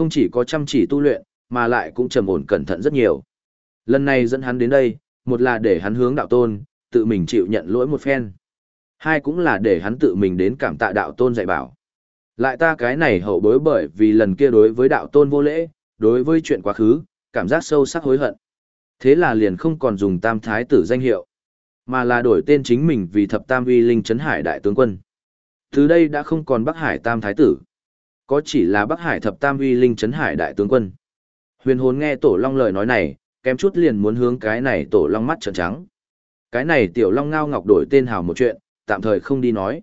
không chỉ có chăm chỉ tu luyện, mà lại cũng trầm ổn cẩn thận rất nhiều. Lần này dẫn hắn đến đây, một là để hắn hướng đạo tôn, tự mình chịu nhận lỗi một phen. Hai cũng là để hắn tự mình đến cảm tạ đạo tôn dạy bảo. Lại ta cái này hậu bối bởi vì lần kia đối với đạo tôn vô lễ, đối với chuyện quá khứ, cảm giác sâu sắc hối hận. Thế là liền không còn dùng tam thái tử danh hiệu, mà là đổi tên chính mình vì thập tam uy linh trấn hải đại tướng quân. Từ đây đã không còn Bắc Hải tam thái tử, có chỉ là Bắc Hải thập tam uy linh trấn hải đại tướng quân. Huyền hồn nghe tổ long lời nói này, kém chút liền muốn hướng cái này tổ long mắt trợn trắng. Cái này tiểu long ngao ngọc đổi tên hào một chuyện, tạm thời không đi nói.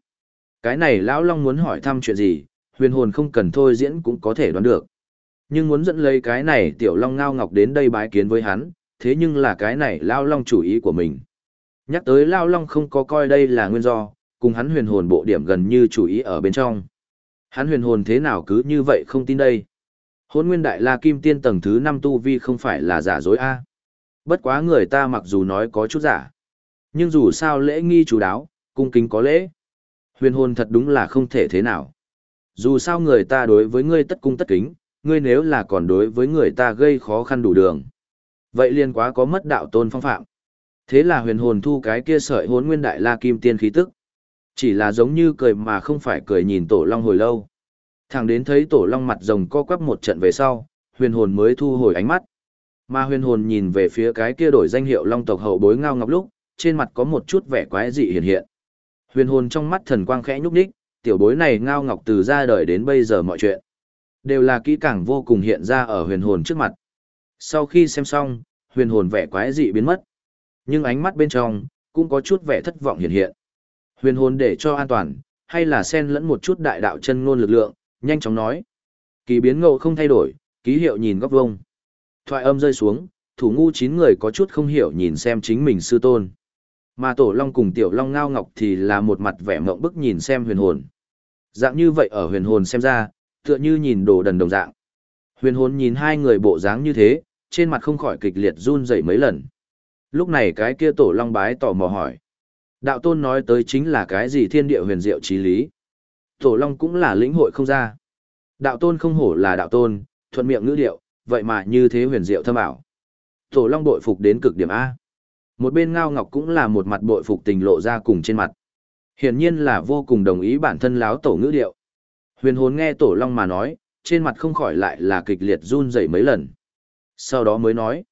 Cái này lão long muốn hỏi thăm chuyện gì, huyền hồn không cần thôi diễn cũng có thể đoán được. Nhưng muốn dẫn lấy cái này tiểu long ngao ngọc đến đây bái kiến với hắn, thế nhưng là cái này Lão long chủ ý của mình. Nhắc tới Lão long không có coi đây là nguyên do, cùng hắn huyền hồn bộ điểm gần như chủ ý ở bên trong. Hắn huyền hồn thế nào cứ như vậy không tin đây. Hôn nguyên đại la kim tiên tầng thứ 5 tu vi không phải là giả dối a Bất quá người ta mặc dù nói có chút giả. Nhưng dù sao lễ nghi chú đáo, cung kính có lễ. Huyền hồn thật đúng là không thể thế nào. Dù sao người ta đối với ngươi tất cung tất kính, ngươi nếu là còn đối với người ta gây khó khăn đủ đường. Vậy liền quá có mất đạo tôn phong phạm. Thế là huyền hồn thu cái kia sợi hốn nguyên đại la kim tiên khí tức. Chỉ là giống như cười mà không phải cười nhìn tổ long hồi lâu. Thẳng đến thấy tổ long mặt rồng co quắp một trận về sau, huyền hồn mới thu hồi ánh mắt. Mà huyền hồn nhìn về phía cái kia đổi danh hiệu long tộc hậu bối ngao ngọc lúc, trên mặt có một chút vẻ quái dị hiện hiện. Huyền hồn trong mắt thần quang khẽ nhúc nhích, tiểu bối này ngao ngọc từ ra đời đến bây giờ mọi chuyện. Đều là kỹ càng vô cùng hiện ra ở huyền hồn trước mặt. Sau khi xem xong, huyền hồn vẻ quái dị biến mất. Nhưng ánh mắt bên trong, cũng có chút vẻ thất vọng hiện hiện. Huyền hồn để cho an toàn, hay là xen lẫn một chút đại đạo chân ngôn lực lượng, nhanh chóng nói. Kỳ biến ngộ không thay đổi, ký hiệu nhìn góc vông. Thoại âm rơi xuống, thủ ngu chín người có chút không hiểu nhìn xem chính mình sư tôn. Mà tổ long cùng tiểu long ngao ngọc thì là một mặt vẻ mộng bức nhìn xem huyền hồn. Dạng như vậy ở huyền hồn xem ra, tựa như nhìn đồ đần đồng dạng. Huyền hồn nhìn hai người bộ dáng như thế, trên mặt không khỏi kịch liệt run rẩy mấy lần. Lúc này cái kia tổ long bái tò mò hỏi. Đạo tôn nói tới chính là cái gì thiên địa huyền diệu trí lý. Tổ long cũng là lĩnh hội không ra. Đạo tôn không hổ là đạo tôn, thuận miệng ngữ điệu, vậy mà như thế huyền diệu thâm ảo. Tổ long bội phục đến cực điểm A. Một bên ngao ngọc cũng là một mặt bội phục tình lộ ra cùng trên mặt. Hiển nhiên là vô cùng đồng ý bản thân láo tổ ngữ điệu. Huyền hồn nghe tổ long mà nói, trên mặt không khỏi lại là kịch liệt run rẩy mấy lần. Sau đó mới nói,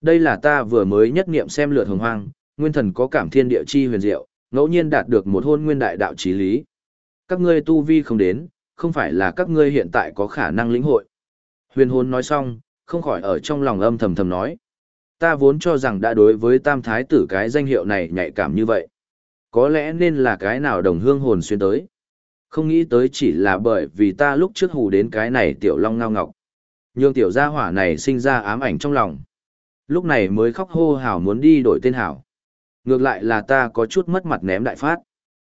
đây là ta vừa mới nhất nghiệm xem lượt hồng hoang, nguyên thần có cảm thiên địa chi huyền diệu, ngẫu nhiên đạt được một hôn nguyên đại đạo trí lý. Các ngươi tu vi không đến, không phải là các ngươi hiện tại có khả năng lĩnh hội. Huyền hồn nói xong, không khỏi ở trong lòng âm thầm thầm nói. Ta vốn cho rằng đã đối với tam thái tử cái danh hiệu này nhạy cảm như vậy. Có lẽ nên là cái nào đồng hương hồn xuyên tới. Không nghĩ tới chỉ là bởi vì ta lúc trước hù đến cái này tiểu long ngao ngọc. Nhưng tiểu gia hỏa này sinh ra ám ảnh trong lòng. Lúc này mới khóc hô hào muốn đi đổi tên hảo. Ngược lại là ta có chút mất mặt ném đại phát.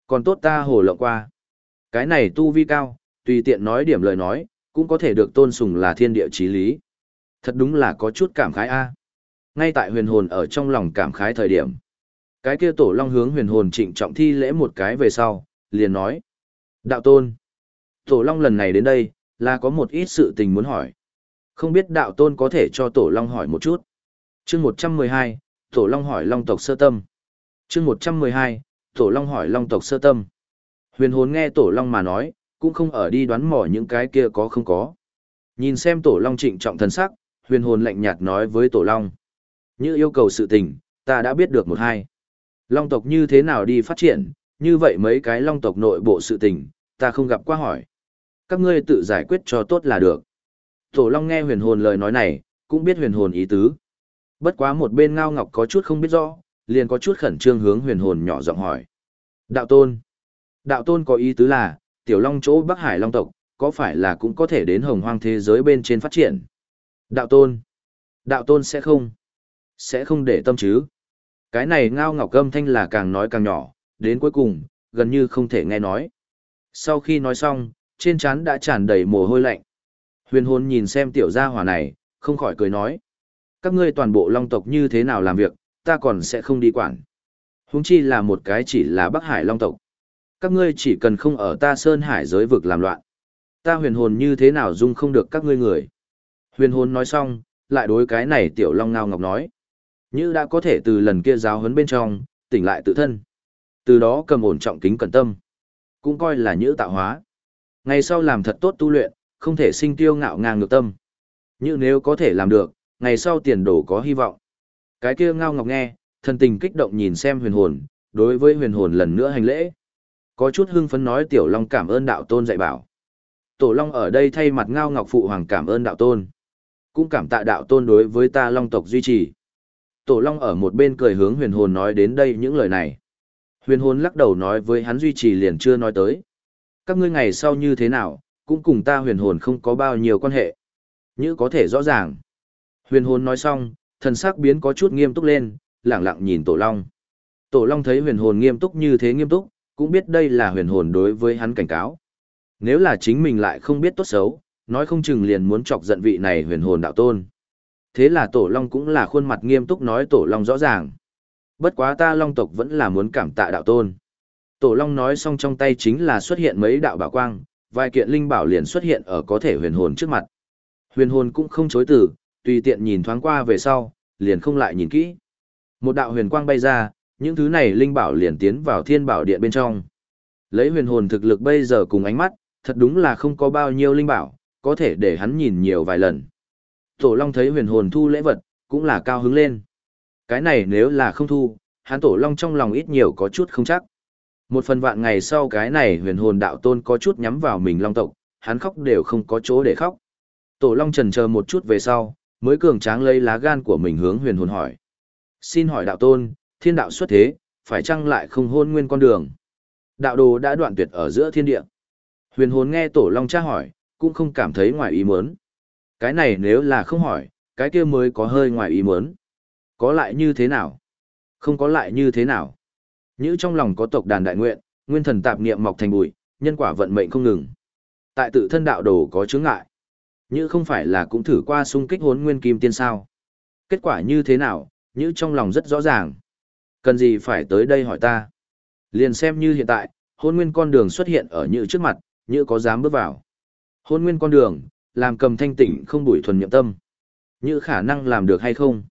Còn tốt ta hồ lộng qua. Cái này tu vi cao, tùy tiện nói điểm lời nói, cũng có thể được tôn sùng là thiên địa chí lý. Thật đúng là có chút cảm khái a. Ngay tại huyền hồn ở trong lòng cảm khái thời điểm. Cái kia tổ long hướng huyền hồn trịnh trọng thi lễ một cái về sau, liền nói. Đạo tôn. Tổ long lần này đến đây, là có một ít sự tình muốn hỏi. Không biết đạo tôn có thể cho tổ long hỏi một chút. chương 112, tổ long hỏi long tộc sơ tâm chương 112, tổ long hỏi long tộc sơ tâm. Huyền hồn nghe tổ long mà nói, cũng không ở đi đoán mò những cái kia có không có. Nhìn xem tổ long trịnh trọng thần sắc, huyền hồn lạnh nhạt nói với tổ long. Như yêu cầu sự tình, ta đã biết được một hai. Long tộc như thế nào đi phát triển, như vậy mấy cái long tộc nội bộ sự tình, ta không gặp qua hỏi. Các ngươi tự giải quyết cho tốt là được. Tổ long nghe huyền hồn lời nói này, cũng biết huyền hồn ý tứ. Bất quá một bên ngao ngọc có chút không biết rõ, liền có chút khẩn trương hướng huyền hồn nhỏ giọng hỏi. Đạo tôn. Đạo tôn có ý tứ là, tiểu long chỗ Bắc Hải long tộc, có phải là cũng có thể đến hồng hoang thế giới bên trên phát triển? Đạo tôn. Đạo tôn sẽ không. Sẽ không để tâm chứ. Cái này ngao ngọc âm thanh là càng nói càng nhỏ, đến cuối cùng, gần như không thể nghe nói. Sau khi nói xong, trên trán đã tràn đầy mồ hôi lạnh. Huyền hồn nhìn xem tiểu gia hỏa này, không khỏi cười nói. Các ngươi toàn bộ long tộc như thế nào làm việc, ta còn sẽ không đi quản. Húng chi là một cái chỉ là Bắc Hải long tộc. Các ngươi chỉ cần không ở ta Sơn Hải giới vực làm loạn. Ta huyền hồn như thế nào dung không được các ngươi người. Huyền hồn nói xong, lại đối cái này tiểu long ngao ngọc nói. Như đã có thể từ lần kia giáo huấn bên trong, tỉnh lại tự thân. Từ đó cầm ổn trọng kính cẩn tâm. Cũng coi là nhữ tạo hóa. Ngày sau làm thật tốt tu luyện, không thể sinh tiêu ngạo ngang ngược tâm. Như nếu có thể làm được, ngày sau tiền đồ có hy vọng. Cái kia ngao ngọc nghe, thần tình kích động nhìn xem huyền hồn, đối với huyền hồn lần nữa hành lễ. Có chút hưng phấn nói tiểu long cảm ơn đạo tôn dạy bảo. Tổ long ở đây thay mặt ngao ngọc phụ hoàng cảm ơn đạo tôn. Cũng cảm tạ đạo tôn đối với ta long tộc duy trì. Tổ long ở một bên cười hướng huyền hồn nói đến đây những lời này. Huyền hồn lắc đầu nói với hắn duy trì liền chưa nói tới. Các ngươi ngày sau như thế nào, cũng cùng ta huyền hồn không có bao nhiêu quan hệ. Như có thể rõ ràng. Huyền hồn nói xong, thần sắc biến có chút nghiêm túc lên, lẳng lặng nhìn tổ long. Tổ long thấy huyền hồn nghiêm túc như thế nghiêm túc, cũng biết đây là huyền hồn đối với hắn cảnh cáo. Nếu là chính mình lại không biết tốt xấu, nói không chừng liền muốn chọc giận vị này huyền hồn đạo tôn. Thế là tổ long cũng là khuôn mặt nghiêm túc nói tổ long rõ ràng. Bất quá ta long tộc vẫn là muốn cảm tạ đạo tôn. Tổ long nói xong trong tay chính là xuất hiện mấy đạo bảo quang, vài kiện linh bảo liền xuất hiện ở có thể huyền hồn trước mặt. Huyền hồn cũng không chối từ, tùy tiện nhìn thoáng qua về sau, liền không lại nhìn kỹ. Một đạo huyền quang bay ra, những thứ này linh bảo liền tiến vào thiên bảo điện bên trong. Lấy huyền hồn thực lực bây giờ cùng ánh mắt, thật đúng là không có bao nhiêu linh bảo, có thể để hắn nhìn nhiều vài lần. Tổ Long thấy huyền hồn thu lễ vật, cũng là cao hứng lên. Cái này nếu là không thu, hắn Tổ Long trong lòng ít nhiều có chút không chắc. Một phần vạn ngày sau cái này huyền hồn đạo tôn có chút nhắm vào mình Long tộc, hắn khóc đều không có chỗ để khóc. Tổ Long trần chờ một chút về sau, mới cường tráng lấy lá gan của mình hướng huyền hồn hỏi. Xin hỏi đạo tôn, thiên đạo xuất thế, phải chăng lại không hôn nguyên con đường? Đạo đồ đã đoạn tuyệt ở giữa thiên địa. Huyền hồn nghe tổ long tra hỏi, cũng không cảm thấy ngoài ý muốn. Cái này nếu là không hỏi, cái kia mới có hơi ngoài ý muốn. Có lại như thế nào? Không có lại như thế nào? Như trong lòng có tộc đàn đại nguyện, nguyên thần tạp niệm mọc thành bụi, nhân quả vận mệnh không ngừng. Tại tự thân đạo đồ có chướng ngại. Như không phải là cũng thử qua xung kích hốn nguyên kim tiên sao? Kết quả như thế nào, như trong lòng rất rõ ràng. Cần gì phải tới đây hỏi ta? Liền xem như hiện tại, hôn nguyên con đường xuất hiện ở như trước mặt, như có dám bước vào. Hôn nguyên con đường, làm cầm thanh tịnh không bụi thuần nhậm tâm. Như khả năng làm được hay không?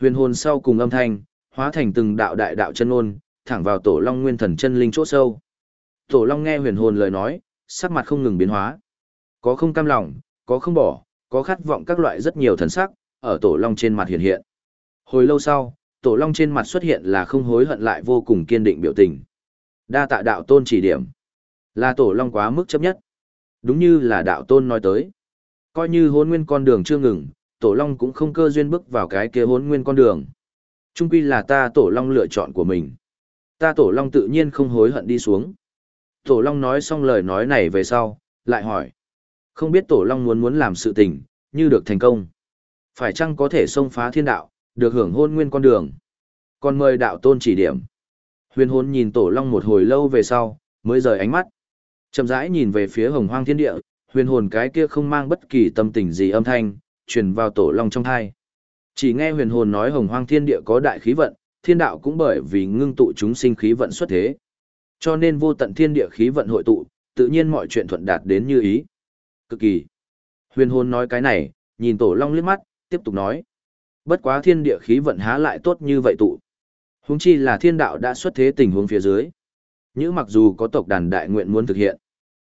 Huyền hồn sau cùng âm thanh, hóa thành từng đạo đại đạo chân ôn, thẳng vào tổ long nguyên thần chân linh chỗ sâu. Tổ long nghe huyền hồn lời nói, sắc mặt không ngừng biến hóa. Có không cam lòng, có không bỏ, có khát vọng các loại rất nhiều thần sắc, ở tổ long trên mặt hiện hiện. Hồi lâu sau, tổ long trên mặt xuất hiện là không hối hận lại vô cùng kiên định biểu tình. Đa tạ đạo tôn chỉ điểm. Là tổ long quá mức chấp nhất. Đúng như là đạo tôn nói tới. Coi như hôn nguyên con đường chưa ngừng, tổ long cũng không cơ duyên bước vào cái kia hôn nguyên con đường. Trung quy là ta tổ long lựa chọn của mình. Ta tổ long tự nhiên không hối hận đi xuống. Tổ long nói xong lời nói này về sau, lại hỏi. Không biết tổ long muốn muốn làm sự tình, như được thành công. Phải chăng có thể xông phá thiên đạo, được hưởng hôn nguyên con đường. Còn mời đạo tôn chỉ điểm. Huyền hồn nhìn tổ long một hồi lâu về sau, mới rời ánh mắt. Chậm rãi nhìn về phía hồng hoang thiên địa, huyền hồn cái kia không mang bất kỳ tâm tình gì âm thanh, truyền vào tổ long trong thai. Chỉ nghe huyền hồn nói hồng hoang thiên địa có đại khí vận, thiên đạo cũng bởi vì ngưng tụ chúng sinh khí vận xuất thế. Cho nên vô tận thiên địa khí vận hội tụ, tự nhiên mọi chuyện thuận đạt đến như ý. Cực kỳ. Huyền hồn nói cái này, nhìn tổ long liếc mắt, tiếp tục nói. Bất quá thiên địa khí vận há lại tốt như vậy tụ. Húng chi là thiên đạo đã xuất thế tình huống phía dưới. Nhữ mặc dù có tộc đàn đại nguyện muốn thực hiện.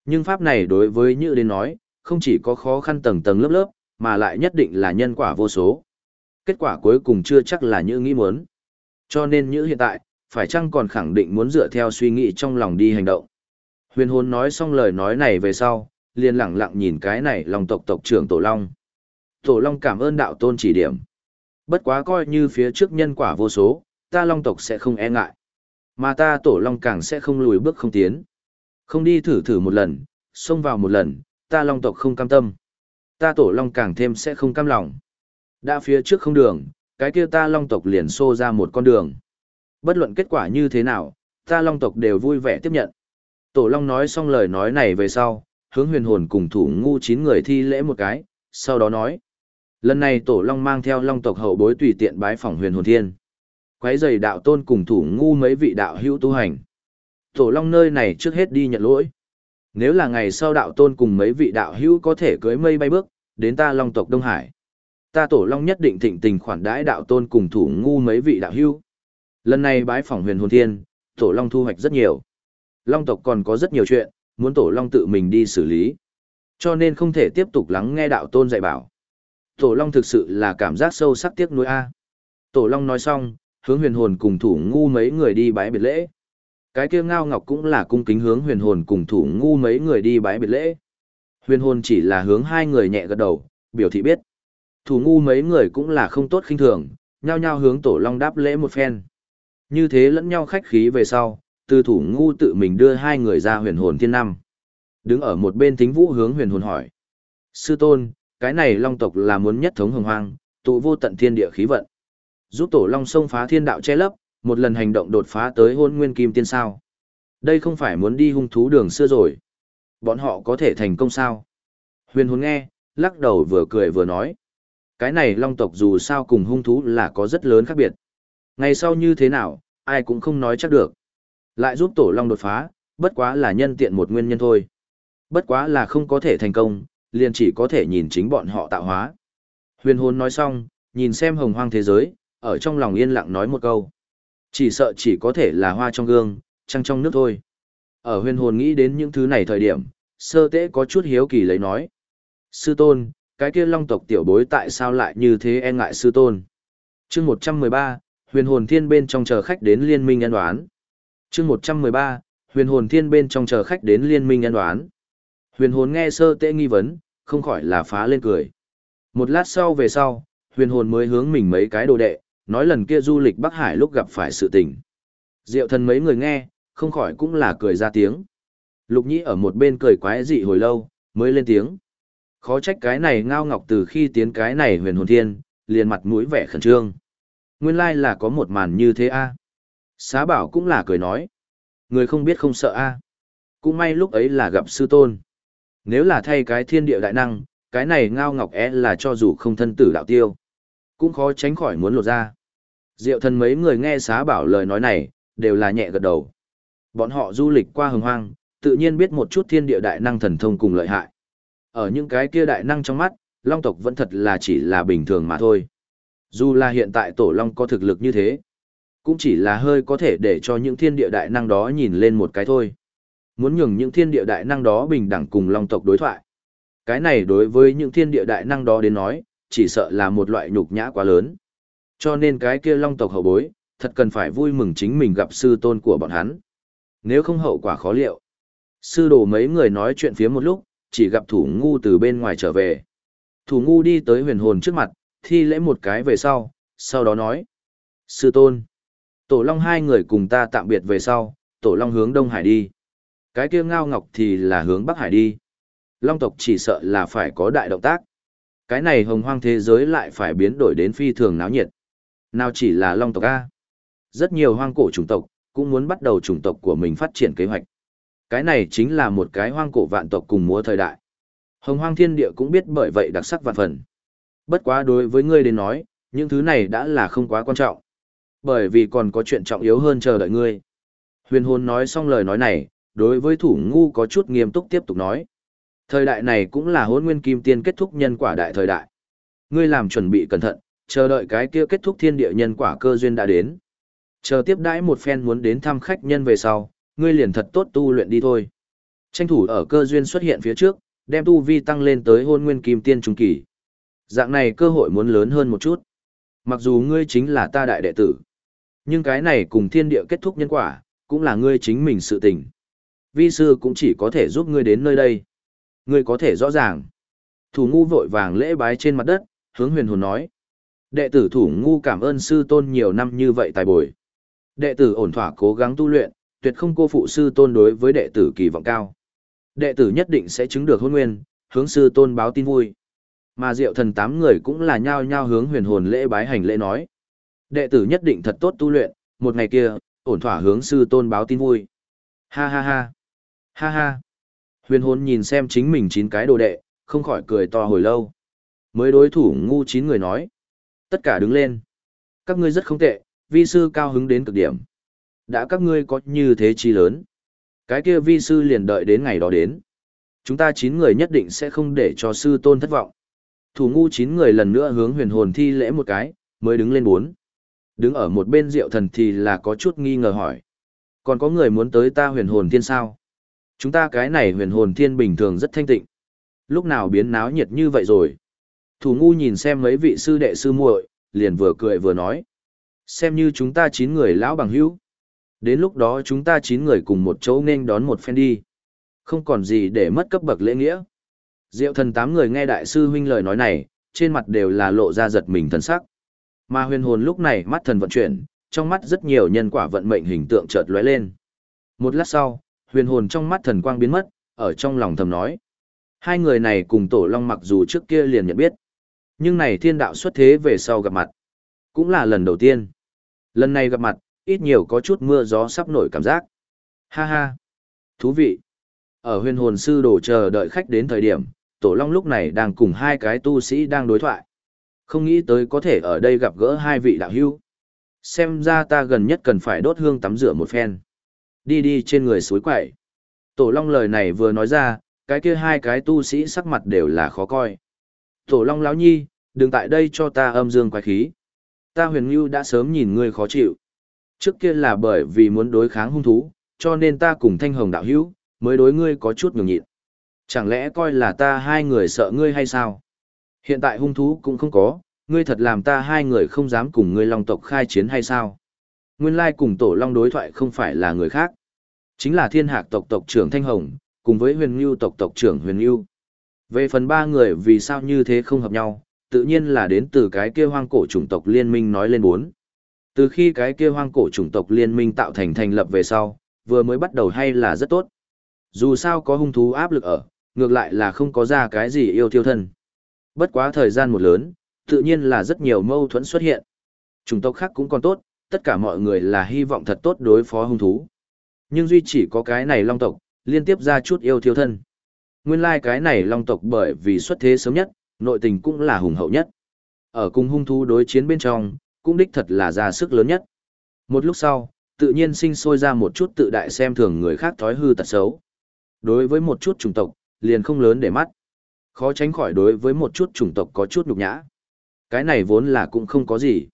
Nhưng pháp này đối với như đến nói, không chỉ có khó khăn tầng tầng lớp lớp, mà lại nhất định là nhân quả vô số. Kết quả cuối cùng chưa chắc là như nghĩ muốn. Cho nên như hiện tại, phải chăng còn khẳng định muốn dựa theo suy nghĩ trong lòng đi hành động. Huyền hồn nói xong lời nói này về sau, liền lẳng lặng nhìn cái này lòng tộc tộc trưởng Tổ Long. Tổ Long cảm ơn đạo tôn chỉ điểm. Bất quá coi như phía trước nhân quả vô số, ta long tộc sẽ không e ngại. Mà ta tổ long càng sẽ không lùi bước không tiến. Không đi thử thử một lần, xông vào một lần, ta long tộc không cam tâm. Ta tổ long càng thêm sẽ không cam lòng. Đã phía trước không đường, cái kia ta long tộc liền xô ra một con đường. Bất luận kết quả như thế nào, ta long tộc đều vui vẻ tiếp nhận. Tổ long nói xong lời nói này về sau, hướng huyền hồn cùng thủ ngu chín người thi lễ một cái, sau đó nói. Lần này tổ long mang theo long tộc hậu bối tùy tiện bái phỏng huyền hồn thiên. Quấy giày đạo tôn cùng thủ ngu mấy vị đạo hữu tu hành. Tổ long nơi này trước hết đi nhận lỗi. Nếu là ngày sau đạo tôn cùng mấy vị đạo hữu có thể cưới mây bay bước, đến ta long tộc Đông Hải. Ta tổ long nhất định thịnh tình khoản đãi đạo tôn cùng thủ ngu mấy vị đạo hữu. Lần này bái phỏng huyền hồn thiên, tổ long thu hoạch rất nhiều. Long tộc còn có rất nhiều chuyện, muốn tổ long tự mình đi xử lý. Cho nên không thể tiếp tục lắng nghe đạo tôn dạy bảo. Tổ long thực sự là cảm giác sâu sắc tiếc nuối a. Tổ long nói xong, hướng huyền hồn cùng thủ ngu mấy người đi bái biệt lễ. Cái kia ngao ngọc cũng là cung kính hướng huyền hồn cùng thủ ngu mấy người đi bái biệt lễ. Huyền hồn chỉ là hướng hai người nhẹ gật đầu, biểu thị biết. Thủ ngu mấy người cũng là không tốt khinh thường, nhao nhao hướng tổ long đáp lễ một phen. Như thế lẫn nhau khách khí về sau, từ thủ ngu tự mình đưa hai người ra huyền hồn thiên năm. Đứng ở một bên thính vũ hướng huyền hồn hỏi. Sư tôn, cái này long tộc là muốn nhất thống hồng hoang, tụ vô tận thiên địa khí vận. Giúp tổ long sông phá thiên đạo che lấp, một lần hành động đột phá tới hôn nguyên kim tiên sao. Đây không phải muốn đi hung thú đường xưa rồi. Bọn họ có thể thành công sao? Huyền hồn nghe, lắc đầu vừa cười vừa nói. Cái này long tộc dù sao cùng hung thú là có rất lớn khác biệt. Ngày sau như thế nào, ai cũng không nói chắc được. Lại giúp tổ long đột phá, bất quá là nhân tiện một nguyên nhân thôi. Bất quá là không có thể thành công, liền chỉ có thể nhìn chính bọn họ tạo hóa. Huyền hồn nói xong, nhìn xem hồng hoang thế giới, ở trong lòng yên lặng nói một câu. Chỉ sợ chỉ có thể là hoa trong gương, trăng trong nước thôi. Ở huyền hồn nghĩ đến những thứ này thời điểm, sơ tế có chút hiếu kỳ lấy nói. Sư tôn, cái kia long tộc tiểu bối tại sao lại như thế e ngại sư tôn? chương 113, huyền hồn thiên bên trong chờ khách đến liên minh nhân đoán chương 113, huyền hồn thiên bên trong chờ khách đến liên minh nhân đoán. Huyền hồn nghe sơ tế nghi vấn, không khỏi là phá lên cười. Một lát sau về sau, huyền hồn mới hướng mình mấy cái đồ đệ, nói lần kia du lịch Bắc Hải lúc gặp phải sự tình. Diệu thần mấy người nghe, không khỏi cũng là cười ra tiếng. Lục nhĩ ở một bên cười quái dị hồi lâu, mới lên tiếng. Khó trách cái này ngao ngọc từ khi tiến cái này huyền hồn thiên, liền mặt mũi vẻ khẩn trương. Nguyên lai là có một màn như thế a. Xá bảo cũng là cười nói. Người không biết không sợ a. Cũng may lúc ấy là gặp sư tôn. Nếu là thay cái thiên địa đại năng, cái này ngao ngọc é là cho dù không thân tử đạo tiêu. Cũng khó tránh khỏi muốn lột ra. Diệu thần mấy người nghe xá bảo lời nói này, đều là nhẹ gật đầu. Bọn họ du lịch qua hồng hoang, tự nhiên biết một chút thiên địa đại năng thần thông cùng lợi hại. Ở những cái kia đại năng trong mắt, long tộc vẫn thật là chỉ là bình thường mà thôi. Dù là hiện tại tổ long có thực lực như thế, cũng chỉ là hơi có thể để cho những thiên địa đại năng đó nhìn lên một cái thôi. Muốn nhường những thiên địa đại năng đó bình đẳng cùng long tộc đối thoại. Cái này đối với những thiên địa đại năng đó đến nói, chỉ sợ là một loại nhục nhã quá lớn. Cho nên cái kia long tộc hậu bối, thật cần phải vui mừng chính mình gặp sư tôn của bọn hắn. Nếu không hậu quả khó liệu. Sư đồ mấy người nói chuyện phía một lúc, chỉ gặp thủ ngu từ bên ngoài trở về. Thủ ngu đi tới huyền hồn trước mặt, thi lễ một cái về sau, sau đó nói. Sư tôn. Tổ long hai người cùng ta tạm biệt về sau, tổ long hướng Đông Hải đi. Cái kia ngao ngọc thì là hướng Bắc Hải đi. Long tộc chỉ sợ là phải có đại động tác. Cái này hồng hoang thế giới lại phải biến đổi đến phi thường náo nhiệt. Nào chỉ là long tộc A. Rất nhiều hoang cổ chủng tộc, cũng muốn bắt đầu chủng tộc của mình phát triển kế hoạch. Cái này chính là một cái hoang cổ vạn tộc cùng múa thời đại. Hồng hoang thiên địa cũng biết bởi vậy đặc sắc vạn phần. Bất quá đối với ngươi đến nói, những thứ này đã là không quá quan trọng. Bởi vì còn có chuyện trọng yếu hơn chờ đợi ngươi. Huyền hồn nói xong lời nói này, đối với thủ ngu có chút nghiêm túc tiếp tục nói. Thời đại này cũng là hôn nguyên kim tiên kết thúc nhân quả đại thời đại. Ngươi làm chuẩn bị cẩn thận, chờ đợi cái kia kết thúc thiên địa nhân quả cơ duyên đã đến. Chờ tiếp đãi một phen muốn đến thăm khách nhân về sau, ngươi liền thật tốt tu luyện đi thôi. Tranh thủ ở cơ duyên xuất hiện phía trước, đem tu vi tăng lên tới hôn nguyên kim tiên trung kỳ. Dạng này cơ hội muốn lớn hơn một chút. Mặc dù ngươi chính là ta đại đệ tử, nhưng cái này cùng thiên địa kết thúc nhân quả, cũng là ngươi chính mình sự tình. Vi sư cũng chỉ có thể giúp ngươi đến nơi đây. Ngươi có thể rõ ràng. Thủ ngu vội vàng lễ bái trên mặt đất, hướng huyền hồn nói. Đệ tử thủ ngu cảm ơn sư tôn nhiều năm như vậy tài bồi. Đệ tử ổn thỏa cố gắng tu luyện, tuyệt không cô phụ sư tôn đối với đệ tử kỳ vọng cao. Đệ tử nhất định sẽ chứng được hôn nguyên, hướng sư tôn báo tin vui. Mà diệu thần tám người cũng là nhao nhao hướng huyền hồn lễ bái hành lễ nói. Đệ tử nhất định thật tốt tu luyện, một ngày kia, ổn thỏa hướng sư tôn báo tin vui. Ha ha ha. Ha ha. Huyền hồn nhìn xem chính mình chín cái đồ đệ, không khỏi cười to hồi lâu. Mới đối thủ ngu chín người nói. Tất cả đứng lên. Các ngươi rất không tệ, vi sư cao hứng đến cực điểm. Đã các ngươi có như thế chi lớn. Cái kia vi sư liền đợi đến ngày đó đến. Chúng ta chín người nhất định sẽ không để cho sư tôn thất vọng. Thủ ngu chín người lần nữa hướng huyền hồn thi lễ một cái, mới đứng lên bốn. Đứng ở một bên rượu thần thì là có chút nghi ngờ hỏi. Còn có người muốn tới ta huyền hồn thiên sao? Chúng ta cái này huyền hồn thiên bình thường rất thanh tịnh. Lúc nào biến náo nhiệt như vậy rồi? Thủ ngu nhìn xem mấy vị sư đệ sư muội, liền vừa cười vừa nói. Xem như chúng ta chín người lão bằng hữu. Đến lúc đó chúng ta chín người cùng một chỗ nên đón một phen đi. Không còn gì để mất cấp bậc lễ nghĩa. Diệu thần tám người nghe đại sư huynh lời nói này, trên mặt đều là lộ ra giật mình thần sắc. Mà huyền hồn lúc này mắt thần vận chuyển, trong mắt rất nhiều nhân quả vận mệnh hình tượng chợt lóe lên. Một lát sau, huyền hồn trong mắt thần quang biến mất, ở trong lòng thầm nói. Hai người này cùng tổ long mặc dù trước kia liền nhận biết. Nhưng này thiên đạo xuất thế về sau gặp mặt. Cũng là lần đầu tiên. Lần này gặp mặt, ít nhiều có chút mưa gió sắp nổi cảm giác. Ha ha. Thú vị. Ở huyền hồn sư đồ chờ đợi khách đến thời điểm, Tổ Long lúc này đang cùng hai cái tu sĩ đang đối thoại. Không nghĩ tới có thể ở đây gặp gỡ hai vị đạo hữu. Xem ra ta gần nhất cần phải đốt hương tắm rửa một phen. Đi đi trên người suối quậy. Tổ Long lời này vừa nói ra, cái kia hai cái tu sĩ sắc mặt đều là khó coi. Tổ Long lão nhi, đừng tại đây cho ta âm dương quái khí. Ta huyền ngưu đã sớm nhìn ngươi khó chịu. Trước kia là bởi vì muốn đối kháng hung thú, cho nên ta cùng thanh hồng đạo hữu, mới đối ngươi có chút nhường nhịn. Chẳng lẽ coi là ta hai người sợ ngươi hay sao? Hiện tại hung thú cũng không có, ngươi thật làm ta hai người không dám cùng ngươi long tộc khai chiến hay sao? Nguyên lai cùng tổ long đối thoại không phải là người khác. Chính là thiên hạc tộc tộc trưởng Thanh Hồng, cùng với huyền ngưu tộc tộc trưởng huyền ngưu. Về phần ba người vì sao như thế không hợp nhau, tự nhiên là đến từ cái kia hoang cổ chủng tộc liên minh nói lên bốn. Từ khi cái kia hoang cổ chủng tộc liên minh tạo thành thành lập về sau, vừa mới bắt đầu hay là rất tốt. Dù sao có hung thú áp lực ở, ngược lại là không có ra cái gì yêu thiêu thân. Bất quá thời gian một lớn, tự nhiên là rất nhiều mâu thuẫn xuất hiện. Chủng tộc khác cũng còn tốt, tất cả mọi người là hy vọng thật tốt đối phó hung thú. Nhưng duy chỉ có cái này long tộc, liên tiếp ra chút yêu thiếu thân. Nguyên lai like cái này long tộc bởi vì xuất thế sớm nhất, nội tình cũng là hùng hậu nhất. Ở cùng hung thú đối chiến bên trong, cũng đích thật là ra sức lớn nhất. Một lúc sau, tự nhiên sinh sôi ra một chút tự đại xem thường người khác thói hư tật xấu. Đối với một chút chủng tộc, liền không lớn để mắt. Khó tránh khỏi đối với một chút chủng tộc có chút nhục nhã. Cái này vốn là cũng không có gì.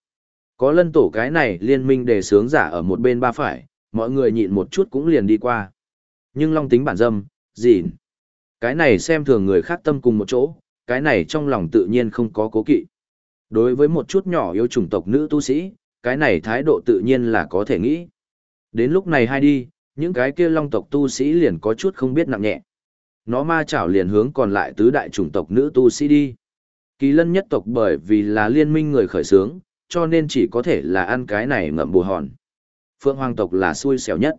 Có lân tổ cái này liên minh đề sướng giả ở một bên ba phải, mọi người nhịn một chút cũng liền đi qua. Nhưng long tính bản dâm, gìn. Cái này xem thường người khác tâm cùng một chỗ, cái này trong lòng tự nhiên không có cố kỵ. Đối với một chút nhỏ yêu chủng tộc nữ tu sĩ, cái này thái độ tự nhiên là có thể nghĩ. Đến lúc này hai đi, những cái kia long tộc tu sĩ liền có chút không biết nặng nhẹ. Nó ma chảo liền hướng còn lại tứ đại chủng tộc nữ tu sĩ đi. Kỳ lân nhất tộc bởi vì là liên minh người khởi sướng, cho nên chỉ có thể là ăn cái này ngậm bù hòn. Phượng hoàng tộc là xui xẻo nhất.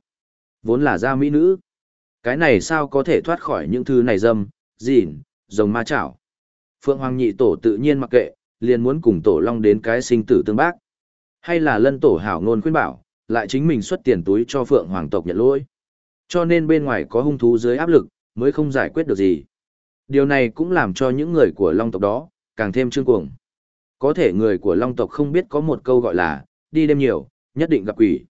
Vốn là gia mỹ nữ. Cái này sao có thể thoát khỏi những thứ này dâm, dịn, rồng ma chảo. Phượng hoàng nhị tổ tự nhiên mặc kệ, liền muốn cùng tổ long đến cái sinh tử tương bác. Hay là lân tổ hảo ngôn khuyên bảo, lại chính mình xuất tiền túi cho phượng hoàng tộc nhận lỗi. Cho nên bên ngoài có hung thú dưới áp lực, mới không giải quyết được gì. Điều này cũng làm cho những người của long tộc đó, càng thêm trương cuồng. Có thể người của long tộc không biết có một câu gọi là, đi đêm nhiều, nhất định gặp quỷ.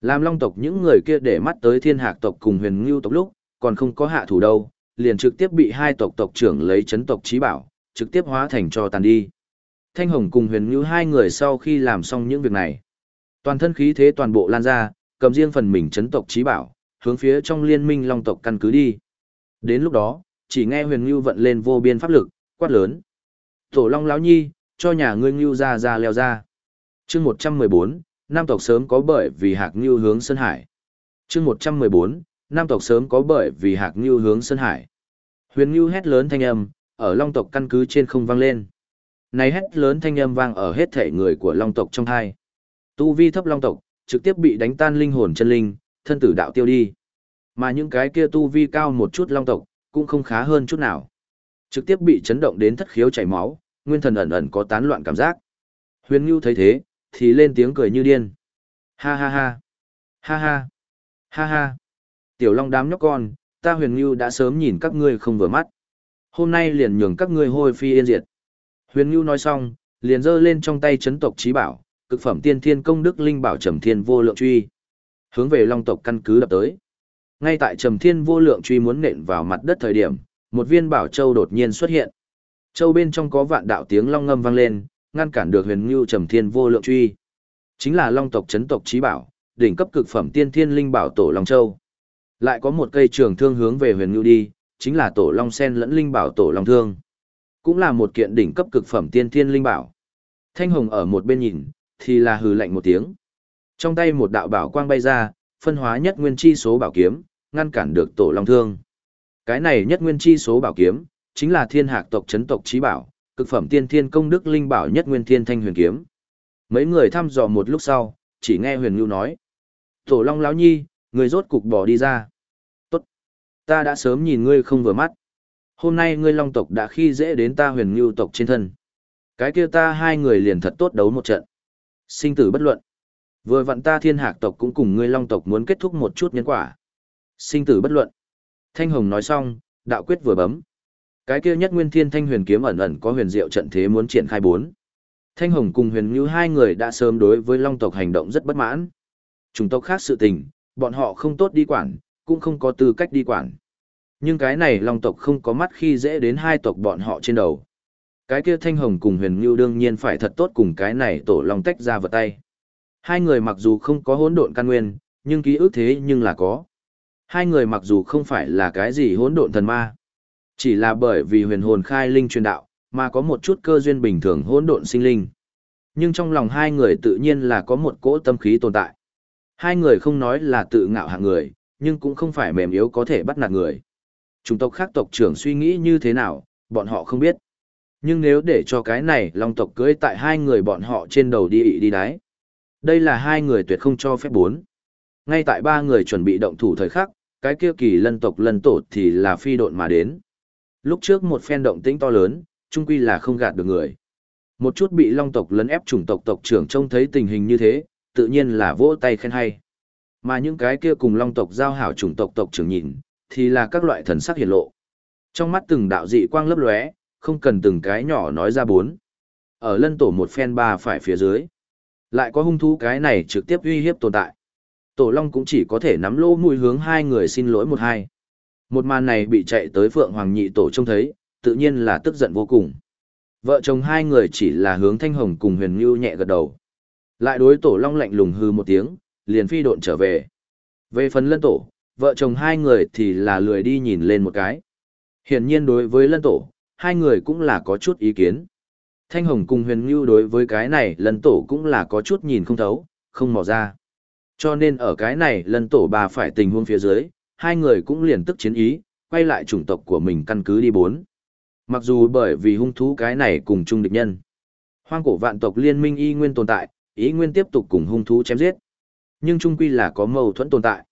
Làm long tộc những người kia để mắt tới thiên hạc tộc cùng huyền ngưu tộc lúc, còn không có hạ thủ đâu, liền trực tiếp bị hai tộc tộc trưởng lấy chấn tộc trí bảo, trực tiếp hóa thành cho tàn đi. Thanh Hồng cùng huyền ngưu hai người sau khi làm xong những việc này, Toàn thân khí thế toàn bộ lan ra, cầm riêng phần mình chấn tộc trí bảo, hướng phía trong liên minh long tộc căn cứ đi. Đến lúc đó, chỉ nghe huyền ngưu vận lên vô biên pháp lực, quát lớn. Tổ long lão nhi, cho nhà ngươi ngưu ra ra leo ra. chương 114, Nam tộc sớm có bởi vì hạc ngưu hướng Sơn Hải. chương 114, Nam tộc sớm có bởi vì hạc ngưu hướng Sơn Hải. Huyền ngưu hét lớn thanh âm, ở long tộc căn cứ trên không vang lên. Này hét lớn thanh âm vang ở hết thể người của long tộc trong hai. Tu vi thấp long tộc, trực tiếp bị đánh tan linh hồn chân linh, thân tử đạo tiêu đi. Mà những cái kia tu vi cao một chút long tộc, cũng không khá hơn chút nào. Trực tiếp bị chấn động đến thất khiếu chảy máu, nguyên thần ẩn ẩn có tán loạn cảm giác. Huyền Ngưu thấy thế, thì lên tiếng cười như điên. Ha ha ha. Ha ha. Ha ha. Tiểu long đám nhóc con, ta huyền Ngưu đã sớm nhìn các ngươi không vừa mắt. Hôm nay liền nhường các ngươi hôi phi yên diệt. Huyền Ngưu nói xong, liền giơ lên trong tay chấn tộc trí bảo, cực phẩm tiên thiên công đức linh bảo trầm thiên vô lượng truy hướng về long tộc căn cứ đập tới ngay tại Trầm Thiên vô lượng truy muốn nện vào mặt đất thời điểm, một viên bảo châu đột nhiên xuất hiện. Châu bên trong có vạn đạo tiếng long ngâm vang lên, ngăn cản được huyền ngưu Trầm Thiên vô lượng truy. Chính là long tộc chấn tộc trí bảo, đỉnh cấp cực phẩm tiên thiên linh bảo tổ long châu. Lại có một cây trường thương hướng về huyền ngưu đi, chính là tổ long sen lẫn linh bảo tổ long thương. Cũng là một kiện đỉnh cấp cực phẩm tiên thiên linh bảo. Thanh hồng ở một bên nhìn, thì là hừ lạnh một tiếng. Trong tay một đạo bảo quang bay ra, phân hóa nhất nguyên chi số bảo kiếm, ngăn cản được tổ long thương. Cái này nhất nguyên chi số bảo kiếm, chính là thiên hạc tộc chấn tộc trí bảo, cực phẩm tiên thiên công đức linh bảo nhất nguyên thiên thanh huyền kiếm. Mấy người thăm dò một lúc sau, chỉ nghe huyền ngưu nói. Tổ long lão nhi, người rốt cục bỏ đi ra. Tốt. Ta đã sớm nhìn ngươi không vừa mắt. Hôm nay ngươi long tộc đã khi dễ đến ta huyền ngưu tộc trên thân. Cái kia ta hai người liền thật tốt đấu một trận. Sinh tử bất luận. Vừa vặn ta thiên hạc tộc cũng cùng ngươi long tộc muốn kết thúc một chút nhân quả. Sinh tử bất luận. Thanh Hồng nói xong, đạo quyết vừa bấm. Cái kia nhất nguyên thiên thanh huyền kiếm ẩn ẩn có huyền diệu trận thế muốn triển khai bốn. Thanh Hồng cùng huyền như hai người đã sớm đối với long tộc hành động rất bất mãn. Chúng tộc khác sự tình, bọn họ không tốt đi quản, cũng không có tư cách đi quản. Nhưng cái này long tộc không có mắt khi dễ đến hai tộc bọn họ trên đầu. Cái kia Thanh Hồng cùng huyền như đương nhiên phải thật tốt cùng cái này tổ long tách ra vật tay. Hai người mặc dù không có hỗn độn căn nguyên, nhưng ký ức thế nhưng là có. Hai người mặc dù không phải là cái gì hỗn độn thần ma, chỉ là bởi vì huyền hồn khai linh truyền đạo, mà có một chút cơ duyên bình thường hỗn độn sinh linh. Nhưng trong lòng hai người tự nhiên là có một cỗ tâm khí tồn tại. Hai người không nói là tự ngạo hạng người, nhưng cũng không phải mềm yếu có thể bắt nạt người. Chủng tộc khác tộc trưởng suy nghĩ như thế nào, bọn họ không biết. Nhưng nếu để cho cái này long tộc cưới tại hai người bọn họ trên đầu đi ị đi đáy. Đây là hai người tuyệt không cho phép bốn. Ngay tại ba người chuẩn bị động thủ thời khắc, cái kia kỳ lân tộc lân tổ thì là phi độn mà đến. Lúc trước một phen động tĩnh to lớn, trung quy là không gạt được người. Một chút bị long tộc lấn ép chủng tộc tộc trưởng trông thấy tình hình như thế, tự nhiên là vỗ tay khen hay. Mà những cái kia cùng long tộc giao hảo chủng tộc tộc trưởng nhìn, thì là các loại thần sắc hiển lộ. Trong mắt từng đạo dị quang lấp lóe, không cần từng cái nhỏ nói ra bốn. Ở lân tổ một phen ba phải phía dưới. Lại có hung thú cái này trực tiếp uy hiếp tồn tại. Tổ Long cũng chỉ có thể nắm lô mũi hướng hai người xin lỗi một hai. Một màn này bị chạy tới Phượng Hoàng Nhị Tổ trông thấy, tự nhiên là tức giận vô cùng. Vợ chồng hai người chỉ là hướng Thanh Hồng cùng Huyền Nhu nhẹ gật đầu. Lại đối Tổ Long lạnh lùng hư một tiếng, liền phi độn trở về. Về phần lân tổ, vợ chồng hai người thì là lười đi nhìn lên một cái. Hiển nhiên đối với lân tổ, hai người cũng là có chút ý kiến. Thanh Hồng cùng Huyền Nhu đối với cái này lân tổ cũng là có chút nhìn không thấu, không mò ra. Cho nên ở cái này lần tổ bà phải tình huống phía dưới, hai người cũng liền tức chiến ý, quay lại chủng tộc của mình căn cứ đi bốn. Mặc dù bởi vì hung thú cái này cùng chung địch nhân. Hoang cổ vạn tộc liên minh y nguyên tồn tại, ý nguyên tiếp tục cùng hung thú chém giết. Nhưng chung quy là có mâu thuẫn tồn tại.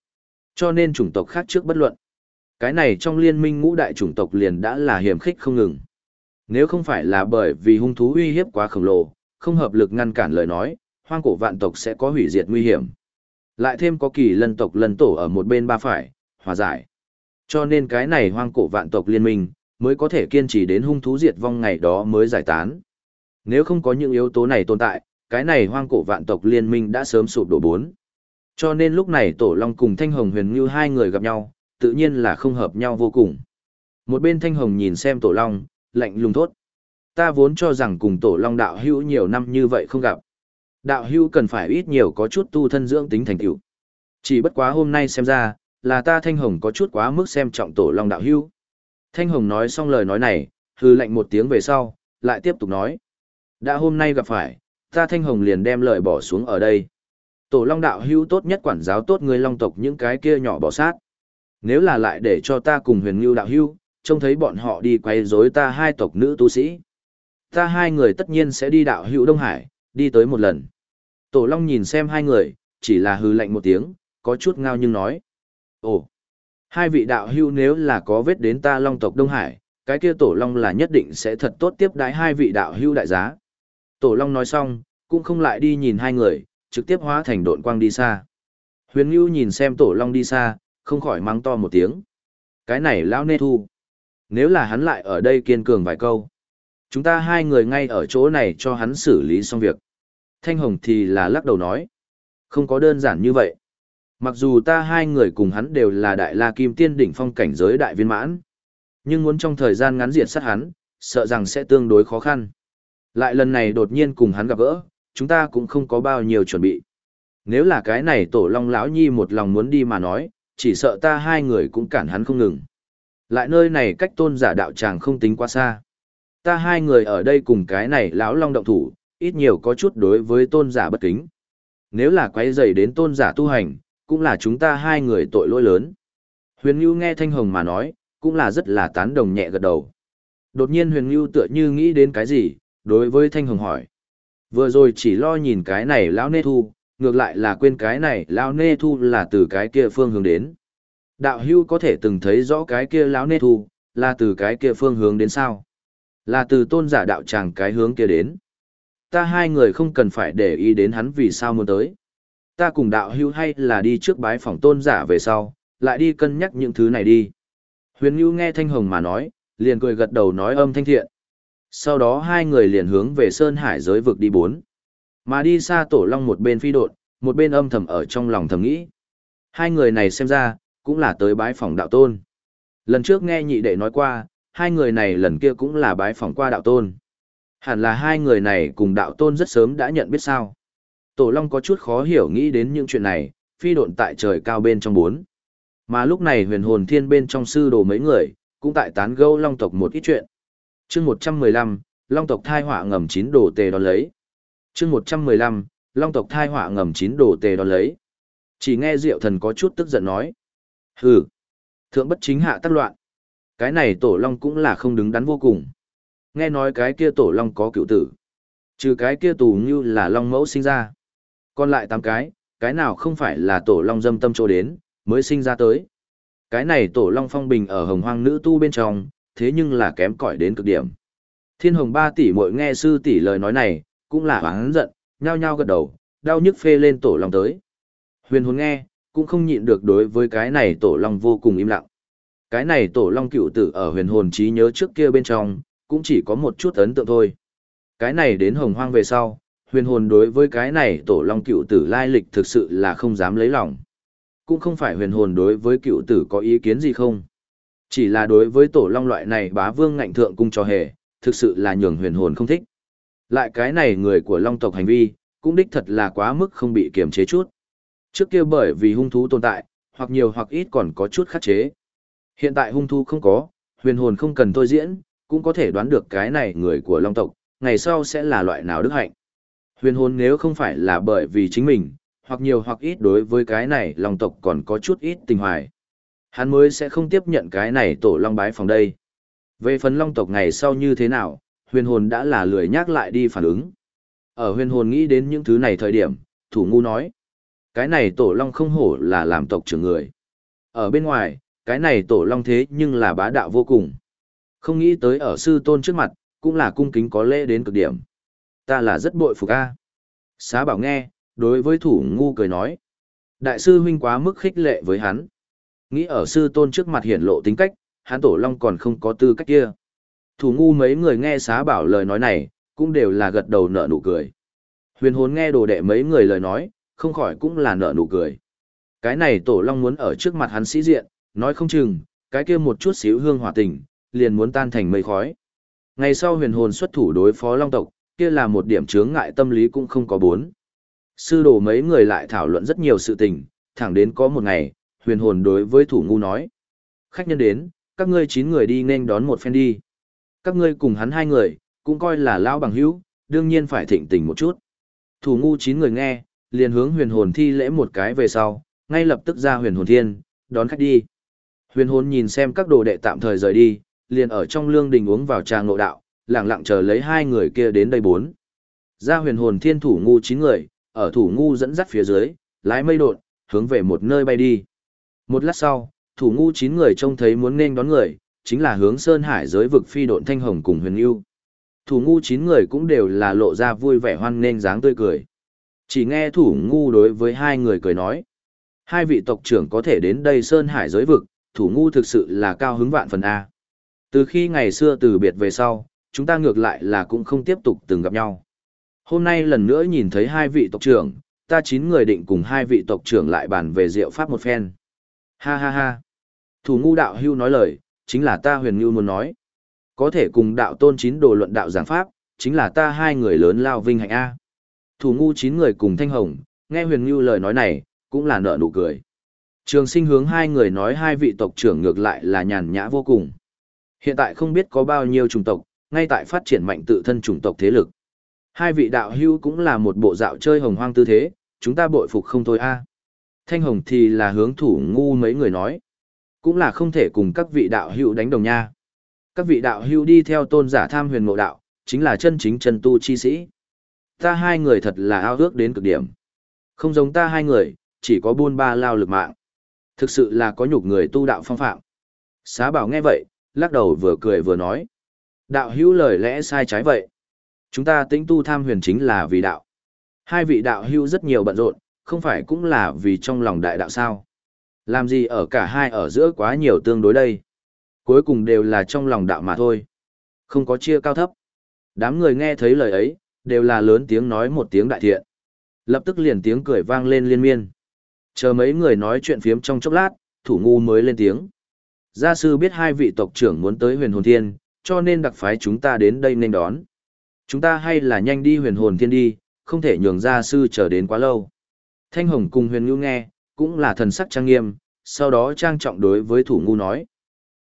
Cho nên chủng tộc khác trước bất luận. Cái này trong liên minh ngũ đại chủng tộc liền đã là hiểm khích không ngừng. Nếu không phải là bởi vì hung thú uy hiếp quá khổng lồ, không hợp lực ngăn cản lời nói, hoang cổ vạn tộc sẽ có hủy diệt nguy hiểm. Lại thêm có kỳ lân tộc lân tổ ở một bên ba phải, hòa giải. Cho nên cái này hoang cổ vạn tộc liên minh, mới có thể kiên trì đến hung thú diệt vong ngày đó mới giải tán. Nếu không có những yếu tố này tồn tại, cái này hoang cổ vạn tộc liên minh đã sớm sụp đổ bốn. Cho nên lúc này Tổ Long cùng Thanh Hồng huyền như hai người gặp nhau, tự nhiên là không hợp nhau vô cùng. Một bên Thanh Hồng nhìn xem Tổ Long, lạnh lùng thốt. Ta vốn cho rằng cùng Tổ Long đạo hữu nhiều năm như vậy không gặp. Đạo Hưu cần phải ít nhiều có chút tu thân dưỡng tính thành tựu. Chỉ bất quá hôm nay xem ra, là ta Thanh Hồng có chút quá mức xem trọng Tổ Long đạo Hưu. Thanh Hồng nói xong lời nói này, hư lạnh một tiếng về sau, lại tiếp tục nói. Đã hôm nay gặp phải, ta Thanh Hồng liền đem lời bỏ xuống ở đây. Tổ Long đạo Hưu tốt nhất quản giáo tốt người Long tộc những cái kia nhỏ bỏ sát. Nếu là lại để cho ta cùng huyền ngưu đạo Hưu trông thấy bọn họ đi quay rối ta hai tộc nữ tu sĩ. Ta hai người tất nhiên sẽ đi đạo hữu Đông Hải, đi tới một lần. Tổ Long nhìn xem hai người, chỉ là hư lạnh một tiếng, có chút ngao nhưng nói. Ồ, hai vị đạo hưu nếu là có vết đến ta Long tộc Đông Hải, cái kia Tổ Long là nhất định sẽ thật tốt tiếp đái hai vị đạo hưu đại giá. Tổ Long nói xong, cũng không lại đi nhìn hai người, trực tiếp hóa thành độn quang đi xa. Huyền Ngưu nhìn xem Tổ Long đi xa, không khỏi mắng to một tiếng. Cái này lão nê thu. Nếu là hắn lại ở đây kiên cường vài câu. Chúng ta hai người ngay ở chỗ này cho hắn xử lý xong việc. Thanh Hồng thì là lắc đầu nói. Không có đơn giản như vậy. Mặc dù ta hai người cùng hắn đều là đại la kim tiên đỉnh phong cảnh giới đại viên mãn, nhưng muốn trong thời gian ngắn diệt sát hắn, sợ rằng sẽ tương đối khó khăn. Lại lần này đột nhiên cùng hắn gặp gỡ, chúng ta cũng không có bao nhiêu chuẩn bị. Nếu là cái này tổ long lão nhi một lòng muốn đi mà nói, chỉ sợ ta hai người cũng cản hắn không ngừng. Lại nơi này cách tôn giả đạo tràng không tính quá xa. Ta hai người ở đây cùng cái này lão long động thủ, ít nhiều có chút đối với tôn giả bất kính. Nếu là quấy rầy đến tôn giả tu hành, cũng là chúng ta hai người tội lỗi lớn. Huyền Nhu nghe Thanh Hồng mà nói, cũng là rất là tán đồng nhẹ gật đầu. Đột nhiên Huyền Nhu tựa như nghĩ đến cái gì, đối với Thanh Hồng hỏi. Vừa rồi chỉ lo nhìn cái này lão nê thu, ngược lại là quên cái này lão nê thu là từ cái kia phương hướng đến. Đạo hưu có thể từng thấy rõ cái kia lão nê thu, là từ cái kia phương hướng đến sao? Là từ tôn giả đạo tràng cái hướng kia đến. Ta hai người không cần phải để ý đến hắn vì sao muốn tới. Ta cùng đạo hưu hay là đi trước bái phòng tôn giả về sau, lại đi cân nhắc những thứ này đi. Huyền Nhu nghe Thanh Hồng mà nói, liền cười gật đầu nói âm thanh thiện. Sau đó hai người liền hướng về Sơn Hải giới vực đi bốn. Mà đi xa tổ long một bên phi đột, một bên âm thầm ở trong lòng thầm nghĩ. Hai người này xem ra, cũng là tới bái phòng đạo tôn. Lần trước nghe nhị đệ nói qua, hai người này lần kia cũng là bái phỏng qua đạo tôn. Hẳn là hai người này cùng đạo tôn rất sớm đã nhận biết sao. Tổ Long có chút khó hiểu nghĩ đến những chuyện này, phi độn tại trời cao bên trong bốn. Mà lúc này huyền hồn thiên bên trong sư đồ mấy người, cũng tại tán gẫu Long tộc một ít chuyện. chương 115, Long tộc thai họa ngầm chín đồ tề đón lấy. chương 115, Long tộc thai họa ngầm chín đồ tề đón lấy. Chỉ nghe Diệu thần có chút tức giận nói. Hừ, thượng bất chính hạ tác loạn. Cái này tổ long cũng là không đứng đắn vô cùng. Nghe nói cái kia tổ long có cựu tử. Trừ cái kia tù như là long mẫu sinh ra. Còn lại tám cái, cái nào không phải là tổ long dâm tâm chỗ đến, mới sinh ra tới. Cái này tổ long phong bình ở hồng hoang nữ tu bên trong, thế nhưng là kém cỏi đến cực điểm. Thiên hồng ba tỷ mội nghe sư tỷ lời nói này, cũng là oán giận, nhao nhao gật đầu, đau nhức phê lên tổ long tới. Huyền hồn nghe, cũng không nhịn được đối với cái này tổ long vô cùng im lặng. Cái này tổ long cựu tử ở huyền hồn trí nhớ trước kia bên trong, cũng chỉ có một chút ấn tượng thôi. Cái này đến hồng hoang về sau, huyền hồn đối với cái này tổ long cựu tử lai lịch thực sự là không dám lấy lòng. Cũng không phải huyền hồn đối với cựu tử có ý kiến gì không. Chỉ là đối với tổ long loại này bá vương ngạnh thượng cung cho hề, thực sự là nhường huyền hồn không thích. Lại cái này người của long tộc hành vi, cũng đích thật là quá mức không bị kiềm chế chút. Trước kia bởi vì hung thú tồn tại, hoặc nhiều hoặc ít còn có chút khắc chế. Hiện tại hung thú không có, huyền hồn không cần tôi diễn, cũng có thể đoán được cái này người của long tộc, ngày sau sẽ là loại nào đức hạnh. Huyền hồn nếu không phải là bởi vì chính mình, hoặc nhiều hoặc ít đối với cái này long tộc còn có chút ít tình hoài. Hắn mới sẽ không tiếp nhận cái này tổ long bái phòng đây. Về phần long tộc ngày sau như thế nào, huyền hồn đã là lười nhắc lại đi phản ứng. Ở huyền hồn nghĩ đến những thứ này thời điểm, thủ ngu nói. Cái này tổ long không hổ là làm tộc trưởng người. Ở bên ngoài, cái này tổ long thế nhưng là bá đạo vô cùng. Không nghĩ tới ở sư tôn trước mặt, cũng là cung kính có lễ đến cực điểm. Ta là rất bội phục a. Xá bảo nghe, đối với thủ ngu cười nói. Đại sư huynh quá mức khích lệ với hắn. Nghĩ ở sư tôn trước mặt hiển lộ tính cách, hắn tổ long còn không có tư cách kia. Thủ ngu mấy người nghe xá bảo lời nói này, cũng đều là gật đầu nở nụ cười. Huyền hồn nghe đồ đệ mấy người lời nói, không khỏi cũng là nở nụ cười. Cái này tổ long muốn ở trước mặt hắn sĩ diện, nói không chừng, cái kia một chút xíu hương hỏa tình, liền muốn tan thành mây khói. Ngày sau huyền hồn xuất thủ đối phó long tộc, kia là một điểm chướng ngại tâm lý cũng không có bốn. Sư đồ mấy người lại thảo luận rất nhiều sự tình, thẳng đến có một ngày, huyền hồn đối với thủ ngu nói. Khách nhân đến, các ngươi chín người đi nên đón một phen đi. Các ngươi cùng hắn hai người, cũng coi là lão bằng hữu, đương nhiên phải thịnh tình một chút. Thủ ngu chín người nghe, liền hướng huyền hồn thi lễ một cái về sau, ngay lập tức ra huyền hồn thiên, đón khách đi. Huyền hồn nhìn xem các đồ đệ tạm thời rời đi, liền ở trong lương đình uống vào trà ngộ đạo, lặng lặng chờ lấy hai người kia đến đây bốn. Ra huyền hồn thiên thủ ngu chín người, ở thủ ngu dẫn dắt phía dưới, lái mây đột, hướng về một nơi bay đi. Một lát sau, thủ ngu chín người trông thấy muốn nên đón người, chính là hướng Sơn Hải giới vực phi độn thanh hồng cùng huyền yêu. Thủ ngu chín người cũng đều là lộ ra vui vẻ hoan nên dáng tươi cười. Chỉ nghe thủ ngu đối với hai người cười nói. Hai vị tộc trưởng có thể đến đây Sơn Hải giới vực, thủ ngu thực sự là cao hứng vạn phần A. Từ khi ngày xưa từ biệt về sau, chúng ta ngược lại là cũng không tiếp tục từng gặp nhau. Hôm nay lần nữa nhìn thấy hai vị tộc trưởng, ta chín người định cùng hai vị tộc trưởng lại bàn về diệu pháp một phen. Ha ha ha. Thủ ngu đạo hưu nói lời, chính là ta huyền ngưu muốn nói. Có thể cùng đạo tôn chín đồ luận đạo giảng pháp, chính là ta hai người lớn lao vinh hạnh A. Thủ ngu chín người cùng thanh hồng, nghe huyền ngưu lời nói này, cũng là nợ nụ cười. Trường sinh hướng hai người nói hai vị tộc trưởng ngược lại là nhàn nhã vô cùng. Hiện tại không biết có bao nhiêu chủng tộc, ngay tại phát triển mạnh tự thân chủng tộc thế lực. Hai vị đạo hưu cũng là một bộ dạo chơi hồng hoang tư thế, chúng ta bội phục không thôi a. Thanh hồng thì là hướng thủ ngu mấy người nói. Cũng là không thể cùng các vị đạo hưu đánh đồng nha. Các vị đạo hưu đi theo tôn giả tham huyền ngộ đạo, chính là chân chính chân tu chi sĩ. Ta hai người thật là ao ước đến cực điểm. Không giống ta hai người, chỉ có buôn ba lao lực mạng. Thực sự là có nhục người tu đạo phong phạm. Xá bảo nghe vậy, lắc đầu vừa cười vừa nói. Đạo hữu lời lẽ sai trái vậy. Chúng ta tĩnh tu tham huyền chính là vì đạo. Hai vị đạo hữu rất nhiều bận rộn, không phải cũng là vì trong lòng đại đạo sao. Làm gì ở cả hai ở giữa quá nhiều tương đối đây. Cuối cùng đều là trong lòng đạo mà thôi. Không có chia cao thấp. Đám người nghe thấy lời ấy, đều là lớn tiếng nói một tiếng đại thiện. Lập tức liền tiếng cười vang lên liên miên. Chờ mấy người nói chuyện phiếm trong chốc lát, thủ ngu mới lên tiếng. Gia sư biết hai vị tộc trưởng muốn tới huyền hồn thiên, cho nên đặc phái chúng ta đến đây nên đón. Chúng ta hay là nhanh đi huyền hồn thiên đi, không thể nhường gia sư chờ đến quá lâu. Thanh Hồng cùng huyền ngu nghe, cũng là thần sắc trang nghiêm, sau đó trang trọng đối với thủ ngu nói.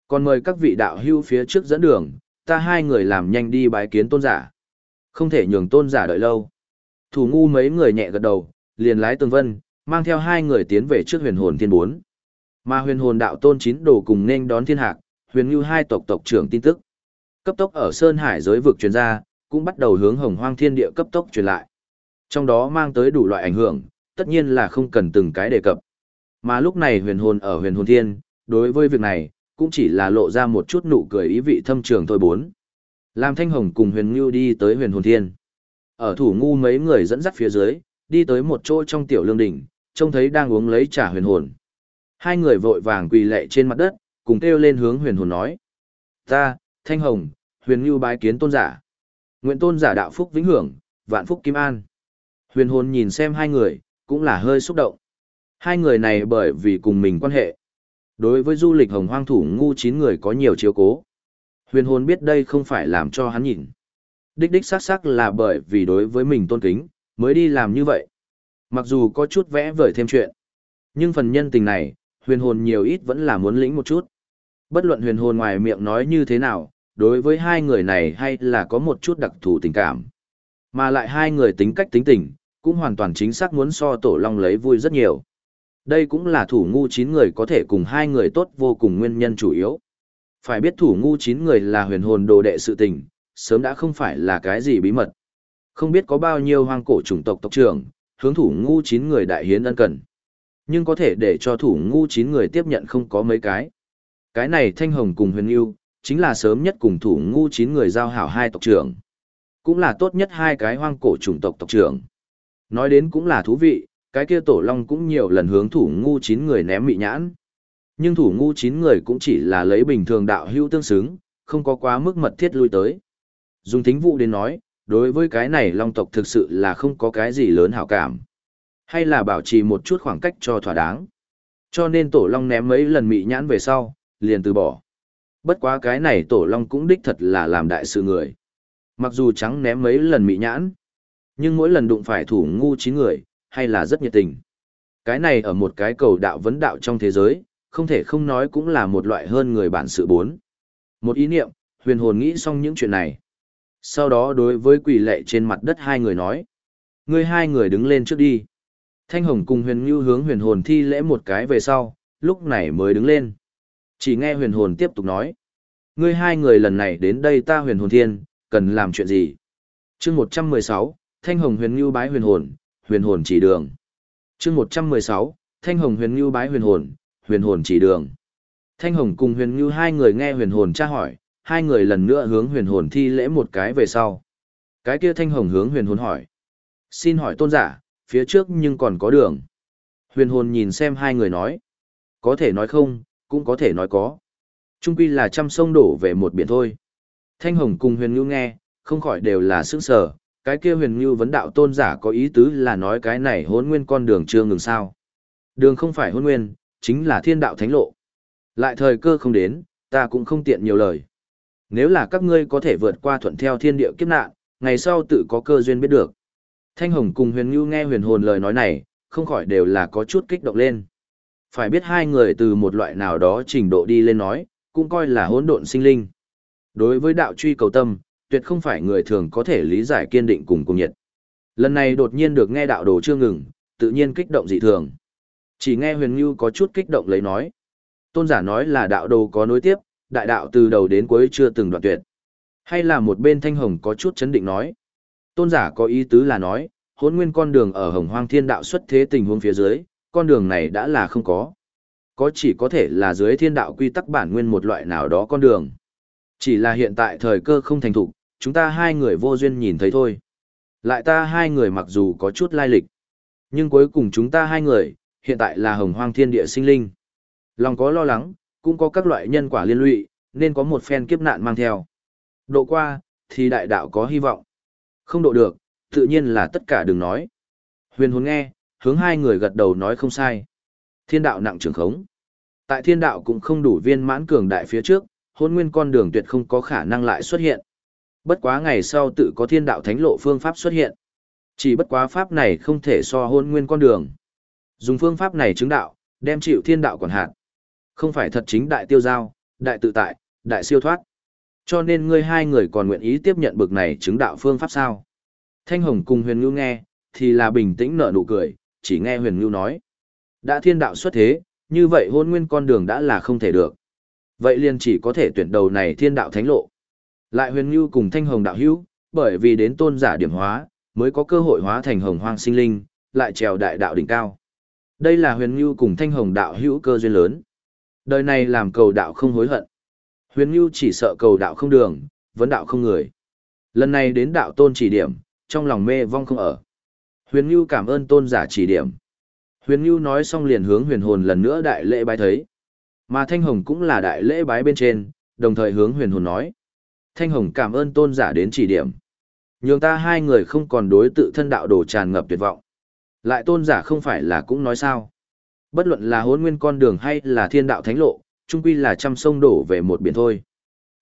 Còn mời các vị đạo hưu phía trước dẫn đường, ta hai người làm nhanh đi bái kiến tôn giả. Không thể nhường tôn giả đợi lâu. Thủ ngu mấy người nhẹ gật đầu, liền lái tường vân, mang theo hai người tiến về trước huyền hồn thiên bốn. Mà huyền hồn đạo tôn chín đồ cùng nên đón thiên hạc, huyền như hai tộc tộc trưởng tin tức. Cấp tốc ở Sơn Hải giới vực truyền ra, cũng bắt đầu hướng hồng hoang thiên địa cấp tốc truyền lại. Trong đó mang tới đủ loại ảnh hưởng, tất nhiên là không cần từng cái đề cập. Mà lúc này huyền hồn ở huyền hồn thiên, đối với việc này, cũng chỉ là lộ ra một chút nụ cười ý vị thâm trường thôi bốn. Làm thanh hồng cùng huyền ngưu đi tới huyền hồn thiên. Ở thủ ngu mấy người dẫn dắt phía dưới, đi tới một chỗ trong tiểu lương đỉnh, trông thấy đang uống lấy trà huyền hồn. Hai người vội vàng quỳ lệ trên mặt đất, cùng kêu lên hướng huyền hồn nói. Ta, Thanh Hồng, huyền như bái kiến tôn giả. Nguyện tôn giả đạo phúc vĩnh hưởng, vạn phúc kim an. Huyền hồn nhìn xem hai người, cũng là hơi xúc động. Hai người này bởi vì cùng mình quan hệ. Đối với du lịch hồng hoang thủ ngu chín người có nhiều chiếu cố. Huyền hồn biết đây không phải làm cho hắn nhìn. Đích đích xác xác là bởi vì đối với mình tôn kính, mới đi làm như vậy. Mặc dù có chút vẽ vời thêm chuyện. Nhưng phần nhân tình này, huyền hồn nhiều ít vẫn là muốn lĩnh một chút. Bất luận huyền hồn ngoài miệng nói như thế nào, đối với hai người này hay là có một chút đặc thù tình cảm. Mà lại hai người tính cách tính tình, cũng hoàn toàn chính xác muốn so tổ long lấy vui rất nhiều. Đây cũng là thủ ngu chín người có thể cùng hai người tốt vô cùng nguyên nhân chủ yếu. Phải biết thủ ngu chín người là huyền hồn đồ đệ sự tình, sớm đã không phải là cái gì bí mật. Không biết có bao nhiêu hoang cổ chủng tộc tộc trưởng, hướng thủ ngu chín người đại hiến ân cần. Nhưng có thể để cho thủ ngu chín người tiếp nhận không có mấy cái. Cái này Thanh Hồng cùng Huyền Yêu, chính là sớm nhất cùng thủ ngu chín người giao hảo hai tộc trưởng. Cũng là tốt nhất hai cái hoang cổ chủng tộc tộc trưởng. Nói đến cũng là thú vị, cái kia tổ long cũng nhiều lần hướng thủ ngu chín người ném mị nhãn. Nhưng thủ ngu chín người cũng chỉ là lấy bình thường đạo hữu tương xứng, không có quá mức mật thiết lui tới. Dùng thính vụ đến nói, đối với cái này long tộc thực sự là không có cái gì lớn hảo cảm. Hay là bảo trì một chút khoảng cách cho thỏa đáng. Cho nên tổ long ném mấy lần mị nhãn về sau, liền từ bỏ. Bất quá cái này tổ long cũng đích thật là làm đại sự người. Mặc dù trắng ném mấy lần mị nhãn, nhưng mỗi lần đụng phải thủ ngu chín người, hay là rất nhiệt tình. Cái này ở một cái cầu đạo vấn đạo trong thế giới, không thể không nói cũng là một loại hơn người bản sự bốn. Một ý niệm, huyền hồn nghĩ xong những chuyện này. Sau đó đối với quỷ lệ trên mặt đất hai người nói. Ngươi hai người đứng lên trước đi. Thanh Hồng cùng huyền như hướng huyền hồn thi lễ một cái về sau, lúc này mới đứng lên. Chỉ nghe huyền hồn tiếp tục nói. Ngươi hai người lần này đến đây ta huyền hồn thiên, cần làm chuyện gì? chương 116, Thanh Hồng huyền như bái huyền hồn, huyền hồn chỉ đường. chương 116, Thanh Hồng huyền như bái huyền hồn, huyền hồn chỉ đường. Thanh Hồng cùng huyền như hai người nghe huyền hồn tra hỏi, hai người lần nữa hướng huyền hồn thi lễ một cái về sau. Cái kia Thanh Hồng hướng huyền hồn hỏi. Xin hỏi tôn giả, phía trước nhưng còn có đường. Huyền hồn nhìn xem hai người nói. Có thể nói không, cũng có thể nói có. Trung quy là trăm sông đổ về một biển thôi. Thanh Hồng cùng huyền ngưu nghe, không khỏi đều là sức sở, Cái kia huyền ngưu vấn đạo tôn giả có ý tứ là nói cái này hôn nguyên con đường chưa ngừng sao. Đường không phải hôn nguyên, chính là thiên đạo thánh lộ. Lại thời cơ không đến, ta cũng không tiện nhiều lời. Nếu là các ngươi có thể vượt qua thuận theo thiên địa kiếp nạn, ngày sau tự có cơ duyên biết được. Thanh Hồng cùng huyền nhu nghe huyền hồn lời nói này, không khỏi đều là có chút kích động lên. Phải biết hai người từ một loại nào đó trình độ đi lên nói, cũng coi là hỗn độn sinh linh. Đối với đạo truy cầu tâm, tuyệt không phải người thường có thể lý giải kiên định cùng cùng nhiệt. Lần này đột nhiên được nghe đạo đồ chưa ngừng, tự nhiên kích động dị thường. Chỉ nghe huyền như có chút kích động lấy nói. Tôn giả nói là đạo đồ có nối tiếp, đại đạo từ đầu đến cuối chưa từng đoạn tuyệt. Hay là một bên thanh hồng có chút chấn định nói. Tôn giả có ý tứ là nói, hốn nguyên con đường ở hồng hoang thiên đạo xuất thế tình huống phía dưới, con đường này đã là không có. Có chỉ có thể là dưới thiên đạo quy tắc bản nguyên một loại nào đó con đường. Chỉ là hiện tại thời cơ không thành thục, chúng ta hai người vô duyên nhìn thấy thôi. Lại ta hai người mặc dù có chút lai lịch, nhưng cuối cùng chúng ta hai người, hiện tại là hồng hoang thiên địa sinh linh. Lòng có lo lắng, cũng có các loại nhân quả liên lụy, nên có một phen kiếp nạn mang theo. Độ qua, thì đại đạo có hy vọng. Không độ được, tự nhiên là tất cả đừng nói. Huyền hồn nghe, hướng hai người gật đầu nói không sai. Thiên đạo nặng trường khống. Tại thiên đạo cũng không đủ viên mãn cường đại phía trước, hôn nguyên con đường tuyệt không có khả năng lại xuất hiện. Bất quá ngày sau tự có thiên đạo thánh lộ phương pháp xuất hiện. Chỉ bất quá pháp này không thể so hôn nguyên con đường. Dùng phương pháp này chứng đạo, đem chịu thiên đạo quản hạt. Không phải thật chính đại tiêu giao, đại tự tại, đại siêu thoát. Cho nên ngươi hai người còn nguyện ý tiếp nhận bực này chứng đạo phương pháp sao? Thanh Hồng cùng Huyền Ngưu nghe, thì là bình tĩnh nở nụ cười, chỉ nghe Huyền Ngưu nói. Đã thiên đạo xuất thế, như vậy hôn nguyên con đường đã là không thể được. Vậy liền chỉ có thể tuyển đầu này thiên đạo thánh lộ. Lại Huyền Ngưu cùng Thanh Hồng đạo hữu, bởi vì đến tôn giả điểm hóa, mới có cơ hội hóa thành hồng hoang sinh linh, lại trèo đại đạo đỉnh cao. Đây là Huyền Ngưu cùng Thanh Hồng đạo hữu cơ duyên lớn. Đời này làm cầu đạo không hối hận. Huyền Ngưu chỉ sợ cầu đạo không đường, vấn đạo không người. Lần này đến đạo tôn chỉ điểm, trong lòng mê vong không ở. Huyền Ngưu cảm ơn tôn giả chỉ điểm. Huyền Ngưu nói xong liền hướng huyền hồn lần nữa đại lễ bái thấy. Mà Thanh Hồng cũng là đại lễ bái bên trên, đồng thời hướng huyền hồn nói. Thanh Hồng cảm ơn tôn giả đến chỉ điểm. Nhường ta hai người không còn đối tự thân đạo đồ tràn ngập tuyệt vọng. Lại tôn giả không phải là cũng nói sao. Bất luận là hốn nguyên con đường hay là thiên đạo thánh lộ, chung quy là trăm sông đổ về một biển thôi.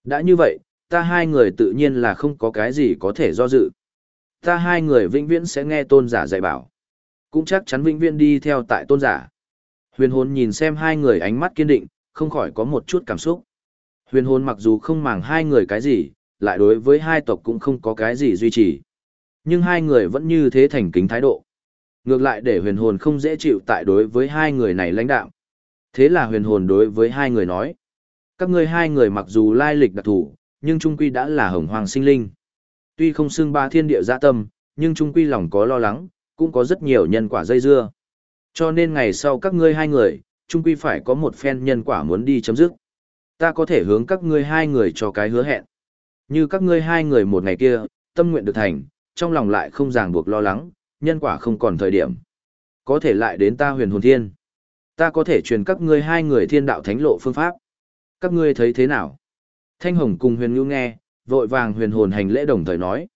Đã như vậy, ta hai người tự nhiên là không có cái gì có thể do dự. Ta hai người vĩnh viễn sẽ nghe tôn giả dạy bảo. Cũng chắc chắn vĩnh viễn đi theo tại tôn giả. Huyền hồn nhìn xem hai người ánh mắt kiên định, không khỏi có một chút cảm xúc. Huyền hồn mặc dù không màng hai người cái gì, lại đối với hai tộc cũng không có cái gì duy trì. Nhưng hai người vẫn như thế thành kính thái độ. Ngược lại để huyền hồn không dễ chịu tại đối với hai người này lãnh đạo. Thế là huyền hồn đối với hai người nói. Các ngươi hai người mặc dù lai lịch đặc thủ, nhưng trung quy đã là hồng hoàng sinh linh. Tuy không xưng ba thiên địa dạ tâm, nhưng trung quy lòng có lo lắng, cũng có rất nhiều nhân quả dây dưa. Cho nên ngày sau các ngươi hai người, trung quy phải có một phen nhân quả muốn đi chấm dứt. Ta có thể hướng các ngươi hai người cho cái hứa hẹn. Như các ngươi hai người một ngày kia, tâm nguyện được thành, trong lòng lại không ràng buộc lo lắng, nhân quả không còn thời điểm. Có thể lại đến ta huyền hồn thiên. Ta có thể truyền các ngươi hai người thiên đạo thánh lộ phương pháp. Các ngươi thấy thế nào? Thanh Hồng cùng huyền ngưu nghe, vội vàng huyền hồn hành lễ đồng thời nói.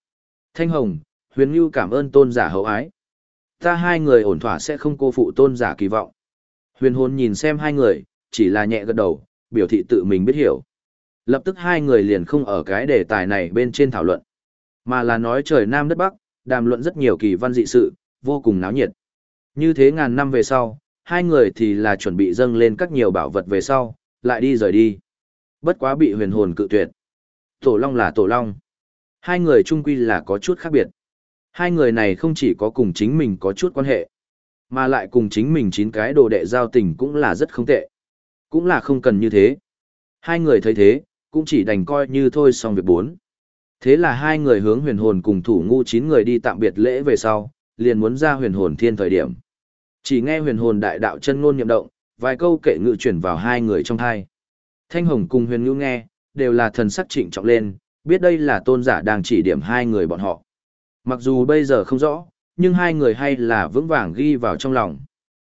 Thanh Hồng, huyền ngưu cảm ơn tôn giả hậu ái. Ta hai người ổn thỏa sẽ không cô phụ tôn giả kỳ vọng. Huyền hồn nhìn xem hai người, chỉ là nhẹ gật đầu, biểu thị tự mình biết hiểu. Lập tức hai người liền không ở cái đề tài này bên trên thảo luận, mà là nói trời Nam đất Bắc, đàm luận rất nhiều kỳ văn dị sự, vô cùng náo nhiệt. Như thế ngàn năm về sau, hai người thì là chuẩn bị dâng lên các nhiều bảo vật về sau, lại đi rời đi. Bất quá bị huyền hồn cự tuyệt. Tổ Long là Tổ Long. Hai người chung quy là có chút khác biệt. Hai người này không chỉ có cùng chính mình có chút quan hệ, mà lại cùng chính mình chín cái đồ đệ giao tình cũng là rất không tệ. Cũng là không cần như thế. Hai người thấy thế, cũng chỉ đành coi như thôi xong việc bốn. Thế là hai người hướng huyền hồn cùng thủ ngu chín người đi tạm biệt lễ về sau, liền muốn ra huyền hồn thiên thời điểm. Chỉ nghe huyền hồn đại đạo chân ngôn nhậm động, vài câu kệ ngự chuyển vào hai người trong thai. Thanh hồng cùng huyền ngữ nghe, đều là thần sắc trịnh trọng lên, biết đây là tôn giả đang chỉ điểm hai người bọn họ. Mặc dù bây giờ không rõ, nhưng hai người hay là vững vàng ghi vào trong lòng.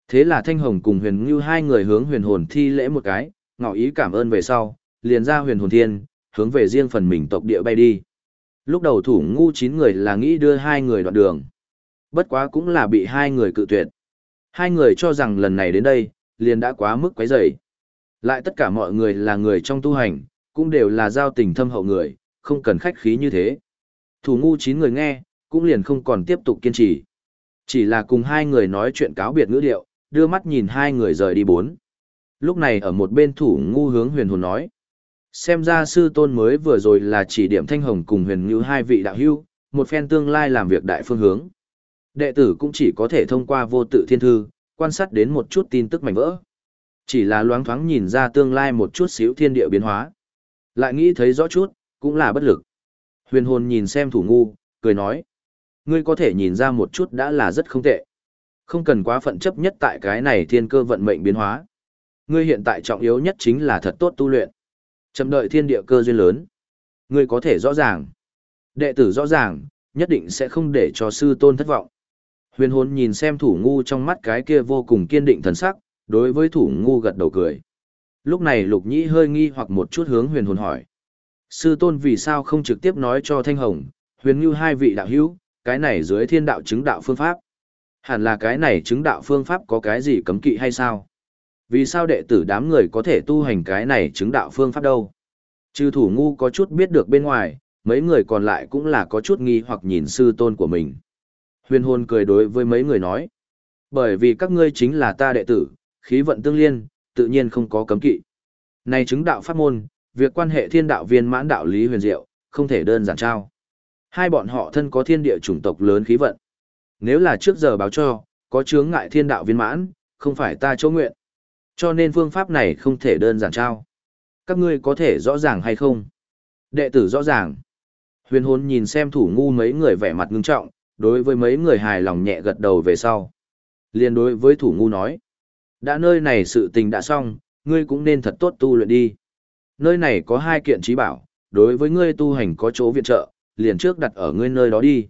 Thế là Thanh Hồng cùng huyền ngưu hai người hướng huyền hồn thi lễ một cái, ngỏ ý cảm ơn về sau, liền ra huyền hồn thiên, hướng về riêng phần mình tộc địa bay đi. Lúc đầu thủ ngu chín người là nghĩ đưa hai người đoạn đường. Bất quá cũng là bị hai người cự tuyệt. Hai người cho rằng lần này đến đây, liền đã quá mức quấy rầy. Lại tất cả mọi người là người trong tu hành, cũng đều là giao tình thâm hậu người, không cần khách khí như thế. Thủ ngu chín người nghe, cũng liền không còn tiếp tục kiên trì. Chỉ là cùng hai người nói chuyện cáo biệt ngữ điệu, đưa mắt nhìn hai người rời đi bốn. Lúc này ở một bên thủ ngu hướng huyền hồn nói. Xem ra sư tôn mới vừa rồi là chỉ điểm thanh hồng cùng huyền như hai vị đạo hưu, một phen tương lai làm việc đại phương hướng. Đệ tử cũng chỉ có thể thông qua vô tự thiên thư, quan sát đến một chút tin tức mảnh vỡ. Chỉ là loáng thoáng nhìn ra tương lai một chút xíu thiên địa biến hóa. Lại nghĩ thấy rõ chút, cũng là bất lực. Huyền hồn nhìn xem thủ ngu, cười nói. Ngươi có thể nhìn ra một chút đã là rất không tệ. Không cần quá phận chấp nhất tại cái này thiên cơ vận mệnh biến hóa. Ngươi hiện tại trọng yếu nhất chính là thật tốt tu luyện. Chậm đợi thiên địa cơ duyên lớn. Ngươi có thể rõ ràng. Đệ tử rõ ràng, nhất định sẽ không để cho sư tôn thất vọng. Huyền hồn nhìn xem thủ ngu trong mắt cái kia vô cùng kiên định thần sắc, đối với thủ ngu gật đầu cười. Lúc này lục nhĩ hơi nghi hoặc một chút hướng huyền hồn hỏi. Sư tôn vì sao không trực tiếp nói cho Thanh Hồng, huyền như hai vị đạo hữu, cái này dưới thiên đạo chứng đạo phương pháp. Hẳn là cái này chứng đạo phương pháp có cái gì cấm kỵ hay sao? Vì sao đệ tử đám người có thể tu hành cái này chứng đạo phương pháp đâu? Trừ thủ ngu có chút biết được bên ngoài, mấy người còn lại cũng là có chút nghi hoặc nhìn sư tôn của mình. Huyền hồn cười đối với mấy người nói. Bởi vì các ngươi chính là ta đệ tử, khí vận tương liên, tự nhiên không có cấm kỵ. Này chứng đạo pháp môn, việc quan hệ thiên đạo viên mãn đạo lý huyền diệu, không thể đơn giản trao. Hai bọn họ thân có thiên địa chủng tộc lớn khí vận. Nếu là trước giờ báo cho, có chướng ngại thiên đạo viên mãn, không phải ta chỗ nguyện. Cho nên phương pháp này không thể đơn giản trao. Các ngươi có thể rõ ràng hay không? Đệ tử rõ ràng. Huyền hồn nhìn xem thủ ngu mấy người vẻ mặt ngưng trọng, đối với mấy người hài lòng nhẹ gật đầu về sau. Liên đối với thủ ngu nói. Đã nơi này sự tình đã xong, ngươi cũng nên thật tốt tu luyện đi. Nơi này có hai kiện trí bảo, đối với ngươi tu hành có chỗ viện trợ, liền trước đặt ở ngươi nơi đó đi.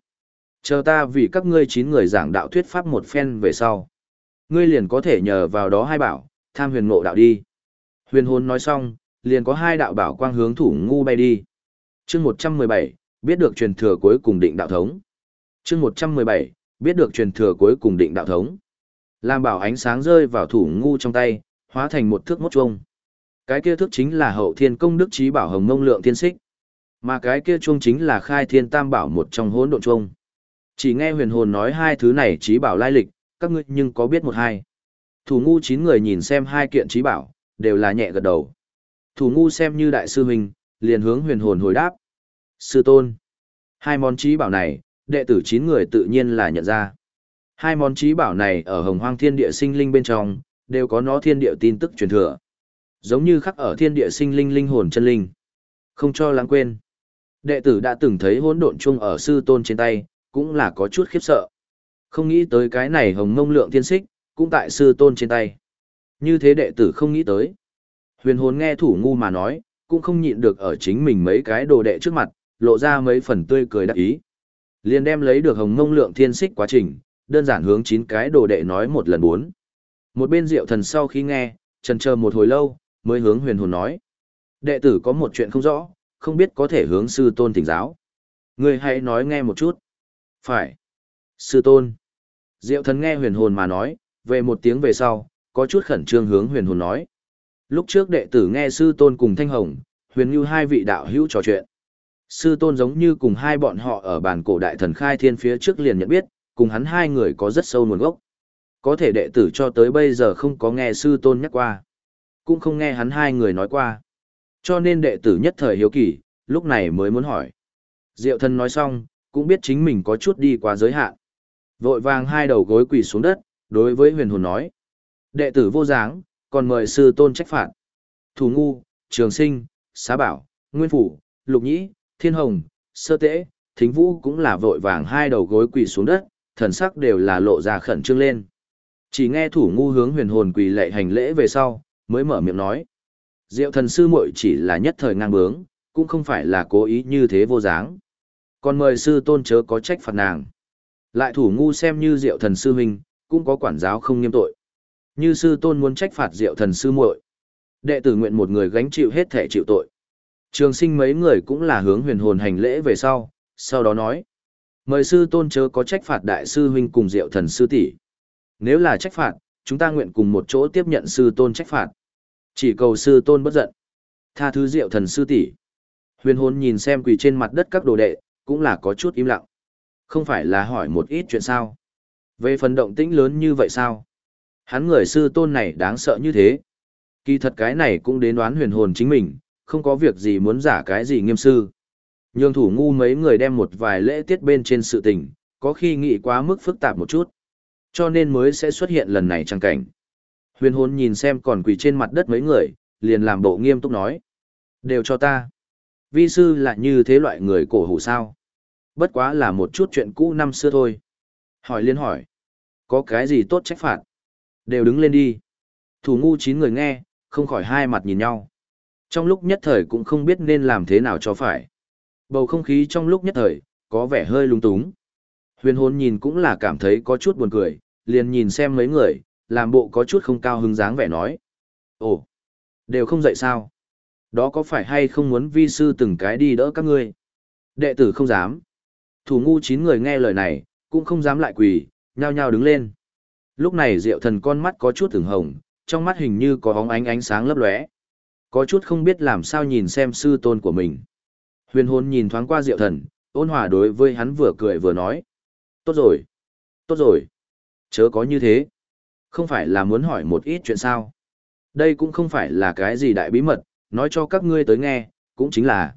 Chờ ta vì các ngươi chín người giảng đạo thuyết pháp một phen về sau. Ngươi liền có thể nhờ vào đó hai bảo, tham huyền ngộ đạo đi. Huyền hồn nói xong, liền có hai đạo bảo quang hướng thủ ngu bay đi. chương 117, biết được truyền thừa cuối cùng định đạo thống. chương 117, biết được truyền thừa cuối cùng định đạo thống. Làm bảo ánh sáng rơi vào thủ ngu trong tay, hóa thành một thước mốt chuông. Cái kia thước chính là hậu thiên công đức trí bảo hồng mông lượng thiên xích. Mà cái kia chuông chính là khai thiên tam bảo một trong hỗn độn chuông. Chỉ nghe huyền hồn nói hai thứ này trí bảo lai lịch, các ngươi nhưng có biết một hai. Thủ ngu chín người nhìn xem hai kiện trí bảo, đều là nhẹ gật đầu. Thủ ngu xem như đại sư huynh, liền hướng huyền hồn hồi đáp. Sư tôn. Hai món trí bảo này, đệ tử chín người tự nhiên là nhận ra. Hai món trí bảo này ở hồng hoang thiên địa sinh linh bên trong, đều có nó thiên địa tin tức truyền thừa. Giống như khắc ở thiên địa sinh linh linh hồn chân linh. Không cho lãng quên. Đệ tử đã từng thấy hỗn độn chung ở sư tôn trên tay, cũng là có chút khiếp sợ. Không nghĩ tới cái này hồng mông lượng thiên xích, cũng tại sư tôn trên tay. Như thế đệ tử không nghĩ tới. Huyền hồn nghe thủ ngu mà nói, cũng không nhịn được ở chính mình mấy cái đồ đệ trước mặt, lộ ra mấy phần tươi cười đắc ý. Liền đem lấy được hồng mông lượng thiên xích quá trình, đơn giản hướng chín cái đồ đệ nói một lần bốn. Một bên diệu thần sau khi nghe, trần chờ một hồi lâu, mới hướng huyền hồn nói. Đệ tử có một chuyện không rõ, không biết có thể hướng sư tôn thỉnh giáo. Người hãy nói nghe một chút. Phải. Sư tôn. Diệu thần nghe huyền hồn mà nói, về một tiếng về sau, có chút khẩn trương hướng huyền hồn nói. Lúc trước đệ tử nghe sư tôn cùng Thanh Hồng, huyền như hai vị đạo hữu trò chuyện. Sư tôn giống như cùng hai bọn họ ở bàn cổ đại thần khai thiên phía trước liền nhận biết, cùng hắn hai người có rất sâu nguồn gốc. Có thể đệ tử cho tới bây giờ không có nghe sư tôn nhắc qua. Cũng không nghe hắn hai người nói qua. Cho nên đệ tử nhất thời hiếu kỳ, lúc này mới muốn hỏi. Diệu thân nói xong, cũng biết chính mình có chút đi qua giới hạn. Vội vàng hai đầu gối quỳ xuống đất, đối với huyền hồn nói. Đệ tử vô dáng, còn mời sư tôn trách phạt. Thủ ngu, trường sinh, xá bảo, nguyên phủ, lục nhĩ, thiên hồng, sơ tễ, thính vũ cũng là vội vàng hai đầu gối quỳ xuống đất, thần sắc đều là lộ ra khẩn trương lên. Chỉ nghe thủ ngu hướng huyền hồn quỳ lệ hành lễ về sau, mới mở miệng nói. Diệu thần sư muội chỉ là nhất thời ngang bướng, cũng không phải là cố ý như thế vô dáng. Còn mời sư tôn chớ có trách phạt nàng. Lại thủ ngu xem như diệu thần sư huynh, cũng có quản giáo không nghiêm tội. Như sư tôn muốn trách phạt diệu thần sư muội, đệ tử nguyện một người gánh chịu hết thể chịu tội. Trường sinh mấy người cũng là hướng huyền hồn hành lễ về sau, sau đó nói. Mời sư tôn chớ có trách phạt đại sư huynh cùng diệu thần sư tỷ. Nếu là trách phạt, chúng ta nguyện cùng một chỗ tiếp nhận sư tôn trách phạt. Chỉ cầu sư tôn bất giận. Tha thứ diệu thần sư tỷ. Huyền hồn nhìn xem quỳ trên mặt đất các đồ đệ, cũng là có chút im lặng. Không phải là hỏi một ít chuyện sao. Về phần động tĩnh lớn như vậy sao? Hắn người sư tôn này đáng sợ như thế. Kỳ thật cái này cũng đến đoán huyền hồn chính mình, không có việc gì muốn giả cái gì nghiêm sư. Nhường thủ ngu mấy người đem một vài lễ tiết bên trên sự tình, có khi nghĩ quá mức phức tạp một chút. Cho nên mới sẽ xuất hiện lần này trang cảnh. Huyền hồn nhìn xem còn quỳ trên mặt đất mấy người, liền làm bộ nghiêm túc nói. Đều cho ta. Vi sư là như thế loại người cổ hủ sao. Bất quá là một chút chuyện cũ năm xưa thôi. Hỏi liên hỏi. Có cái gì tốt trách phạt? Đều đứng lên đi. Thủ ngu chín người nghe, không khỏi hai mặt nhìn nhau. Trong lúc nhất thời cũng không biết nên làm thế nào cho phải. Bầu không khí trong lúc nhất thời, có vẻ hơi lung túng. Huyền hồn nhìn cũng là cảm thấy có chút buồn cười, liền nhìn xem mấy người, làm bộ có chút không cao hứng dáng vẻ nói. Ồ, đều không dậy sao? Đó có phải hay không muốn vi sư từng cái đi đỡ các ngươi? Đệ tử không dám. Thủ ngu chín người nghe lời này, cũng không dám lại quỳ, nhao nhao đứng lên. Lúc này diệu thần con mắt có chút ửng hồng, trong mắt hình như có hóng ánh ánh sáng lấp lóe. Có chút không biết làm sao nhìn xem sư tôn của mình. Huyền hồn nhìn thoáng qua diệu thần, ôn hòa đối với hắn vừa cười vừa nói. Tốt rồi, tốt rồi. Chớ có như thế. Không phải là muốn hỏi một ít chuyện sao. Đây cũng không phải là cái gì đại bí mật, nói cho các ngươi tới nghe, cũng chính là.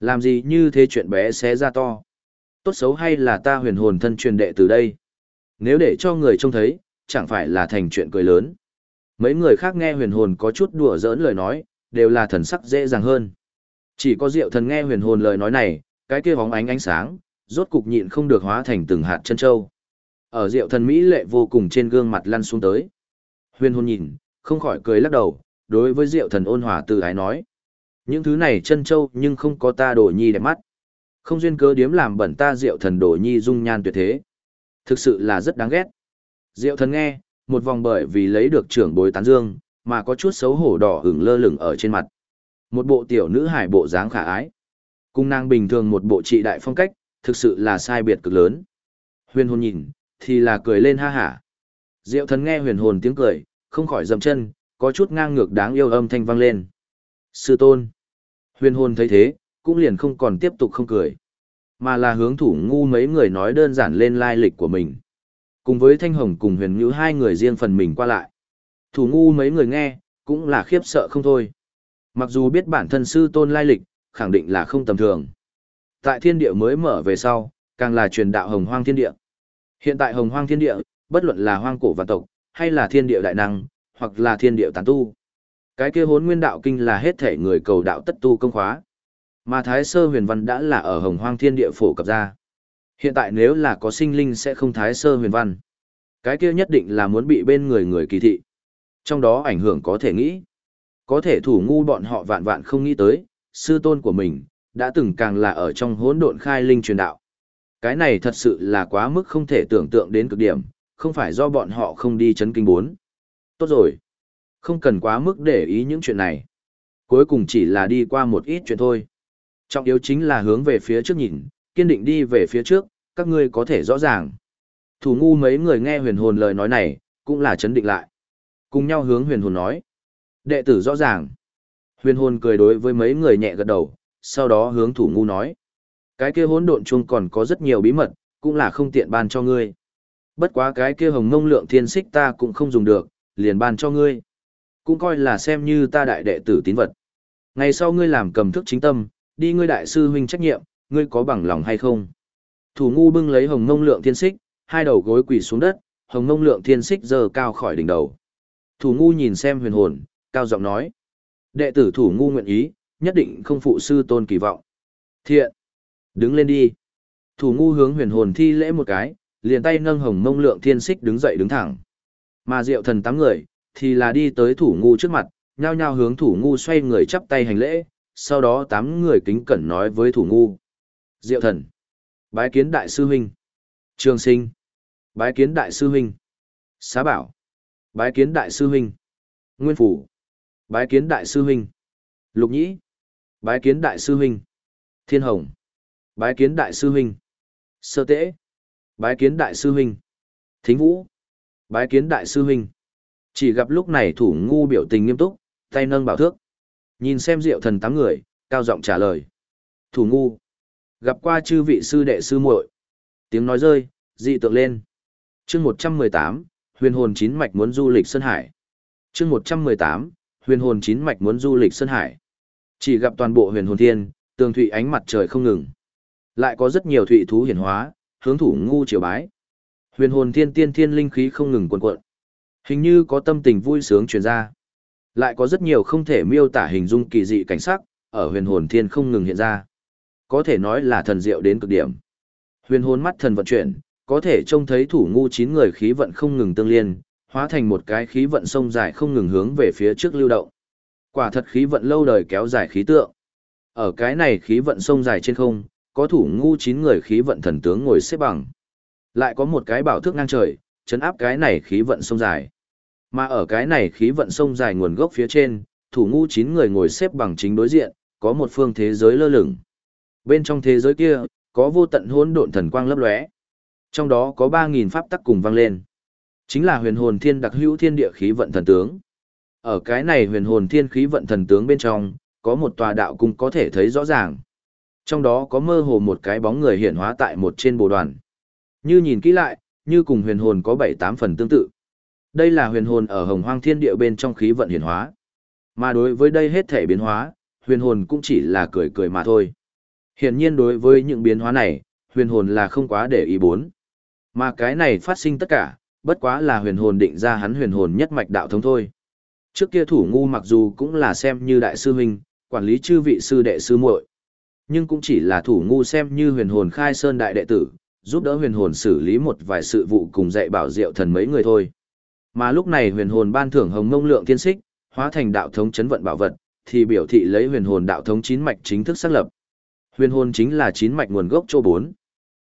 Làm gì như thế chuyện bé xé ra to. Tốt xấu hay là ta huyền hồn thân truyền đệ từ đây. Nếu để cho người trông thấy, chẳng phải là thành chuyện cười lớn. Mấy người khác nghe huyền hồn có chút đùa giỡn lời nói, đều là thần sắc dễ dàng hơn. Chỉ có diệu thần nghe huyền hồn lời nói này, cái kia bóng ánh ánh sáng, rốt cục nhịn không được hóa thành từng hạt chân châu. Ở diệu thần Mỹ lệ vô cùng trên gương mặt lăn xuống tới. Huyền hồn nhìn, không khỏi cười lắc đầu, đối với diệu thần ôn hòa từ ái nói. Những thứ này chân châu nhưng không có ta đổ nhi đẹp mắt. Không duyên cớ điếm làm bẩn ta diệu thần đổ nhi dung nhan tuyệt thế. Thực sự là rất đáng ghét. Diệu thần nghe, một vòng bởi vì lấy được trưởng bối tán dương, mà có chút xấu hổ đỏ ửng lơ lửng ở trên mặt. Một bộ tiểu nữ hải bộ dáng khả ái. Cung nàng bình thường một bộ trị đại phong cách, thực sự là sai biệt cực lớn. Huyền hồn nhìn, thì là cười lên ha hả. Diệu thần nghe huyền hồn tiếng cười, không khỏi dầm chân, có chút ngang ngược đáng yêu âm thanh vang lên. Sư tôn. Huyền hồn thấy thế, cũng liền không còn tiếp tục không cười. Mà là hướng thủ ngu mấy người nói đơn giản lên lai lịch của mình. Cùng với Thanh Hồng cùng huyền ngữ hai người riêng phần mình qua lại. Thủ ngu mấy người nghe, cũng là khiếp sợ không thôi. Mặc dù biết bản thân sư tôn lai lịch, khẳng định là không tầm thường. Tại thiên địa mới mở về sau, càng là truyền đạo hồng hoang thiên địa. Hiện tại hồng hoang thiên địa, bất luận là hoang cổ và tộc, hay là thiên địa đại năng, hoặc là thiên địa tán tu. Cái kia hốn nguyên đạo kinh là hết thể người cầu đạo tất tu công khóa. Mà Thái Sơ huyền văn đã là ở hồng hoang thiên địa phổ cập ra. Hiện tại nếu là có sinh linh sẽ không Thái Sơ huyền văn. Cái kia nhất định là muốn bị bên người người kỳ thị. Trong đó ảnh hưởng có thể nghĩ. Có thể thủ ngu bọn họ vạn vạn không nghĩ tới, sư tôn của mình, đã từng càng là ở trong hỗn độn khai linh truyền đạo. Cái này thật sự là quá mức không thể tưởng tượng đến cực điểm, không phải do bọn họ không đi chấn kinh bốn. Tốt rồi. Không cần quá mức để ý những chuyện này. Cuối cùng chỉ là đi qua một ít chuyện thôi. Trọng yếu chính là hướng về phía trước nhìn, kiên định đi về phía trước, các ngươi có thể rõ ràng. Thủ ngu mấy người nghe huyền hồn lời nói này, cũng là chấn định lại. Cùng nhau hướng huyền hồn nói. Đệ tử rõ ràng. Huyền hồn cười đối với mấy người nhẹ gật đầu, sau đó hướng thủ ngu nói. Cái kia hỗn độn chung còn có rất nhiều bí mật, cũng là không tiện ban cho ngươi. Bất quá cái kia hồng ngông lượng thiên xích ta cũng không dùng được, liền ban cho ngươi. Cũng coi là xem như ta đại đệ tử tín vật. Ngày sau ngươi làm cầm thức chính tâm, đi ngươi đại sư huynh trách nhiệm, ngươi có bằng lòng hay không? Thủ ngu bưng lấy hồng ngông lượng thiên xích, hai đầu gối quỳ xuống đất, hồng ngông lượng thiên xích giơ cao khỏi đỉnh đầu. Thủ ngu nhìn xem huyền hồn, cao giọng nói. Đệ tử thủ ngu nguyện ý, nhất định không phụ sư tôn kỳ vọng. Thiện! Đứng lên đi! Thủ ngu hướng huyền hồn thi lễ một cái, liền tay nâng hồng mông lượng thiên xích đứng dậy đứng thẳng. Mà diệu thần tám người, thì là đi tới thủ ngu trước mặt, nhao nhao hướng thủ ngu xoay người chắp tay hành lễ, sau đó tám người kính cẩn nói với thủ ngu. Diệu thần! Bái kiến đại sư huynh! Trường sinh! Bái kiến đại sư huynh! Xá bảo! Bái kiến đại sư huynh! Nguyên phủ! Bái kiến đại sư huynh. Lục nhĩ. Bái kiến đại sư huynh. Thiên hồng. Bái kiến đại sư huynh. Sơ tễ. Bái kiến đại sư huynh. Thính vũ. Bái kiến đại sư huynh. Chỉ gặp lúc này thủ ngu biểu tình nghiêm túc, tay nâng bảo thước. Nhìn xem diệu thần tám người, cao giọng trả lời. Thủ ngu. Gặp qua chư vị sư đệ sư muội. Tiếng nói rơi, dị tượng lên. chương 118, huyền hồn chín mạch muốn du lịch Sơn Hải. chương 118, huyền hồn chín mạch muốn du lịch Sơn Hải. Chỉ gặp toàn bộ huyền hồn thiên, tường thụy ánh mặt trời không ngừng. Lại có rất nhiều thụy thú hiển hóa, hướng thủ ngu triều bái. Huyền hồn thiên tiên thiên linh khí không ngừng cuộn cuộn. Hình như có tâm tình vui sướng truyền ra. Lại có rất nhiều không thể miêu tả hình dung kỳ dị cảnh sắc, ở huyền hồn thiên không ngừng hiện ra. Có thể nói là thần diệu đến cực điểm. Huyền hồn mắt thần vận chuyển, có thể trông thấy thủ ngu chín người khí vận không ngừng tương liên, hóa thành một cái khí vận sông dài không ngừng hướng về phía trước lưu động. Quả thật khí vận lâu đời kéo dài khí tượng. Ở cái này khí vận sông dài trên không, có thủ ngu chín người khí vận thần tướng ngồi xếp bằng. Lại có một cái bảo thước ngang trời, chấn áp cái này khí vận sông dài. Mà ở cái này khí vận sông dài nguồn gốc phía trên, thủ ngu chín người ngồi xếp bằng chính đối diện, có một phương thế giới lơ lửng. Bên trong thế giới kia, có vô tận hỗn độn thần quang lấp lóe. Trong đó có 3000 pháp tắc cùng vang lên. Chính là huyền hồn thiên đặc hữu thiên địa khí vận thần tướng. Ở cái này huyền hồn thiên khí vận thần tướng bên trong, có một tòa đạo cung có thể thấy rõ ràng. Trong đó có mơ hồ một cái bóng người hiện hóa tại một trên bồ đoàn. Như nhìn kỹ lại, như cùng huyền hồn có 7-8 phần tương tự. Đây là huyền hồn ở hồng hoang thiên địa bên trong khí vận hiển hóa. Mà đối với đây hết thể biến hóa, huyền hồn cũng chỉ là cười cười mà thôi. Hiển nhiên đối với những biến hóa này, huyền hồn là không quá để ý bốn. Mà cái này phát sinh tất cả, bất quá là huyền hồn định ra hắn huyền hồn nhất mạch đạo thống thôi. Trước kia thủ ngu mặc dù cũng là xem như đại sư huynh, quản lý chư vị sư đệ sư muội, nhưng cũng chỉ là thủ ngu xem như huyền hồn khai sơn đại đệ tử, giúp đỡ huyền hồn xử lý một vài sự vụ cùng dạy bảo diệu thần mấy người thôi. Mà lúc này huyền hồn ban thưởng hồng mông lượng tiên xích, hóa thành đạo thống chấn vận bảo vật, thì biểu thị lấy huyền hồn đạo thống chín mạch chính thức xác lập. Huyền hồn chính là chín mạch nguồn gốc châu bốn.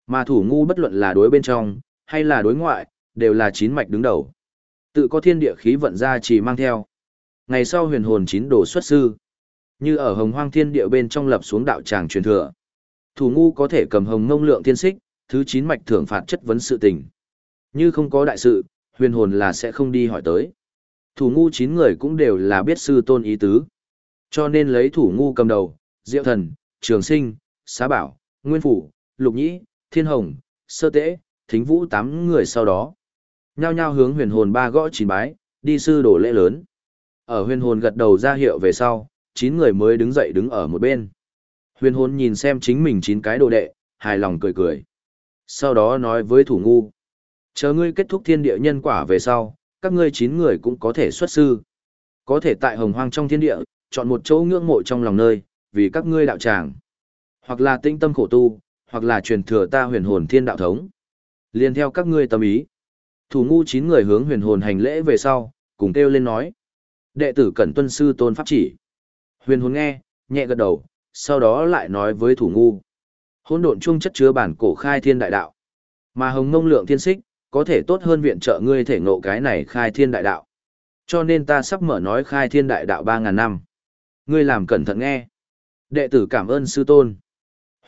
Mà thủ ngu bất luận là đối bên trong, hay là đối ngoại, đều là chín mạch đứng đầu. Tự có thiên địa khí vận ra chỉ mang theo. Ngày sau huyền hồn chín đồ xuất sư. Như ở hồng hoang thiên địa bên trong lập xuống đạo tràng truyền thừa. Thủ ngu có thể cầm hồng ngông lượng thiên xích, thứ chín mạch thưởng phạt chất vấn sự tình. Như không có đại sự, huyền hồn là sẽ không đi hỏi tới. Thủ ngu chín người cũng đều là biết sư tôn ý tứ. Cho nên lấy thủ ngu cầm đầu, diệu thần, trường sinh, xá bảo, nguyên phủ, lục nhĩ, thiên hồng, sơ tễ, thính vũ tám người sau đó. Nhao nhao hướng huyền hồn ba gõ chín bái, đi sư đổ lễ lớn. Ở huyền hồn gật đầu ra hiệu về sau, chín người mới đứng dậy đứng ở một bên. Huyền hồn nhìn xem chính mình chín cái đồ đệ, hài lòng cười cười. Sau đó nói với thủ ngu. Chờ ngươi kết thúc thiên địa nhân quả về sau, các ngươi chín người cũng có thể xuất sư. Có thể tại hồng hoang trong thiên địa, chọn một chỗ ngưỡng mộ trong lòng nơi, vì các ngươi đạo tràng. Hoặc là tinh tâm khổ tu, hoặc là truyền thừa ta huyền hồn thiên đạo thống. Liên theo các ngươi tâm ý. Thủ ngu chín người hướng huyền hồn hành lễ về sau, cùng kêu lên nói. Đệ tử cẩn tuân sư tôn pháp chỉ. Huyền hồn nghe, nhẹ gật đầu, sau đó lại nói với thủ ngu. Hôn độn chung chất chứa bản cổ khai thiên đại đạo. Mà hồng ngông lượng thiên xích, có thể tốt hơn viện trợ ngươi thể ngộ cái này khai thiên đại đạo. Cho nên ta sắp mở nói khai thiên đại đạo 3.000 năm. Ngươi làm cẩn thận nghe. Đệ tử cảm ơn sư tôn.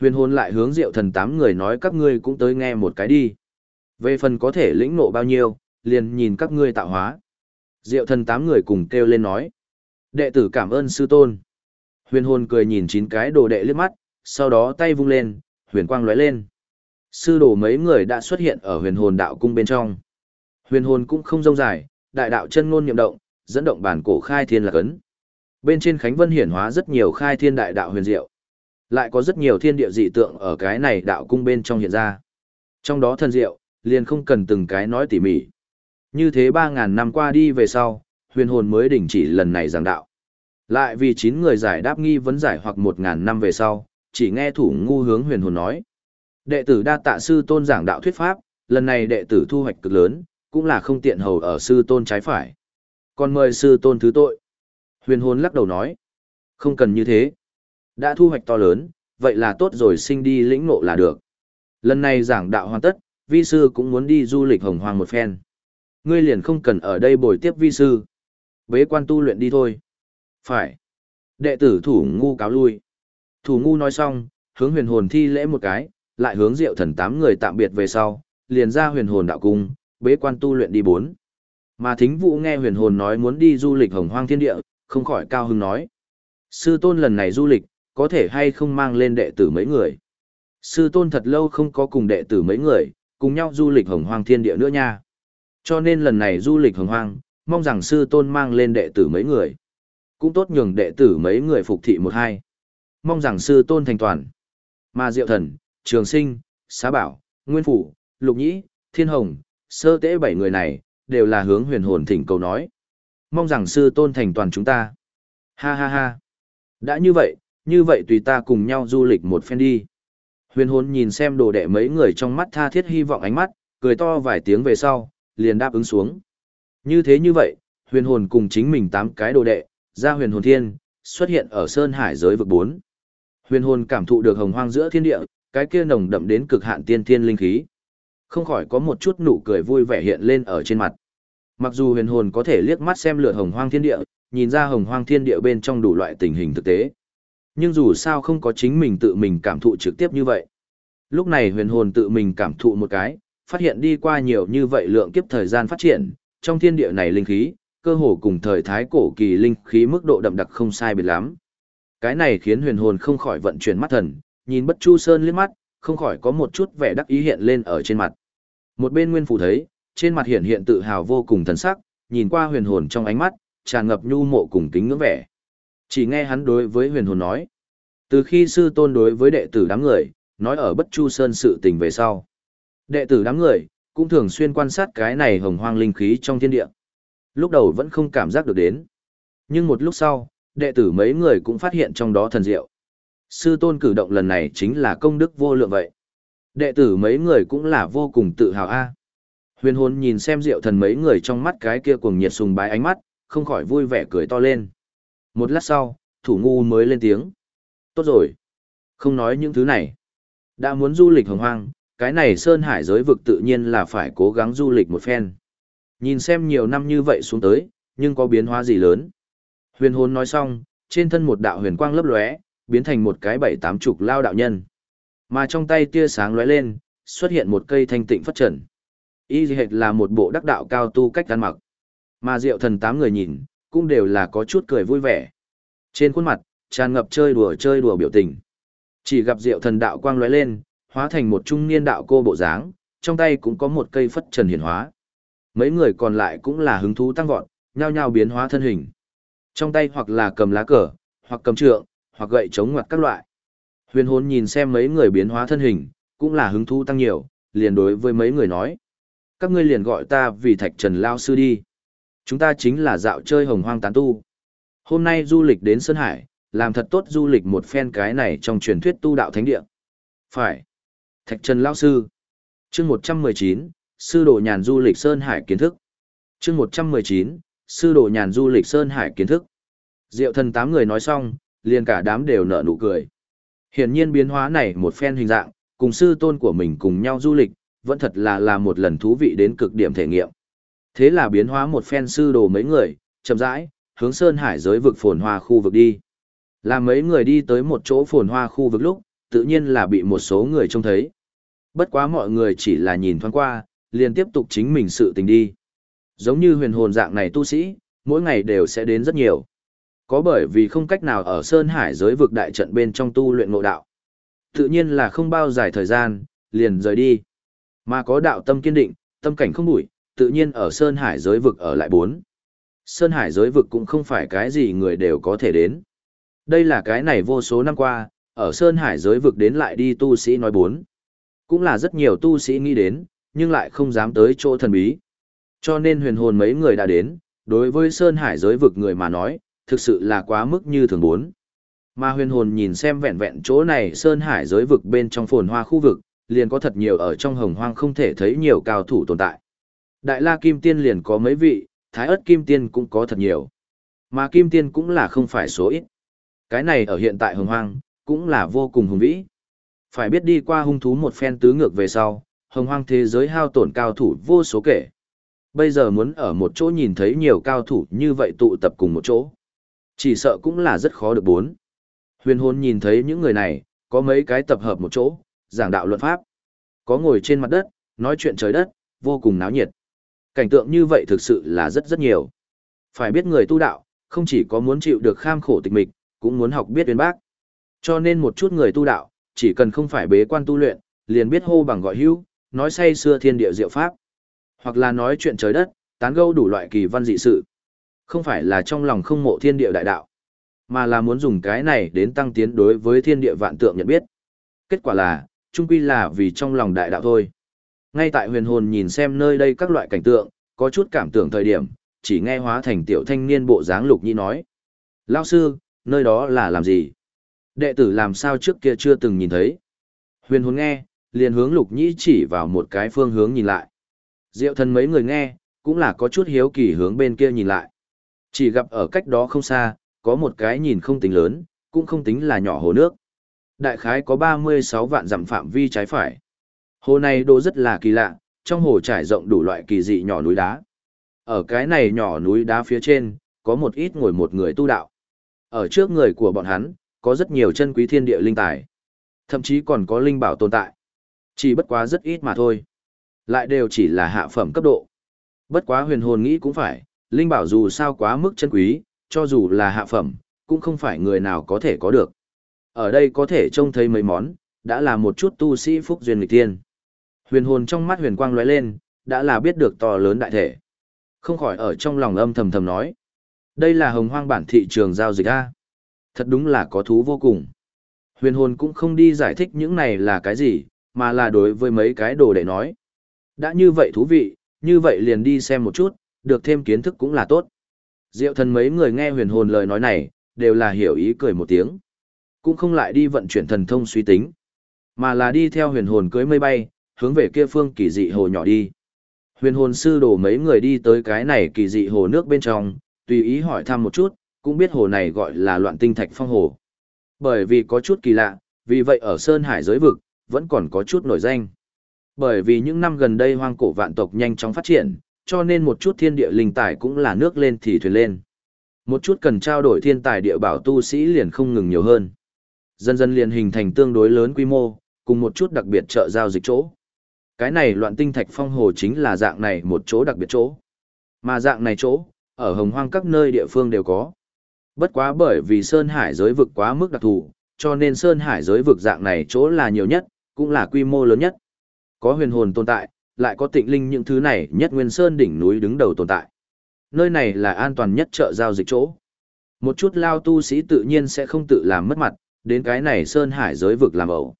Huyền hồn lại hướng diệu thần tám người nói các ngươi cũng tới nghe một cái đi. Về phần có thể lĩnh nộ bao nhiêu, liền nhìn các ngươi tạo hóa. Diệu thần tám người cùng kêu lên nói. Đệ tử cảm ơn sư tôn. Huyền hồn cười nhìn chín cái đồ đệ liếc mắt, sau đó tay vung lên, huyền quang lóe lên. Sư đồ mấy người đã xuất hiện ở huyền hồn đạo cung bên trong. Huyền hồn cũng không rông dài, đại đạo chân ngôn niệm động, dẫn động bản cổ khai thiên là cấn. Bên trên Khánh Vân hiển hóa rất nhiều khai thiên đại đạo huyền diệu. Lại có rất nhiều thiên địa dị tượng ở cái này đạo cung bên trong hiện ra. Trong đó thần diệu, liền không cần từng cái nói tỉ mỉ. Như thế 3.000 năm qua đi về sau, huyền hồn mới đình chỉ lần này giảng đạo. Lại vì 9 người giải đáp nghi vấn giải hoặc 1.000 năm về sau, chỉ nghe thủ ngu hướng huyền hồn nói. Đệ tử đa tạ sư tôn giảng đạo thuyết pháp, lần này đệ tử thu hoạch cực lớn, cũng là không tiện hầu ở sư tôn trái phải. Còn mời sư tôn thứ tội. Huyền hồn lắc đầu nói. Không cần như thế. Đã thu hoạch to lớn, vậy là tốt rồi sinh đi lĩnh ngộ là được. Lần này giảng đạo hoàn tất, vi sư cũng muốn đi du lịch hồng hoàng một phen. Ngươi liền không cần ở đây bồi tiếp vi sư. Bế quan tu luyện đi thôi. Phải. Đệ tử thủ ngu cáo lui. Thủ ngu nói xong, hướng huyền hồn thi lễ một cái, lại hướng diệu thần tám người tạm biệt về sau, liền ra huyền hồn đạo cung, bế quan tu luyện đi bốn. Mà thính vũ nghe huyền hồn nói muốn đi du lịch hồng hoang thiên địa, không khỏi cao hứng nói. Sư tôn lần này du lịch, có thể hay không mang lên đệ tử mấy người. Sư tôn thật lâu không có cùng đệ tử mấy người, cùng nhau du lịch hồng hoang thiên địa nữa nha. Cho nên lần này du lịch hồng hoang, mong rằng sư tôn mang lên đệ tử mấy người. Cũng tốt nhường đệ tử mấy người phục thị một hai. Mong rằng sư tôn thành toàn. Mà diệu thần, trường sinh, xá bảo, nguyên phủ, lục nhĩ, thiên hồng, sơ tế bảy người này, đều là hướng huyền hồn thỉnh cầu nói. Mong rằng sư tôn thành toàn chúng ta. Ha ha ha. Đã như vậy, như vậy tùy ta cùng nhau du lịch một phen đi. Huyền hồn nhìn xem đồ đệ mấy người trong mắt tha thiết hy vọng ánh mắt, cười to vài tiếng về sau, liền đáp ứng xuống. Như thế như vậy, huyền hồn cùng chính mình tám cái đồ đệ, ra huyền hồn thiên, xuất hiện ở sơn hải giới vực bốn. Huyền hồn cảm thụ được hồng hoang giữa thiên địa, cái kia nồng đậm đến cực hạn tiên thiên linh khí. Không khỏi có một chút nụ cười vui vẻ hiện lên ở trên mặt. Mặc dù huyền hồn có thể liếc mắt xem lượt hồng hoang thiên địa, nhìn ra hồng hoang thiên địa bên trong đủ loại tình hình thực tế. Nhưng dù sao không có chính mình tự mình cảm thụ trực tiếp như vậy. Lúc này huyền hồn tự mình cảm thụ một cái, phát hiện đi qua nhiều như vậy lượng kiếp thời gian phát triển, trong thiên địa này linh khí, cơ hồ cùng thời thái cổ kỳ linh khí mức độ đậm đặc không sai biệt lắm. Cái này khiến huyền hồn không khỏi vận chuyển mắt thần, nhìn bất chu sơn liếc mắt, không khỏi có một chút vẻ đắc ý hiện lên ở trên mặt. Một bên nguyên phủ thấy, trên mặt hiện hiện tự hào vô cùng thần sắc, nhìn qua huyền hồn trong ánh mắt, tràn ngập nhu mộ cùng kính ngưỡng vẻ. Chỉ nghe hắn đối với huyền hồn nói. Từ khi sư tôn đối với đệ tử đám người, nói ở bất chu sơn sự tình về sau. Đệ tử đám người, cũng thường xuyên quan sát cái này hồng hoang linh khí trong thiên địa. Lúc đầu vẫn không cảm giác được đến. Nhưng một lúc sau, đệ tử mấy người cũng phát hiện trong đó thần diệu. Sư tôn cử động lần này chính là công đức vô lượng vậy. Đệ tử mấy người cũng là vô cùng tự hào a. Huyền hồn nhìn xem diệu thần mấy người trong mắt cái kia cuồng nhiệt sùng bái ánh mắt, không khỏi vui vẻ cười to lên. Một lát sau, thủ ngu mới lên tiếng. Tốt rồi. Không nói những thứ này. Đã muốn du lịch hồng hoang, cái này Sơn Hải giới vực tự nhiên là phải cố gắng du lịch một phen. Nhìn xem nhiều năm như vậy xuống tới, nhưng có biến hóa gì lớn. Huyền hồn nói xong, trên thân một đạo huyền quang lấp lóe, biến thành một cái bảy tám chục lao đạo nhân. Mà trong tay tia sáng lóe lên, xuất hiện một cây thanh tịnh phất trần. Y hệt là một bộ đắc đạo cao tu cách ăn mặc. Mà diệu thần tám người nhìn, cũng đều là có chút cười vui vẻ. Trên khuôn mặt, tràn ngập chơi đùa chơi đùa biểu tình. Chỉ gặp diệu thần đạo quang lóe lên, hóa thành một trung niên đạo cô bộ dáng, trong tay cũng có một cây phất trần hiển hóa. Mấy người còn lại cũng là hứng thú tăng vọt, nhao nhao biến hóa thân hình. Trong tay hoặc là cầm lá cờ, hoặc cầm trượng, hoặc gậy chống ngoặt các loại. Huyền hồn nhìn xem mấy người biến hóa thân hình, cũng là hứng thú tăng nhiều, liền đối với mấy người nói. Các ngươi liền gọi ta vì thạch trần lao sư đi. Chúng ta chính là dạo chơi hồng hoang tán tu. Hôm nay du lịch đến Sơn Hải, làm thật tốt du lịch một phen cái này trong truyền thuyết tu đạo thánh địa. Phải. Thạch Trần Lao Sư. chương 119, Sư Đồ Nhàn Du lịch Sơn Hải kiến thức. chương 119, Sư Đồ Nhàn Du lịch Sơn Hải kiến thức. Diệu thần tám người nói xong, liền cả đám đều nở nụ cười. Hiển nhiên biến hóa này một phen hình dạng, cùng sư tôn của mình cùng nhau du lịch, vẫn thật là là một lần thú vị đến cực điểm thể nghiệm. Thế là biến hóa một phen sư đồ mấy người, chậm rãi, hướng Sơn Hải giới vực phồn hoa khu vực đi. Làm mấy người đi tới một chỗ phồn hoa khu vực lúc, tự nhiên là bị một số người trông thấy. Bất quá mọi người chỉ là nhìn thoáng qua, liền tiếp tục chính mình sự tình đi. Giống như huyền hồn dạng này tu sĩ, mỗi ngày đều sẽ đến rất nhiều. Có bởi vì không cách nào ở Sơn Hải giới vực đại trận bên trong tu luyện ngộ đạo. Tự nhiên là không bao dài thời gian, liền rời đi. Mà có đạo tâm kiên định, tâm cảnh không bụi, tự nhiên ở Sơn Hải giới vực ở lại bốn. Sơn Hải giới vực cũng không phải cái gì người đều có thể đến. Đây là cái này vô số năm qua, ở Sơn Hải giới vực đến lại đi tu sĩ nói bốn. Cũng là rất nhiều tu sĩ nghĩ đến, nhưng lại không dám tới chỗ thần bí. Cho nên huyền hồn mấy người đã đến, đối với Sơn Hải giới vực người mà nói, thực sự là quá mức như thường bốn. Mà huyền hồn nhìn xem vẹn vẹn chỗ này Sơn Hải giới vực bên trong phồn hoa khu vực, liền có thật nhiều ở trong hồng hoang không thể thấy nhiều cao thủ tồn tại. Đại la kim tiên liền có mấy vị, thái ớt kim tiên cũng có thật nhiều. Mà kim tiên cũng là không phải số ít. Cái này ở hiện tại hồng hoang, cũng là vô cùng hùng vĩ. Phải biết đi qua hung thú một phen tứ ngược về sau, hồng hoang thế giới hao tổn cao thủ vô số kể. Bây giờ muốn ở một chỗ nhìn thấy nhiều cao thủ như vậy tụ tập cùng một chỗ. Chỉ sợ cũng là rất khó được bốn. Huyền hồn nhìn thấy những người này, có mấy cái tập hợp một chỗ, giảng đạo luận pháp. Có ngồi trên mặt đất, nói chuyện trời đất, vô cùng náo nhiệt. Cảnh tượng như vậy thực sự là rất rất nhiều. Phải biết người tu đạo, không chỉ có muốn chịu được kham khổ tịch mịch, cũng muốn học biết uyên bác. Cho nên một chút người tu đạo, chỉ cần không phải bế quan tu luyện, liền biết hô bằng gọi hữu, nói say xưa thiên địa diệu pháp, hoặc là nói chuyện trời đất, tán gẫu đủ loại kỳ văn dị sự. Không phải là trong lòng không mộ thiên địa đại đạo, mà là muốn dùng cái này đến tăng tiến đối với thiên địa vạn tượng nhận biết. Kết quả là, chung quy là vì trong lòng đại đạo thôi. Ngay tại huyền hồn nhìn xem nơi đây các loại cảnh tượng, có chút cảm tưởng thời điểm, chỉ nghe hóa thành tiểu thanh niên bộ dáng lục nhi nói. Lao sư, nơi đó là làm gì? Đệ tử làm sao trước kia chưa từng nhìn thấy. Huyền hồn nghe, liền hướng lục nhĩ chỉ vào một cái phương hướng nhìn lại. Diệu thần mấy người nghe, cũng là có chút hiếu kỳ hướng bên kia nhìn lại. Chỉ gặp ở cách đó không xa, có một cái nhìn không tính lớn, cũng không tính là nhỏ hồ nước. Đại khái có 36 vạn dặm phạm vi trái phải. Hồ này đồ rất là kỳ lạ, trong hồ trải rộng đủ loại kỳ dị nhỏ núi đá. Ở cái này nhỏ núi đá phía trên, có một ít ngồi một người tu đạo. Ở trước người của bọn hắn, có rất nhiều chân quý thiên địa linh tài. Thậm chí còn có linh bảo tồn tại. Chỉ bất quá rất ít mà thôi. Lại đều chỉ là hạ phẩm cấp độ. Bất quá huyền hồn nghĩ cũng phải, linh bảo dù sao quá mức chân quý, cho dù là hạ phẩm, cũng không phải người nào có thể có được. Ở đây có thể trông thấy mấy món, đã là một chút tu sĩ phúc duyên nghịch tiên. Huyền hồn trong mắt huyền quang lóe lên, đã là biết được to lớn đại thể. Không khỏi ở trong lòng âm thầm thầm nói. Đây là hồng hoang bản thị trường giao dịch A. Thật đúng là có thú vô cùng. Huyền hồn cũng không đi giải thích những này là cái gì, mà là đối với mấy cái đồ để nói. Đã như vậy thú vị, như vậy liền đi xem một chút, được thêm kiến thức cũng là tốt. Diệu thần mấy người nghe huyền hồn lời nói này, đều là hiểu ý cười một tiếng. Cũng không lại đi vận chuyển thần thông suy tính, mà là đi theo huyền hồn cưới mây bay, hướng về kia phương kỳ dị hồ nhỏ đi. Huyền hồn sư đổ mấy người đi tới cái này kỳ dị hồ nước bên trong, tùy ý hỏi thăm một chút, cũng biết hồ này gọi là loạn tinh thạch phong hồ. Bởi vì có chút kỳ lạ, vì vậy ở Sơn Hải giới vực, vẫn còn có chút nổi danh. Bởi vì những năm gần đây hoang cổ vạn tộc nhanh chóng phát triển, cho nên một chút thiên địa linh tài cũng là nước lên thì thuyền lên. Một chút cần trao đổi thiên tài địa bảo tu sĩ liền không ngừng nhiều hơn. Dần dần liền hình thành tương đối lớn quy mô, cùng một chút đặc biệt chợ giao dịch chỗ. Cái này loạn tinh thạch phong hồ chính là dạng này một chỗ đặc biệt chỗ. Mà dạng này chỗ, ở hồng hoang các nơi địa phương đều có. Bất quá bởi vì Sơn Hải giới vực quá mức đặc thù, cho nên Sơn Hải giới vực dạng này chỗ là nhiều nhất, cũng là quy mô lớn nhất. Có huyền hồn tồn tại, lại có tịnh linh những thứ này nhất nguyên sơn đỉnh núi đứng đầu tồn tại. Nơi này là an toàn nhất chợ giao dịch chỗ. Một chút lao tu sĩ tự nhiên sẽ không tự làm mất mặt, đến cái này Sơn Hải giới vực làm ẩu.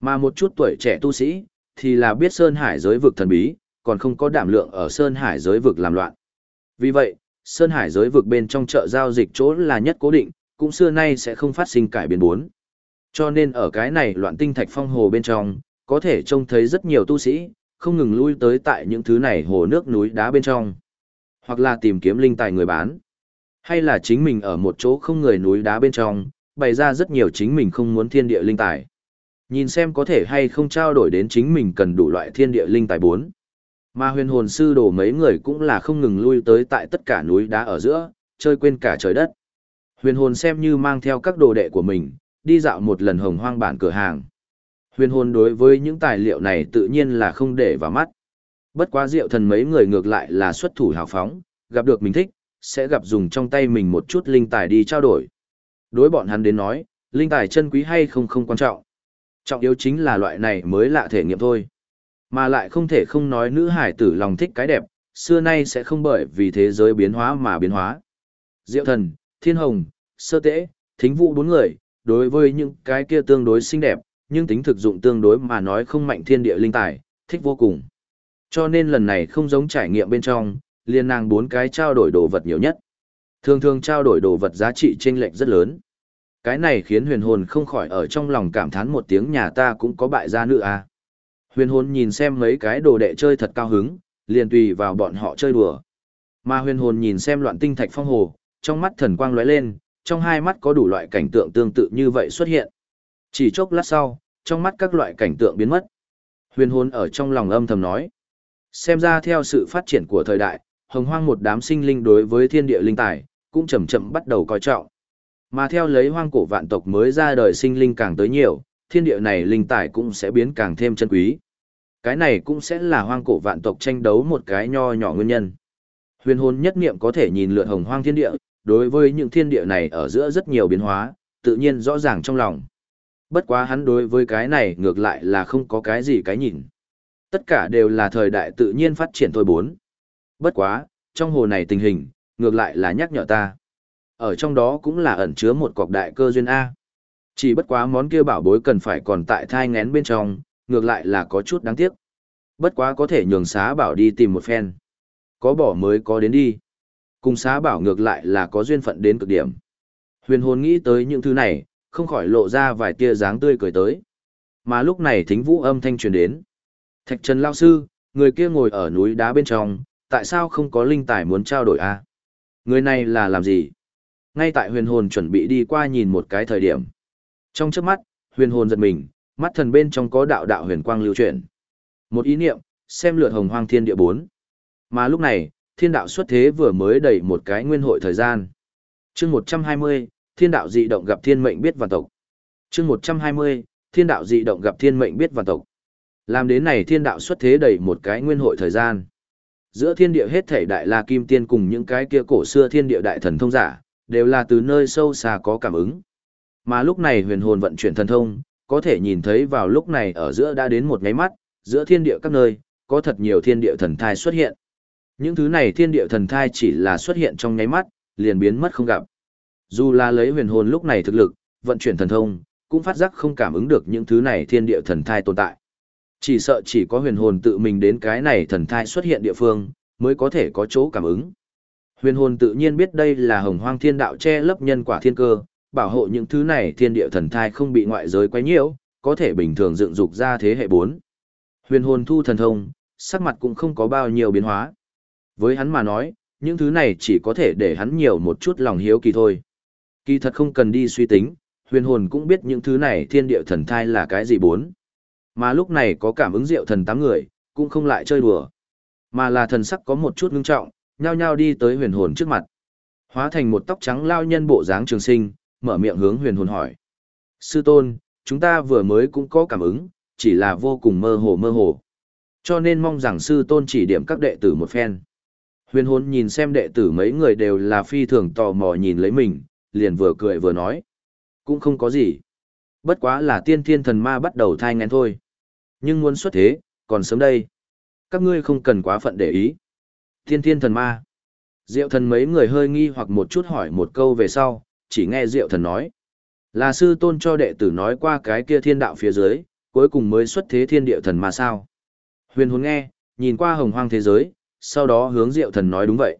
Mà một chút tuổi trẻ tu sĩ, thì là biết Sơn Hải giới vực thần bí, còn không có đảm lượng ở Sơn Hải giới vực làm loạn. Vì vậy, Sơn Hải giới vực bên trong chợ giao dịch chỗ là nhất cố định, cũng xưa nay sẽ không phát sinh cải biến bốn. Cho nên ở cái này loạn tinh thạch phong hồ bên trong, có thể trông thấy rất nhiều tu sĩ, không ngừng lui tới tại những thứ này hồ nước núi đá bên trong. Hoặc là tìm kiếm linh tài người bán. Hay là chính mình ở một chỗ không người núi đá bên trong, bày ra rất nhiều chính mình không muốn thiên địa linh tài. Nhìn xem có thể hay không trao đổi đến chính mình cần đủ loại thiên địa linh tài bốn. Mà huyền hồn sư đổ mấy người cũng là không ngừng lui tới tại tất cả núi đá ở giữa, chơi quên cả trời đất. Huyền hồn xem như mang theo các đồ đệ của mình, đi dạo một lần hồng hoang bản cửa hàng. Huyền hồn đối với những tài liệu này tự nhiên là không để vào mắt. Bất quá diệu thần mấy người ngược lại là xuất thủ hào phóng, gặp được mình thích, sẽ gặp dùng trong tay mình một chút linh tài đi trao đổi. Đối bọn hắn đến nói, linh tài chân quý hay không không quan trọng. Trọng yếu chính là loại này mới lạ thể nghiệm thôi. Mà lại không thể không nói nữ hải tử lòng thích cái đẹp, xưa nay sẽ không bởi vì thế giới biến hóa mà biến hóa. Diệu thần, thiên hồng, sơ tễ, thính vụ bốn người, đối với những cái kia tương đối xinh đẹp, nhưng tính thực dụng tương đối mà nói không mạnh thiên địa linh tài, thích vô cùng. Cho nên lần này không giống trải nghiệm bên trong, liên nàng bốn cái trao đổi đồ vật nhiều nhất. Thường thường trao đổi đồ vật giá trị chênh lệch rất lớn. Cái này khiến huyền hồn không khỏi ở trong lòng cảm thán một tiếng nhà ta cũng có bại gia nữ à. Huyền hồn nhìn xem mấy cái đồ đệ chơi thật cao hứng, liền tùy vào bọn họ chơi đùa. Mà huyền hồn nhìn xem loạn tinh thạch phong hồ, trong mắt thần quang lóe lên, trong hai mắt có đủ loại cảnh tượng tương tự như vậy xuất hiện. Chỉ chốc lát sau, trong mắt các loại cảnh tượng biến mất. Huyền hồn ở trong lòng âm thầm nói. Xem ra theo sự phát triển của thời đại, hồng hoang một đám sinh linh đối với thiên địa linh tài, cũng chậm chậm bắt đầu coi trọng. Mà theo lấy hoang cổ vạn tộc mới ra đời sinh linh càng tới nhiều, thiên địa này linh tài cũng sẽ biến càng thêm chân quý. Cái này cũng sẽ là hoang cổ vạn tộc tranh đấu một cái nho nhỏ nguyên nhân. Huyền hồn nhất niệm có thể nhìn lượn hồng hoang thiên địa, đối với những thiên địa này ở giữa rất nhiều biến hóa, tự nhiên rõ ràng trong lòng. Bất quá hắn đối với cái này ngược lại là không có cái gì cái nhìn. Tất cả đều là thời đại tự nhiên phát triển thôi bốn. Bất quá, trong hồ này tình hình, ngược lại là nhắc nhở ta. Ở trong đó cũng là ẩn chứa một cọc đại cơ duyên A. Chỉ bất quá món kia bảo bối cần phải còn tại thai ngén bên trong, ngược lại là có chút đáng tiếc. Bất quá có thể nhường xá bảo đi tìm một phen. Có bỏ mới có đến đi. Cùng xá bảo ngược lại là có duyên phận đến cực điểm. Huyền hồn nghĩ tới những thứ này, không khỏi lộ ra vài tia dáng tươi cười tới. Mà lúc này thính vũ âm thanh truyền đến. Thạch Trần Lao Sư, người kia ngồi ở núi đá bên trong, tại sao không có linh tài muốn trao đổi a? Người này là làm gì? Ngay tại huyền hồn chuẩn bị đi qua nhìn một cái thời điểm. Trong trước mắt, huyền hồn giật mình, mắt thần bên trong có đạo đạo huyền quang lưu chuyển. Một ý niệm, xem lượt hồng hoang thiên địa bốn. Mà lúc này, thiên đạo xuất thế vừa mới đẩy một cái nguyên hội thời gian. chương 120, thiên đạo dị động gặp thiên mệnh biết và tộc. chương 120, thiên đạo dị động gặp thiên mệnh biết và tộc. Làm đến này thiên đạo xuất thế đầy một cái nguyên hội thời gian. Giữa thiên địa hết thể đại la kim tiên cùng những cái kia cổ xưa thiên địa đại thần thông giả, đều là từ nơi sâu xa có cảm ứng. Mà lúc này huyền hồn vận chuyển thần thông, có thể nhìn thấy vào lúc này ở giữa đã đến một nháy mắt, giữa thiên địa các nơi, có thật nhiều thiên địa thần thai xuất hiện. Những thứ này thiên địa thần thai chỉ là xuất hiện trong nháy mắt, liền biến mất không gặp. Dù là lấy huyền hồn lúc này thực lực, vận chuyển thần thông, cũng phát giác không cảm ứng được những thứ này thiên địa thần thai tồn tại. Chỉ sợ chỉ có huyền hồn tự mình đến cái này thần thai xuất hiện địa phương, mới có thể có chỗ cảm ứng. Huyền hồn tự nhiên biết đây là hồng hoang thiên đạo che lấp nhân quả thiên cơ, bảo hộ những thứ này thiên địa thần thai không bị ngoại giới quấy nhiễu, có thể bình thường dựng dục ra thế hệ 4. Huyền hồn thu thần thông, sắc mặt cũng không có bao nhiêu biến hóa. Với hắn mà nói, những thứ này chỉ có thể để hắn nhiều một chút lòng hiếu kỳ thôi. Kỳ thật không cần đi suy tính, huyền hồn cũng biết những thứ này thiên địa thần thai là cái gì bốn. Mà lúc này có cảm ứng diệu thần tám người, cũng không lại chơi đùa. Mà là thần sắc có một chút ngưng trọng, nhao nhao đi tới huyền hồn trước mặt. Hóa thành một tóc trắng lao nhân bộ dáng trường sinh, mở miệng hướng huyền hồn hỏi. Sư tôn, chúng ta vừa mới cũng có cảm ứng, chỉ là vô cùng mơ hồ mơ hồ. Cho nên mong rằng sư tôn chỉ điểm các đệ tử một phen. Huyền hồn nhìn xem đệ tử mấy người đều là phi thường tò mò nhìn lấy mình, liền vừa cười vừa nói. Cũng không có gì. Bất quá là tiên thiên thần ma bắt đầu thai ngén thôi. Nhưng muốn xuất thế, còn sớm đây. Các ngươi không cần quá phận để ý. Tiên thiên thần ma. Diệu thần mấy người hơi nghi hoặc một chút hỏi một câu về sau, chỉ nghe Diệu thần nói. Là sư tôn cho đệ tử nói qua cái kia thiên đạo phía dưới, cuối cùng mới xuất thế thiên địa thần ma sao. Huyền hồn nghe, nhìn qua hồng hoang thế giới, sau đó hướng Diệu thần nói đúng vậy.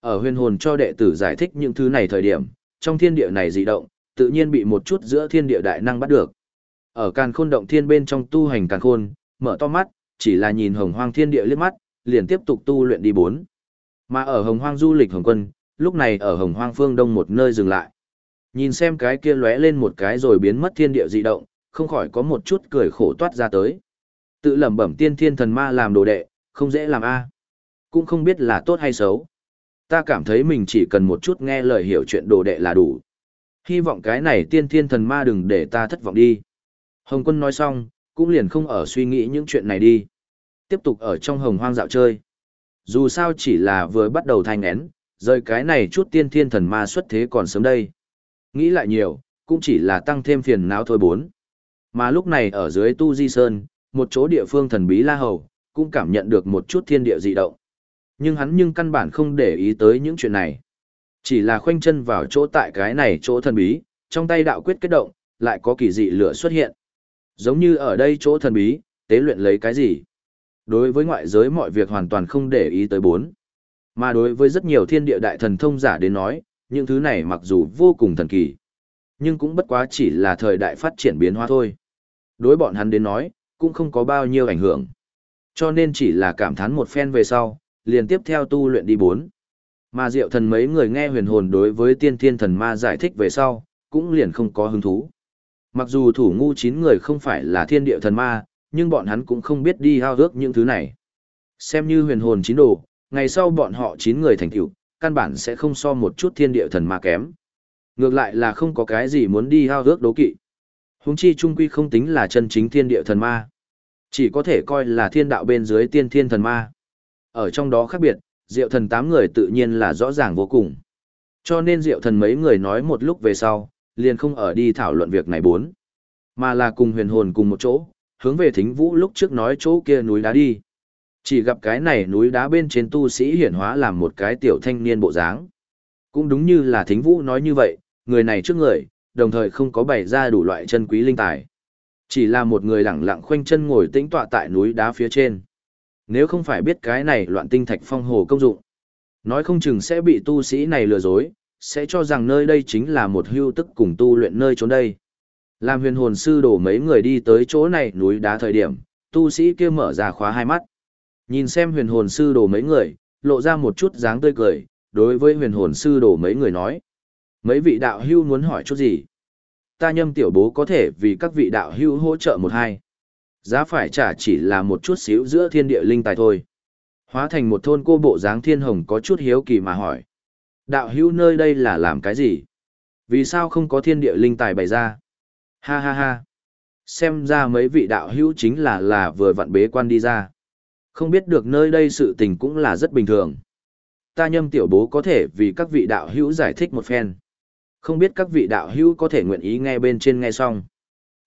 Ở huyền hồn cho đệ tử giải thích những thứ này thời điểm, trong thiên địa này dị động, tự nhiên bị một chút giữa thiên địa đại năng bắt được. Ở càn khôn động thiên bên trong tu hành càn khôn, mở to mắt, chỉ là nhìn hồng hoang thiên địa liếc mắt, liền tiếp tục tu luyện đi bốn. Mà ở hồng hoang du lịch hồng quân, lúc này ở hồng hoang phương đông một nơi dừng lại. Nhìn xem cái kia lóe lên một cái rồi biến mất thiên địa dị động, không khỏi có một chút cười khổ toát ra tới. Tự lẩm bẩm tiên thiên thần ma làm đồ đệ, không dễ làm a. Cũng không biết là tốt hay xấu. Ta cảm thấy mình chỉ cần một chút nghe lời hiểu chuyện đồ đệ là đủ. Hy vọng cái này tiên thiên thần ma đừng để ta thất vọng đi. Hồng quân nói xong, cũng liền không ở suy nghĩ những chuyện này đi. Tiếp tục ở trong hồng hoang dạo chơi. Dù sao chỉ là vừa bắt đầu thanh én, rời cái này chút tiên thiên thần ma xuất thế còn sớm đây. Nghĩ lại nhiều, cũng chỉ là tăng thêm phiền não thôi bốn. Mà lúc này ở dưới Tu Di Sơn, một chỗ địa phương thần bí La Hầu, cũng cảm nhận được một chút thiên địa dị động. Nhưng hắn nhưng căn bản không để ý tới những chuyện này. Chỉ là khoanh chân vào chỗ tại cái này chỗ thần bí, trong tay đạo quyết kết động, lại có kỳ dị lửa xuất hiện. Giống như ở đây chỗ thần bí, tế luyện lấy cái gì? Đối với ngoại giới mọi việc hoàn toàn không để ý tới bốn. Mà đối với rất nhiều thiên địa đại thần thông giả đến nói, những thứ này mặc dù vô cùng thần kỳ, nhưng cũng bất quá chỉ là thời đại phát triển biến hóa thôi. Đối bọn hắn đến nói, cũng không có bao nhiêu ảnh hưởng. Cho nên chỉ là cảm thán một phen về sau, liền tiếp theo tu luyện đi bốn. Mà diệu thần mấy người nghe huyền hồn đối với tiên thiên thần ma giải thích về sau, cũng liền không có hứng thú. Mặc dù thủ ngu chín người không phải là thiên địa thần ma, nhưng bọn hắn cũng không biết đi hao ước những thứ này. Xem như huyền hồn chín đồ, ngày sau bọn họ chín người thành tựu, căn bản sẽ không so một chút thiên địa thần ma kém. Ngược lại là không có cái gì muốn đi hao ước đố kỵ. Huống chi trung quy không tính là chân chính thiên địa thần ma. Chỉ có thể coi là thiên đạo bên dưới tiên thiên thần ma. Ở trong đó khác biệt, diệu thần tám người tự nhiên là rõ ràng vô cùng. Cho nên diệu thần mấy người nói một lúc về sau, liền không ở đi thảo luận việc này bốn. Mà là cùng huyền hồn cùng một chỗ, hướng về thính vũ lúc trước nói chỗ kia núi đá đi. Chỉ gặp cái này núi đá bên trên tu sĩ hiển hóa làm một cái tiểu thanh niên bộ dáng. Cũng đúng như là thính vũ nói như vậy, người này trước người, đồng thời không có bày ra đủ loại chân quý linh tài. Chỉ là một người lẳng lặng khoanh chân ngồi tĩnh tọa tại núi đá phía trên. Nếu không phải biết cái này loạn tinh thạch phong hồ công dụng, nói không chừng sẽ bị tu sĩ này lừa dối, sẽ cho rằng nơi đây chính là một hưu tức cùng tu luyện nơi trốn đây. Làm huyền hồn sư đổ mấy người đi tới chỗ này núi đá thời điểm, tu sĩ kia mở ra khóa hai mắt. Nhìn xem huyền hồn sư đổ mấy người, lộ ra một chút dáng tươi cười, đối với huyền hồn sư đổ mấy người nói. Mấy vị đạo hưu muốn hỏi chút gì? Ta nhâm tiểu bố có thể vì các vị đạo hưu hỗ trợ một hai. Giá phải trả chỉ là một chút xíu giữa thiên địa linh tài thôi. Hóa thành một thôn cô bộ dáng thiên hồng có chút hiếu kỳ mà hỏi. Đạo hữu nơi đây là làm cái gì? Vì sao không có thiên địa linh tài bày ra? Ha ha ha. Xem ra mấy vị đạo hữu chính là là vừa vặn bế quan đi ra. Không biết được nơi đây sự tình cũng là rất bình thường. Ta nhâm tiểu bố có thể vì các vị đạo hữu giải thích một phen. Không biết các vị đạo hữu có thể nguyện ý nghe bên trên nghe xong.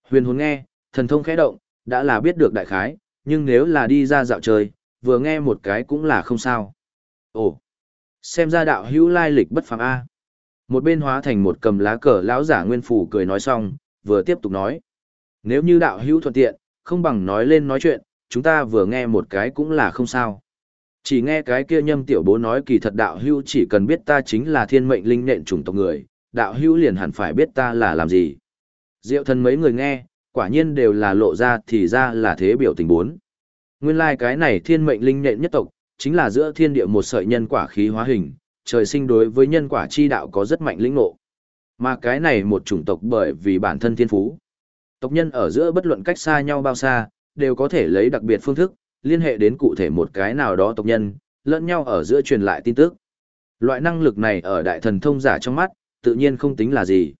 Huyền hồn nghe, thần thông khẽ động, đã là biết được đại khái, nhưng nếu là đi ra dạo chơi, vừa nghe một cái cũng là không sao. Ồ, xem ra đạo hữu lai lịch bất phàm A. Một bên hóa thành một cầm lá cờ lão giả nguyên phủ cười nói xong, vừa tiếp tục nói. Nếu như đạo hữu thuận tiện, không bằng nói lên nói chuyện, chúng ta vừa nghe một cái cũng là không sao. Chỉ nghe cái kia nhâm tiểu bố nói kỳ thật đạo hữu chỉ cần biết ta chính là thiên mệnh linh nện chủng tộc người, đạo hữu liền hẳn phải biết ta là làm gì. Diệu thần mấy người nghe, quả nhiên đều là lộ ra thì ra là thế biểu tình bốn. Nguyên lai like cái này thiên mệnh linh nện nhất tộc, chính là giữa thiên địa một sợi nhân quả khí hóa hình, trời sinh đối với nhân quả chi đạo có rất mạnh lĩnh ngộ. Mà cái này một chủng tộc bởi vì bản thân thiên phú. Tộc nhân ở giữa bất luận cách xa nhau bao xa, đều có thể lấy đặc biệt phương thức, liên hệ đến cụ thể một cái nào đó tộc nhân, lẫn nhau ở giữa truyền lại tin tức. Loại năng lực này ở đại thần thông giả trong mắt, tự nhiên không tính là gì.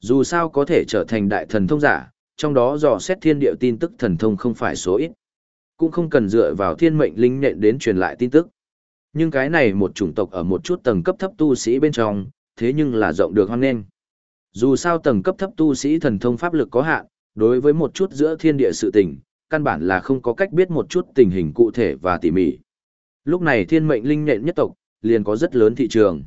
Dù sao có thể trở thành đại thần thông giả, trong đó dò xét thiên địa tin tức thần thông không phải số ít. Cũng không cần dựa vào thiên mệnh linh nện đến truyền lại tin tức. Nhưng cái này một chủng tộc ở một chút tầng cấp thấp tu sĩ bên trong, thế nhưng là rộng được hoang nghênh. Dù sao tầng cấp thấp tu sĩ thần thông pháp lực có hạn, đối với một chút giữa thiên địa sự tình, căn bản là không có cách biết một chút tình hình cụ thể và tỉ mỉ. Lúc này thiên mệnh linh nhện nhất tộc, liền có rất lớn thị trường.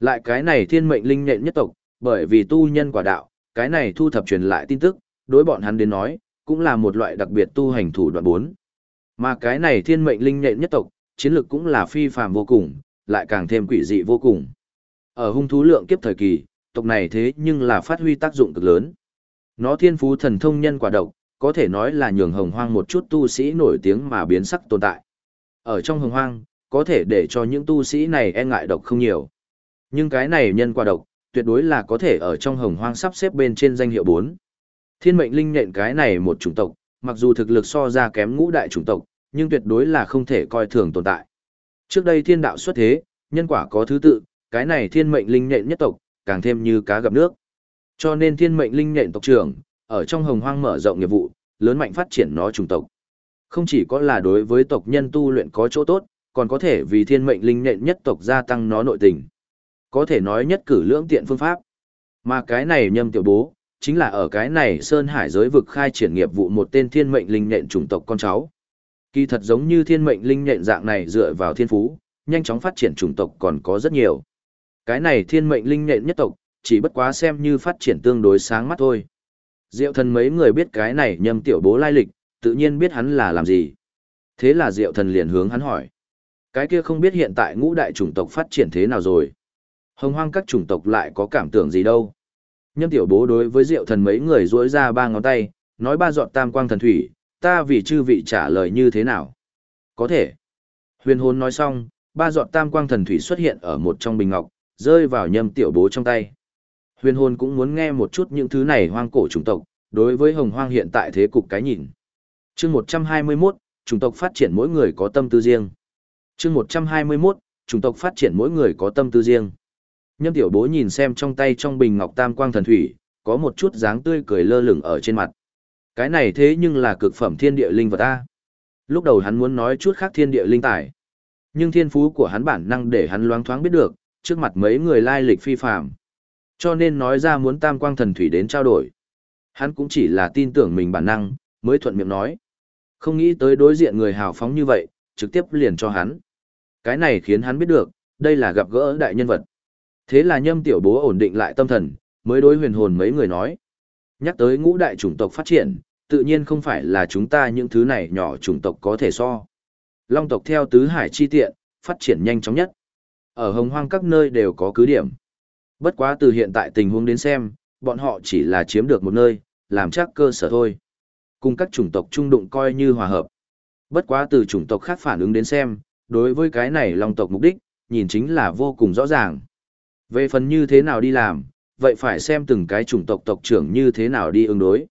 Lại cái này thiên mệnh linh nhện nhất tộc, bởi vì tu nhân quả đạo, cái này thu thập truyền lại tin tức, đối bọn hắn đến nói, cũng là một loại đặc biệt tu hành thủ đoạn bốn. Mà cái này thiên mệnh linh nhện nhất tộc, chiến lược cũng là phi phàm vô cùng, lại càng thêm quỷ dị vô cùng. Ở hung thú lượng kiếp thời kỳ, tộc này thế nhưng là phát huy tác dụng cực lớn. Nó thiên phú thần thông nhân quả độc, có thể nói là nhường hồng hoang một chút tu sĩ nổi tiếng mà biến sắc tồn tại. Ở trong hồng hoang, có thể để cho những tu sĩ này e ngại độc không nhiều. Nhưng cái này nhân quả độc, tuyệt đối là có thể ở trong hồng hoang sắp xếp bên trên danh hiệu 4. Thiên mệnh linh nhện cái này một chủng tộc, mặc dù thực lực so ra kém ngũ đại chủng tộc, nhưng tuyệt đối là không thể coi thường tồn tại. Trước đây thiên đạo xuất thế, nhân quả có thứ tự, cái này thiên mệnh linh nhện nhất tộc, càng thêm như cá gặp nước. Cho nên thiên mệnh linh nhện tộc trưởng, ở trong hồng hoang mở rộng nghiệp vụ, lớn mạnh phát triển nó chủng tộc. Không chỉ có là đối với tộc nhân tu luyện có chỗ tốt, còn có thể vì thiên mệnh linh nhện nhất tộc gia tăng nó nội tình. Có thể nói nhất cử lưỡng tiện phương pháp. Mà cái này nhâm tiểu bố, chính là ở cái này Sơn Hải giới vực khai triển nghiệp vụ một tên thiên mệnh linh nện chủng tộc con cháu. Kỳ thật giống như thiên mệnh linh nện dạng này dựa vào thiên phú, nhanh chóng phát triển chủng tộc còn có rất nhiều. Cái này thiên mệnh linh nện nhất tộc, chỉ bất quá xem như phát triển tương đối sáng mắt thôi. Diệu thần mấy người biết cái này nhâm tiểu bố lai lịch, tự nhiên biết hắn là làm gì. Thế là diệu thần liền hướng hắn hỏi. Cái kia không biết hiện tại ngũ đại chủng tộc phát triển thế nào rồi. Hồng hoang các chủng tộc lại có cảm tưởng gì đâu. Nhâm tiểu bố đối với rượu thần mấy người duỗi ra ba ngón tay, nói ba giọt tam quang thần thủy, ta vì chư vị trả lời như thế nào. Có thể. Huyền hồn nói xong, ba giọt tam quang thần thủy xuất hiện ở một trong bình ngọc, rơi vào nhâm tiểu bố trong tay. Huyền hồn cũng muốn nghe một chút những thứ này hoang cổ chủng tộc, đối với hồng hoang hiện tại thế cục cái nhìn. chương 121, chủng tộc phát triển mỗi người có tâm tư riêng. chương 121, chủng tộc phát triển mỗi người có tâm tư riêng. Nhâm tiểu bố nhìn xem trong tay trong bình ngọc tam quang thần thủy, có một chút dáng tươi cười lơ lửng ở trên mặt. Cái này thế nhưng là cực phẩm thiên địa linh vật ta. Lúc đầu hắn muốn nói chút khác thiên địa linh tài. Nhưng thiên phú của hắn bản năng để hắn loáng thoáng biết được, trước mặt mấy người lai lịch phi phàm. Cho nên nói ra muốn tam quang thần thủy đến trao đổi. Hắn cũng chỉ là tin tưởng mình bản năng, mới thuận miệng nói. Không nghĩ tới đối diện người hào phóng như vậy, trực tiếp liền cho hắn. Cái này khiến hắn biết được, đây là gặp gỡ đại nhân vật. Thế là nhâm tiểu bố ổn định lại tâm thần, mới đối huyền hồn mấy người nói. Nhắc tới ngũ đại chủng tộc phát triển, tự nhiên không phải là chúng ta những thứ này nhỏ chủng tộc có thể so. Long tộc theo tứ hải chi tiện, phát triển nhanh chóng nhất. Ở hồng hoang các nơi đều có cứ điểm. Bất quá từ hiện tại tình huống đến xem, bọn họ chỉ là chiếm được một nơi, làm chắc cơ sở thôi. Cùng các chủng tộc trung đụng coi như hòa hợp. Bất quá từ chủng tộc khác phản ứng đến xem, đối với cái này long tộc mục đích, nhìn chính là vô cùng rõ ràng. Về phần như thế nào đi làm, vậy phải xem từng cái chủng tộc tộc trưởng như thế nào đi ứng đối.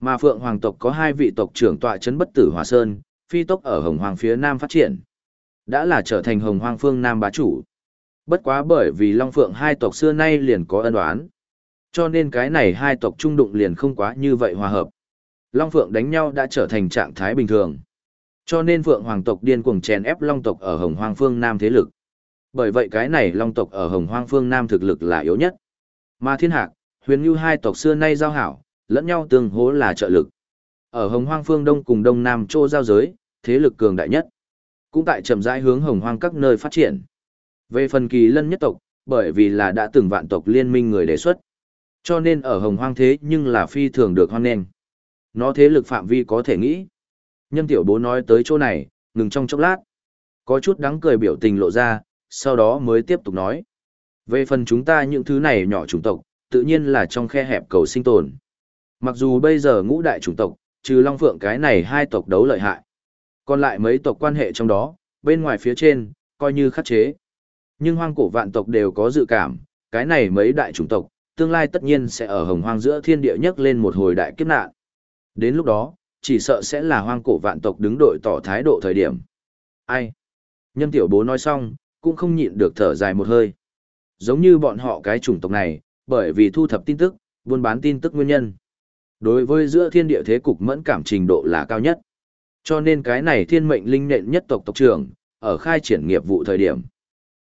Mà Phượng Hoàng tộc có hai vị tộc trưởng tọa chấn bất tử Hòa Sơn, phi tốc ở Hồng Hoàng phía Nam phát triển. Đã là trở thành Hồng Hoàng phương Nam bá chủ. Bất quá bởi vì Long Phượng hai tộc xưa nay liền có ân oán. Cho nên cái này hai tộc trung đụng liền không quá như vậy hòa hợp. Long Phượng đánh nhau đã trở thành trạng thái bình thường. Cho nên Phượng Hoàng tộc điên cuồng chèn ép Long tộc ở Hồng hoàng phương Nam thế lực. Bởi vậy cái này Long tộc ở Hồng Hoang phương Nam thực lực là yếu nhất. Mà Thiên Hạc, Huyền Như hai tộc xưa nay giao hảo, lẫn nhau tương hỗ là trợ lực. Ở Hồng Hoang phương Đông cùng Đông Nam Châu giao giới, thế lực cường đại nhất. Cũng tại chậm rãi hướng Hồng Hoang các nơi phát triển. Về phần kỳ lân nhất tộc, bởi vì là đã từng vạn tộc liên minh người đề xuất. Cho nên ở Hồng Hoang thế nhưng là phi thường được hoan nghênh. Nó thế lực phạm vi có thể nghĩ. Nhân tiểu bố nói tới chỗ này, ngừng trong chốc lát. Có chút đắng cười biểu tình lộ ra, sau đó mới tiếp tục nói. Về phần chúng ta những thứ này nhỏ chủng tộc, tự nhiên là trong khe hẹp cầu sinh tồn. Mặc dù bây giờ ngũ đại chủng tộc, trừ Long Phượng cái này hai tộc đấu lợi hại. Còn lại mấy tộc quan hệ trong đó, bên ngoài phía trên, coi như khắc chế. Nhưng hoang cổ vạn tộc đều có dự cảm, cái này mấy đại chủng tộc, tương lai tất nhiên sẽ ở hồng hoang giữa thiên địa nhất lên một hồi đại kiếp nạn. Đến lúc đó, chỉ sợ sẽ là hoang cổ vạn tộc đứng đội tỏ thái độ thời điểm. Ai? Nhân tiểu bố nói xong, cũng không nhịn được thở dài một hơi. Giống như bọn họ cái chủng tộc này, bởi vì thu thập tin tức, buôn bán tin tức nguyên nhân. Đối với giữa thiên địa thế cục mẫn cảm trình độ là cao nhất. Cho nên cái này thiên mệnh linh nện nhất tộc tộc trưởng, ở khai triển nghiệp vụ thời điểm.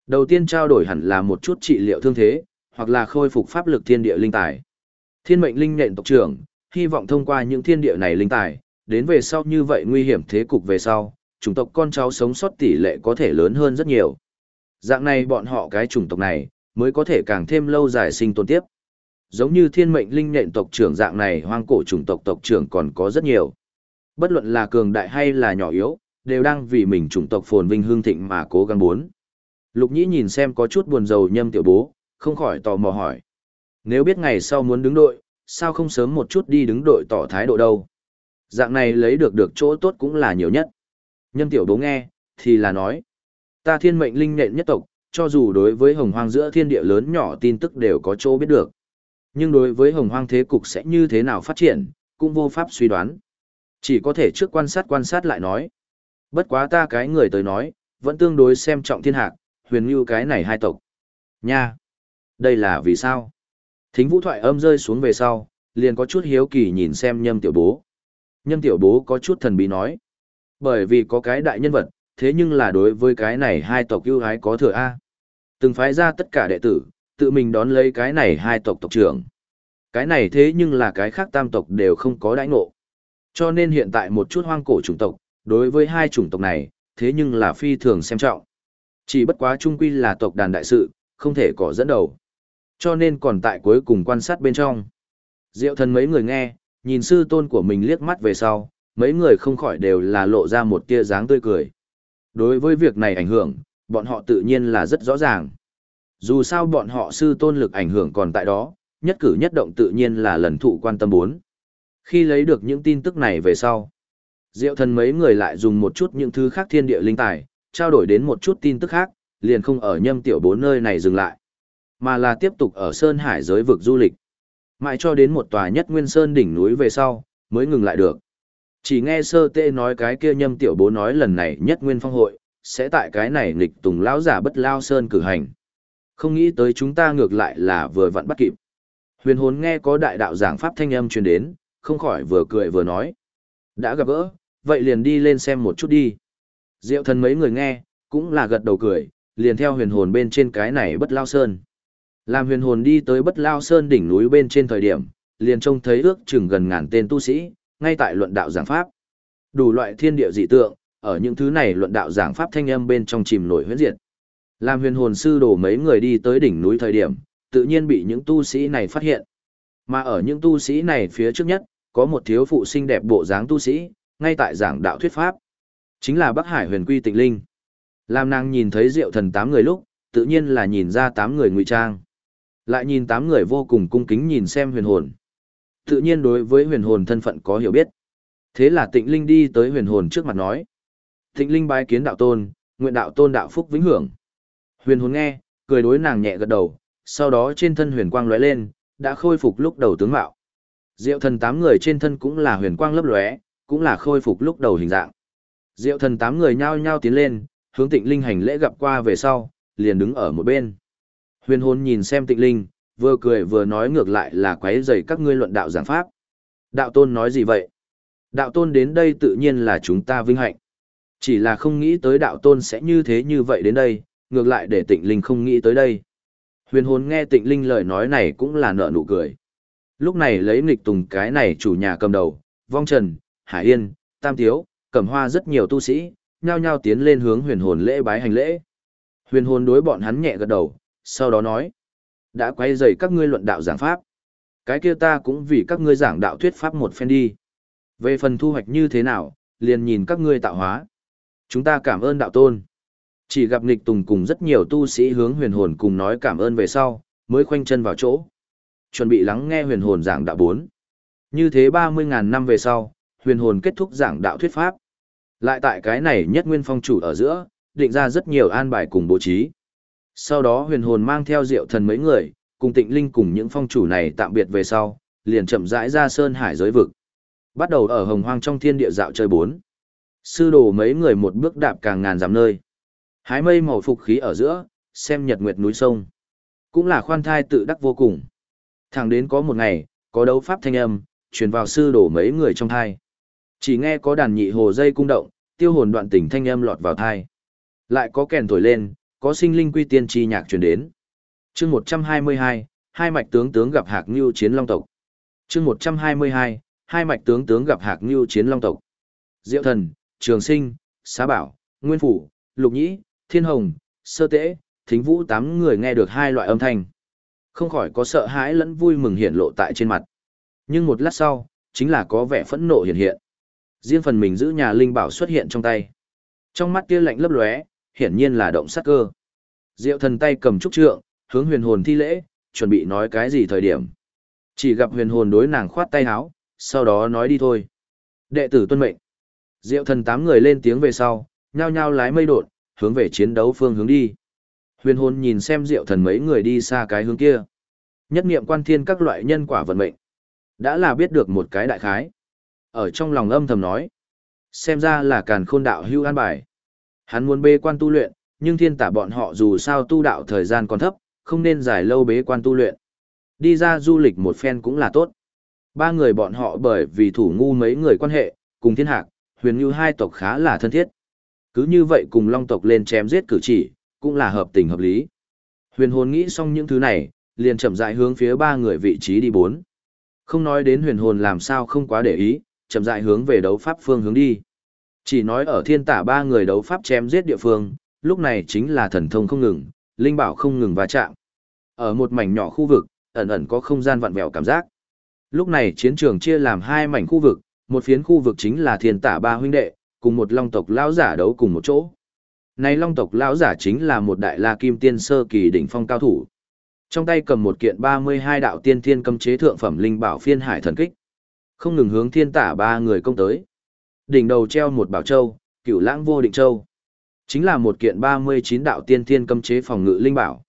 Đầu tiên trao đổi hẳn là một chút trị liệu thương thế, hoặc là khôi phục pháp lực thiên địa linh tài. Thiên mệnh linh nện tộc trưởng, hy vọng thông qua những thiên địa này linh tài, đến về sau như vậy nguy hiểm thế cục về sau, chủng tộc con cháu sống sót tỷ lệ có thể lớn hơn rất nhiều. Dạng này bọn họ cái chủng tộc này, mới có thể càng thêm lâu dài sinh tồn tiếp. Giống như thiên mệnh linh nện tộc trưởng dạng này hoang cổ chủng tộc tộc trưởng còn có rất nhiều. Bất luận là cường đại hay là nhỏ yếu, đều đang vì mình chủng tộc phồn vinh hương thịnh mà cố gắng muốn. Lục nhĩ nhìn xem có chút buồn rầu nhâm tiểu bố, không khỏi tò mò hỏi. Nếu biết ngày sau muốn đứng đội, sao không sớm một chút đi đứng đội tỏ thái độ đâu? Dạng này lấy được được chỗ tốt cũng là nhiều nhất. Nhâm tiểu bố nghe, thì là nói. Ta thiên mệnh linh nện nhất tộc, cho dù đối với hồng hoang giữa thiên địa lớn nhỏ tin tức đều có chỗ biết được. Nhưng đối với hồng hoang thế cục sẽ như thế nào phát triển, cũng vô pháp suy đoán. Chỉ có thể trước quan sát quan sát lại nói. Bất quá ta cái người tới nói, vẫn tương đối xem trọng thiên hạc, huyền như cái này hai tộc. Nha! Đây là vì sao? Thính vũ thoại âm rơi xuống về sau, liền có chút hiếu kỳ nhìn xem nhâm tiểu bố. Nhâm tiểu bố có chút thần bí nói. Bởi vì có cái đại nhân vật, thế nhưng là đối với cái này hai tộc ưu ái có thừa A. Từng phái ra tất cả đệ tử, tự mình đón lấy cái này hai tộc tộc trưởng. Cái này thế nhưng là cái khác tam tộc đều không có đãi ngộ. Cho nên hiện tại một chút hoang cổ chủng tộc, đối với hai chủng tộc này, thế nhưng là phi thường xem trọng. Chỉ bất quá trung quy là tộc đàn đại sự, không thể có dẫn đầu. Cho nên còn tại cuối cùng quan sát bên trong. Diệu thần mấy người nghe, nhìn sư tôn của mình liếc mắt về sau, mấy người không khỏi đều là lộ ra một tia dáng tươi cười. Đối với việc này ảnh hưởng, bọn họ tự nhiên là rất rõ ràng. Dù sao bọn họ sư tôn lực ảnh hưởng còn tại đó, nhất cử nhất động tự nhiên là lần thụ quan tâm bốn. Khi lấy được những tin tức này về sau, Diệu thần mấy người lại dùng một chút những thứ khác thiên địa linh tài, trao đổi đến một chút tin tức khác, liền không ở nhâm tiểu bốn nơi này dừng lại, mà là tiếp tục ở Sơn Hải giới vực du lịch. Mãi cho đến một tòa nhất nguyên sơn đỉnh núi về sau, mới ngừng lại được. Chỉ nghe sơ tê nói cái kia nhâm tiểu bố nói lần này nhất nguyên phong hội, sẽ tại cái này nghịch tùng lão giả bất lao sơn cử hành. Không nghĩ tới chúng ta ngược lại là vừa vặn bắt kịp. Huyền hồn nghe có đại đạo giảng pháp thanh âm truyền đến, không khỏi vừa cười vừa nói. Đã gặp gỡ, vậy liền đi lên xem một chút đi. Diệu thần mấy người nghe, cũng là gật đầu cười, liền theo huyền hồn bên trên cái này bất lao sơn. Làm huyền hồn đi tới bất lao sơn đỉnh núi bên trên thời điểm, liền trông thấy ước chừng gần ngàn tên tu sĩ, ngay tại luận đạo giảng pháp. Đủ loại thiên địa dị tượng, ở những thứ này luận đạo giảng pháp thanh âm bên trong chìm nổi huyễn diệt. Làm huyền hồn sư đổ mấy người đi tới đỉnh núi thời điểm, tự nhiên bị những tu sĩ này phát hiện. Mà ở những tu sĩ này phía trước nhất, có một thiếu phụ xinh đẹp bộ dáng tu sĩ, ngay tại giảng đạo thuyết pháp. Chính là Bắc Hải huyền quy tịnh linh. Làm nàng nhìn thấy diệu thần tám người lúc, tự nhiên là nhìn ra tám người ngụy trang. Lại nhìn tám người vô cùng cung kính nhìn xem huyền hồn. Tự nhiên đối với huyền hồn thân phận có hiểu biết. Thế là tịnh linh đi tới huyền hồn trước mặt nói. Tịnh linh bái kiến đạo tôn, nguyện đạo tôn đạo phúc vĩnh hưởng. Huyền hồn nghe, cười đối nàng nhẹ gật đầu, sau đó trên thân huyền quang lóe lên, đã khôi phục lúc đầu tướng mạo. Diệu thần tám người trên thân cũng là huyền quang lấp lóe, cũng là khôi phục lúc đầu hình dạng. Diệu thần tám người nhao nhao tiến lên, hướng tịnh linh hành lễ gặp qua về sau, liền đứng ở một bên. Huyền hồn nhìn xem tịnh linh, vừa cười vừa nói ngược lại là quấy rầy các ngươi luận đạo giảng pháp. Đạo tôn nói gì vậy? Đạo tôn đến đây tự nhiên là chúng ta vinh hạnh. Chỉ là không nghĩ tới đạo tôn sẽ như thế như vậy đến đây, ngược lại để tịnh linh không nghĩ tới đây. Huyền hồn nghe tịnh linh lời nói này cũng là nợ nụ cười. Lúc này lấy nghịch tùng cái này chủ nhà cầm đầu, vong trần, hải yên, tam tiếu, cầm hoa rất nhiều tu sĩ, nhao nhao tiến lên hướng huyền hồn lễ bái hành lễ. Huyền hồn đối bọn hắn nhẹ gật đầu, sau đó nói. Đã quay dày các ngươi luận đạo giảng pháp. Cái kia ta cũng vì các ngươi giảng đạo thuyết pháp một phen đi. Về phần thu hoạch như thế nào, liền nhìn các ngươi tạo hóa. Chúng ta cảm ơn đạo tôn. Chỉ gặp nghịch tùng cùng rất nhiều tu sĩ hướng huyền hồn cùng nói cảm ơn về sau, mới khoanh chân vào chỗ. Chuẩn bị lắng nghe huyền hồn giảng đạo 4. Như thế 30.000 năm về sau, huyền hồn kết thúc giảng đạo thuyết pháp. Lại tại cái này nhất nguyên phong chủ ở giữa, định ra rất nhiều an bài cùng bố trí. Sau đó huyền hồn mang theo diệu thần mấy người, cùng tịnh linh cùng những phong chủ này tạm biệt về sau, liền chậm rãi ra sơn hải giới vực. Bắt đầu ở hồng hoang trong thiên địa dạo chơi bốn. Sư đồ mấy người một bước đạp càng ngàn dặm nơi. Hái mây màu phục khí ở giữa, xem nhật nguyệt núi sông. Cũng là khoan thai tự đắc vô cùng. Thẳng đến có một ngày, có đấu pháp thanh âm, truyền vào sư đổ mấy người trong thai. Chỉ nghe có đàn nhị hồ dây cung động, tiêu hồn đoạn tình thanh âm lọt vào thai. Lại có kèn thổi lên, có sinh linh quy tiên chi nhạc truyền đến. chương 122, hai mạch tướng tướng gặp hạc Nưu chiến long tộc. chương 122, hai mạch tướng tướng gặp hạc Nưu chiến long tộc. Diệu thần, trường sinh, xá bảo, nguyên phủ, lục nhĩ, thiên hồng, sơ Tế, thính vũ tám người nghe được hai loại âm thanh. Không khỏi có sợ hãi lẫn vui mừng hiện lộ tại trên mặt. Nhưng một lát sau, chính là có vẻ phẫn nộ hiện hiện. Riêng phần mình giữ nhà linh bảo xuất hiện trong tay. Trong mắt kia lạnh lấp lóe, hiển nhiên là động sát cơ. Diệu thần tay cầm trúc trượng, hướng huyền hồn thi lễ, chuẩn bị nói cái gì thời điểm. Chỉ gặp huyền hồn đối nàng khoát tay áo, sau đó nói đi thôi. Đệ tử tuân mệnh. Diệu thần tám người lên tiếng về sau, nhao nhao lái mây đột, hướng về chiến đấu phương hướng đi. Huyền hồn nhìn xem diệu thần mấy người đi xa cái hướng kia. Nhất niệm quan thiên các loại nhân quả vận mệnh. Đã là biết được một cái đại khái. Ở trong lòng âm thầm nói. Xem ra là càn khôn đạo hưu an bài. Hắn muốn bế quan tu luyện, nhưng thiên tả bọn họ dù sao tu đạo thời gian còn thấp, không nên dài lâu bế quan tu luyện. Đi ra du lịch một phen cũng là tốt. Ba người bọn họ bởi vì thủ ngu mấy người quan hệ, cùng thiên hạc, huyền như hai tộc khá là thân thiết. Cứ như vậy cùng long tộc lên chém giết cử chỉ, cũng là hợp tình hợp lý. Huyền hồn nghĩ xong những thứ này, liền chậm rãi hướng phía ba người vị trí đi bốn. Không nói đến huyền hồn làm sao không quá để ý, chậm rãi hướng về đấu pháp phương hướng đi. Chỉ nói ở thiên tả ba người đấu pháp chém giết địa phương, lúc này chính là thần thông không ngừng, linh bảo không ngừng va chạm. Ở một mảnh nhỏ khu vực, ẩn ẩn có không gian vặn vẹo cảm giác. Lúc này chiến trường chia làm hai mảnh khu vực, một phiến khu vực chính là thiên tả ba huynh đệ, cùng một long tộc lão giả đấu cùng một chỗ. Này long tộc lão giả chính là một đại la kim tiên sơ kỳ đỉnh phong cao thủ. Trong tay cầm một kiện 32 đạo tiên thiên cấm chế thượng phẩm linh bảo phiên hải thần kích. Không ngừng hướng thiên tả ba người công tới. Đỉnh đầu treo một bảo châu, cửu lãng vô định châu. Chính là một kiện 39 đạo tiên thiên cấm chế phòng ngự linh bảo.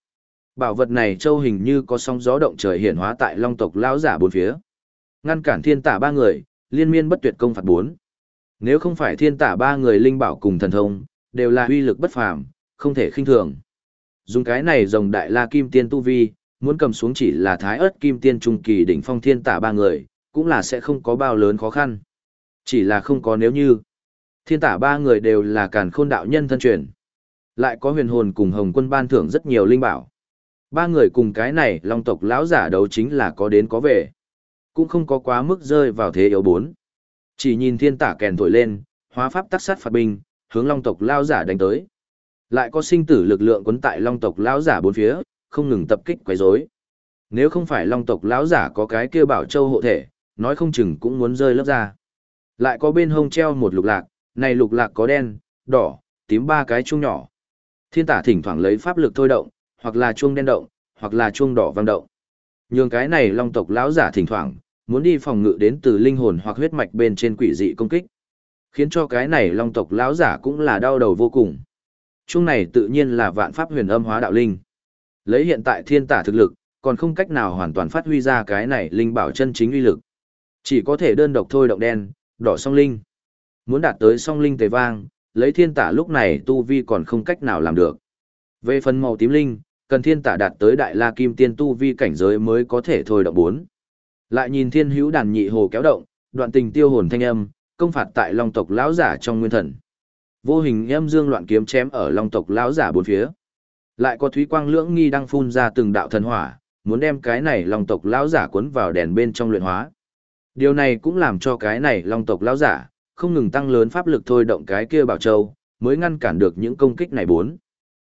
Bảo vật này châu hình như có sóng gió động trời hiển hóa tại long tộc lão giả bốn phía. Ngăn cản thiên tả ba người, liên miên bất tuyệt công phạt bốn. Nếu không phải thiên tả ba người linh bảo cùng thần thông, đều là uy lực bất phàm, không thể khinh thường. Dùng cái này rồng đại la kim tiên tu vi, muốn cầm xuống chỉ là thái ớt kim tiên trung kỳ đỉnh phong thiên tả ba người, cũng là sẽ không có bao lớn khó khăn. Chỉ là không có nếu như. Thiên tả ba người đều là càn khôn đạo nhân thân truyền. Lại có huyền hồn cùng hồng quân ban thưởng rất nhiều linh bảo. Ba người cùng cái này long tộc lão giả đấu chính là có đến có về. Cũng không có quá mức rơi vào thế yếu bốn. Chỉ nhìn thiên tả kèn thổi lên, hóa pháp tác sát phạt binh, hướng long tộc lão giả đánh tới. Lại có sinh tử lực lượng quấn tại long tộc lão giả bốn phía, không ngừng tập kích quấy rối. Nếu không phải long tộc lão giả có cái kia bảo châu hộ thể, nói không chừng cũng muốn rơi lớp ra. Lại có bên hông treo một lục lạc, này lục lạc có đen, đỏ, tím ba cái chuông nhỏ. Thiên tả thỉnh thoảng lấy pháp lực thôi động, hoặc là chuông đen động, hoặc là chuông đỏ vang động. Nhường cái này long tộc lão giả thỉnh thoảng, muốn đi phòng ngự đến từ linh hồn hoặc huyết mạch bên trên quỷ dị công kích. Khiến cho cái này long tộc lão giả cũng là đau đầu vô cùng. Chuông này tự nhiên là vạn pháp huyền âm hóa đạo linh. Lấy hiện tại thiên tả thực lực, còn không cách nào hoàn toàn phát huy ra cái này linh bảo chân chính uy lực. Chỉ có thể đơn độc thôi động đen, đỏ song linh. Muốn đạt tới song linh tề vang, lấy thiên tả lúc này tu vi còn không cách nào làm được. Về phần màu tím linh, cần thiên tả đạt tới đại la kim tiên tu vi cảnh giới mới có thể thôi động bốn. Lại nhìn thiên hữu đàn nhị hồ kéo động, đoạn tình tiêu hồn thanh âm, công phạt tại long tộc lão giả trong nguyên thần. Vô hình âm dương loạn kiếm chém ở long tộc lão giả bốn phía. Lại có thúy quang lưỡng nghi đang phun ra từng đạo thần hỏa, muốn đem cái này long tộc lão giả cuốn vào đèn bên trong luyện hóa. Điều này cũng làm cho cái này long tộc lão giả không ngừng tăng lớn pháp lực thôi động cái kia bảo châu, mới ngăn cản được những công kích này bốn.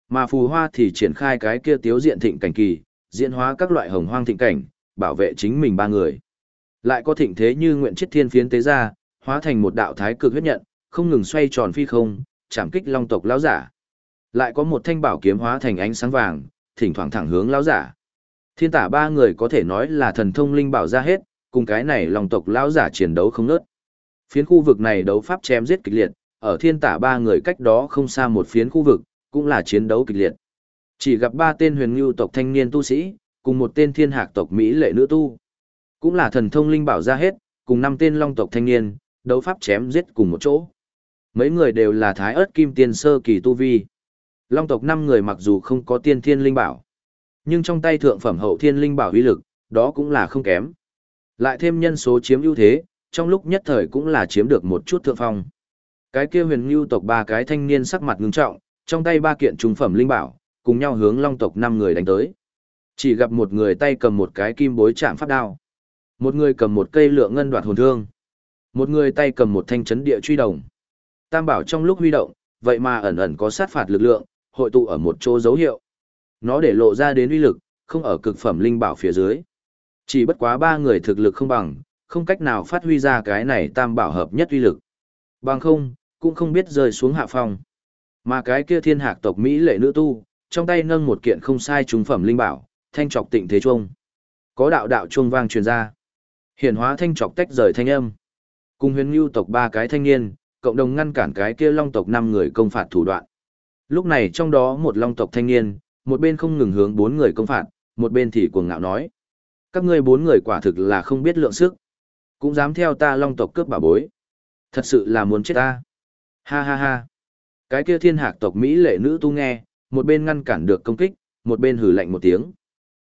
Mà phù hoa thì triển khai cái kia tiếu diện thịnh cảnh kỳ, diễn hóa các loại hồng hoang thịnh cảnh, bảo vệ chính mình ba người. Lại có thịnh thế như nguyện chết thiên phiến tế ra, hóa thành một đạo thái cực huyết nhận, không ngừng xoay tròn phi không, chạm kích long tộc lão giả. Lại có một thanh bảo kiếm hóa thành ánh sáng vàng, thỉnh thoảng thẳng hướng lão giả. Thiên tả ba người có thể nói là thần thông linh bảo ra hết, cùng cái này long tộc lão giả chiến đấu không nớt. Phiến khu vực này đấu pháp chém giết kịch liệt, ở thiên tả ba người cách đó không xa một phiến khu vực, cũng là chiến đấu kịch liệt. Chỉ gặp ba tên huyền ngưu tộc thanh niên tu sĩ, cùng một tên thiên hạc tộc Mỹ lệ nữ tu. Cũng là thần thông linh bảo ra hết, cùng năm tên long tộc thanh niên, đấu pháp chém giết cùng một chỗ. Mấy người đều là thái ớt kim tiên sơ kỳ tu vi. Long tộc năm người mặc dù không có tiên thiên linh bảo, nhưng trong tay thượng phẩm hậu thiên linh bảo uy lực, đó cũng là không kém. Lại thêm nhân số chiếm ưu thế, trong lúc nhất thời cũng là chiếm được một chút thượng phong. Cái kia huyền lưu tộc ba cái thanh niên sắc mặt ngưng trọng, trong tay ba kiện trung phẩm linh bảo, cùng nhau hướng long tộc năm người đánh tới. Chỉ gặp một người tay cầm một cái kim bối chạm pháp đao. Một người cầm một cây lượng ngân đoạt hồn thương. Một người tay cầm một thanh chấn địa truy đồng. Tam bảo trong lúc huy động, vậy mà ẩn ẩn có sát phạt lực lượng, hội tụ ở một chỗ dấu hiệu. Nó để lộ ra đến uy lực, không ở cực phẩm linh bảo phía dưới. Chỉ bất quá ba người thực lực không bằng, không cách nào phát huy ra cái này tam bảo hợp nhất uy lực. Bằng không, cũng không biết rơi xuống hạ phong. Mà cái kia thiên hạc tộc Mỹ lệ nữ tu, trong tay nâng một kiện không sai trúng phẩm linh bảo, thanh trọc tịnh thế chuông. Có đạo đạo chuông vang truyền ra. Hiển hóa thanh trọc tách rời thanh âm. Cùng huyền lưu tộc ba cái thanh niên, cộng đồng ngăn cản cái kia long tộc năm người công phạt thủ đoạn. Lúc này trong đó một long tộc thanh niên, một bên không ngừng hướng bốn người công phạt, một bên thì cuồng ngạo nói. Các ngươi bốn người quả thực là không biết lượng sức. Cũng dám theo ta long tộc cướp bà bối. Thật sự là muốn chết ta. Ha ha ha. Cái kia thiên hạc tộc Mỹ lệ nữ tu nghe, một bên ngăn cản được công kích, một bên hử lạnh một tiếng.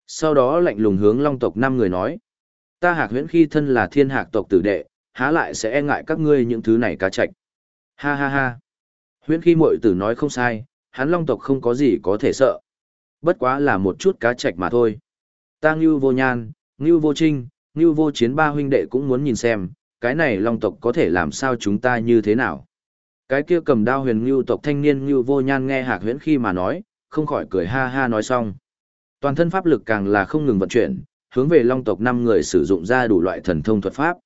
Sau đó lạnh lùng hướng long tộc năm người nói. Ta hạc huyễn khi thân là thiên hạc tộc tử đệ, há lại sẽ e ngại các ngươi những thứ này cá chạch. Ha ha ha. Huyễn khi muội tử nói không sai, hắn long tộc không có gì có thể sợ. Bất quá là một chút cá chạch mà thôi. Ta ngưu vô nhan, ngưu vô trinh, ngưu vô chiến ba huynh đệ cũng muốn nhìn xem, cái này long tộc có thể làm sao chúng ta như thế nào. Cái kia cầm đao huyền ngưu tộc thanh niên ngưu vô nhan nghe hạc huyễn khi mà nói, không khỏi cười ha ha nói xong. Toàn thân pháp lực càng là không ngừng vận chuyển, hướng về long tộc năm người sử dụng ra đủ loại thần thông thuật pháp.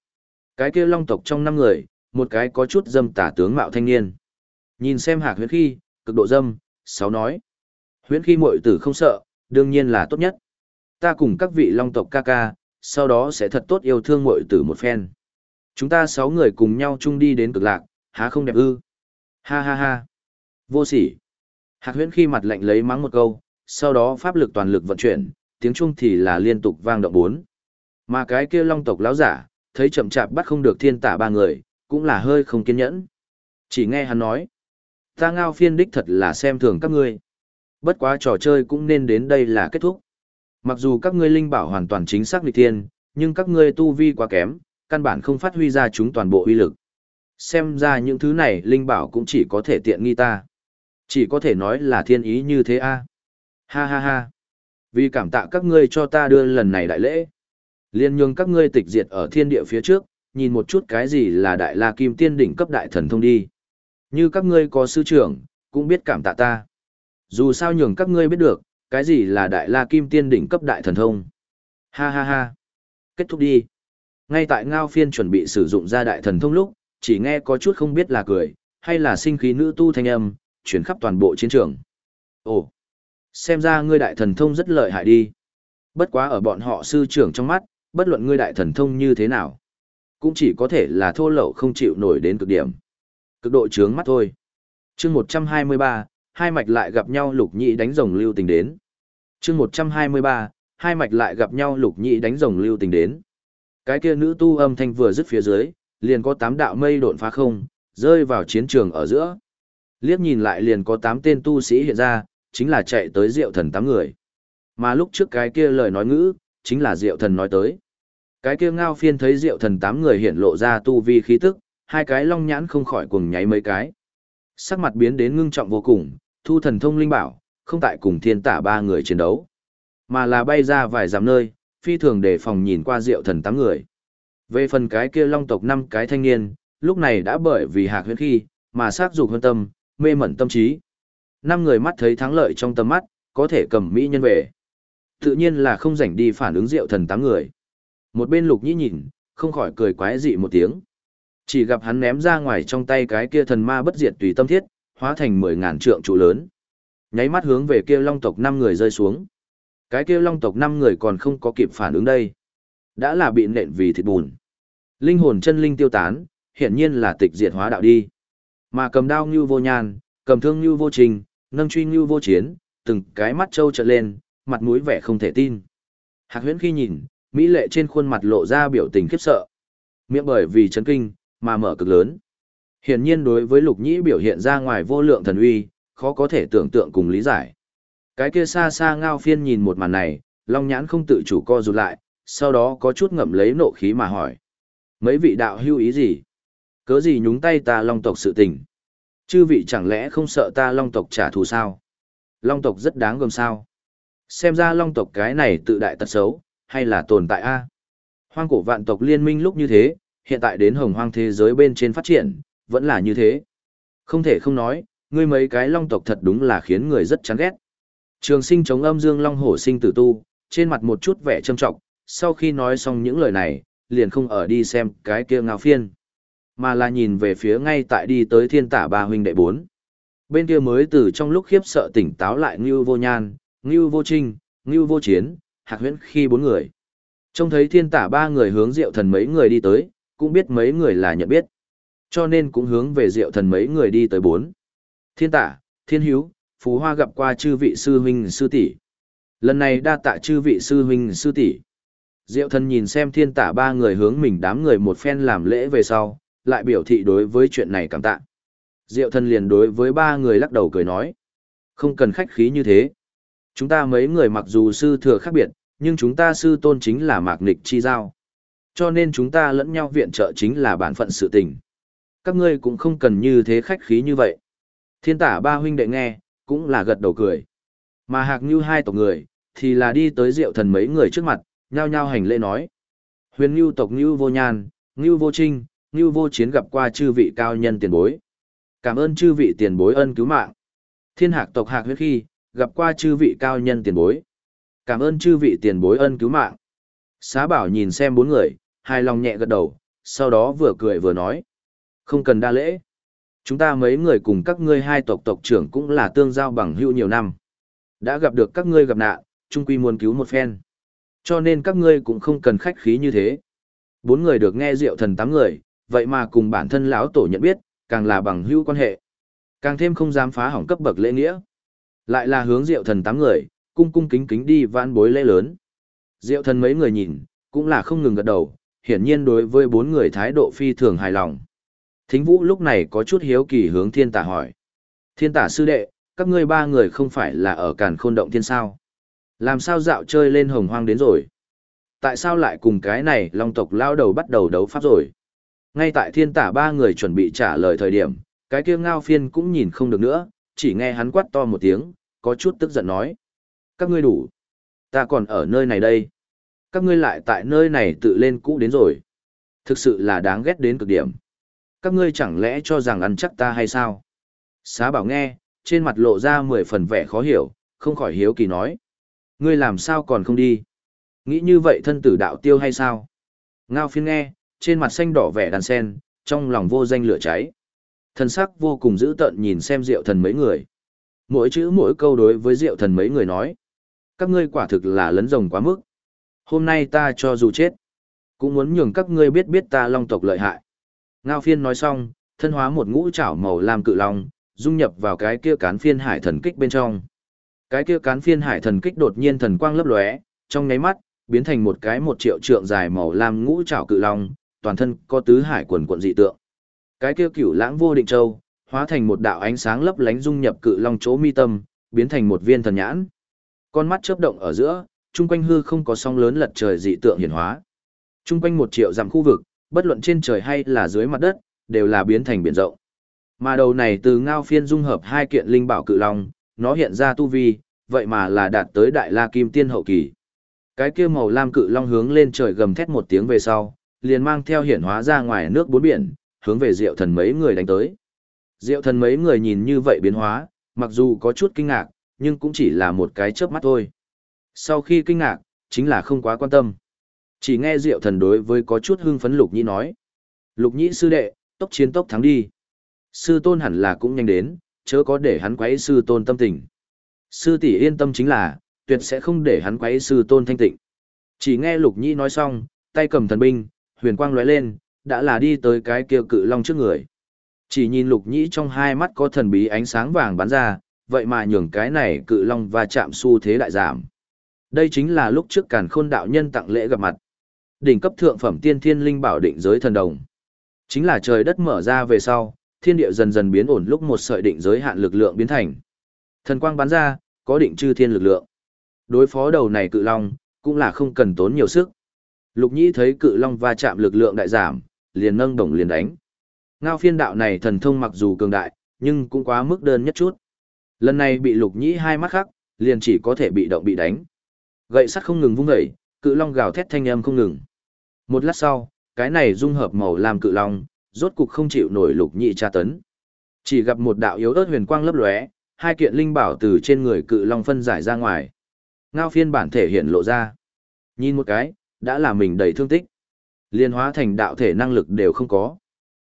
Cái kia long tộc trong năm người, một cái có chút dâm tả tướng mạo thanh niên. Nhìn xem hạc huyễn khi, cực độ dâm, sáu nói. Huyễn khi muội tử không sợ, đương nhiên là tốt nhất. Ta cùng các vị long tộc ca ca, sau đó sẽ thật tốt yêu thương mội tử một phen. Chúng ta sáu người cùng nhau chung đi đến cực lạc, há không đẹp ư? Ha ha ha. Vô sỉ. Hạc huyễn khi mặt lạnh lấy mắng một câu, sau đó pháp lực toàn lực vận chuyển, tiếng chuông thì là liên tục vang động bốn. Mà cái kia long tộc lão giả, thấy chậm chạp bắt không được thiên tả ba người, cũng là hơi không kiên nhẫn. Chỉ nghe hắn nói, ta ngao phiên đích thật là xem thường các ngươi. Bất quá trò chơi cũng nên đến đây là kết thúc. Mặc dù các ngươi linh bảo hoàn toàn chính xác lịch thiên, nhưng các ngươi tu vi quá kém, căn bản không phát huy ra chúng toàn bộ uy lực. Xem ra những thứ này linh bảo cũng chỉ có thể tiện nghi ta. Chỉ có thể nói là thiên ý như thế a. Ha ha ha. Vì cảm tạ các ngươi cho ta đưa lần này đại lễ. Liên nhường các ngươi tịch diệt ở thiên địa phía trước, nhìn một chút cái gì là đại la kim tiên đỉnh cấp đại thần thông đi. Như các ngươi có sư trưởng, cũng biết cảm tạ ta. Dù sao nhường các ngươi biết được, cái gì là đại la kim tiên đỉnh cấp đại thần thông. Ha ha ha. Kết thúc đi. Ngay tại Ngao Phiên chuẩn bị sử dụng ra đại thần thông lúc, chỉ nghe có chút không biết là cười, hay là sinh khí nữ tu thanh âm, chuyển khắp toàn bộ chiến trường. Ồ, xem ra ngươi đại thần thông rất lợi hại đi. Bất quá ở bọn họ sư trưởng trong mắt, bất luận ngươi đại thần thông như thế nào, cũng chỉ có thể là thô lậu không chịu nổi đến cực điểm. Cực độ trướng mắt thôi. chương 123, hai mạch lại gặp nhau lục nhị đánh rồng lưu tình đến. chương 123, hai mạch lại gặp nhau lục nhị đánh rồng lưu tình đến. Cái kia nữ tu âm thanh vừa dứt phía dưới, liền có tám đạo mây độn phá không, rơi vào chiến trường ở giữa. Liếc nhìn lại liền có tám tên tu sĩ hiện ra, chính là chạy tới diệu thần tám người. Mà lúc trước cái kia lời nói ngữ, chính là diệu thần nói tới. Cái kia ngao phiên thấy diệu thần tám người hiện lộ ra tu vi khí tức, hai cái long nhãn không khỏi cuồng nháy mấy cái. Sắc mặt biến đến ngưng trọng vô cùng, thu thần thông linh bảo, không tại cùng thiên tả ba người chiến đấu, mà là bay ra vài dặm nơi, phi thường để phòng nhìn qua diệu thần tám người. Về phần cái kia long tộc năm cái thanh niên, lúc này đã bởi vì hạc huyết khi, mà sát dục hơn tâm, mê mẩn tâm trí. Năm người mắt thấy thắng lợi trong tầm mắt, có thể cầm mỹ nhân về. Tự nhiên là không rảnh đi phản ứng diệu thần tám người. Một bên lục nhĩ nhìn, không khỏi cười quái dị một tiếng. Chỉ gặp hắn ném ra ngoài trong tay cái kia thần ma bất diệt tùy tâm thiết, hóa thành mười ngàn trượng trụ lớn. Nháy mắt hướng về kia long tộc năm người rơi xuống. Cái kia long tộc năm người còn không có kịp phản ứng đây. Đã là bị nện vì thịt bùn. Linh hồn chân linh tiêu tán, hiển nhiên là tịch diệt hóa đạo đi. Mà cầm đao như vô nhan, cầm thương như vô trình, nâng truy như vô chiến, từng cái mắt trâu trợn lên, mặt mũi vẻ không thể tin. Hạc huyễn khi nhìn, Mỹ lệ trên khuôn mặt lộ ra biểu tình khiếp sợ. Miệng bởi vì chấn kinh, mà mở cực lớn. Hiển nhiên đối với lục nhĩ biểu hiện ra ngoài vô lượng thần uy, khó có thể tưởng tượng cùng lý giải. Cái kia xa xa ngao phiên nhìn một màn này, long nhãn không tự chủ co rụt lại, sau đó có chút ngậm lấy nộ khí mà hỏi. Mấy vị đạo hưu ý gì? Cớ gì nhúng tay ta long tộc sự tình? Chư vị chẳng lẽ không sợ ta long tộc trả thù sao? Long tộc rất đáng gồm sao? Xem ra long tộc cái này tự đại tật xấu, hay là tồn tại a? Hoang cổ vạn tộc liên minh lúc như thế, hiện tại đến hồng hoang thế giới bên trên phát triển, vẫn là như thế. Không thể không nói, ngươi mấy cái long tộc thật đúng là khiến người rất chán ghét. Trường sinh chống âm dương long hổ sinh tử tu, trên mặt một chút vẻ trâm trọng, sau khi nói xong những lời này, liền không ở đi xem cái kia ngao phiên, mà là nhìn về phía ngay tại đi tới thiên tả ba huynh đệ bốn. Bên kia mới từ trong lúc khiếp sợ tỉnh táo lại Ngưu Vô Nhan, Ngưu Vô Trinh, Ngưu Vô Chiến, Hạc Huyễn khi bốn người. Trông thấy thiên tả ba người hướng diệu thần mấy người đi tới, cũng biết mấy người là nhận biết. Cho nên cũng hướng về diệu thần mấy người đi tới bốn. Thiên tả, thiên hiếu, phú hoa gặp qua chư vị sư huynh sư tỷ Lần này đa tạ chư vị sư huynh sư tỷ Diệu thần nhìn xem thiên tả ba người hướng mình đám người một phen làm lễ về sau, lại biểu thị đối với chuyện này cảm tạ. Diệu thần liền đối với ba người lắc đầu cười nói. Không cần khách khí như thế. Chúng ta mấy người mặc dù sư thừa khác biệt, nhưng chúng ta sư tôn chính là mạc nịch chi giao. Cho nên chúng ta lẫn nhau viện trợ chính là bản phận sự tình. Các ngươi cũng không cần như thế khách khí như vậy. Thiên tả ba huynh đệ nghe, cũng là gật đầu cười. Mà hạc như hai tộc người, thì là đi tới diệu thần mấy người trước mặt, nhao nhao hành lễ nói. Huyền như tộc như vô nhan, như vô trinh, như vô chiến gặp qua chư vị cao nhân tiền bối. Cảm ơn chư vị tiền bối ân cứu mạng. Thiên hạc tộc hạc huyết khi, gặp qua chư vị cao nhân tiền bối. Cảm ơn chư vị tiền bối ân cứu mạng. Xá bảo nhìn xem bốn người, hài lòng nhẹ gật đầu, sau đó vừa cười vừa nói. Không cần đa lễ. Chúng ta mấy người cùng các ngươi hai tộc tộc trưởng cũng là tương giao bằng hữu nhiều năm. Đã gặp được các ngươi gặp nạn, chung quy muốn cứu một phen. Cho nên các ngươi cũng không cần khách khí như thế. Bốn người được nghe rượu thần tám người, vậy mà cùng bản thân lão tổ nhận biết, càng là bằng hữu quan hệ. Càng thêm không dám phá hỏng cấp bậc lễ nghĩa. Lại là hướng rượu thần tám người, cung cung kính kính đi vãn bối lễ lớn. Diệu thần mấy người nhìn, cũng là không ngừng gật đầu, hiển nhiên đối với bốn người thái độ phi thường hài lòng. Thính vũ lúc này có chút hiếu kỳ hướng thiên tả hỏi. Thiên tả sư đệ, các ngươi ba người không phải là ở càn khôn động thiên sao? Làm sao dạo chơi lên hồng hoang đến rồi? Tại sao lại cùng cái này long tộc lao đầu bắt đầu đấu pháp rồi? Ngay tại thiên tả ba người chuẩn bị trả lời thời điểm, cái kia ngao phiên cũng nhìn không được nữa, chỉ nghe hắn quát to một tiếng, có chút tức giận nói. Các ngươi đủ. Ta còn ở nơi này đây. Các ngươi lại tại nơi này tự lên cũ đến rồi. Thực sự là đáng ghét đến cực điểm. Các ngươi chẳng lẽ cho rằng ăn chắc ta hay sao? Xá bảo nghe, trên mặt lộ ra mười phần vẻ khó hiểu, không khỏi hiếu kỳ nói. Ngươi làm sao còn không đi? Nghĩ như vậy thân tử đạo tiêu hay sao? Ngao phiên nghe, trên mặt xanh đỏ vẻ đàn sen, trong lòng vô danh lửa cháy. Thần sắc vô cùng dữ tợn nhìn xem diệu thần mấy người. Mỗi chữ mỗi câu đối với diệu thần mấy người nói. Các ngươi quả thực là lấn rồng quá mức. Hôm nay ta cho dù chết, cũng muốn nhường các ngươi biết biết ta long tộc lợi hại. Ngao phiên nói xong, thân hóa một ngũ trảo màu lam cự long, dung nhập vào cái kia cán phiên hải thần kích bên trong. Cái kia cán phiên hải thần kích đột nhiên thần quang lấp lóe, trong nháy mắt, biến thành một cái một triệu trượng dài màu lam ngũ trảo cự long, toàn thân có tứ hải quần quận dị tượng. Cái kia cửu lãng vô định châu, hóa thành một đạo ánh sáng lấp lánh dung nhập cự long chỗ mi tâm, biến thành một viên thần nhãn. Con mắt chớp động ở giữa, trung quanh hư không có sóng lớn lật trời dị tượng hiển hóa. Trung quanh một triệu dặm khu vực, bất luận trên trời hay là dưới mặt đất, đều là biến thành biển rộng. Mà đầu này từ ngao phiên dung hợp hai kiện linh bảo cự long, nó hiện ra tu vi, vậy mà là đạt tới đại la kim tiên hậu kỳ. Cái kia màu lam cự long hướng lên trời gầm thét một tiếng về sau, liền mang theo hiển hóa ra ngoài nước bốn biển, hướng về Diệu Thần mấy người đánh tới. Diệu Thần mấy người nhìn như vậy biến hóa, mặc dù có chút kinh ngạc, nhưng cũng chỉ là một cái chớp mắt thôi. Sau khi kinh ngạc, chính là không quá quan tâm. Chỉ nghe Diệu Thần đối với có chút hưng phấn Lục Nhĩ nói. Lục Nhĩ sư đệ, tốc chiến tốc thắng đi. Sư tôn hẳn là cũng nhanh đến, chớ có để hắn quấy sư tôn tâm tình. Sư tỷ yên tâm chính là, tuyệt sẽ không để hắn quấy sư tôn thanh tịnh. Chỉ nghe Lục Nhĩ nói xong, tay cầm thần binh, huyền quang lóe lên, đã là đi tới cái kia cự long trước người. Chỉ nhìn Lục Nhĩ trong hai mắt có thần bí ánh sáng vàng bắn ra, vậy mà nhường cái này cự long và chạm xu thế đại giảm. Đây chính là lúc trước Càn Khôn đạo nhân tặng lễ gặp mặt. Đỉnh cấp thượng phẩm tiên thiên linh bảo định giới thần đồng. Chính là trời đất mở ra về sau, thiên địa dần dần biến ổn lúc một sợi định giới hạn lực lượng biến thành. Thần quang bắn ra, có định chư thiên lực lượng. Đối phó đầu này cự long, cũng là không cần tốn nhiều sức. Lục Nhĩ thấy cự long va chạm lực lượng đại giảm, liền nâng đồng liền đánh. Ngao phiên đạo này thần thông mặc dù cường đại, nhưng cũng quá mức đơn nhất chút. Lần này bị Lục Nhĩ hai mắt khắc, liền chỉ có thể bị động bị đánh. Gậy sắt không ngừng vung dậy, cự long gào thét thanh âm không ngừng. Một lát sau, cái này dung hợp màu làm cự long, rốt cục không chịu nổi Lục nhị tra tấn. Chỉ gặp một đạo yếu ớt huyền quang lấp lóe, hai kiện linh bảo từ trên người cự long phân giải ra ngoài. Ngao phiên bản thể hiện lộ ra. Nhìn một cái, đã là mình đầy thương tích. Liên hóa thành đạo thể năng lực đều không có.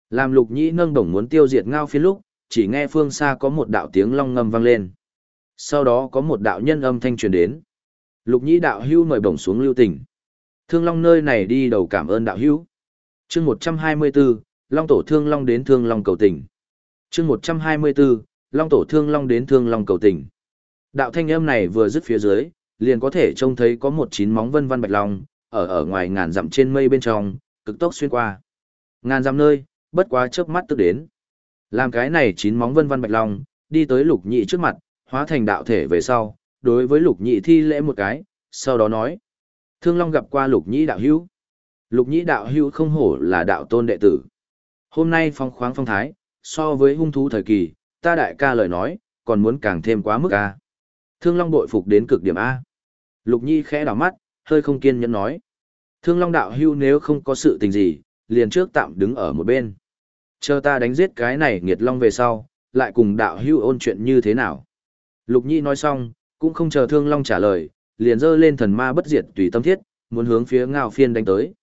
Làm lục nhĩ nâng đồng muốn tiêu diệt ngao phiên lúc, chỉ nghe phương xa có một đạo tiếng long ngâm vang lên. Sau đó có một đạo nhân âm thanh truyền đến. Lục nhĩ đạo hưu mời bổng xuống lưu tình. Thương long nơi này đi đầu cảm ơn đạo hữu. chương 124, long tổ thương long đến thương long cầu tỉnh. chương 124, long tổ thương long đến thương long cầu tỉnh. Đạo thanh âm này vừa dứt phía dưới, liền có thể trông thấy có một chín móng vân văn bạch long, ở ở ngoài ngàn dặm trên mây bên trong, cực tốc xuyên qua. Ngàn dặm nơi, bất quá chớp mắt tức đến. Làm cái này chín móng vân văn bạch long, đi tới lục nhị trước mặt, hóa thành đạo thể về sau, đối với lục nhị thi lễ một cái, sau đó nói. Thương long gặp qua lục Nhĩ đạo hữu. Lục Nhĩ đạo hữu không hổ là đạo tôn đệ tử. Hôm nay phong khoáng phong thái, so với hung thú thời kỳ, ta đại ca lời nói, còn muốn càng thêm quá mức a. Thương long bội phục đến cực điểm A. Lục Nhĩ khẽ đảo mắt, hơi không kiên nhẫn nói. Thương Long đạo hưu nếu không có sự tình gì, liền trước tạm đứng ở một bên. Chờ ta đánh giết cái này nghiệt long về sau, lại cùng đạo hưu ôn chuyện như thế nào. Lục Nhĩ nói xong, cũng không chờ Thương Long trả lời, liền giơ lên thần ma bất diệt tùy tâm thiết, muốn hướng phía ngao phiên đánh tới.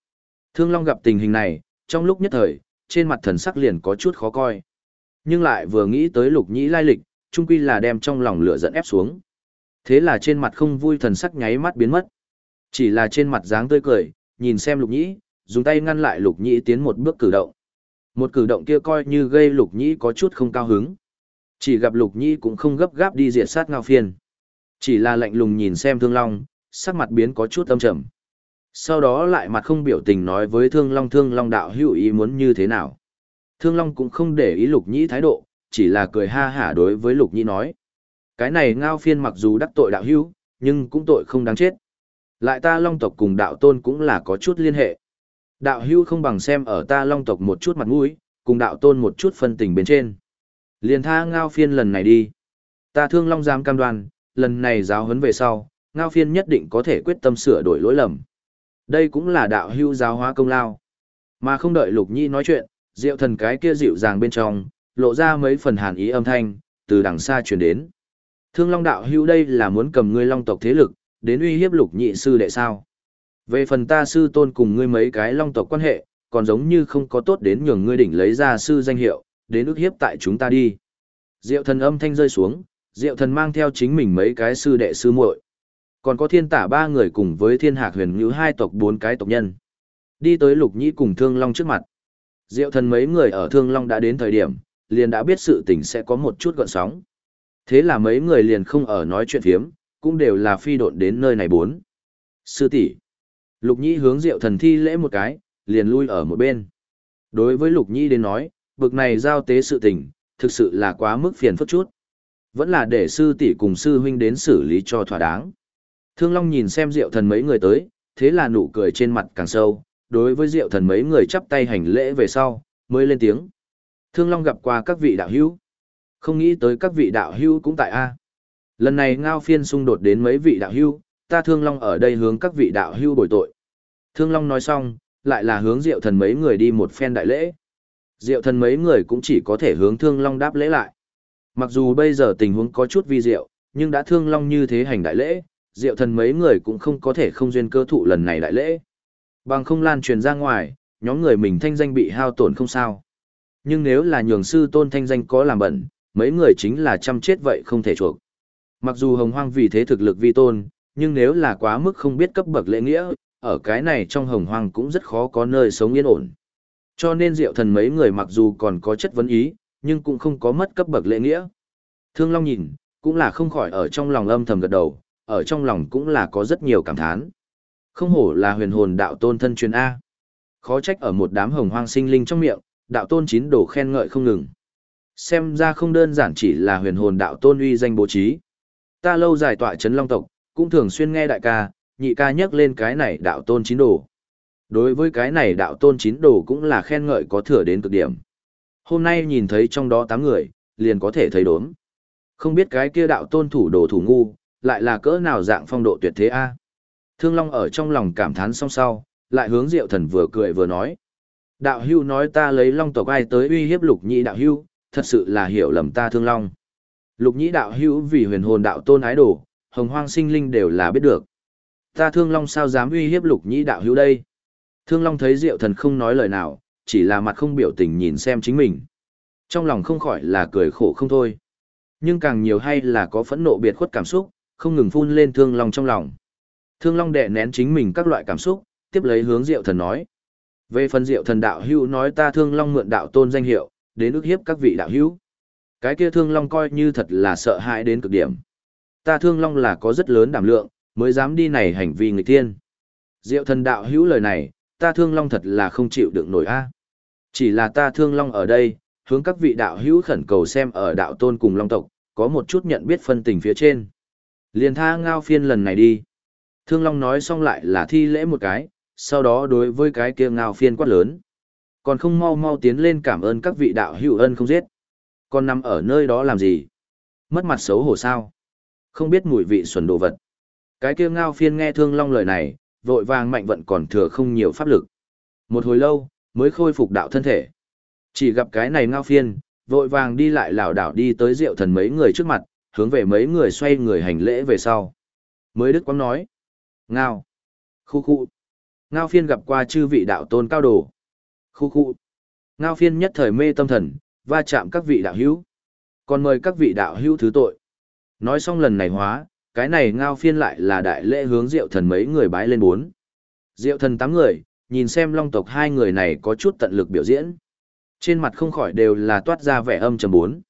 Thương Long gặp tình hình này, trong lúc nhất thời, trên mặt thần sắc liền có chút khó coi. Nhưng lại vừa nghĩ tới Lục Nhĩ lai lịch, chung quy là đem trong lòng lửa giận ép xuống. Thế là trên mặt không vui thần sắc nháy mắt biến mất. Chỉ là trên mặt dáng tươi cười, nhìn xem lục nhĩ, dùng tay ngăn lại lục nhĩ tiến một bước cử động. Một cử động kia coi như gây lục nhĩ có chút không cao hứng. Chỉ gặp lục nhĩ cũng không gấp gáp đi diệt sát ngao phiên. Chỉ là lạnh lùng nhìn xem thương long, sắc mặt biến có chút âm trầm. Sau đó lại mặt không biểu tình nói với thương long thương long đạo hữu ý muốn như thế nào. Thương long cũng không để ý lục nhĩ thái độ, chỉ là cười ha hả đối với lục nhĩ nói. Cái này ngao phiên mặc dù đắc tội đạo hữu, nhưng cũng tội không đáng chết. Lại ta long tộc cùng đạo tôn cũng là có chút liên hệ. Đạo hưu không bằng xem ở ta long tộc một chút mặt mũi, cùng đạo tôn một chút phân tình bên trên. Liền tha ngao phiên lần này đi. Ta thương long giam cam đoan, lần này giáo huấn về sau, ngao phiên nhất định có thể quyết tâm sửa đổi lỗi lầm. Đây cũng là đạo hưu giáo hóa công lao. Mà không đợi lục nhi nói chuyện, diệu thần cái kia dịu dàng bên trong, lộ ra mấy phần hàn ý âm thanh, từ đằng xa truyền đến. Thương long đạo hưu đây là muốn cầm ngươi long tộc thế lực, đến uy hiếp lục nhị sư đệ sao. Về phần ta sư tôn cùng ngươi mấy cái long tộc quan hệ, còn giống như không có tốt đến nhường ngươi đỉnh lấy ra sư danh hiệu, đến ức hiếp tại chúng ta đi. Diệu thần âm thanh rơi xuống, diệu thần mang theo chính mình mấy cái sư đệ sư muội. Còn có thiên tả ba người cùng với thiên hạc huyền ngữ hai tộc bốn cái tộc nhân. Đi tới lục nhĩ cùng thương long trước mặt. Diệu thần mấy người ở thương long đã đến thời điểm, liền đã biết sự tình sẽ có một chút gợn sóng. Thế là mấy người liền không ở nói chuyện phiếm, cũng đều là phi độn đến nơi này bốn. Sư tỷ. Lục nhĩ hướng diệu thần thi lễ một cái, liền lui ở một bên. Đối với lục nhĩ đến nói, bực này giao tế sự tình, thực sự là quá mức phiền phức chút vẫn là để sư tỷ cùng sư huynh đến xử lý cho thỏa đáng. Thương Long nhìn xem Diệu Thần mấy người tới, thế là nụ cười trên mặt càng sâu, đối với Diệu Thần mấy người chắp tay hành lễ về sau, mới lên tiếng. Thương Long gặp qua các vị đạo hữu. Không nghĩ tới các vị đạo hữu cũng tại A. Lần này ngao phiên xung đột đến mấy vị đạo hữu, ta Thương Long ở đây hướng các vị đạo hữu bồi tội. Thương Long nói xong, lại là hướng Diệu Thần mấy người đi một phen đại lễ. Diệu Thần mấy người cũng chỉ có thể hướng Thương Long đáp lễ lại. Mặc dù bây giờ tình huống có chút vi diệu, nhưng đã thương long như thế hành đại lễ, diệu thần mấy người cũng không có thể không duyên cơ thụ lần này đại lễ. Bằng không lan truyền ra ngoài, nhóm người mình thanh danh bị hao tổn không sao. Nhưng nếu là nhường sư tôn thanh danh có làm bẩn, mấy người chính là chăm chết vậy không thể chuộc. Mặc dù hồng hoang vì thế thực lực vi tôn, nhưng nếu là quá mức không biết cấp bậc lễ nghĩa, ở cái này trong hồng hoang cũng rất khó có nơi sống yên ổn. Cho nên diệu thần mấy người mặc dù còn có chất vấn ý, nhưng cũng không có mất cấp bậc lễ nghĩa. Thương Long nhìn, cũng là không khỏi ở trong lòng âm thầm gật đầu, ở trong lòng cũng là có rất nhiều cảm thán. Không hổ là huyền hồn đạo tôn thân truyền A. Khó trách ở một đám hồng hoang sinh linh trong miệng, đạo tôn chín đổ khen ngợi không ngừng. Xem ra không đơn giản chỉ là huyền hồn đạo tôn uy danh bố trí. Ta lâu dài tọa chấn long tộc, cũng thường xuyên nghe đại ca, nhị ca nhắc lên cái này đạo tôn chín đồ. Đối với cái này đạo tôn chín đồ cũng là khen ngợi có thừa đến cực điểm. Hôm nay nhìn thấy trong đó 8 người, liền có thể thấy đốm. Không biết cái kia đạo tôn thủ đồ thủ ngu, lại là cỡ nào dạng phong độ tuyệt thế a Thương Long ở trong lòng cảm thán song sau, lại hướng Diệu Thần vừa cười vừa nói. Đạo hưu nói ta lấy Long tộc ai tới uy hiếp lục nhị đạo hưu, thật sự là hiểu lầm ta Thương Long. Lục nhị đạo hưu vì huyền hồn đạo tôn ái đồ, hồng hoang sinh linh đều là biết được. Ta Thương Long sao dám uy hiếp lục nhị đạo hưu đây? Thương Long thấy Diệu Thần không nói lời nào, chỉ là mặt không biểu tình nhìn xem chính mình. Trong lòng không khỏi là cười khổ không thôi. Nhưng càng nhiều hay là có phẫn nộ biệt khuất cảm xúc, không ngừng phun lên thương long trong lòng. Thương long đè nén chính mình các loại cảm xúc, tiếp lấy hướng diệu thần nói. Về phần diệu thần đạo hữu nói ta thương long mượn đạo tôn danh hiệu, đến ức hiếp các vị đạo hữu. Cái kia thương long coi như thật là sợ hãi đến cực điểm. Ta thương long là có rất lớn đảm lượng, mới dám đi này hành vi người tiên. Diệu thần đạo hữu lời này, ta thương long thật là không chịu đựng nổi a. Chỉ là ta thương long ở đây, hướng các vị đạo hữu khẩn cầu xem ở đạo tôn cùng long tộc, có một chút nhận biết phân tình phía trên. Liền tha ngao phiên lần này đi. Thương long nói xong lại là thi lễ một cái, sau đó đối với cái kia ngao phiên quát lớn. Còn không mau mau tiến lên cảm ơn các vị đạo hữu ân không giết. Còn nằm ở nơi đó làm gì? Mất mặt xấu hổ sao? Không biết mùi vị xuẩn đồ vật. Cái kia ngao phiên nghe thương long lời này, vội vàng mạnh vận còn thừa không nhiều pháp lực. Một hồi lâu, mới khôi phục đạo thân thể. Chỉ gặp cái này ngao phiên, vội vàng đi lại lảo đảo đi tới rượu thần mấy người trước mặt, hướng về mấy người xoay người hành lễ về sau. Mới Đức Quang nói, ngao, khu khu, ngao phiên gặp qua chư vị đạo tôn cao đồ, khu khu, ngao phiên nhất thời mê tâm thần, va chạm các vị đạo hữu, còn mời các vị đạo hữu thứ tội. Nói xong lần này hóa, cái này ngao phiên lại là đại lễ hướng rượu thần mấy người bái lên bốn. Diệu thần tám người, nhìn xem long tộc hai người này có chút tận lực biểu diễn. Trên mặt không khỏi đều là toát ra vẻ âm trầm bốn.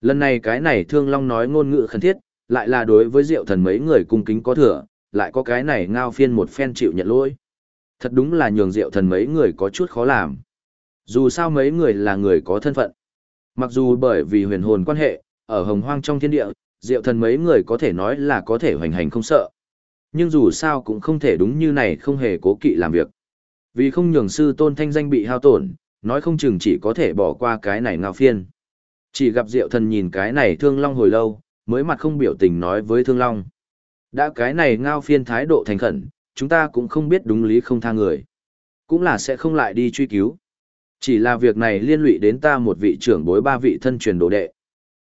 Lần này cái này thương long nói ngôn ngữ khẩn thiết, lại là đối với diệu thần mấy người cung kính có thừa, lại có cái này ngao phiên một phen chịu nhận lỗi. Thật đúng là nhường diệu thần mấy người có chút khó làm. Dù sao mấy người là người có thân phận. Mặc dù bởi vì huyền hồn quan hệ, ở hồng hoang trong thiên địa, Diệu thần mấy người có thể nói là có thể hoành hành không sợ. Nhưng dù sao cũng không thể đúng như này không hề cố kỵ làm việc. Vì không nhường sư tôn thanh danh bị hao tổn, nói không chừng chỉ có thể bỏ qua cái này ngao phiên. Chỉ gặp Diệu thần nhìn cái này thương long hồi lâu, mới mặt không biểu tình nói với thương long. Đã cái này ngao phiên thái độ thành khẩn, chúng ta cũng không biết đúng lý không tha người. Cũng là sẽ không lại đi truy cứu. Chỉ là việc này liên lụy đến ta một vị trưởng bối ba vị thân truyền đồ đệ.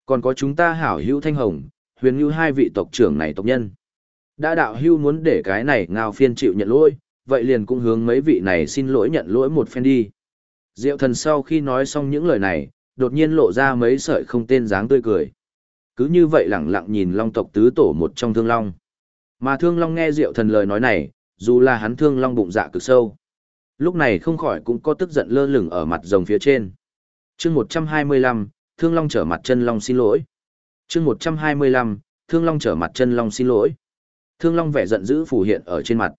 Còn có chúng ta hảo hữu thanh hồng, huyền như hai vị tộc trưởng này tộc nhân. Đã đạo hưu muốn để cái này ngao phiên chịu nhận lỗi, vậy liền cũng hướng mấy vị này xin lỗi nhận lỗi một phen đi. Diệu thần sau khi nói xong những lời này, đột nhiên lộ ra mấy sợi không tên dáng tươi cười. Cứ như vậy lẳng lặng nhìn long tộc tứ tổ một trong thương long. Mà thương long nghe diệu thần lời nói này, dù là hắn thương long bụng dạ cực sâu. Lúc này không khỏi cũng có tức giận lơ lửng ở mặt rồng phía trên. chương 125, thương long trở mặt chân long xin lỗi. chương 125, thương long trở mặt chân long xin lỗi. Thương long vẻ giận dữ phủ hiện ở trên mặt.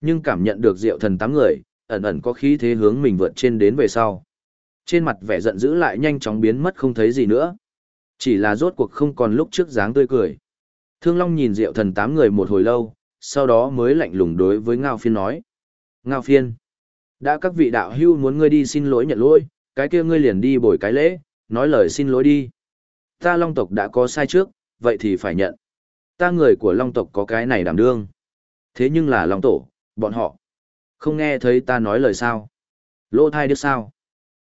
Nhưng cảm nhận được diệu thần tám người, ẩn ẩn có khí thế hướng mình vượt trên đến về sau. Trên mặt vẻ giận dữ lại nhanh chóng biến mất không thấy gì nữa. Chỉ là rốt cuộc không còn lúc trước dáng tươi cười. Thương Long nhìn Diệu Thần tám người một hồi lâu, sau đó mới lạnh lùng đối với Ngao Phiên nói. Ngao Phiên, đã các vị đạo hưu muốn ngươi đi xin lỗi nhận lỗi, cái kia ngươi liền đi bồi cái lễ, nói lời xin lỗi đi. Ta Long tộc đã có sai trước, vậy thì phải nhận. Ta người của Long tộc có cái này đảm đương. Thế nhưng là Long tổ, bọn họ. Không nghe thấy ta nói lời sao. Lỗ thai được sao.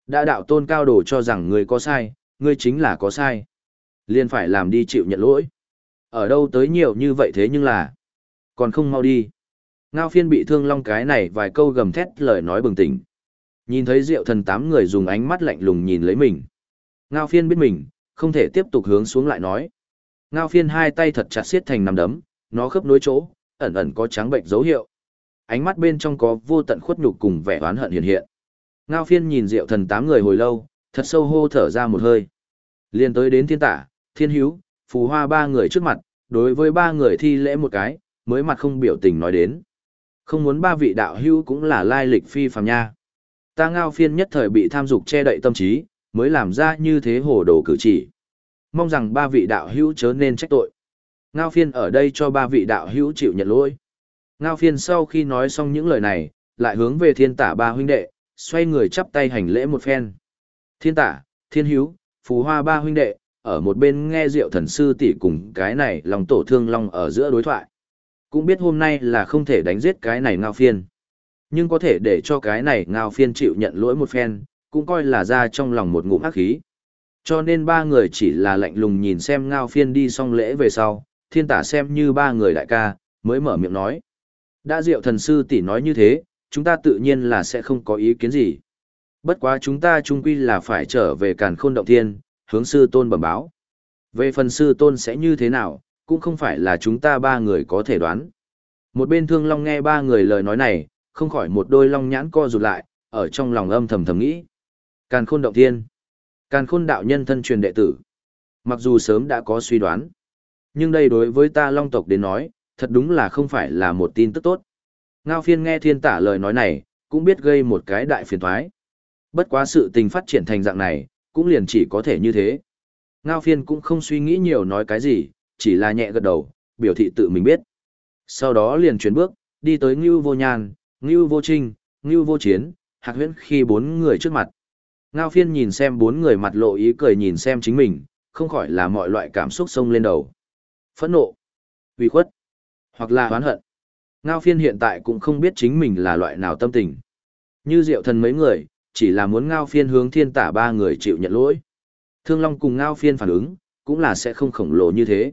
Đã đạo tôn cao đồ cho rằng người có sai, ngươi chính là có sai. Liền phải làm đi chịu nhận lỗi. Ở đâu tới nhiều như vậy thế nhưng là. Còn không mau đi. Ngao phiên bị thương long cái này vài câu gầm thét lời nói bừng tỉnh. Nhìn thấy diệu thần tám người dùng ánh mắt lạnh lùng nhìn lấy mình. Ngao phiên biết mình, không thể tiếp tục hướng xuống lại nói. Ngao phiên hai tay thật chặt siết thành nằm đấm, nó khớp nối chỗ, ẩn ẩn có trắng bệnh dấu hiệu. Ánh mắt bên trong có vô tận khuất nhục cùng vẻ oán hận hiện hiện. Ngao phiên nhìn diệu thần tám người hồi lâu, thật sâu hô thở ra một hơi. Liên tới đến thiên tả, thiên hữu, phù hoa ba người trước mặt, đối với ba người thi lễ một cái, mới mặt không biểu tình nói đến. Không muốn ba vị đạo hữu cũng là lai lịch phi phàm nha. Ta ngao phiên nhất thời bị tham dục che đậy tâm trí, mới làm ra như thế hồ đồ cử chỉ. Mong rằng ba vị đạo hữu chớ nên trách tội. Ngao phiên ở đây cho ba vị đạo hữu chịu nhận lỗi. Ngao phiên sau khi nói xong những lời này, lại hướng về thiên tả ba huynh đệ, xoay người chắp tay hành lễ một phen. Thiên tả, thiên hiếu, phù hoa ba huynh đệ, ở một bên nghe Diệu thần sư tỷ cùng cái này lòng tổ thương long ở giữa đối thoại. Cũng biết hôm nay là không thể đánh giết cái này ngao phiên. Nhưng có thể để cho cái này ngao phiên chịu nhận lỗi một phen, cũng coi là ra trong lòng một ngụm ác khí. Cho nên ba người chỉ là lạnh lùng nhìn xem ngao phiên đi xong lễ về sau, thiên tả xem như ba người đại ca, mới mở miệng nói. Đã diệu thần sư tỷ nói như thế, chúng ta tự nhiên là sẽ không có ý kiến gì. Bất quá chúng ta chung quy là phải trở về càn khôn động thiên, hướng sư tôn bẩm báo. Về phần sư tôn sẽ như thế nào, cũng không phải là chúng ta ba người có thể đoán. Một bên thương long nghe ba người lời nói này, không khỏi một đôi long nhãn co rụt lại, ở trong lòng âm thầm thầm nghĩ. Càn khôn động thiên. Càn khôn đạo nhân thân truyền đệ tử. Mặc dù sớm đã có suy đoán, nhưng đây đối với ta long tộc đến nói, thật đúng là không phải là một tin tức tốt. Ngao phiên nghe thiên tả lời nói này, cũng biết gây một cái đại phiền thoái. Bất quá sự tình phát triển thành dạng này, cũng liền chỉ có thể như thế. Ngao phiên cũng không suy nghĩ nhiều nói cái gì, chỉ là nhẹ gật đầu, biểu thị tự mình biết. Sau đó liền chuyển bước, đi tới Ngưu Vô Nhan, Ngưu Vô Trinh, Ngưu Vô Chiến, Hạc Huyễn khi bốn người trước mặt. Ngao phiên nhìn xem bốn người mặt lộ ý cười nhìn xem chính mình, không khỏi là mọi loại cảm xúc sông lên đầu. Phẫn nộ, ủy khuất, hoặc là oán hận. Ngao phiên hiện tại cũng không biết chính mình là loại nào tâm tình. Như diệu thần mấy người, chỉ là muốn ngao phiên hướng thiên tả ba người chịu nhận lỗi. Thương Long cùng ngao phiên phản ứng, cũng là sẽ không khổng lồ như thế.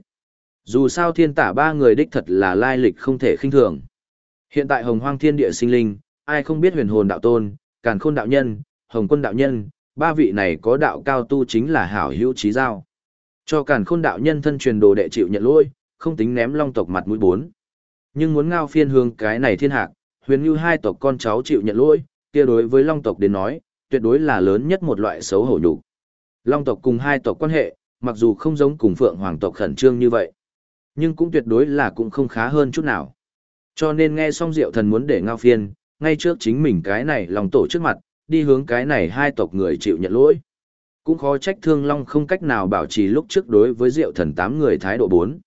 Dù sao thiên tả ba người đích thật là lai lịch không thể khinh thường. Hiện tại hồng hoang thiên địa sinh linh, ai không biết huyền hồn đạo tôn, càn khôn đạo nhân, hồng quân đạo nhân, ba vị này có đạo cao tu chính là hảo hữu trí giao. Cho càn khôn đạo nhân thân truyền đồ đệ chịu nhận lỗi, không tính ném long tộc mặt mũi bốn. Nhưng muốn ngao phiên hương cái này thiên hạc, huyền như hai tộc con cháu chịu nhận lỗi, kia đối với long tộc đến nói, tuyệt đối là lớn nhất một loại xấu hổ nhục. Long tộc cùng hai tộc quan hệ, mặc dù không giống cùng phượng hoàng tộc khẩn trương như vậy, nhưng cũng tuyệt đối là cũng không khá hơn chút nào. Cho nên nghe xong diệu thần muốn để ngao phiên, ngay trước chính mình cái này lòng tổ trước mặt, đi hướng cái này hai tộc người chịu nhận lỗi. cũng khó trách Thương Long không cách nào bảo trì lúc trước đối với Diệu Thần tám người thái độ bốn.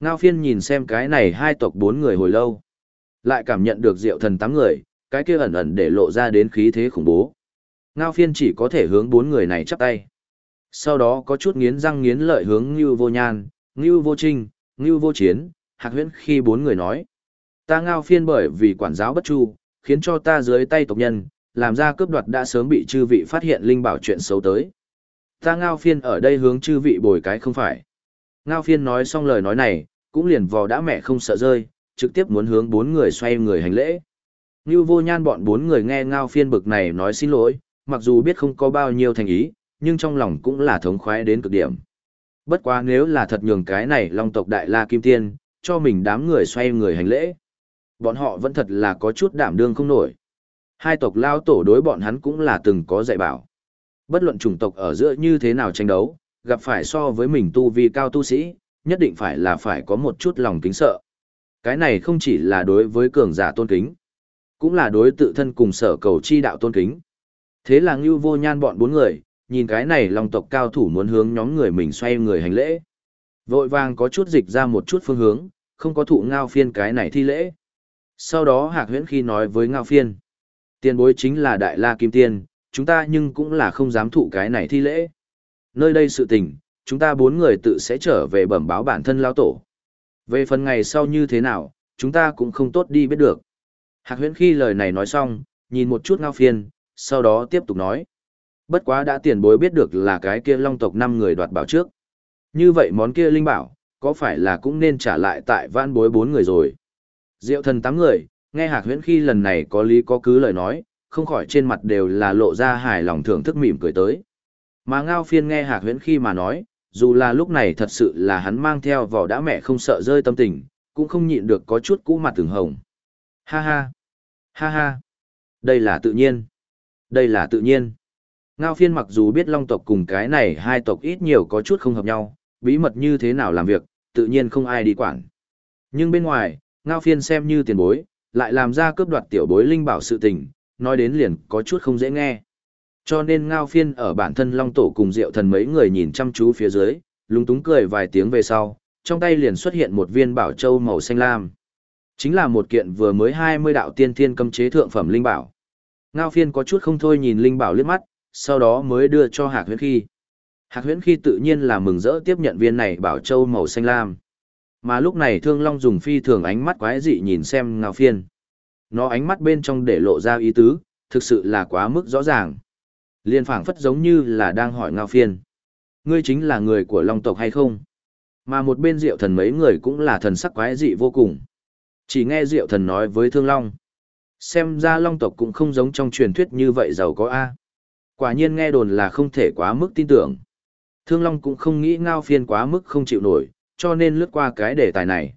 Ngao Phiên nhìn xem cái này hai tộc bốn người hồi lâu, lại cảm nhận được Diệu Thần tám người, cái kia ẩn ẩn để lộ ra đến khí thế khủng bố. Ngao Phiên chỉ có thể hướng bốn người này chắp tay. Sau đó có chút nghiến răng nghiến lợi hướng Ngưu Vô Nhan, Ngưu Vô Trinh, Ngưu Vô Chiến, Hạc Huyễn khi bốn người nói: "Ta Ngao Phiên bởi vì quản giáo bất chu, khiến cho ta dưới tay tộc nhân, làm ra cướp đoạt đã sớm bị chư vị phát hiện linh bảo chuyện xấu tới. Ta ngao phiên ở đây hướng chư vị bồi cái không phải. Ngao phiên nói xong lời nói này, cũng liền vò đã mẹ không sợ rơi, trực tiếp muốn hướng bốn người xoay người hành lễ. Như vô nhan bọn bốn người nghe ngao phiên bực này nói xin lỗi, mặc dù biết không có bao nhiêu thành ý, nhưng trong lòng cũng là thống khoái đến cực điểm. Bất quá nếu là thật nhường cái này long tộc đại la kim tiên, cho mình đám người xoay người hành lễ. Bọn họ vẫn thật là có chút đảm đương không nổi. Hai tộc lao tổ đối bọn hắn cũng là từng có dạy bảo. Bất luận chủng tộc ở giữa như thế nào tranh đấu, gặp phải so với mình tu vi cao tu sĩ, nhất định phải là phải có một chút lòng kính sợ. Cái này không chỉ là đối với cường giả tôn kính, cũng là đối tự thân cùng sở cầu chi đạo tôn kính. Thế là Ngưu Vô Nhan bọn bốn người, nhìn cái này lòng tộc cao thủ muốn hướng nhóm người mình xoay người hành lễ. Vội vàng có chút dịch ra một chút phương hướng, không có thụ ngao phiên cái này thi lễ. Sau đó Hạc Huyễn khi nói với ngao phiên, tiền bối chính là Đại La Kim Tiên, chúng ta nhưng cũng là không dám thụ cái này thi lễ. Nơi đây sự tình, chúng ta bốn người tự sẽ trở về bẩm báo bản thân lao tổ. Về phần ngày sau như thế nào, chúng ta cũng không tốt đi biết được. Hạc huyễn khi lời này nói xong, nhìn một chút ngao phiên, sau đó tiếp tục nói. Bất quá đã tiền bối biết được là cái kia long tộc năm người đoạt bảo trước. Như vậy món kia linh bảo, có phải là cũng nên trả lại tại vãn bối bốn người rồi. Diệu thần tám người, nghe Hạc huyễn khi lần này có lý có cứ lời nói, không khỏi trên mặt đều là lộ ra hài lòng thưởng thức mỉm cười tới. Mà ngao phiên nghe hạc huyễn khi mà nói, dù là lúc này thật sự là hắn mang theo vỏ đã mẹ không sợ rơi tâm tình, cũng không nhịn được có chút cũ mặt từng hồng. Ha ha! Ha ha! Đây là tự nhiên! Đây là tự nhiên! Ngao phiên mặc dù biết long tộc cùng cái này hai tộc ít nhiều có chút không hợp nhau, bí mật như thế nào làm việc, tự nhiên không ai đi quản. Nhưng bên ngoài, Ngao phiên xem như tiền bối, lại làm ra cướp đoạt tiểu bối linh bảo sự tình, nói đến liền có chút không dễ nghe. Cho nên ngao phiên ở bản thân long tổ cùng diệu thần mấy người nhìn chăm chú phía dưới, lúng túng cười vài tiếng về sau, trong tay liền xuất hiện một viên bảo châu màu xanh lam. Chính là một kiện vừa mới 20 đạo tiên thiên cấm chế thượng phẩm linh bảo. Ngao phiên có chút không thôi nhìn linh bảo liếc mắt, sau đó mới đưa cho Hạc Huyễn Khi. Hạc Huyễn Khi tự nhiên là mừng rỡ tiếp nhận viên này bảo châu màu xanh lam. Mà lúc này Thương Long dùng phi thường ánh mắt quái dị nhìn xem Ngao phiên. Nó ánh mắt bên trong để lộ ra ý tứ, thực sự là quá mức rõ ràng. Liên phảng phất giống như là đang hỏi ngao phiên. Ngươi chính là người của long tộc hay không? Mà một bên diệu thần mấy người cũng là thần sắc quái dị vô cùng. Chỉ nghe diệu thần nói với thương long. Xem ra long tộc cũng không giống trong truyền thuyết như vậy giàu có A. Quả nhiên nghe đồn là không thể quá mức tin tưởng. Thương long cũng không nghĩ ngao phiên quá mức không chịu nổi, cho nên lướt qua cái đề tài này.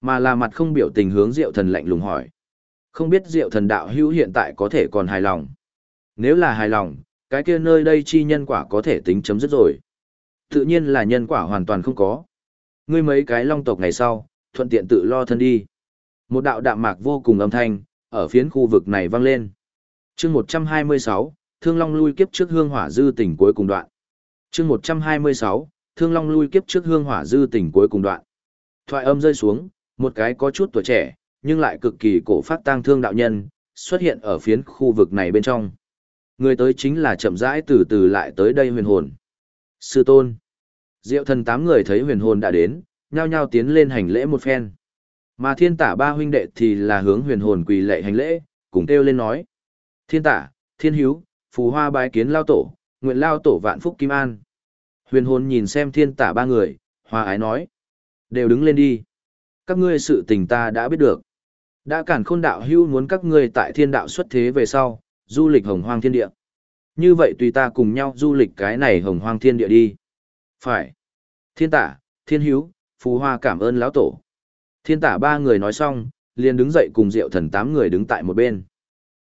Mà là mặt không biểu tình hướng diệu thần lạnh lùng hỏi. Không biết diệu thần đạo hữu hiện tại có thể còn hài lòng. Nếu là hài lòng, cái kia nơi đây chi nhân quả có thể tính chấm dứt rồi. Tự nhiên là nhân quả hoàn toàn không có. Ngươi mấy cái long tộc ngày sau, thuận tiện tự lo thân đi. Một đạo đạm mạc vô cùng âm thanh, ở phiến khu vực này vang lên. chương 126, Thương Long lui kiếp trước hương hỏa dư tỉnh cuối cùng đoạn. chương 126, Thương Long lui kiếp trước hương hỏa dư tỉnh cuối cùng đoạn. Thoại âm rơi xuống, một cái có chút tuổi trẻ, nhưng lại cực kỳ cổ phát tang thương đạo nhân, xuất hiện ở phiến khu vực này bên trong. Người tới chính là chậm rãi từ từ lại tới đây huyền hồn. Sư tôn. Diệu thần tám người thấy huyền hồn đã đến, nhao nhao tiến lên hành lễ một phen. Mà thiên tả ba huynh đệ thì là hướng huyền hồn quỳ lệ hành lễ, cùng kêu lên nói. Thiên tả, thiên hiếu, phù hoa bái kiến lao tổ, nguyện lao tổ vạn phúc kim an. Huyền hồn nhìn xem thiên tả ba người, hòa ái nói. Đều đứng lên đi. Các ngươi sự tình ta đã biết được. Đã cản khôn đạo hưu muốn các ngươi tại thiên đạo xuất thế về sau, du lịch hồng hoang thiên địa. Như vậy tùy ta cùng nhau du lịch cái này hồng hoang thiên địa đi. Phải. Thiên tả, thiên hiếu, phù hoa cảm ơn lão tổ. Thiên tả ba người nói xong, liền đứng dậy cùng diệu thần tám người đứng tại một bên.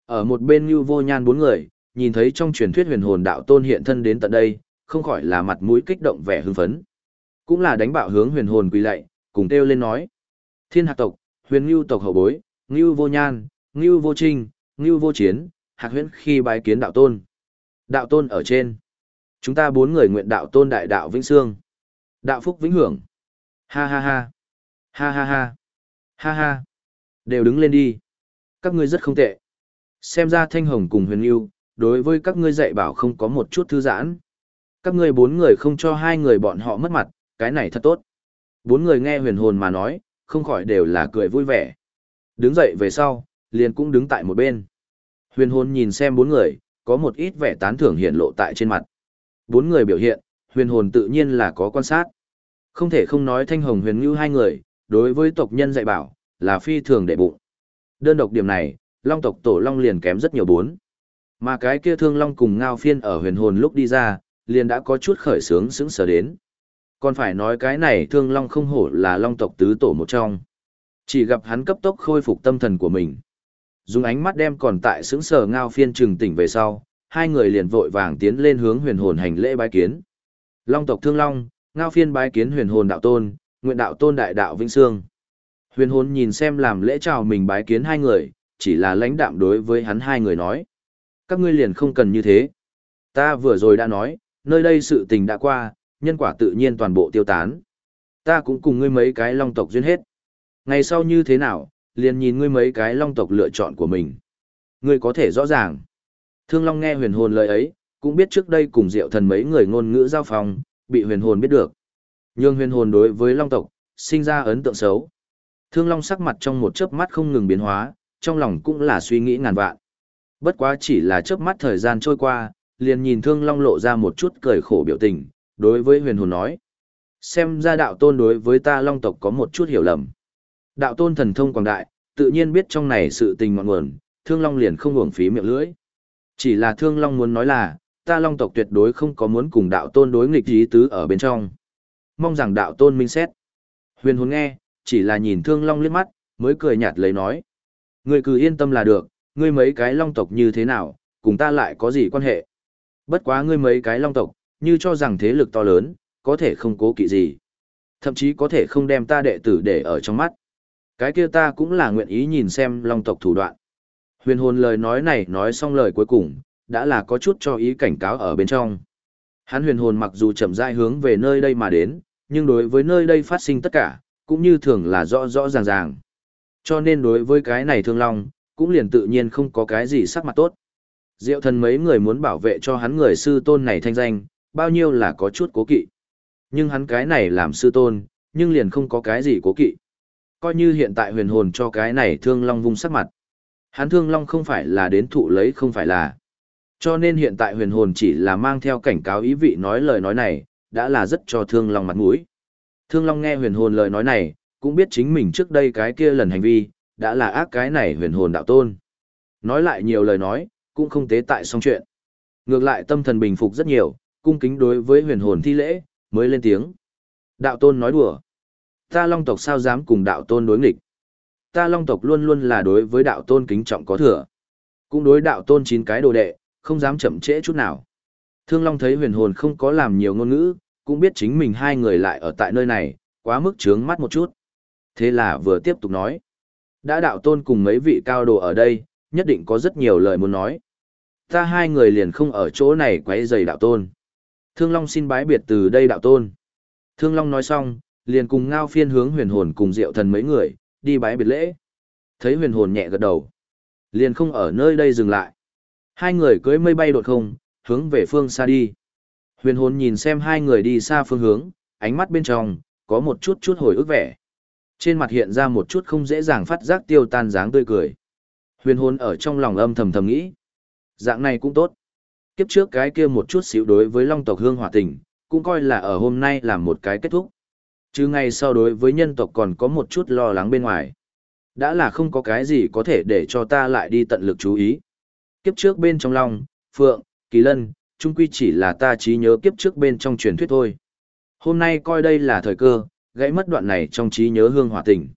Ở một bên như vô nhan bốn người, nhìn thấy trong truyền thuyết huyền hồn đạo tôn hiện thân đến tận đây, không khỏi là mặt mũi kích động vẻ hưng phấn. Cũng là đánh bạo hướng huyền hồn quỳ lạy, cùng kêu lên nói. Thiên hạc tộc, huyền ngưu tộc hậu bối, ngưu vô nhan, ngưu vô trinh, ngưu vô chiến, hạc huyễn khi bái kiến đạo tôn. Đạo tôn ở trên. Chúng ta bốn người nguyện đạo tôn đại đạo vĩnh sương. Đạo phúc vĩnh hưởng. Ha ha ha. Ha ha ha. Ha ha. Đều đứng lên đi. Các ngươi rất không tệ. Xem ra Thanh Hồng cùng Huyền Yêu, đối với các ngươi dạy bảo không có một chút thư giãn. Các ngươi bốn người không cho hai người bọn họ mất mặt, cái này thật tốt. Bốn người nghe huyền hồn mà nói, không khỏi đều là cười vui vẻ. Đứng dậy về sau, liền cũng đứng tại một bên. Huyền hồn nhìn xem bốn người, có một ít vẻ tán thưởng hiện lộ tại trên mặt. Bốn người biểu hiện, huyền hồn tự nhiên là có quan sát. Không thể không nói thanh hồng huyền như hai người, đối với tộc nhân dạy bảo, là phi thường đệ bụng. Đơn độc điểm này, long tộc tổ long liền kém rất nhiều bốn. Mà cái kia thương long cùng ngao phiên ở huyền hồn lúc đi ra, liền đã có chút khởi sướng sững sờ đến. Còn phải nói cái này thương long không hổ là long tộc tứ tổ một trong. Chỉ gặp hắn cấp tốc khôi phục tâm thần của mình. Dùng ánh mắt đem còn tại sững sờ ngao phiên trừng tỉnh về sau, hai người liền vội vàng tiến lên hướng huyền hồn hành lễ bái kiến. Long tộc thương long, ngao phiên bái kiến huyền hồn đạo tôn, nguyện đạo tôn đại đạo vĩnh sương. Huyền hồn nhìn xem làm lễ chào mình bái kiến hai người, chỉ là lãnh đạm đối với hắn hai người nói. Các ngươi liền không cần như thế. Ta vừa rồi đã nói, nơi đây sự tình đã qua, nhân quả tự nhiên toàn bộ tiêu tán. Ta cũng cùng ngươi mấy cái long tộc duyên hết. Ngày sau như thế nào, liền nhìn ngươi mấy cái long tộc lựa chọn của mình. Ngươi có thể rõ ràng. Thương Long nghe huyền hồn lời ấy, cũng biết trước đây cùng diệu thần mấy người ngôn ngữ giao phòng, bị huyền hồn biết được. Nhưng huyền hồn đối với long tộc, sinh ra ấn tượng xấu. Thương Long sắc mặt trong một chớp mắt không ngừng biến hóa, trong lòng cũng là suy nghĩ ngàn vạn. Bất quá chỉ là chớp mắt thời gian trôi qua, liền nhìn Thương Long lộ ra một chút cười khổ biểu tình, đối với huyền hồn nói. Xem ra đạo tôn đối với ta long tộc có một chút hiểu lầm. Đạo tôn thần thông quảng đại, tự nhiên biết trong này sự tình ngọn nguồn, thương long liền không uổng phí miệng lưỡi. Chỉ là thương long muốn nói là, ta long tộc tuyệt đối không có muốn cùng đạo tôn đối nghịch ý tứ ở bên trong. Mong rằng đạo tôn minh xét. Huyền hồn nghe, chỉ là nhìn thương long liếc mắt, mới cười nhạt lấy nói. Ngươi cứ yên tâm là được, ngươi mấy cái long tộc như thế nào, cùng ta lại có gì quan hệ. Bất quá ngươi mấy cái long tộc, như cho rằng thế lực to lớn, có thể không cố kỵ gì. Thậm chí có thể không đem ta đệ tử để ở trong mắt. Cái kia ta cũng là nguyện ý nhìn xem long tộc thủ đoạn. Huyền hồn lời nói này nói xong lời cuối cùng, đã là có chút cho ý cảnh cáo ở bên trong. Hắn huyền hồn mặc dù chậm rãi hướng về nơi đây mà đến, nhưng đối với nơi đây phát sinh tất cả, cũng như thường là rõ rõ ràng ràng. Cho nên đối với cái này thương long, cũng liền tự nhiên không có cái gì sắc mặt tốt. Diệu thần mấy người muốn bảo vệ cho hắn người sư tôn này thanh danh, bao nhiêu là có chút cố kỵ. Nhưng hắn cái này làm sư tôn, nhưng liền không có cái gì cố kỵ. Coi như hiện tại huyền hồn cho cái này thương long vung sắc mặt. Hắn thương long không phải là đến thụ lấy không phải là. Cho nên hiện tại huyền hồn chỉ là mang theo cảnh cáo ý vị nói lời nói này, đã là rất cho thương long mặt mũi. Thương long nghe huyền hồn lời nói này, cũng biết chính mình trước đây cái kia lần hành vi, đã là ác cái này huyền hồn đạo tôn. Nói lại nhiều lời nói, cũng không tế tại xong chuyện. Ngược lại tâm thần bình phục rất nhiều, cung kính đối với huyền hồn thi lễ, mới lên tiếng. Đạo tôn nói đùa. Ta long tộc sao dám cùng đạo tôn đối nghịch. Ta long tộc luôn luôn là đối với đạo tôn kính trọng có thừa. Cũng đối đạo tôn chín cái đồ đệ, không dám chậm trễ chút nào. Thương Long thấy huyền hồn không có làm nhiều ngôn ngữ, cũng biết chính mình hai người lại ở tại nơi này, quá mức trướng mắt một chút. Thế là vừa tiếp tục nói. Đã đạo tôn cùng mấy vị cao đồ ở đây, nhất định có rất nhiều lời muốn nói. Ta hai người liền không ở chỗ này quấy rầy đạo tôn. Thương Long xin bái biệt từ đây đạo tôn. Thương Long nói xong, liền cùng ngao phiên hướng huyền hồn cùng diệu thần mấy người, đi bái biệt lễ. Thấy huyền hồn nhẹ gật đầu. Liền không ở nơi đây dừng lại. Hai người cưới mây bay đột không, hướng về phương xa đi. Huyền hồn nhìn xem hai người đi xa phương hướng, ánh mắt bên trong, có một chút chút hồi ức vẻ. Trên mặt hiện ra một chút không dễ dàng phát giác tiêu tan dáng tươi cười. Huyền hồn ở trong lòng âm thầm thầm nghĩ. Dạng này cũng tốt. Kiếp trước cái kia một chút xíu đối với long tộc hương hỏa tình, cũng coi là ở hôm nay là một cái kết thúc. Chứ ngay sau đối với nhân tộc còn có một chút lo lắng bên ngoài. Đã là không có cái gì có thể để cho ta lại đi tận lực chú ý. Kiếp trước bên trong long, phượng, kỳ lân, chung quy chỉ là ta trí nhớ kiếp trước bên trong truyền thuyết thôi. Hôm nay coi đây là thời cơ, gãy mất đoạn này trong trí nhớ hương hỏa tình.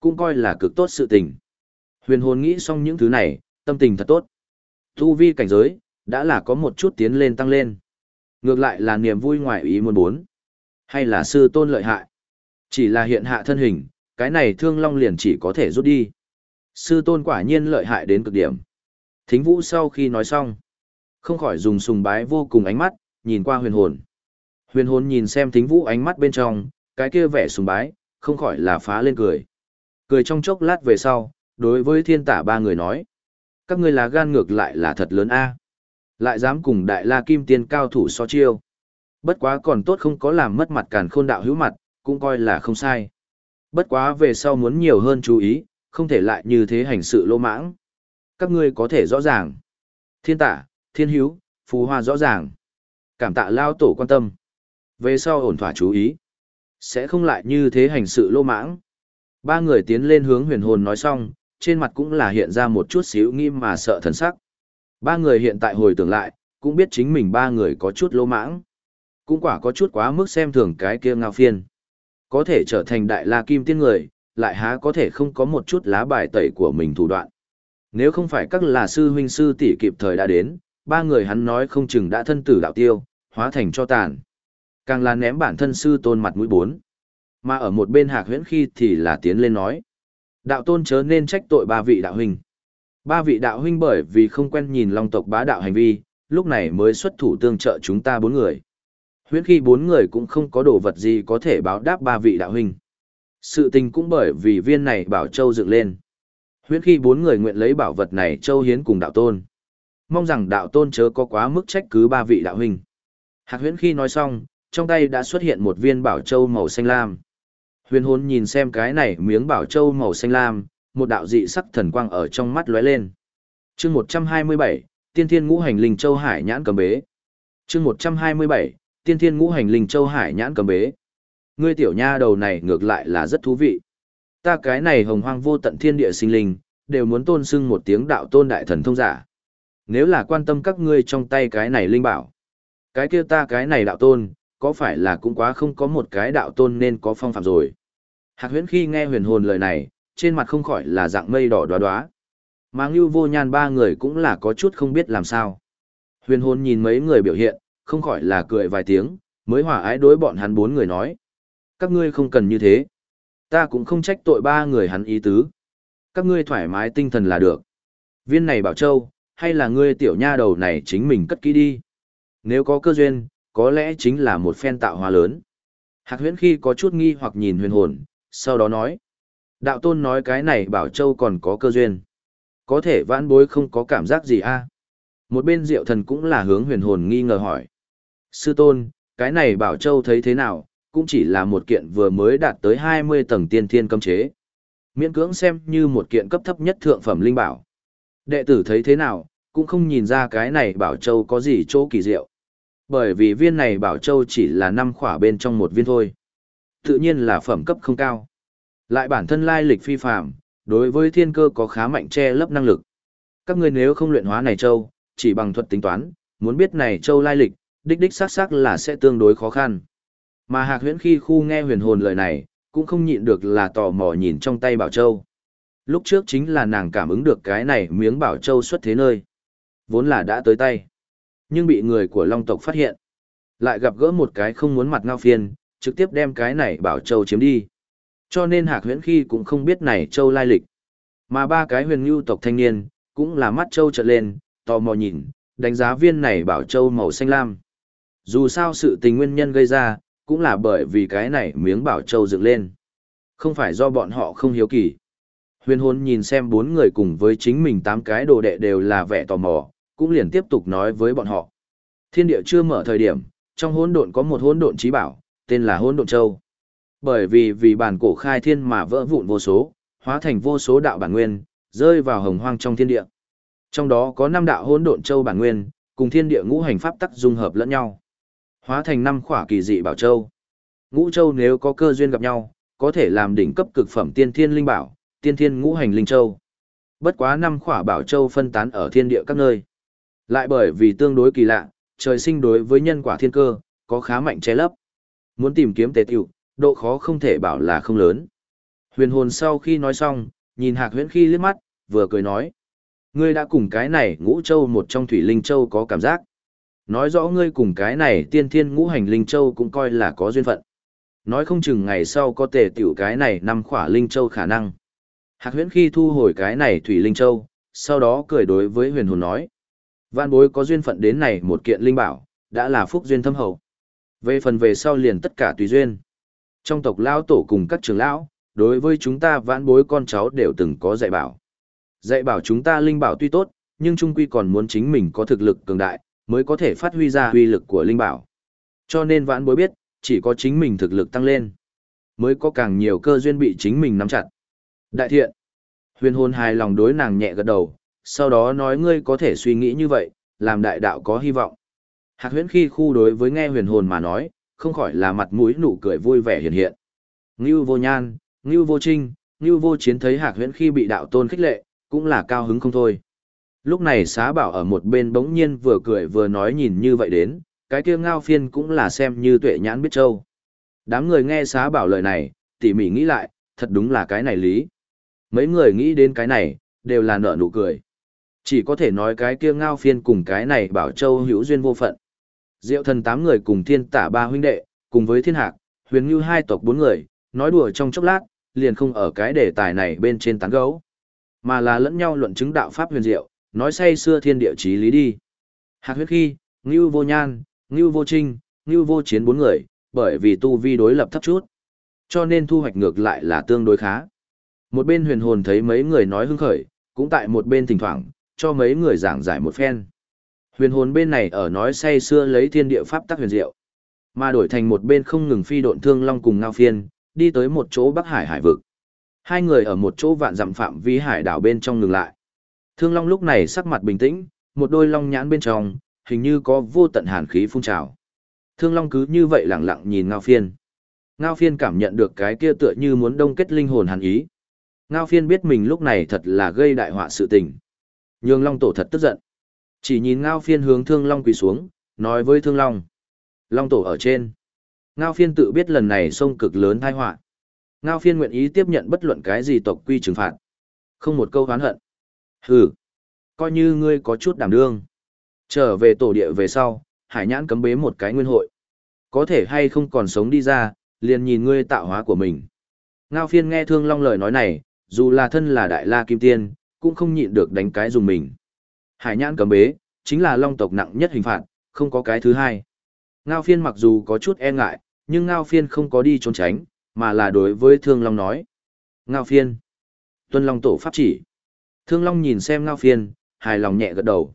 Cũng coi là cực tốt sự tình. Huyền hồn nghĩ xong những thứ này, tâm tình thật tốt. Tu vi cảnh giới, đã là có một chút tiến lên tăng lên. Ngược lại là niềm vui ngoài ý muốn bốn. Hay là sư tôn lợi hại. Chỉ là hiện hạ thân hình, cái này thương long liền chỉ có thể rút đi. Sư tôn quả nhiên lợi hại đến cực điểm. Thính vũ sau khi nói xong, không khỏi dùng sùng bái vô cùng ánh mắt, nhìn qua huyền hồn. Huyền hồn nhìn xem thính vũ ánh mắt bên trong, cái kia vẻ sùng bái, không khỏi là phá lên cười. Cười trong chốc lát về sau, đối với thiên tả ba người nói. Các ngươi là gan ngược lại là thật lớn a Lại dám cùng đại la kim tiên cao thủ so chiêu. Bất quá còn tốt không có làm mất mặt càn khôn đạo hữu mặt, cũng coi là không sai. Bất quá về sau muốn nhiều hơn chú ý, không thể lại như thế hành sự lô mãng. Các ngươi có thể rõ ràng. Thiên tả, thiên hữu, phù hoa rõ ràng. Cảm tạ lao tổ quan tâm. Về sau ổn thỏa chú ý. Sẽ không lại như thế hành sự lô mãng. Ba người tiến lên hướng huyền hồn nói xong, trên mặt cũng là hiện ra một chút xíu nghiêm mà sợ thần sắc. Ba người hiện tại hồi tưởng lại, cũng biết chính mình ba người có chút lô mãng. Cũng quả có chút quá mức xem thường cái kia ngao phiên. Có thể trở thành đại la kim tiên người, lại há có thể không có một chút lá bài tẩy của mình thủ đoạn. Nếu không phải các là sư huynh sư tỷ kịp thời đã đến, ba người hắn nói không chừng đã thân tử đạo tiêu, hóa thành cho tàn. Càng là ném bản thân sư tôn mặt mũi bốn. Mà ở một bên hạc huyễn khi thì là tiến lên nói. Đạo tôn chớ nên trách tội ba vị đạo huynh. Ba vị đạo huynh bởi vì không quen nhìn long tộc bá đạo hành vi, lúc này mới xuất thủ tương trợ chúng ta bốn người. Huyễn khi bốn người cũng không có đồ vật gì có thể báo đáp ba vị đạo huynh. Sự tình cũng bởi vì viên này bảo châu dựng lên. Huyễn khi bốn người nguyện lấy bảo vật này châu hiến cùng đạo tôn. Mong rằng đạo tôn chớ có quá mức trách cứ ba vị đạo huynh. Hạc huyễn khi nói xong, trong tay đã xuất hiện một viên bảo châu màu xanh lam. Huyền hồn nhìn xem cái này miếng bảo châu màu xanh lam, một đạo dị sắc thần quang ở trong mắt lóe lên. Chương 127, Tiên Thiên Ngũ Hành Linh Châu Hải nhãn cầm bế. Chương 127, Tiên Thiên Ngũ Hành Linh Châu Hải nhãn cầm bế. Ngươi tiểu nha đầu này ngược lại là rất thú vị. Ta cái này hồng hoang vô tận thiên địa sinh linh, đều muốn tôn sưng một tiếng đạo tôn đại thần thông giả. Nếu là quan tâm các ngươi trong tay cái này linh bảo, cái kia ta cái này đạo tôn, có phải là cũng quá không có một cái đạo tôn nên có phong phạm rồi. Hạc huyễn khi nghe huyền hồn lời này, trên mặt không khỏi là dạng mây đỏ đoá đoá. Mà ngưu vô nhan ba người cũng là có chút không biết làm sao. Huyền hồn nhìn mấy người biểu hiện, không khỏi là cười vài tiếng, mới hòa ái đối bọn hắn bốn người nói. Các ngươi không cần như thế. Ta cũng không trách tội ba người hắn ý tứ. Các ngươi thoải mái tinh thần là được. Viên này bảo châu, hay là ngươi tiểu nha đầu này chính mình cất kỹ đi. Nếu có cơ duyên, có lẽ chính là một phen tạo hóa lớn. Hạc huyễn khi có chút nghi hoặc nhìn huyền hồn, sau đó nói. Đạo tôn nói cái này bảo châu còn có cơ duyên. Có thể vãn bối không có cảm giác gì a Một bên diệu thần cũng là hướng huyền hồn nghi ngờ hỏi. Sư tôn, cái này bảo châu thấy thế nào, cũng chỉ là một kiện vừa mới đạt tới 20 tầng tiên thiên cấm chế. Miễn cưỡng xem như một kiện cấp thấp nhất thượng phẩm linh bảo. Đệ tử thấy thế nào, cũng không nhìn ra cái này bảo châu có gì chỗ kỳ diệu. Bởi vì viên này bảo châu chỉ là năm khỏa bên trong một viên thôi. Tự nhiên là phẩm cấp không cao. Lại bản thân lai lịch phi phạm, đối với thiên cơ có khá mạnh che lấp năng lực. Các ngươi nếu không luyện hóa này châu, chỉ bằng thuật tính toán, muốn biết này châu lai lịch, đích đích xác xác là sẽ tương đối khó khăn. Mà Hạc Huyễn khi khu nghe huyền hồn lời này, cũng không nhịn được là tò mò nhìn trong tay Bảo Châu. Lúc trước chính là nàng cảm ứng được cái này miếng Bảo Châu xuất thế nơi. Vốn là đã tới tay. Nhưng bị người của Long tộc phát hiện. Lại gặp gỡ một cái không muốn mặt ngao phiền, trực tiếp đem cái này Bảo Châu chiếm đi. Cho nên Hạc Huyễn khi cũng không biết này Châu lai lịch. Mà ba cái huyền ngưu tộc thanh niên, cũng là mắt Châu trợn lên, tò mò nhìn, đánh giá viên này Bảo Châu màu xanh lam. Dù sao sự tình nguyên nhân gây ra, cũng là bởi vì cái này miếng bảo châu dựng lên. Không phải do bọn họ không hiếu kỳ. Huyền hồn nhìn xem bốn người cùng với chính mình tám cái đồ đệ đều là vẻ tò mò, cũng liền tiếp tục nói với bọn họ. Thiên địa chưa mở thời điểm, trong hỗn độn có một hỗn độn trí bảo, tên là hỗn độn châu. Bởi vì vì bản cổ khai thiên mà vỡ vụn vô số, hóa thành vô số đạo bản nguyên, rơi vào hồng hoang trong thiên địa. Trong đó có năm đạo hỗn độn châu bản nguyên, cùng thiên địa ngũ hành pháp tắc dung hợp lẫn nhau. Hóa thành năm khỏa kỳ dị bảo châu. Ngũ châu nếu có cơ duyên gặp nhau, có thể làm đỉnh cấp cực phẩm tiên thiên linh bảo, tiên thiên ngũ hành linh châu. Bất quá năm khỏa bảo châu phân tán ở thiên địa các nơi. Lại bởi vì tương đối kỳ lạ, trời sinh đối với nhân quả thiên cơ, có khá mạnh che lấp. Muốn tìm kiếm tề tiểu, độ khó không thể bảo là không lớn. Huyền hồn sau khi nói xong, nhìn hạc huyễn khi liếc mắt, vừa cười nói. Ngươi đã cùng cái này ngũ châu một trong thủy linh châu có cảm giác. Nói rõ ngươi cùng cái này tiên thiên ngũ hành linh châu cũng coi là có duyên phận. Nói không chừng ngày sau có thể tiểu cái này năm khỏa linh châu khả năng. Hạc huyễn khi thu hồi cái này thủy linh châu, sau đó cười đối với huyền hồn nói. Vạn bối có duyên phận đến này một kiện linh bảo, đã là phúc duyên thâm hậu. Về phần về sau liền tất cả tùy duyên. Trong tộc lão tổ cùng các trưởng lão, đối với chúng ta vãn bối con cháu đều từng có dạy bảo. Dạy bảo chúng ta linh bảo tuy tốt, nhưng trung quy còn muốn chính mình có thực lực cường đại, mới có thể phát huy ra uy lực của linh bảo. Cho nên vãn bối biết, chỉ có chính mình thực lực tăng lên, mới có càng nhiều cơ duyên bị chính mình nắm chặt. Đại thiện. Huyền hồn hài lòng đối nàng nhẹ gật đầu, sau đó nói ngươi có thể suy nghĩ như vậy, làm đại đạo có hy vọng. Hạc huyễn khi khu đối với nghe huyền hồn mà nói, không khỏi là mặt mũi nụ cười vui vẻ hiện hiện. Ngưu vô nhan, ngưu vô trinh, ngưu vô chiến thấy hạc huyễn khi bị đạo tôn khích lệ, cũng là cao hứng không thôi. Lúc này xá bảo ở một bên bỗng nhiên vừa cười vừa nói nhìn như vậy đến, cái kia ngao phiên cũng là xem như tuệ nhãn biết châu. Đám người nghe xá bảo lời này, tỉ mỉ nghĩ lại, thật đúng là cái này lý. Mấy người nghĩ đến cái này, đều là nở nụ cười. Chỉ có thể nói cái kia ngao phiên cùng cái này bảo châu hữu duyên vô phận. Diệu thần tám người cùng thiên tả ba huynh đệ, cùng với thiên hạc, huyền như hai tộc bốn người, nói đùa trong chốc lát, liền không ở cái đề tài này bên trên tán gấu, mà là lẫn nhau luận chứng đạo pháp huyền diệu, nói say xưa thiên địa chí lý đi. Hạc huyết khi, ngưu vô nhan, ngưu vô trinh, ngưu vô chiến bốn người, bởi vì tu vi đối lập thấp chút, cho nên thu hoạch ngược lại là tương đối khá. Một bên huyền hồn thấy mấy người nói hưng khởi, cũng tại một bên thỉnh thoảng, cho mấy người giảng giải một phen. Huyền hồn bên này ở nói say xưa lấy thiên địa pháp tắc huyền diệu, mà đổi thành một bên không ngừng phi độn thương long cùng ngao phiên, đi tới một chỗ Bắc Hải hải vực. Hai người ở một chỗ vạn dặm phạm vi hải đảo bên trong ngừng lại. Thương long lúc này sắc mặt bình tĩnh, một đôi long nhãn bên trong, hình như có vô tận hàn khí phun trào. Thương long cứ như vậy lặng lặng nhìn ngao phiên. Ngao phiên cảm nhận được cái kia tựa như muốn đông kết linh hồn hàn ý. Ngao phiên biết mình lúc này thật là gây đại họa sự tình. Nhường long tổ thật tức giận. Chỉ nhìn ngao phiên hướng thương long quỳ xuống, nói với thương long. Long tổ ở trên. Ngao phiên tự biết lần này sông cực lớn tai họa. Ngao phiên nguyện ý tiếp nhận bất luận cái gì tộc quy trừng phạt. Không một câu oán hận. Hừ. Coi như ngươi có chút đảm đương. Trở về tổ địa về sau, hải nhãn cấm bế một cái nguyên hội. Có thể hay không còn sống đi ra, liền nhìn ngươi tạo hóa của mình. Ngao phiên nghe thương long lời nói này, dù là thân là đại la kim tiên, cũng không nhịn được đánh cái dùng mình. Hải nhãn cấm bế, chính là long tộc nặng nhất hình phạt, không có cái thứ hai. Ngao phiên mặc dù có chút e ngại, nhưng Ngao phiên không có đi trốn tránh, mà là đối với Thương Long nói. Ngao phiên. Tuân Long tổ pháp chỉ. Thương Long nhìn xem Ngao phiên, hài lòng nhẹ gật đầu.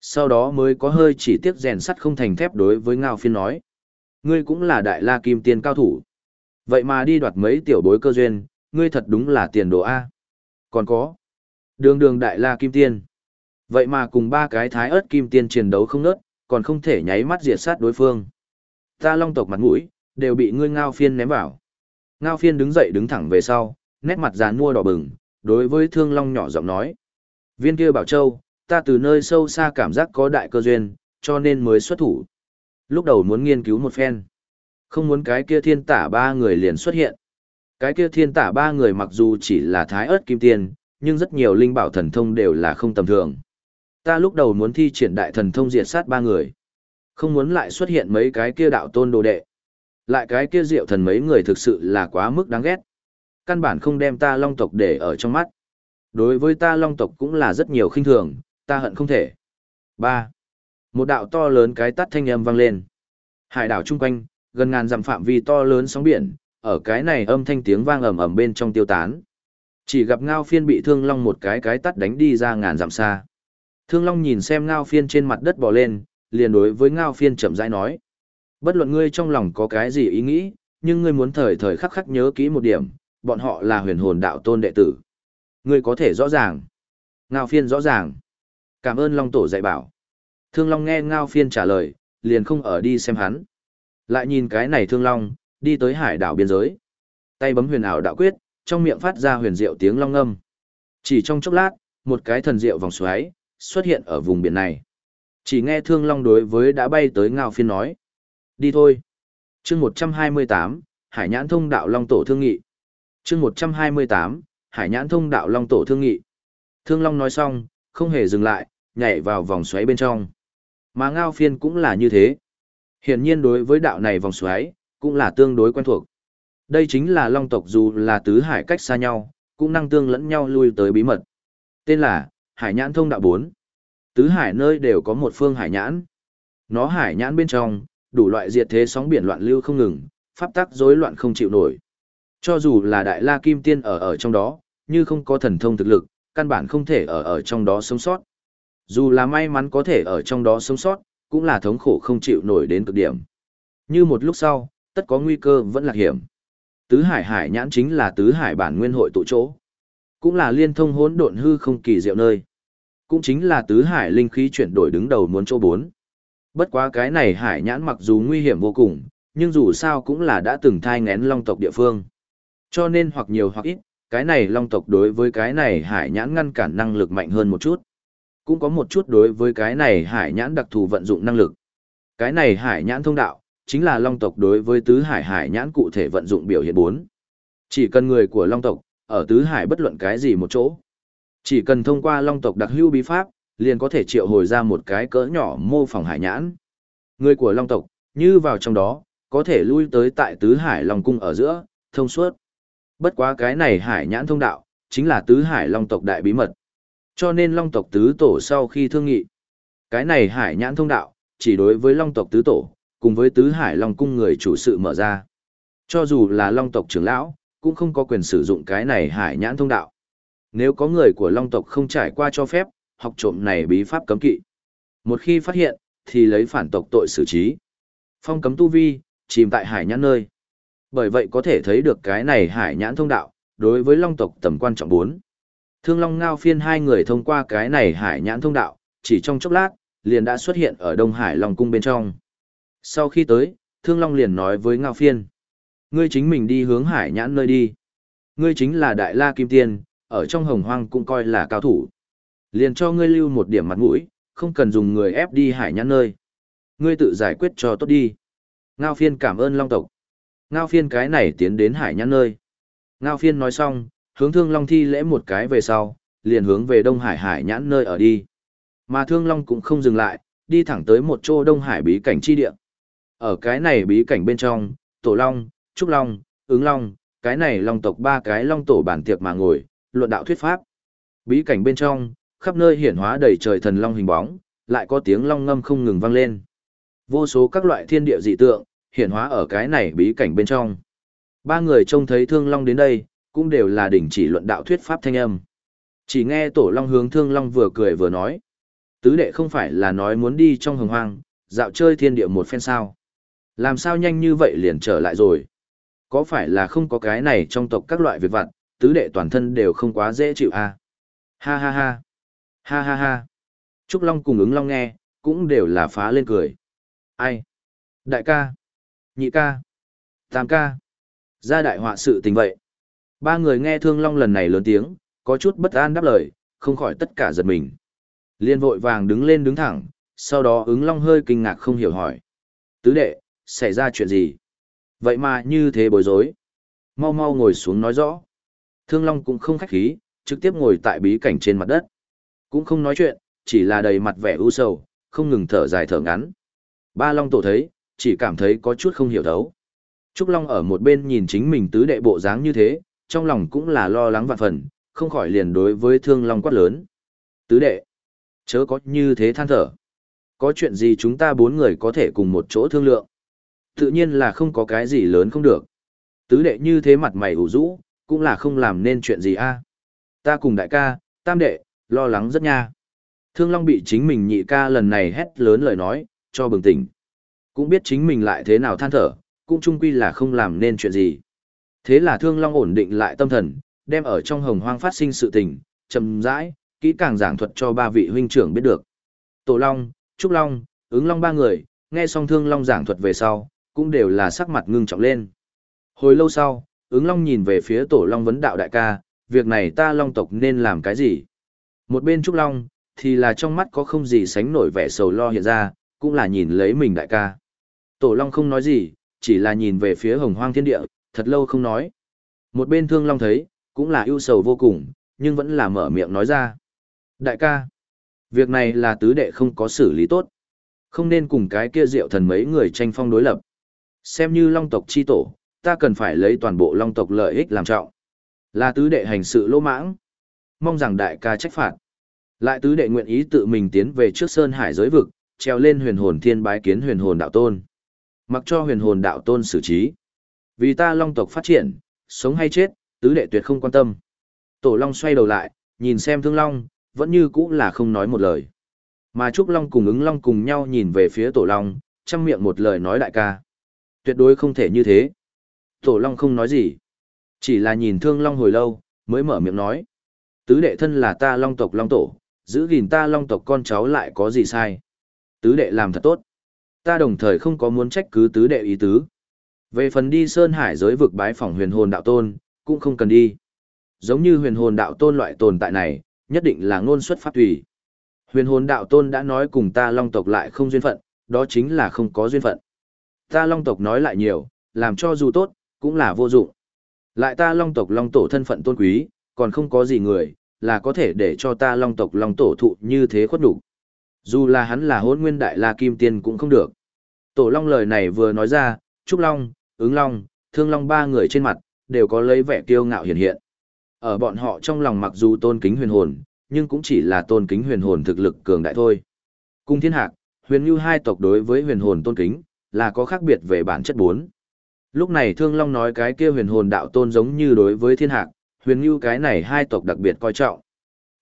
Sau đó mới có hơi chỉ tiếc rèn sắt không thành thép đối với Ngao phiên nói. Ngươi cũng là đại la kim tiên cao thủ. Vậy mà đi đoạt mấy tiểu bối cơ duyên, ngươi thật đúng là tiền đồ A. Còn có. Đường đường đại la kim tiên. Vậy mà cùng ba cái thái ớt kim tiên chiến đấu không nớt, còn không thể nháy mắt diệt sát đối phương. Ta long tộc mặt mũi, đều bị ngươi ngao phiên ném vào. Ngao phiên đứng dậy đứng thẳng về sau, nét mặt giàn mua đỏ bừng, đối với thương long nhỏ giọng nói. Viên kia bảo châu, ta từ nơi sâu xa cảm giác có đại cơ duyên, cho nên mới xuất thủ. Lúc đầu muốn nghiên cứu một phen. Không muốn cái kia thiên tả ba người liền xuất hiện. Cái kia thiên tả ba người mặc dù chỉ là thái ớt kim tiền, nhưng rất nhiều linh bảo thần thông đều là không tầm thường. Ta lúc đầu muốn thi triển đại thần thông diệt sát ba người. Không muốn lại xuất hiện mấy cái kia đạo tôn đồ đệ. Lại cái kia diệu thần mấy người thực sự là quá mức đáng ghét. Căn bản không đem ta long tộc để ở trong mắt. Đối với ta long tộc cũng là rất nhiều khinh thường, ta hận không thể. ba Một đạo to lớn cái tắt thanh âm vang lên. Hải đảo chung quanh, gần ngàn dặm phạm vi to lớn sóng biển, ở cái này âm thanh tiếng vang ầm ầm bên trong tiêu tán. Chỉ gặp ngao phiên bị thương long một cái cái tắt đánh đi ra ngàn dặm xa. Thương long nhìn xem ngao phiên trên mặt đất bò lên, liền đối với ngao phiên chậm rãi nói. Bất luận ngươi trong lòng có cái gì ý nghĩ, nhưng ngươi muốn thời thời khắc khắc nhớ kỹ một điểm, bọn họ là huyền hồn đạo tôn đệ tử. Ngươi có thể rõ ràng. Ngao phiên rõ ràng. Cảm ơn Long Tổ dạy bảo. Thương Long nghe Ngao phiên trả lời, liền không ở đi xem hắn. Lại nhìn cái này Thương Long, đi tới hải đảo biên giới. Tay bấm huyền ảo đạo quyết, trong miệng phát ra huyền diệu tiếng long âm. Chỉ trong chốc lát, một cái thần diệu vòng xoáy xuất hiện ở vùng biển này. Chỉ nghe Thương Long đối với đã bay tới Ngao phiên nói. Đi thôi. chương 128, Hải nhãn thông đạo Long Tổ Thương Nghị chương 128, Hải nhãn thông đạo Long Tổ Thương Nghị. Thương Long nói xong, không hề dừng lại, nhảy vào vòng xoáy bên trong. Mà Ngao Phiên cũng là như thế. Hiển nhiên đối với đạo này vòng xoáy, cũng là tương đối quen thuộc. Đây chính là Long tộc dù là tứ hải cách xa nhau, cũng năng tương lẫn nhau lui tới bí mật. Tên là Hải nhãn thông đạo 4. Tứ hải nơi đều có một phương hải nhãn. Nó hải nhãn bên trong, đủ loại diệt thế sóng biển loạn lưu không ngừng, pháp tắc rối loạn không chịu nổi. Cho dù là đại la kim tiên ở ở trong đó, như không có thần thông thực lực, căn bản không thể ở ở trong đó sống sót. Dù là may mắn có thể ở trong đó sống sót, cũng là thống khổ không chịu nổi đến cực điểm. Như một lúc sau, tất có nguy cơ vẫn là hiểm. Tứ hải hải nhãn chính là tứ hải bản nguyên hội tụ chỗ. Cũng là liên thông hỗn độn hư không kỳ diệu nơi. Cũng chính là tứ hải linh khí chuyển đổi đứng đầu muốn chỗ bốn. Bất quá cái này hải nhãn mặc dù nguy hiểm vô cùng, nhưng dù sao cũng là đã từng thai ngén long tộc địa phương. Cho nên hoặc nhiều hoặc ít, cái này long tộc đối với cái này hải nhãn ngăn cản năng lực mạnh hơn một chút. Cũng có một chút đối với cái này hải nhãn đặc thù vận dụng năng lực. Cái này hải nhãn thông đạo, chính là long tộc đối với tứ hải hải nhãn cụ thể vận dụng biểu hiện bốn. Chỉ cần người của long tộc, ở tứ hải bất luận cái gì một chỗ. Chỉ cần thông qua long tộc đặc hưu bí pháp, liền có thể triệu hồi ra một cái cỡ nhỏ mô phỏng hải nhãn. Người của long tộc, như vào trong đó, có thể lui tới tại tứ hải long cung ở giữa, thông suốt. Bất quá cái này hải nhãn thông đạo, chính là tứ hải long tộc đại bí mật. Cho nên long tộc tứ tổ sau khi thương nghị, cái này hải nhãn thông đạo, chỉ đối với long tộc tứ tổ, cùng với tứ hải long cung người chủ sự mở ra. Cho dù là long tộc trưởng lão, cũng không có quyền sử dụng cái này hải nhãn thông đạo. Nếu có người của long tộc không trải qua cho phép, học trộm này bí pháp cấm kỵ. Một khi phát hiện, thì lấy phản tộc tội xử trí. Phong cấm tu vi, chìm tại hải nhãn nơi. Bởi vậy có thể thấy được cái này hải nhãn thông đạo, đối với long tộc tầm quan trọng bốn. Thương Long Ngao phiên hai người thông qua cái này hải nhãn thông đạo, chỉ trong chốc lát, liền đã xuất hiện ở Đông Hải Long Cung bên trong. Sau khi tới, Thương Long liền nói với Ngao phiên. Ngươi chính mình đi hướng hải nhãn nơi đi. Ngươi chính là Đại La Kim Tiên, ở trong hồng hoang cũng coi là cao thủ. Liền cho ngươi lưu một điểm mặt mũi, không cần dùng người ép đi hải nhãn nơi. Ngươi tự giải quyết cho tốt đi. Ngao phiên cảm ơn Long tộc. Ngao phiên cái này tiến đến hải nhãn nơi. Ngao phiên nói xong, hướng thương long thi lễ một cái về sau, liền hướng về Đông Hải hải nhãn nơi ở đi. Mà thương long cũng không dừng lại, đi thẳng tới một chỗ Đông Hải bí cảnh chi địa. Ở cái này bí cảnh bên trong, tổ long, trúc long, ứng long, cái này long tộc ba cái long tổ bản tiệc mà ngồi, luận đạo thuyết pháp. Bí cảnh bên trong, khắp nơi hiển hóa đầy trời thần long hình bóng, lại có tiếng long ngâm không ngừng vang lên. Vô số các loại thiên địa dị tượng, hiện hóa ở cái này bí cảnh bên trong. Ba người trông thấy thương long đến đây, cũng đều là đỉnh chỉ luận đạo thuyết pháp thanh âm. Chỉ nghe tổ long hướng thương long vừa cười vừa nói. Tứ đệ không phải là nói muốn đi trong hồng hoang, dạo chơi thiên địa một phen sao. Làm sao nhanh như vậy liền trở lại rồi. Có phải là không có cái này trong tộc các loại việc vặt, tứ đệ toàn thân đều không quá dễ chịu à? Ha ha ha. Ha ha ha. Trúc Long cùng ứng Long nghe, cũng đều là phá lên cười. Ai? Đại ca. Nhị ca. Tam ca. Gia đại họa sự tình vậy. Ba người nghe Thương Long lần này lớn tiếng, có chút bất an đáp lời, không khỏi tất cả giật mình. Liên vội vàng đứng lên đứng thẳng, sau đó ứng Long hơi kinh ngạc không hiểu hỏi. Tứ đệ, xảy ra chuyện gì? Vậy mà như thế bối rối. Mau mau ngồi xuống nói rõ. Thương Long cũng không khách khí, trực tiếp ngồi tại bí cảnh trên mặt đất. Cũng không nói chuyện, chỉ là đầy mặt vẻ u sầu, không ngừng thở dài thở ngắn. Ba Long tổ thấy, chỉ cảm thấy có chút không hiểu thấu. Trúc Long ở một bên nhìn chính mình tứ đệ bộ dáng như thế, trong lòng cũng là lo lắng vạn phần, không khỏi liền đối với Thương Long quát lớn. Tứ đệ, chớ có như thế than thở. Có chuyện gì chúng ta bốn người có thể cùng một chỗ thương lượng. Tự nhiên là không có cái gì lớn không được. Tứ đệ như thế mặt mày ủ rũ, cũng là không làm nên chuyện gì a. Ta cùng đại ca, tam đệ, lo lắng rất nha. Thương Long bị chính mình nhị ca lần này hét lớn lời nói, cho bừng tỉnh. Cũng biết chính mình lại thế nào than thở, cũng chung quy là không làm nên chuyện gì. Thế là Thương Long ổn định lại tâm thần, đem ở trong hồng hoang phát sinh sự tình, chậm rãi, kỹ càng giảng thuật cho ba vị huynh trưởng biết được. Tổ Long, Trúc Long, ứng Long ba người, nghe xong Thương Long giảng thuật về sau, cũng đều là sắc mặt ngưng trọng lên. Hồi lâu sau, ứng Long nhìn về phía Tổ Long vấn đạo đại ca, việc này ta Long tộc nên làm cái gì? Một bên Trúc Long, thì là trong mắt có không gì sánh nổi vẻ sầu lo hiện ra, cũng là nhìn lấy mình đại ca. Tổ Long không nói gì, chỉ là nhìn về phía hồng hoang thiên địa, thật lâu không nói. Một bên Thương Long thấy, cũng là ưu sầu vô cùng, nhưng vẫn là mở miệng nói ra. Đại ca, việc này là tứ đệ không có xử lý tốt. Không nên cùng cái kia diệu thần mấy người tranh phong đối lập. Xem như Long tộc chi tổ, ta cần phải lấy toàn bộ Long tộc lợi ích làm trọng. Là tứ đệ hành sự lỗ mãng. Mong rằng đại ca trách phạt. Lại tứ đệ nguyện ý tự mình tiến về trước Sơn Hải giới vực, treo lên huyền hồn thiên bái kiến huyền hồn đạo tôn. Mặc cho huyền hồn đạo tôn xử trí. Vì ta long tộc phát triển, sống hay chết, tứ đệ tuyệt không quan tâm. Tổ long xoay đầu lại, nhìn xem thương long, vẫn như cũ là không nói một lời. Mà Trúc Long cùng ứng Long cùng nhau nhìn về phía Tổ Long, chăm miệng một lời nói đại ca. Tuyệt đối không thể như thế. Tổ Long không nói gì. Chỉ là nhìn Thương Long hồi lâu, mới mở miệng nói. Tứ đệ thân là ta Long tộc Long Tổ, giữ gìn ta Long tộc con cháu lại có gì sai. Tứ đệ làm thật tốt. Ta đồng thời không có muốn trách cứ tứ đệ ý tứ. Về phần đi Sơn Hải giới vực bái phỏng huyền hồn đạo tôn, cũng không cần đi. Giống như huyền hồn đạo tôn loại tồn tại này, nhất định là ngôn xuất pháp tùy. Huyền hồn đạo tôn đã nói cùng ta long tộc lại không duyên phận, đó chính là không có duyên phận. Ta long tộc nói lại nhiều, làm cho dù tốt, cũng là vô dụng. Lại ta long tộc long tổ thân phận tôn quý, còn không có gì người, là có thể để cho ta long tộc long tổ thụ như thế khuất đủ. Dù là hắn là hôn nguyên đại la kim tiên cũng không được. Tổ long lời này vừa nói ra, Trúc Long, ứng Long, Thương Long ba người trên mặt, đều có lấy vẻ kiêu ngạo hiện hiện. Ở bọn họ trong lòng mặc dù tôn kính huyền hồn, nhưng cũng chỉ là tôn kính huyền hồn thực lực cường đại thôi. Cung thiên hạc, huyền như hai tộc đối với huyền hồn tôn kính, là có khác biệt về bản chất bốn. Lúc này Thương Long nói cái kia huyền hồn đạo tôn giống như đối với thiên hạc, huyền như cái này hai tộc đặc biệt coi trọng.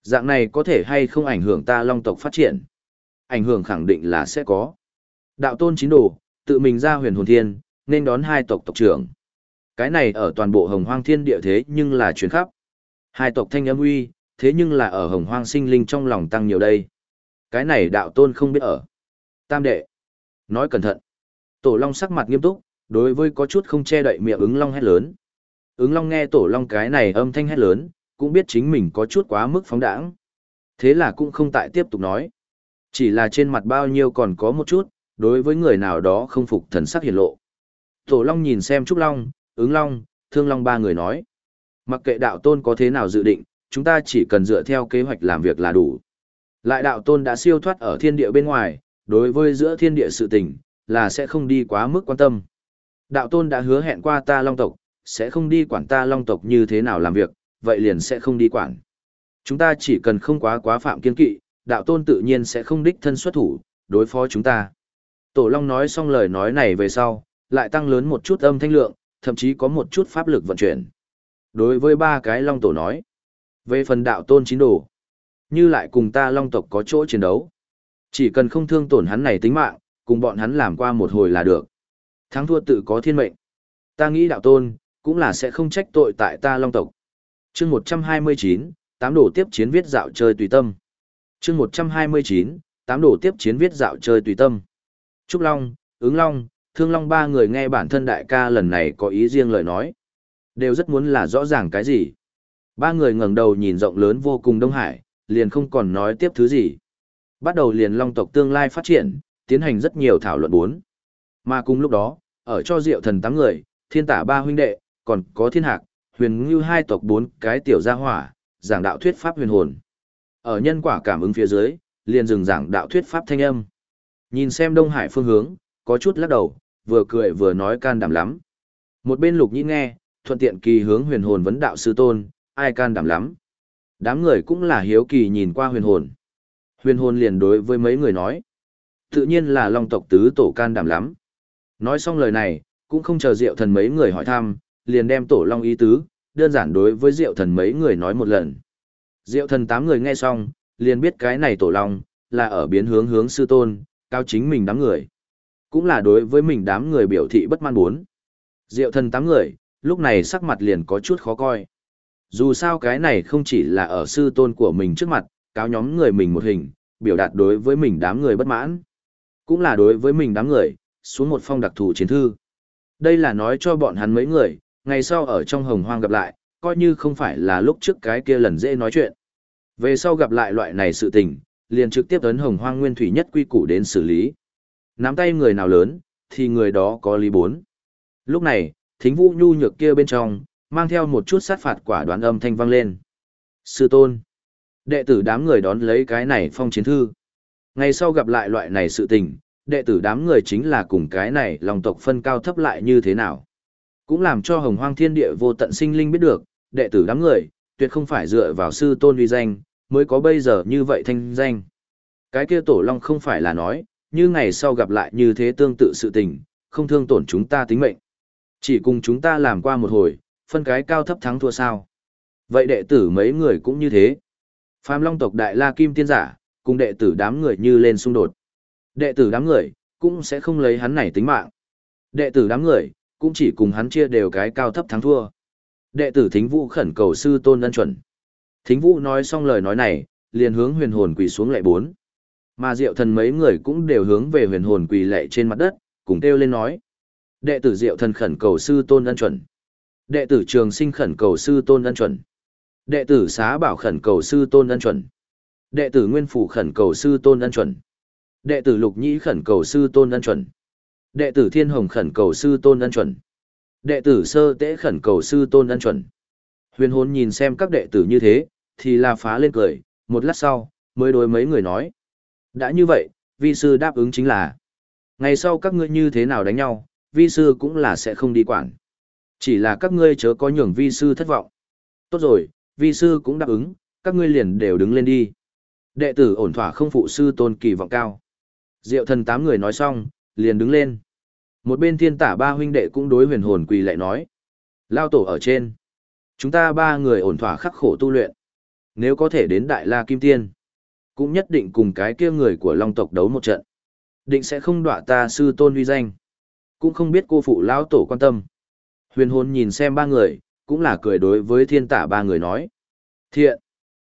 Dạng này có thể hay không ảnh hưởng ta long tộc phát triển? Ảnh hưởng khẳng định là sẽ có. Đạo tôn chín đồ, tự mình ra huyền hồn thiên, nên đón hai tộc tộc trưởng. Cái này ở toàn bộ hồng hoang thiên địa thế nhưng là chuyển khắp. Hai tộc thanh âm uy, thế nhưng là ở hồng hoang sinh linh trong lòng tăng nhiều đây. Cái này đạo tôn không biết ở. Tam đệ. Nói cẩn thận. Tổ long sắc mặt nghiêm túc, đối với có chút không che đậy miệng ứng long hét lớn. Ứng long nghe tổ long cái này âm thanh hét lớn, cũng biết chính mình có chút quá mức phóng đãng. Thế là cũng không tại tiếp tục nói. Chỉ là trên mặt bao nhiêu còn có một chút, đối với người nào đó không phục thần sắc hiển lộ. Tổ long nhìn xem Trúc Long, ứng long, thương long ba người nói. Mặc kệ đạo tôn có thế nào dự định, chúng ta chỉ cần dựa theo kế hoạch làm việc là đủ. Lại đạo tôn đã siêu thoát ở thiên địa bên ngoài, đối với giữa thiên địa sự tình, là sẽ không đi quá mức quan tâm. Đạo tôn đã hứa hẹn qua ta long tộc, sẽ không đi quản ta long tộc như thế nào làm việc, vậy liền sẽ không đi quản. Chúng ta chỉ cần không quá quá phạm kiên kỵ, đạo tôn tự nhiên sẽ không đích thân xuất thủ, đối phó chúng ta. Tổ long nói xong lời nói này về sau, lại tăng lớn một chút âm thanh lượng, thậm chí có một chút pháp lực vận chuyển. Đối với ba cái long tổ nói, về phần đạo tôn chín đồ, như lại cùng ta long tộc có chỗ chiến đấu. Chỉ cần không thương tổn hắn này tính mạng, cùng bọn hắn làm qua một hồi là được. Thắng thua tự có thiên mệnh. Ta nghĩ đạo tôn, cũng là sẽ không trách tội tại ta long tộc. chương 129, tám đồ tiếp chiến viết dạo chơi tùy tâm chương 129, tám đồ tiếp chiến viết dạo chơi tùy tâm. Trúc Long, ứng Long, Thương Long ba người nghe bản thân đại ca lần này có ý riêng lời nói. Đều rất muốn là rõ ràng cái gì. Ba người ngẩng đầu nhìn rộng lớn vô cùng Đông Hải, liền không còn nói tiếp thứ gì. Bắt đầu liền long tộc tương lai phát triển, tiến hành rất nhiều thảo luận bốn. Mà cùng lúc đó, ở cho diệu thần tám người, thiên tả ba huynh đệ, còn có thiên hạc, huyền ngưu hai tộc bốn cái tiểu gia hỏa, giảng đạo thuyết pháp huyền hồn. Ở nhân quả cảm ứng phía dưới, liền dừng giảng đạo thuyết pháp thanh âm. Nhìn xem Đông Hải phương hướng, có chút lắc đầu, vừa cười vừa nói can đảm lắm. Một bên lục nhĩ nghe, thuận tiện kỳ hướng huyền hồn vấn đạo sư tôn, ai can đảm lắm. Đám người cũng là hiếu kỳ nhìn qua huyền hồn. Huyền hồn liền đối với mấy người nói. Tự nhiên là long tộc tứ tổ can đảm lắm. Nói xong lời này, cũng không chờ diệu thần mấy người hỏi thăm, liền đem tổ long ý tứ, đơn giản đối với diệu thần mấy người nói một lần. Diệu thần tám người nghe xong, liền biết cái này tổ long, là ở biến hướng hướng sư tôn, cao chính mình đám người. Cũng là đối với mình đám người biểu thị bất man muốn. Diệu thần tám người, lúc này sắc mặt liền có chút khó coi. Dù sao cái này không chỉ là ở sư tôn của mình trước mặt, cáo nhóm người mình một hình, biểu đạt đối với mình đám người bất mãn. Cũng là đối với mình đám người, xuống một phong đặc thù chiến thư. Đây là nói cho bọn hắn mấy người, ngày sau ở trong hồng hoang gặp lại, coi như không phải là lúc trước cái kia lần dễ nói chuyện. Về sau gặp lại loại này sự tình, liền trực tiếp ấn hồng hoang nguyên thủy nhất quy củ đến xử lý. Nắm tay người nào lớn, thì người đó có lý bốn. Lúc này, thính vũ nhu nhược kia bên trong, mang theo một chút sát phạt quả đoán âm thanh vang lên. Sư tôn. Đệ tử đám người đón lấy cái này phong chiến thư. Ngày sau gặp lại loại này sự tình, đệ tử đám người chính là cùng cái này lòng tộc phân cao thấp lại như thế nào. Cũng làm cho hồng hoang thiên địa vô tận sinh linh biết được, đệ tử đám người, tuyệt không phải dựa vào sư tôn uy danh, mới có bây giờ như vậy thanh danh. Cái kia tổ long không phải là nói, như ngày sau gặp lại như thế tương tự sự tình, không thương tổn chúng ta tính mệnh. Chỉ cùng chúng ta làm qua một hồi, phân cái cao thấp thắng thua sao. Vậy đệ tử mấy người cũng như thế. Phàm Long tộc Đại La Kim Tiên Giả, cùng đệ tử đám người như lên xung đột. Đệ tử đám người, cũng sẽ không lấy hắn này tính mạng. Đệ tử đám người, cũng chỉ cùng hắn chia đều cái cao thấp thắng thua. Đệ tử Thính Vũ khẩn cầu sư tôn ân chuẩn. Thính Vũ nói xong lời nói này, liền hướng huyền hồn quỳ xuống lạy bốn. Mà Diệu Thần mấy người cũng đều hướng về huyền hồn quỳ lạy trên mặt đất, cùng kêu lên nói: Đệ tử Diệu Thần khẩn cầu sư tôn ân chuẩn. Đệ tử Trường Sinh khẩn cầu sư tôn ân chuẩn. Đệ tử Xá Bảo khẩn cầu sư tôn ân chuẩn. Đệ tử Nguyên Phủ khẩn cầu sư tôn ân chuẩn. Đệ tử Lục Nhĩ khẩn cầu sư tôn ân chuẩn. Đệ tử Thiên Hồng khẩn cầu sư tôn ân chuẩn. Đệ tử Sơ Tế khẩn cầu sư tôn ân chuẩn. Huyền hồn nhìn xem các đệ tử như thế, thì là phá lên cười, một lát sau, mới đối mấy người nói. Đã như vậy, vi sư đáp ứng chính là. Ngày sau các ngươi như thế nào đánh nhau, vi sư cũng là sẽ không đi quản. Chỉ là các ngươi chớ có nhường vi sư thất vọng. Tốt rồi, vi sư cũng đáp ứng, các ngươi liền đều đứng lên đi. Đệ tử ổn thỏa không phụ sư tôn kỳ vọng cao. Diệu thần tám người nói xong, liền đứng lên. Một bên thiên tả ba huynh đệ cũng đối huyền hồn quỳ lại nói. Lao tổ ở trên. Chúng ta ba người ổn thỏa khắc khổ tu luyện. Nếu có thể đến Đại La Kim Tiên, cũng nhất định cùng cái kia người của Long tộc đấu một trận. Định sẽ không đọa ta sư tôn uy danh. Cũng không biết cô phụ lão tổ quan tâm. Huyền hồn nhìn xem ba người, cũng là cười đối với thiên tả ba người nói. Thiện,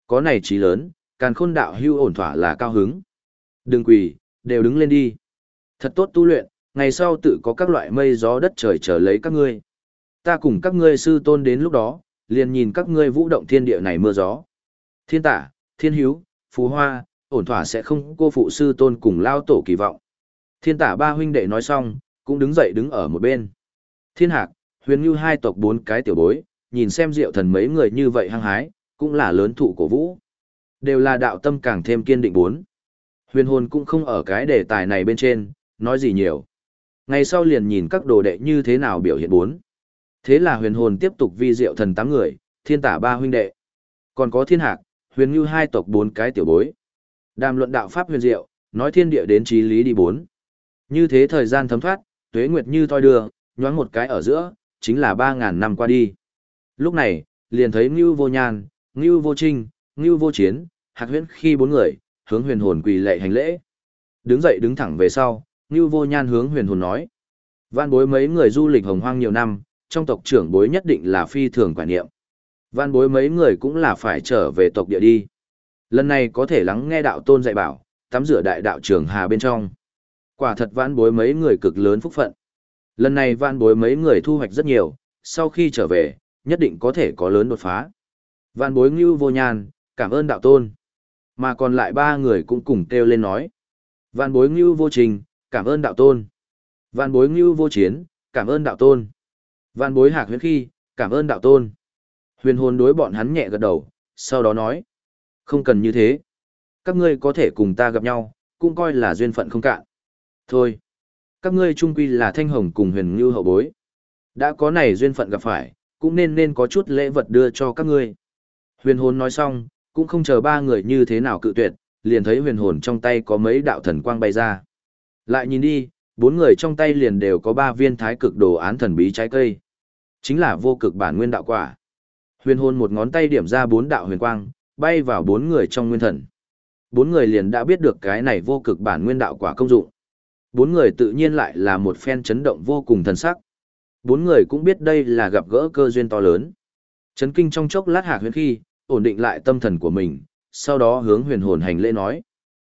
có này trí lớn, càn khôn đạo hưu ổn thỏa là cao hứng. Đừng quỳ, đều đứng lên đi. Thật tốt tu luyện, ngày sau tự có các loại mây gió đất trời trở lấy các ngươi. Ta cùng các ngươi sư tôn đến lúc đó, liền nhìn các ngươi vũ động thiên địa này mưa gió. Thiên tả, thiên hiếu, phú hoa, ổn thỏa sẽ không cô phụ sư tôn cùng lao tổ kỳ vọng. Thiên tả ba huynh đệ nói xong, cũng đứng dậy đứng ở một bên. Thiên hạc, huyền như hai tộc bốn cái tiểu bối, nhìn xem diệu thần mấy người như vậy hăng hái, cũng là lớn thụ cổ vũ. Đều là đạo tâm càng thêm kiên định bốn. Huyền hồn cũng không ở cái đề tài này bên trên, nói gì nhiều. Ngày sau liền nhìn các đồ đệ như thế nào biểu hiện bốn. Thế là huyền hồn tiếp tục vi diệu thần tám người, thiên tả ba huynh đệ. Còn có thiên hạc, huyền như hai tộc bốn cái tiểu bối. Đàm luận đạo pháp huyền diệu, nói thiên địa đến trí lý đi bốn. Như thế thời gian thấm thoát, tuế nguyệt như thoi đưa, nhoáng một cái ở giữa, chính là ba ngàn năm qua đi. Lúc này, liền thấy Ngưu Vô Nhan, Ngưu Vô Trinh, Ngưu Vô Chiến, Hạc Huyễn khi bốn người, hướng huyền hồn quỳ lệ hành lễ. Đứng dậy đứng thẳng về sau, Ngưu Vô Nhan hướng huyền hồn nói. Văn bối mấy người du lịch hồng hoang nhiều năm, trong tộc trưởng bối nhất định là phi thường quả niệm. Văn bối mấy người cũng là phải trở về tộc địa đi. Lần này có thể lắng nghe đạo tôn dạy bảo, tắm rửa đại đạo trưởng hà bên trong. Quả thật văn bối mấy người cực lớn phúc phận. Lần này văn bối mấy người thu hoạch rất nhiều, sau khi trở về, nhất định có thể có lớn đột phá. Văn bối ngưu vô nhan, cảm ơn đạo tôn. Mà còn lại ba người cũng cùng kêu lên nói. Văn bối ngưu vô trình, cảm ơn đạo tôn. Văn bối ngưu vô chiến, cảm ơn đạo tôn. Văn bối hạc huyết khi, cảm ơn đạo tôn. Huyền hồn đối bọn hắn nhẹ gật đầu, sau đó nói. Không cần như thế. Các ngươi có thể cùng ta gặp nhau, cũng coi là duyên phận không cạn. Thôi. Các ngươi trung quy là thanh hồng cùng huyền ngưu hậu bối. Đã có này duyên phận gặp phải, cũng nên nên có chút lễ vật đưa cho các ngươi. Huyền hồn nói xong, cũng không chờ ba người như thế nào cự tuyệt, liền thấy huyền hồn trong tay có mấy đạo thần quang bay ra. Lại nhìn đi, bốn người trong tay liền đều có ba viên thái cực đồ án thần bí trái cây. Chính là vô cực bản nguyên đạo quả. Huyền hồn một ngón tay điểm ra bốn đạo huyền quang, bay vào bốn người trong nguyên thần. Bốn người liền đã biết được cái này vô cực bản nguyên đạo quả công dụng. Bốn người tự nhiên lại là một phen chấn động vô cùng thần sắc. Bốn người cũng biết đây là gặp gỡ cơ duyên to lớn. Chấn kinh trong chốc lát hạc huyền khi, ổn định lại tâm thần của mình, sau đó hướng huyền hồn hành lễ nói.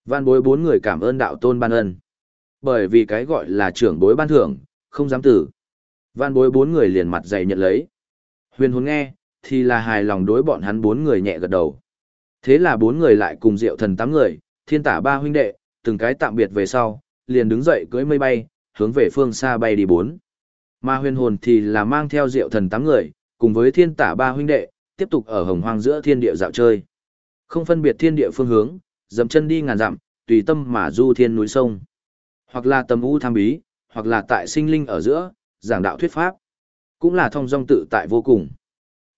Van bối bốn người cảm ơn đạo tôn ban ân. Bởi vì cái gọi là trưởng bối ban thưởng, không dám tử. Van bối bốn người liền mặt dày nhận lấy. Huyền hồn nghe, thì là hài lòng đối bọn hắn bốn người nhẹ gật đầu. Thế là bốn người lại cùng diệu thần tám người, thiên tả ba huynh đệ, từng cái tạm biệt về sau, liền đứng dậy cưỡi mây bay, hướng về phương xa bay đi bốn. Mà huyền hồn thì là mang theo diệu thần tám người, cùng với thiên tả ba huynh đệ, tiếp tục ở hồng hoang giữa thiên địa dạo chơi. Không phân biệt thiên địa phương hướng, dậm chân đi ngàn dặm, tùy tâm mà du thiên núi sông. Hoặc là tầm u tham bí, hoặc là tại sinh linh ở giữa, giảng đạo thuyết pháp. Cũng là thông dong tự tại vô cùng.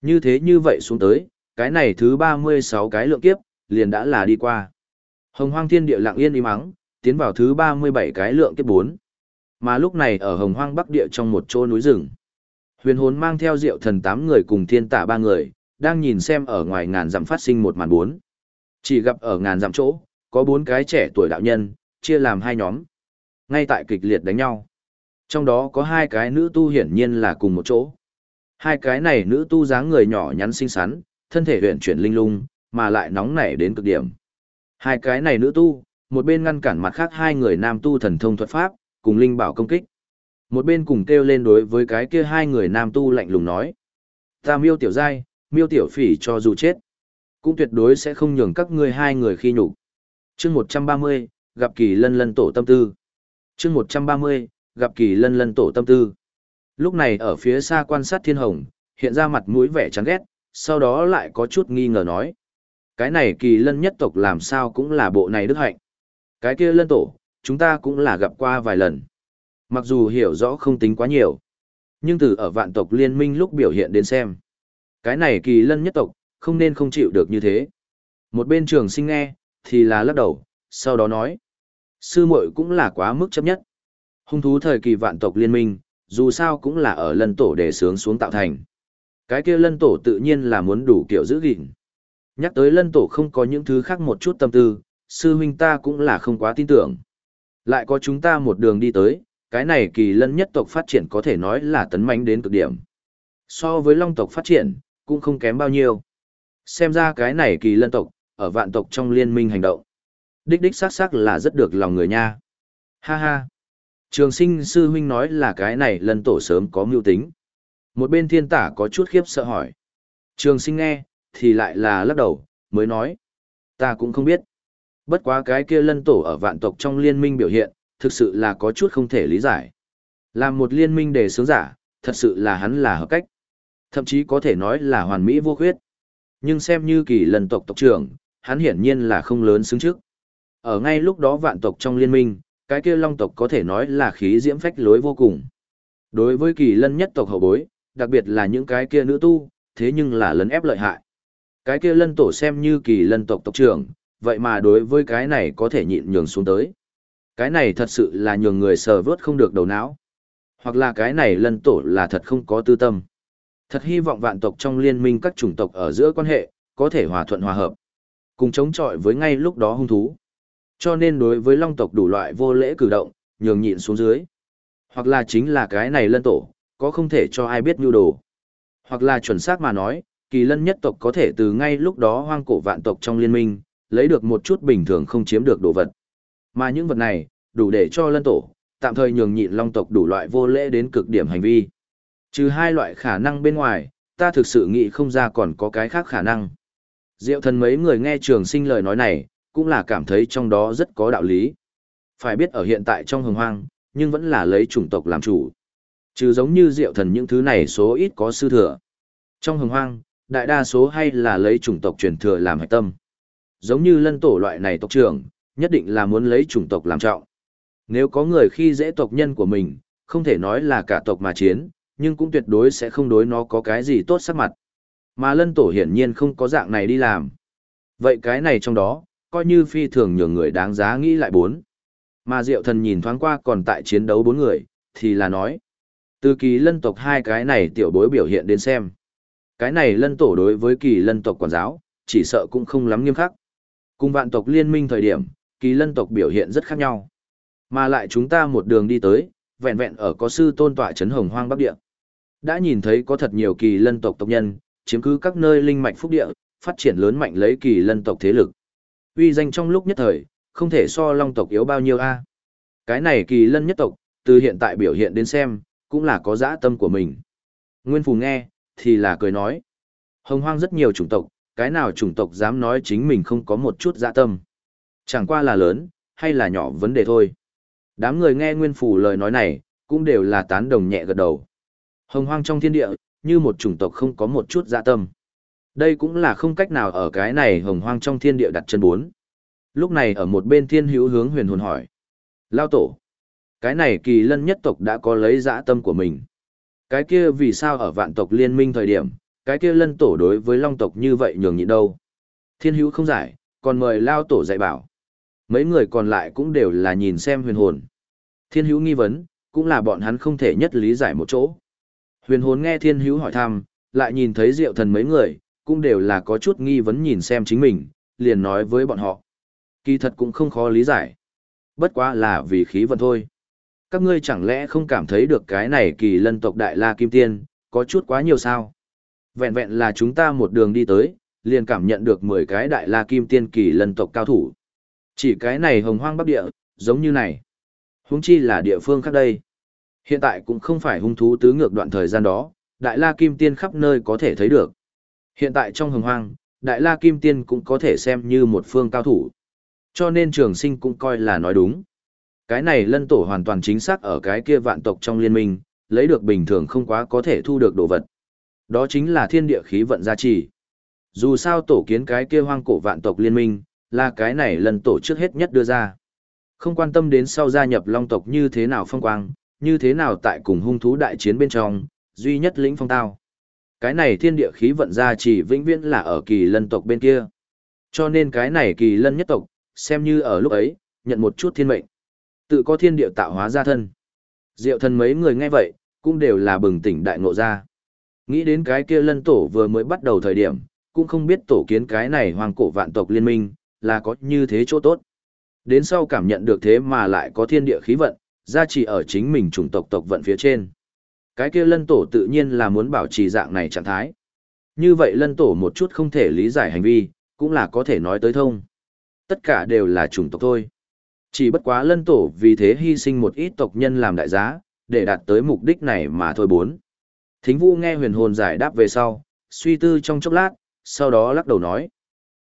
Như thế như vậy xuống tới, cái này thứ 36 cái lượng kiếp, liền đã là đi qua. Hồng hoang thiên địa lặng yên im mắng, tiến vào thứ 37 cái lượng kiếp 4. Mà lúc này ở hồng hoang bắc địa trong một chỗ núi rừng. Huyền hồn mang theo diệu thần 8 người cùng thiên tả ba người, đang nhìn xem ở ngoài ngàn dặm phát sinh một màn bốn. Chỉ gặp ở ngàn dặm chỗ, có bốn cái trẻ tuổi đạo nhân, chia làm hai nhóm. Ngay tại kịch liệt đánh nhau. Trong đó có hai cái nữ tu hiển nhiên là cùng một chỗ. Hai cái này nữ tu dáng người nhỏ nhắn xinh xắn, thân thể huyền chuyển linh lung, mà lại nóng nảy đến cực điểm. Hai cái này nữ tu, một bên ngăn cản mặt khác hai người nam tu thần thông thuật pháp, cùng linh bảo công kích. Một bên cùng kêu lên đối với cái kia hai người nam tu lạnh lùng nói. Ta miêu tiểu giai, miêu tiểu phỉ cho dù chết. Cũng tuyệt đối sẽ không nhường các ngươi hai người khi nhục chương 130, gặp kỳ lân lân tổ tâm tư chương 130, gặp kỳ lân lân tổ tâm tư. Lúc này ở phía xa quan sát thiên hồng, hiện ra mặt mũi vẻ chán ghét, sau đó lại có chút nghi ngờ nói. Cái này kỳ lân nhất tộc làm sao cũng là bộ này đức hạnh. Cái kia lân tổ, chúng ta cũng là gặp qua vài lần. Mặc dù hiểu rõ không tính quá nhiều, nhưng từ ở vạn tộc liên minh lúc biểu hiện đến xem. Cái này kỳ lân nhất tộc, không nên không chịu được như thế. Một bên trường sinh nghe, thì là lắc đầu, sau đó nói. Sư muội cũng là quá mức chấp nhất. Hung thú thời kỳ vạn tộc liên minh, dù sao cũng là ở lân tổ để sướng xuống tạo thành. Cái kia lân tổ tự nhiên là muốn đủ kiểu giữ gìn. Nhắc tới lân tổ không có những thứ khác một chút tâm tư, sư huynh ta cũng là không quá tin tưởng. Lại có chúng ta một đường đi tới, cái này kỳ lân nhất tộc phát triển có thể nói là tấn mãnh đến cực điểm. So với long tộc phát triển, cũng không kém bao nhiêu. Xem ra cái này kỳ lân tộc, ở vạn tộc trong liên minh hành động. Đích đích xác xác là rất được lòng người nha. Ha ha. Trường sinh sư huynh nói là cái này lần tổ sớm có mưu tính. Một bên thiên tả có chút khiếp sợ hỏi. Trường sinh nghe, thì lại là lắc đầu, mới nói. Ta cũng không biết. Bất quá cái kia lân tổ ở vạn tộc trong liên minh biểu hiện, thực sự là có chút không thể lý giải. Làm một liên minh đề sướng giả, thật sự là hắn là hợp cách. Thậm chí có thể nói là hoàn mỹ vô khuyết. Nhưng xem như kỳ lân tộc tộc trưởng, hắn hiển nhiên là không lớn xứng trước. Ở ngay lúc đó vạn tộc trong liên minh, cái kia long tộc có thể nói là khí diễm phách lối vô cùng. Đối với kỳ lân nhất tộc hậu bối, đặc biệt là những cái kia nữ tu, thế nhưng là lấn ép lợi hại. Cái kia lân tổ xem như kỳ lân tộc tộc trưởng, vậy mà đối với cái này có thể nhịn nhường xuống tới. Cái này thật sự là nhường người sờ vớt không được đầu não. Hoặc là cái này lân tổ là thật không có tư tâm. Thật hy vọng vạn tộc trong liên minh các chủng tộc ở giữa quan hệ, có thể hòa thuận hòa hợp. Cùng chống chọi với ngay lúc đó hung thú. Cho nên đối với long tộc đủ loại vô lễ cử động, nhường nhịn xuống dưới. Hoặc là chính là cái này lân tổ, có không thể cho ai biết nhu đồ. Hoặc là chuẩn xác mà nói, kỳ lân nhất tộc có thể từ ngay lúc đó hoang cổ vạn tộc trong liên minh, lấy được một chút bình thường không chiếm được đồ vật. Mà những vật này, đủ để cho lân tổ, tạm thời nhường nhịn long tộc đủ loại vô lễ đến cực điểm hành vi. Trừ hai loại khả năng bên ngoài, ta thực sự nghĩ không ra còn có cái khác khả năng. Diệu thần mấy người nghe trường sinh lời nói này, cũng là cảm thấy trong đó rất có đạo lý. Phải biết ở hiện tại trong hồng hoang, nhưng vẫn là lấy chủng tộc làm chủ. chứ giống như diệu thần những thứ này số ít có sư thừa. Trong hồng hoang, đại đa số hay là lấy chủng tộc truyền thừa làm hạch tâm. Giống như lân tổ loại này tộc trưởng, nhất định là muốn lấy chủng tộc làm trọng. Nếu có người khi dễ tộc nhân của mình, không thể nói là cả tộc mà chiến, nhưng cũng tuyệt đối sẽ không đối nó có cái gì tốt sắc mặt. Mà lân tổ hiển nhiên không có dạng này đi làm. Vậy cái này trong đó, coi như phi thường nhường người đáng giá nghĩ lại bốn. Mà diệu thần nhìn thoáng qua còn tại chiến đấu bốn người, thì là nói. Từ kỳ lân tộc hai cái này tiểu bối biểu hiện đến xem. Cái này lân tổ đối với kỳ lân tộc quản giáo, chỉ sợ cũng không lắm nghiêm khắc. Cùng vạn tộc liên minh thời điểm, kỳ lân tộc biểu hiện rất khác nhau. Mà lại chúng ta một đường đi tới, vẹn vẹn ở có sư tôn tọa trấn hồng hoang bắc địa. Đã nhìn thấy có thật nhiều kỳ lân tộc tộc nhân, chiếm cứ các nơi linh mạch phúc địa, phát triển lớn mạnh lấy kỳ lân tộc thế lực. Uy danh trong lúc nhất thời, không thể so long tộc yếu bao nhiêu a. Cái này kỳ lân nhất tộc, từ hiện tại biểu hiện đến xem, cũng là có dã tâm của mình. Nguyên Phù nghe, thì là cười nói. Hồng hoang rất nhiều chủng tộc, cái nào chủng tộc dám nói chính mình không có một chút dã tâm. Chẳng qua là lớn, hay là nhỏ vấn đề thôi. Đám người nghe Nguyên Phù lời nói này, cũng đều là tán đồng nhẹ gật đầu. Hồng hoang trong thiên địa, như một chủng tộc không có một chút dạ tâm. Đây cũng là không cách nào ở cái này hồng hoang trong thiên địa đặt chân bốn. Lúc này ở một bên thiên hữu hướng huyền hồn hỏi. Lao tổ. Cái này kỳ lân nhất tộc đã có lấy dã tâm của mình. Cái kia vì sao ở vạn tộc liên minh thời điểm, cái kia lân tổ đối với long tộc như vậy nhường nhịn đâu. Thiên hữu không giải, còn mời Lao tổ dạy bảo. Mấy người còn lại cũng đều là nhìn xem huyền hồn. Thiên hữu nghi vấn, cũng là bọn hắn không thể nhất lý giải một chỗ. Huyền hồn nghe thiên hữu hỏi thăm, lại nhìn thấy diệu thần mấy người, cũng đều là có chút nghi vấn nhìn xem chính mình, liền nói với bọn họ. Kỳ thật cũng không khó lý giải. Bất quá là vì khí vận thôi. Các ngươi chẳng lẽ không cảm thấy được cái này kỳ lân tộc Đại La Kim Tiên, có chút quá nhiều sao? Vẹn vẹn là chúng ta một đường đi tới, liền cảm nhận được 10 cái Đại La Kim Tiên kỳ lân tộc cao thủ. Chỉ cái này hồng hoang bắc địa, giống như này. Húng chi là địa phương khác đây. Hiện tại cũng không phải hung thú tứ ngược đoạn thời gian đó, Đại La Kim Tiên khắp nơi có thể thấy được. Hiện tại trong hồng hoang, Đại La Kim Tiên cũng có thể xem như một phương cao thủ. Cho nên trường sinh cũng coi là nói đúng. Cái này lân tổ hoàn toàn chính xác ở cái kia vạn tộc trong liên minh, lấy được bình thường không quá có thể thu được đồ vật. Đó chính là thiên địa khí vận gia trì. Dù sao tổ kiến cái kia hoang cổ vạn tộc liên minh, là cái này lân tổ trước hết nhất đưa ra. Không quan tâm đến sau gia nhập long tộc như thế nào phong quang, như thế nào tại cùng hung thú đại chiến bên trong, duy nhất lĩnh phong tao. Cái này thiên địa khí vận ra chỉ vĩnh viễn là ở kỳ lân tộc bên kia. Cho nên cái này kỳ lân nhất tộc, xem như ở lúc ấy, nhận một chút thiên mệnh. Tự có thiên địa tạo hóa ra thân. Diệu thần mấy người nghe vậy, cũng đều là bừng tỉnh đại ngộ ra. Nghĩ đến cái kia lân tổ vừa mới bắt đầu thời điểm, cũng không biết tổ kiến cái này hoàng cổ vạn tộc liên minh, là có như thế chỗ tốt. Đến sau cảm nhận được thế mà lại có thiên địa khí vận, ra chỉ ở chính mình chủng tộc tộc vận phía trên. Cái kia lân tổ tự nhiên là muốn bảo trì dạng này trạng thái. Như vậy lân tổ một chút không thể lý giải hành vi, cũng là có thể nói tới thông. Tất cả đều là chủng tộc thôi. Chỉ bất quá lân tổ vì thế hy sinh một ít tộc nhân làm đại giá, để đạt tới mục đích này mà thôi bốn. Thính vũ nghe huyền hồn giải đáp về sau, suy tư trong chốc lát, sau đó lắc đầu nói.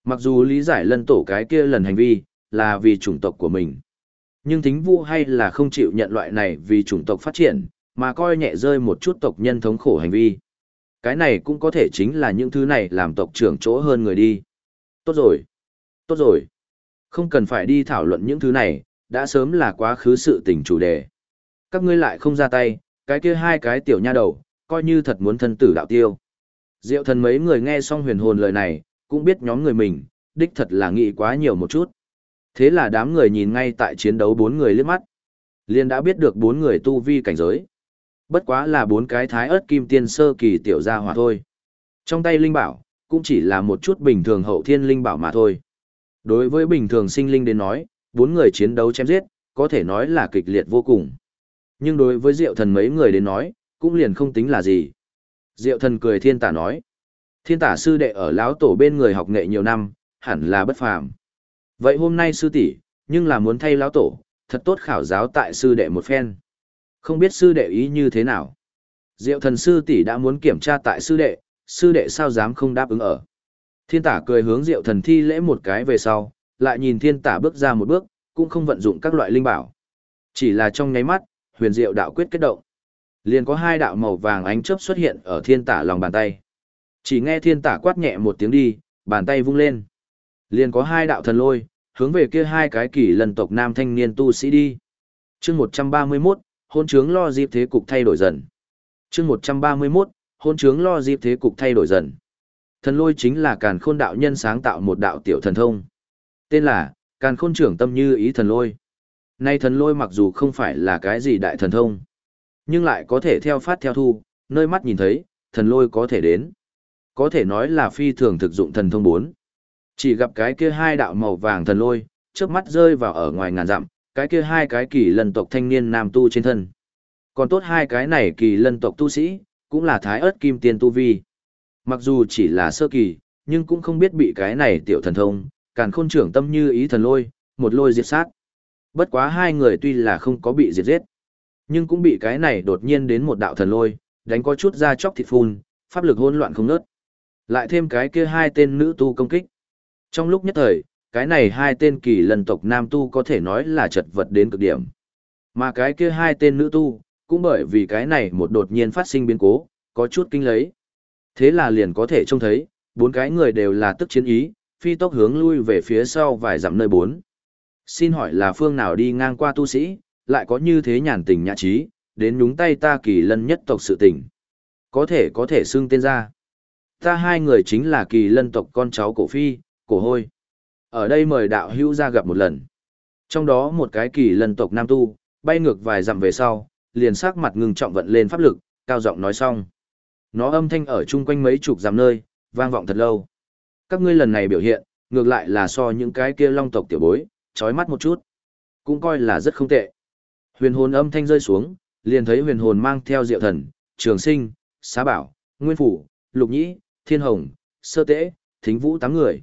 Mặc dù lý giải lân tổ cái kia lần hành vi, là vì chủng tộc của mình. Nhưng thính vũ hay là không chịu nhận loại này vì chủng tộc phát triển, mà coi nhẹ rơi một chút tộc nhân thống khổ hành vi. Cái này cũng có thể chính là những thứ này làm tộc trưởng chỗ hơn người đi. Tốt rồi. Tốt rồi. Không cần phải đi thảo luận những thứ này, đã sớm là quá khứ sự tình chủ đề. Các ngươi lại không ra tay, cái kia hai cái tiểu nha đầu, coi như thật muốn thân tử đạo tiêu. Diệu thần mấy người nghe xong huyền hồn lời này, cũng biết nhóm người mình, đích thật là nghĩ quá nhiều một chút. Thế là đám người nhìn ngay tại chiến đấu bốn người liếc mắt. liền đã biết được bốn người tu vi cảnh giới. Bất quá là bốn cái thái ớt kim tiên sơ kỳ tiểu gia hỏa thôi. Trong tay linh bảo, cũng chỉ là một chút bình thường hậu thiên linh bảo mà thôi. Đối với bình thường sinh linh đến nói, bốn người chiến đấu chém giết, có thể nói là kịch liệt vô cùng. Nhưng đối với diệu thần mấy người đến nói, cũng liền không tính là gì. Diệu thần cười thiên tả nói. Thiên tả sư đệ ở lão tổ bên người học nghệ nhiều năm, hẳn là bất phàm. Vậy hôm nay sư tỷ, nhưng là muốn thay lão tổ, thật tốt khảo giáo tại sư đệ một phen. Không biết sư đệ ý như thế nào. Diệu thần sư tỷ đã muốn kiểm tra tại sư đệ, sư đệ sao dám không đáp ứng ở. Thiên tả cười hướng diệu thần thi lễ một cái về sau, lại nhìn thiên tả bước ra một bước, cũng không vận dụng các loại linh bảo. Chỉ là trong nháy mắt, huyền diệu đạo quyết kết động. Liền có hai đạo màu vàng ánh chớp xuất hiện ở thiên tả lòng bàn tay. Chỉ nghe thiên tả quát nhẹ một tiếng đi, bàn tay vung lên. Liền có hai đạo thần lôi, hướng về kia hai cái kỳ lần tộc nam thanh niên tu sĩ đi. chương 131, hôn trướng lo dịp thế cục thay đổi dần. chương 131, hôn trướng lo dịp thế cục thay đổi dần. Thần lôi chính là càn khôn đạo nhân sáng tạo một đạo tiểu thần thông. Tên là, càn khôn trưởng tâm như ý thần lôi. Nay thần lôi mặc dù không phải là cái gì đại thần thông, nhưng lại có thể theo phát theo thu, nơi mắt nhìn thấy, thần lôi có thể đến. Có thể nói là phi thường thực dụng thần thông 4. Chỉ gặp cái kia hai đạo màu vàng thần lôi, trước mắt rơi vào ở ngoài ngàn dặm, cái kia hai cái kỳ lân tộc thanh niên nam tu trên thân. Còn tốt hai cái này kỳ lân tộc tu sĩ, cũng là thái ớt kim tiên tu vi. Mặc dù chỉ là sơ kỳ, nhưng cũng không biết bị cái này tiểu thần thông, càn khôn trưởng tâm như ý thần lôi, một lôi diệt sát. Bất quá hai người tuy là không có bị diệt giết, nhưng cũng bị cái này đột nhiên đến một đạo thần lôi, đánh có chút ra chóc thịt phun, pháp lực hỗn loạn không nớt. Lại thêm cái kia hai tên nữ tu công kích. Trong lúc nhất thời, cái này hai tên kỳ lân tộc nam tu có thể nói là chật vật đến cực điểm. Mà cái kia hai tên nữ tu, cũng bởi vì cái này một đột nhiên phát sinh biến cố, có chút kinh lấy. Thế là liền có thể trông thấy, bốn cái người đều là tức chiến ý, phi tốc hướng lui về phía sau vài dặm nơi bốn. Xin hỏi là phương nào đi ngang qua tu sĩ, lại có như thế nhàn tình nhã trí, đến nhúng tay ta kỳ lân nhất tộc sự tình. Có thể có thể xưng tên ra. Ta hai người chính là kỳ lân tộc con cháu cổ phi, cổ hôi. Ở đây mời đạo hữu ra gặp một lần. Trong đó một cái kỳ lân tộc nam tu, bay ngược vài dặm về sau, liền sắc mặt ngừng trọng vận lên pháp lực, cao giọng nói xong. Nó âm thanh ở chung quanh mấy chục dặm nơi, vang vọng thật lâu. Các ngươi lần này biểu hiện, ngược lại là so những cái kia long tộc tiểu bối, chói mắt một chút. Cũng coi là rất không tệ. Huyền hồn âm thanh rơi xuống, liền thấy huyền hồn mang theo diệu thần, trường sinh, xá bảo, nguyên phủ, lục nhĩ, thiên hồng, sơ tễ, thính vũ tám người.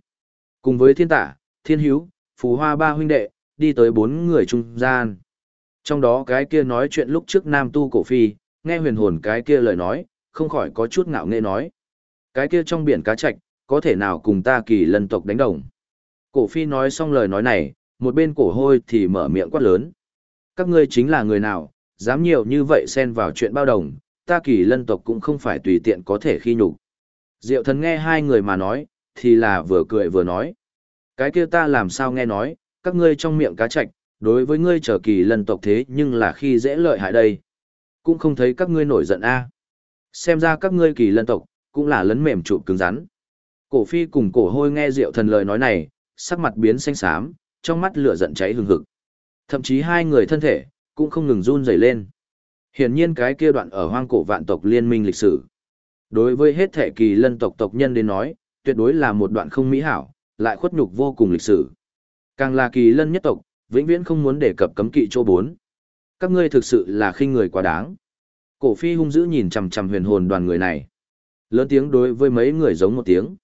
Cùng với thiên tả, thiên hiếu, phù hoa ba huynh đệ, đi tới bốn người trung gian. Trong đó cái kia nói chuyện lúc trước nam tu cổ phi, nghe huyền hồn cái kia lời nói, không khỏi có chút ngạo nghễ nói. Cái kia trong biển cá trạch, có thể nào cùng ta kỳ lân tộc đánh đồng. Cổ phi nói xong lời nói này, một bên cổ hôi thì mở miệng quát lớn. Các ngươi chính là người nào, dám nhiều như vậy xen vào chuyện bao đồng, ta kỳ lân tộc cũng không phải tùy tiện có thể khi nhục. Diệu thần nghe hai người mà nói, thì là vừa cười vừa nói. Cái kia ta làm sao nghe nói, các ngươi trong miệng cá trạch, đối với ngươi trở kỳ lân tộc thế nhưng là khi dễ lợi hại đây. Cũng không thấy các ngươi nổi giận a Xem ra các ngươi kỳ lân tộc, cũng là lấn mềm trụ cứng rắn. Cổ phi cùng cổ hôi nghe diệu thần lời nói này, sắc mặt biến xanh xám, trong mắt lửa giận cháy hừng hực. Thậm chí hai người thân thể, cũng không ngừng run rẩy lên. Hiển nhiên cái kia đoạn ở hoang cổ vạn tộc liên minh lịch sử. Đối với hết thể kỳ lân tộc tộc nhân đến nói, tuyệt đối là một đoạn không mỹ hảo, lại khuất nhục vô cùng lịch sử. Càng là kỳ lân nhất tộc, vĩnh viễn không muốn đề cập cấm kỵ chỗ bốn. Các ngươi thực sự là khinh người quá đáng. Cổ phi hung dữ nhìn chằm chằm huyền hồn đoàn người này. Lớn tiếng đối với mấy người giống một tiếng.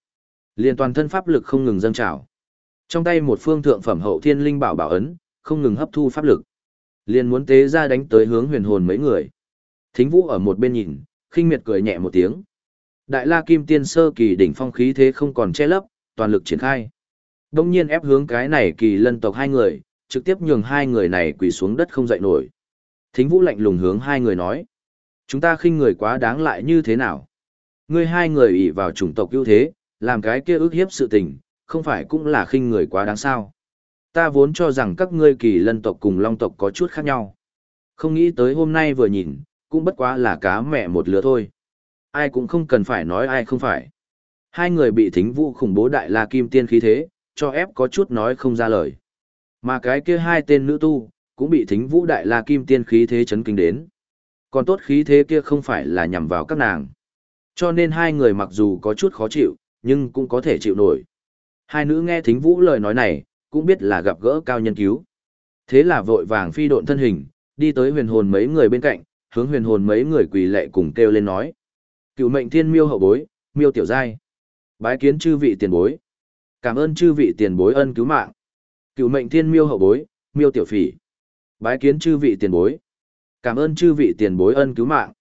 Liên toàn thân pháp lực không ngừng dâng trào. Trong tay một phương thượng phẩm hậu thiên linh bảo bảo ấn, không ngừng hấp thu pháp lực. Liên muốn tế ra đánh tới hướng huyền hồn mấy người. Thính vũ ở một bên nhìn, khinh miệt cười nhẹ một tiếng. Đại la kim tiên sơ kỳ đỉnh phong khí thế không còn che lấp, toàn lực triển khai. Đông nhiên ép hướng cái này kỳ lân tộc hai người, trực tiếp nhường hai người này quỳ xuống đất không dậy nổi. Thính vũ lạnh lùng hướng hai người nói. Chúng ta khinh người quá đáng lại như thế nào? Ngươi hai người ỷ vào chủng tộc ưu thế, làm cái kia ước hiếp sự tình, không phải cũng là khinh người quá đáng sao? Ta vốn cho rằng các ngươi kỳ lân tộc cùng long tộc có chút khác nhau. Không nghĩ tới hôm nay vừa nhìn, cũng bất quá là cá mẹ một lứa thôi. Ai cũng không cần phải nói ai không phải. Hai người bị thính vũ khủng bố đại la kim tiên khí thế, cho ép có chút nói không ra lời. Mà cái kia hai tên nữ tu, cũng bị thính vũ đại la kim tiên khí thế chấn kinh đến. Còn tốt khí thế kia không phải là nhằm vào các nàng. Cho nên hai người mặc dù có chút khó chịu, nhưng cũng có thể chịu nổi. Hai nữ nghe thính vũ lời nói này, cũng biết là gặp gỡ cao nhân cứu. Thế là vội vàng phi độn thân hình, đi tới huyền hồn mấy người bên cạnh, hướng huyền hồn mấy người quỳ lệ cùng kêu lên nói. Cựu mệnh thiên miêu hậu bối, miêu tiểu giai. Bái kiến chư vị tiền bối. Cảm ơn chư vị tiền bối ân cứu mạng. Cựu mệnh thiên miêu hậu bối, miêu tiểu phỉ. Bái kiến chư vị tiền bối. Cảm ơn chư vị tiền bối ân cứu mạng.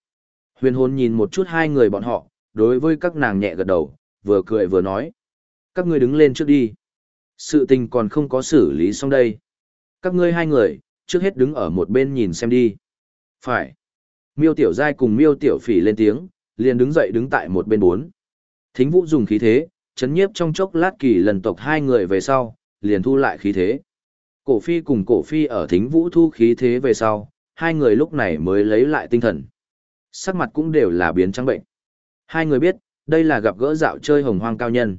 Huyền hồn nhìn một chút hai người bọn họ, đối với các nàng nhẹ gật đầu, vừa cười vừa nói. Các ngươi đứng lên trước đi. Sự tình còn không có xử lý xong đây. Các ngươi hai người, trước hết đứng ở một bên nhìn xem đi. Phải. Miêu tiểu giai cùng miêu tiểu phỉ lên tiếng, liền đứng dậy đứng tại một bên bốn. Thính vũ dùng khí thế, chấn nhiếp trong chốc lát kỳ lần tộc hai người về sau, liền thu lại khí thế. Cổ phi cùng cổ phi ở thính vũ thu khí thế về sau, hai người lúc này mới lấy lại tinh thần. Sắc mặt cũng đều là biến trắng bệnh. Hai người biết, đây là gặp gỡ dạo chơi hồng hoang cao nhân.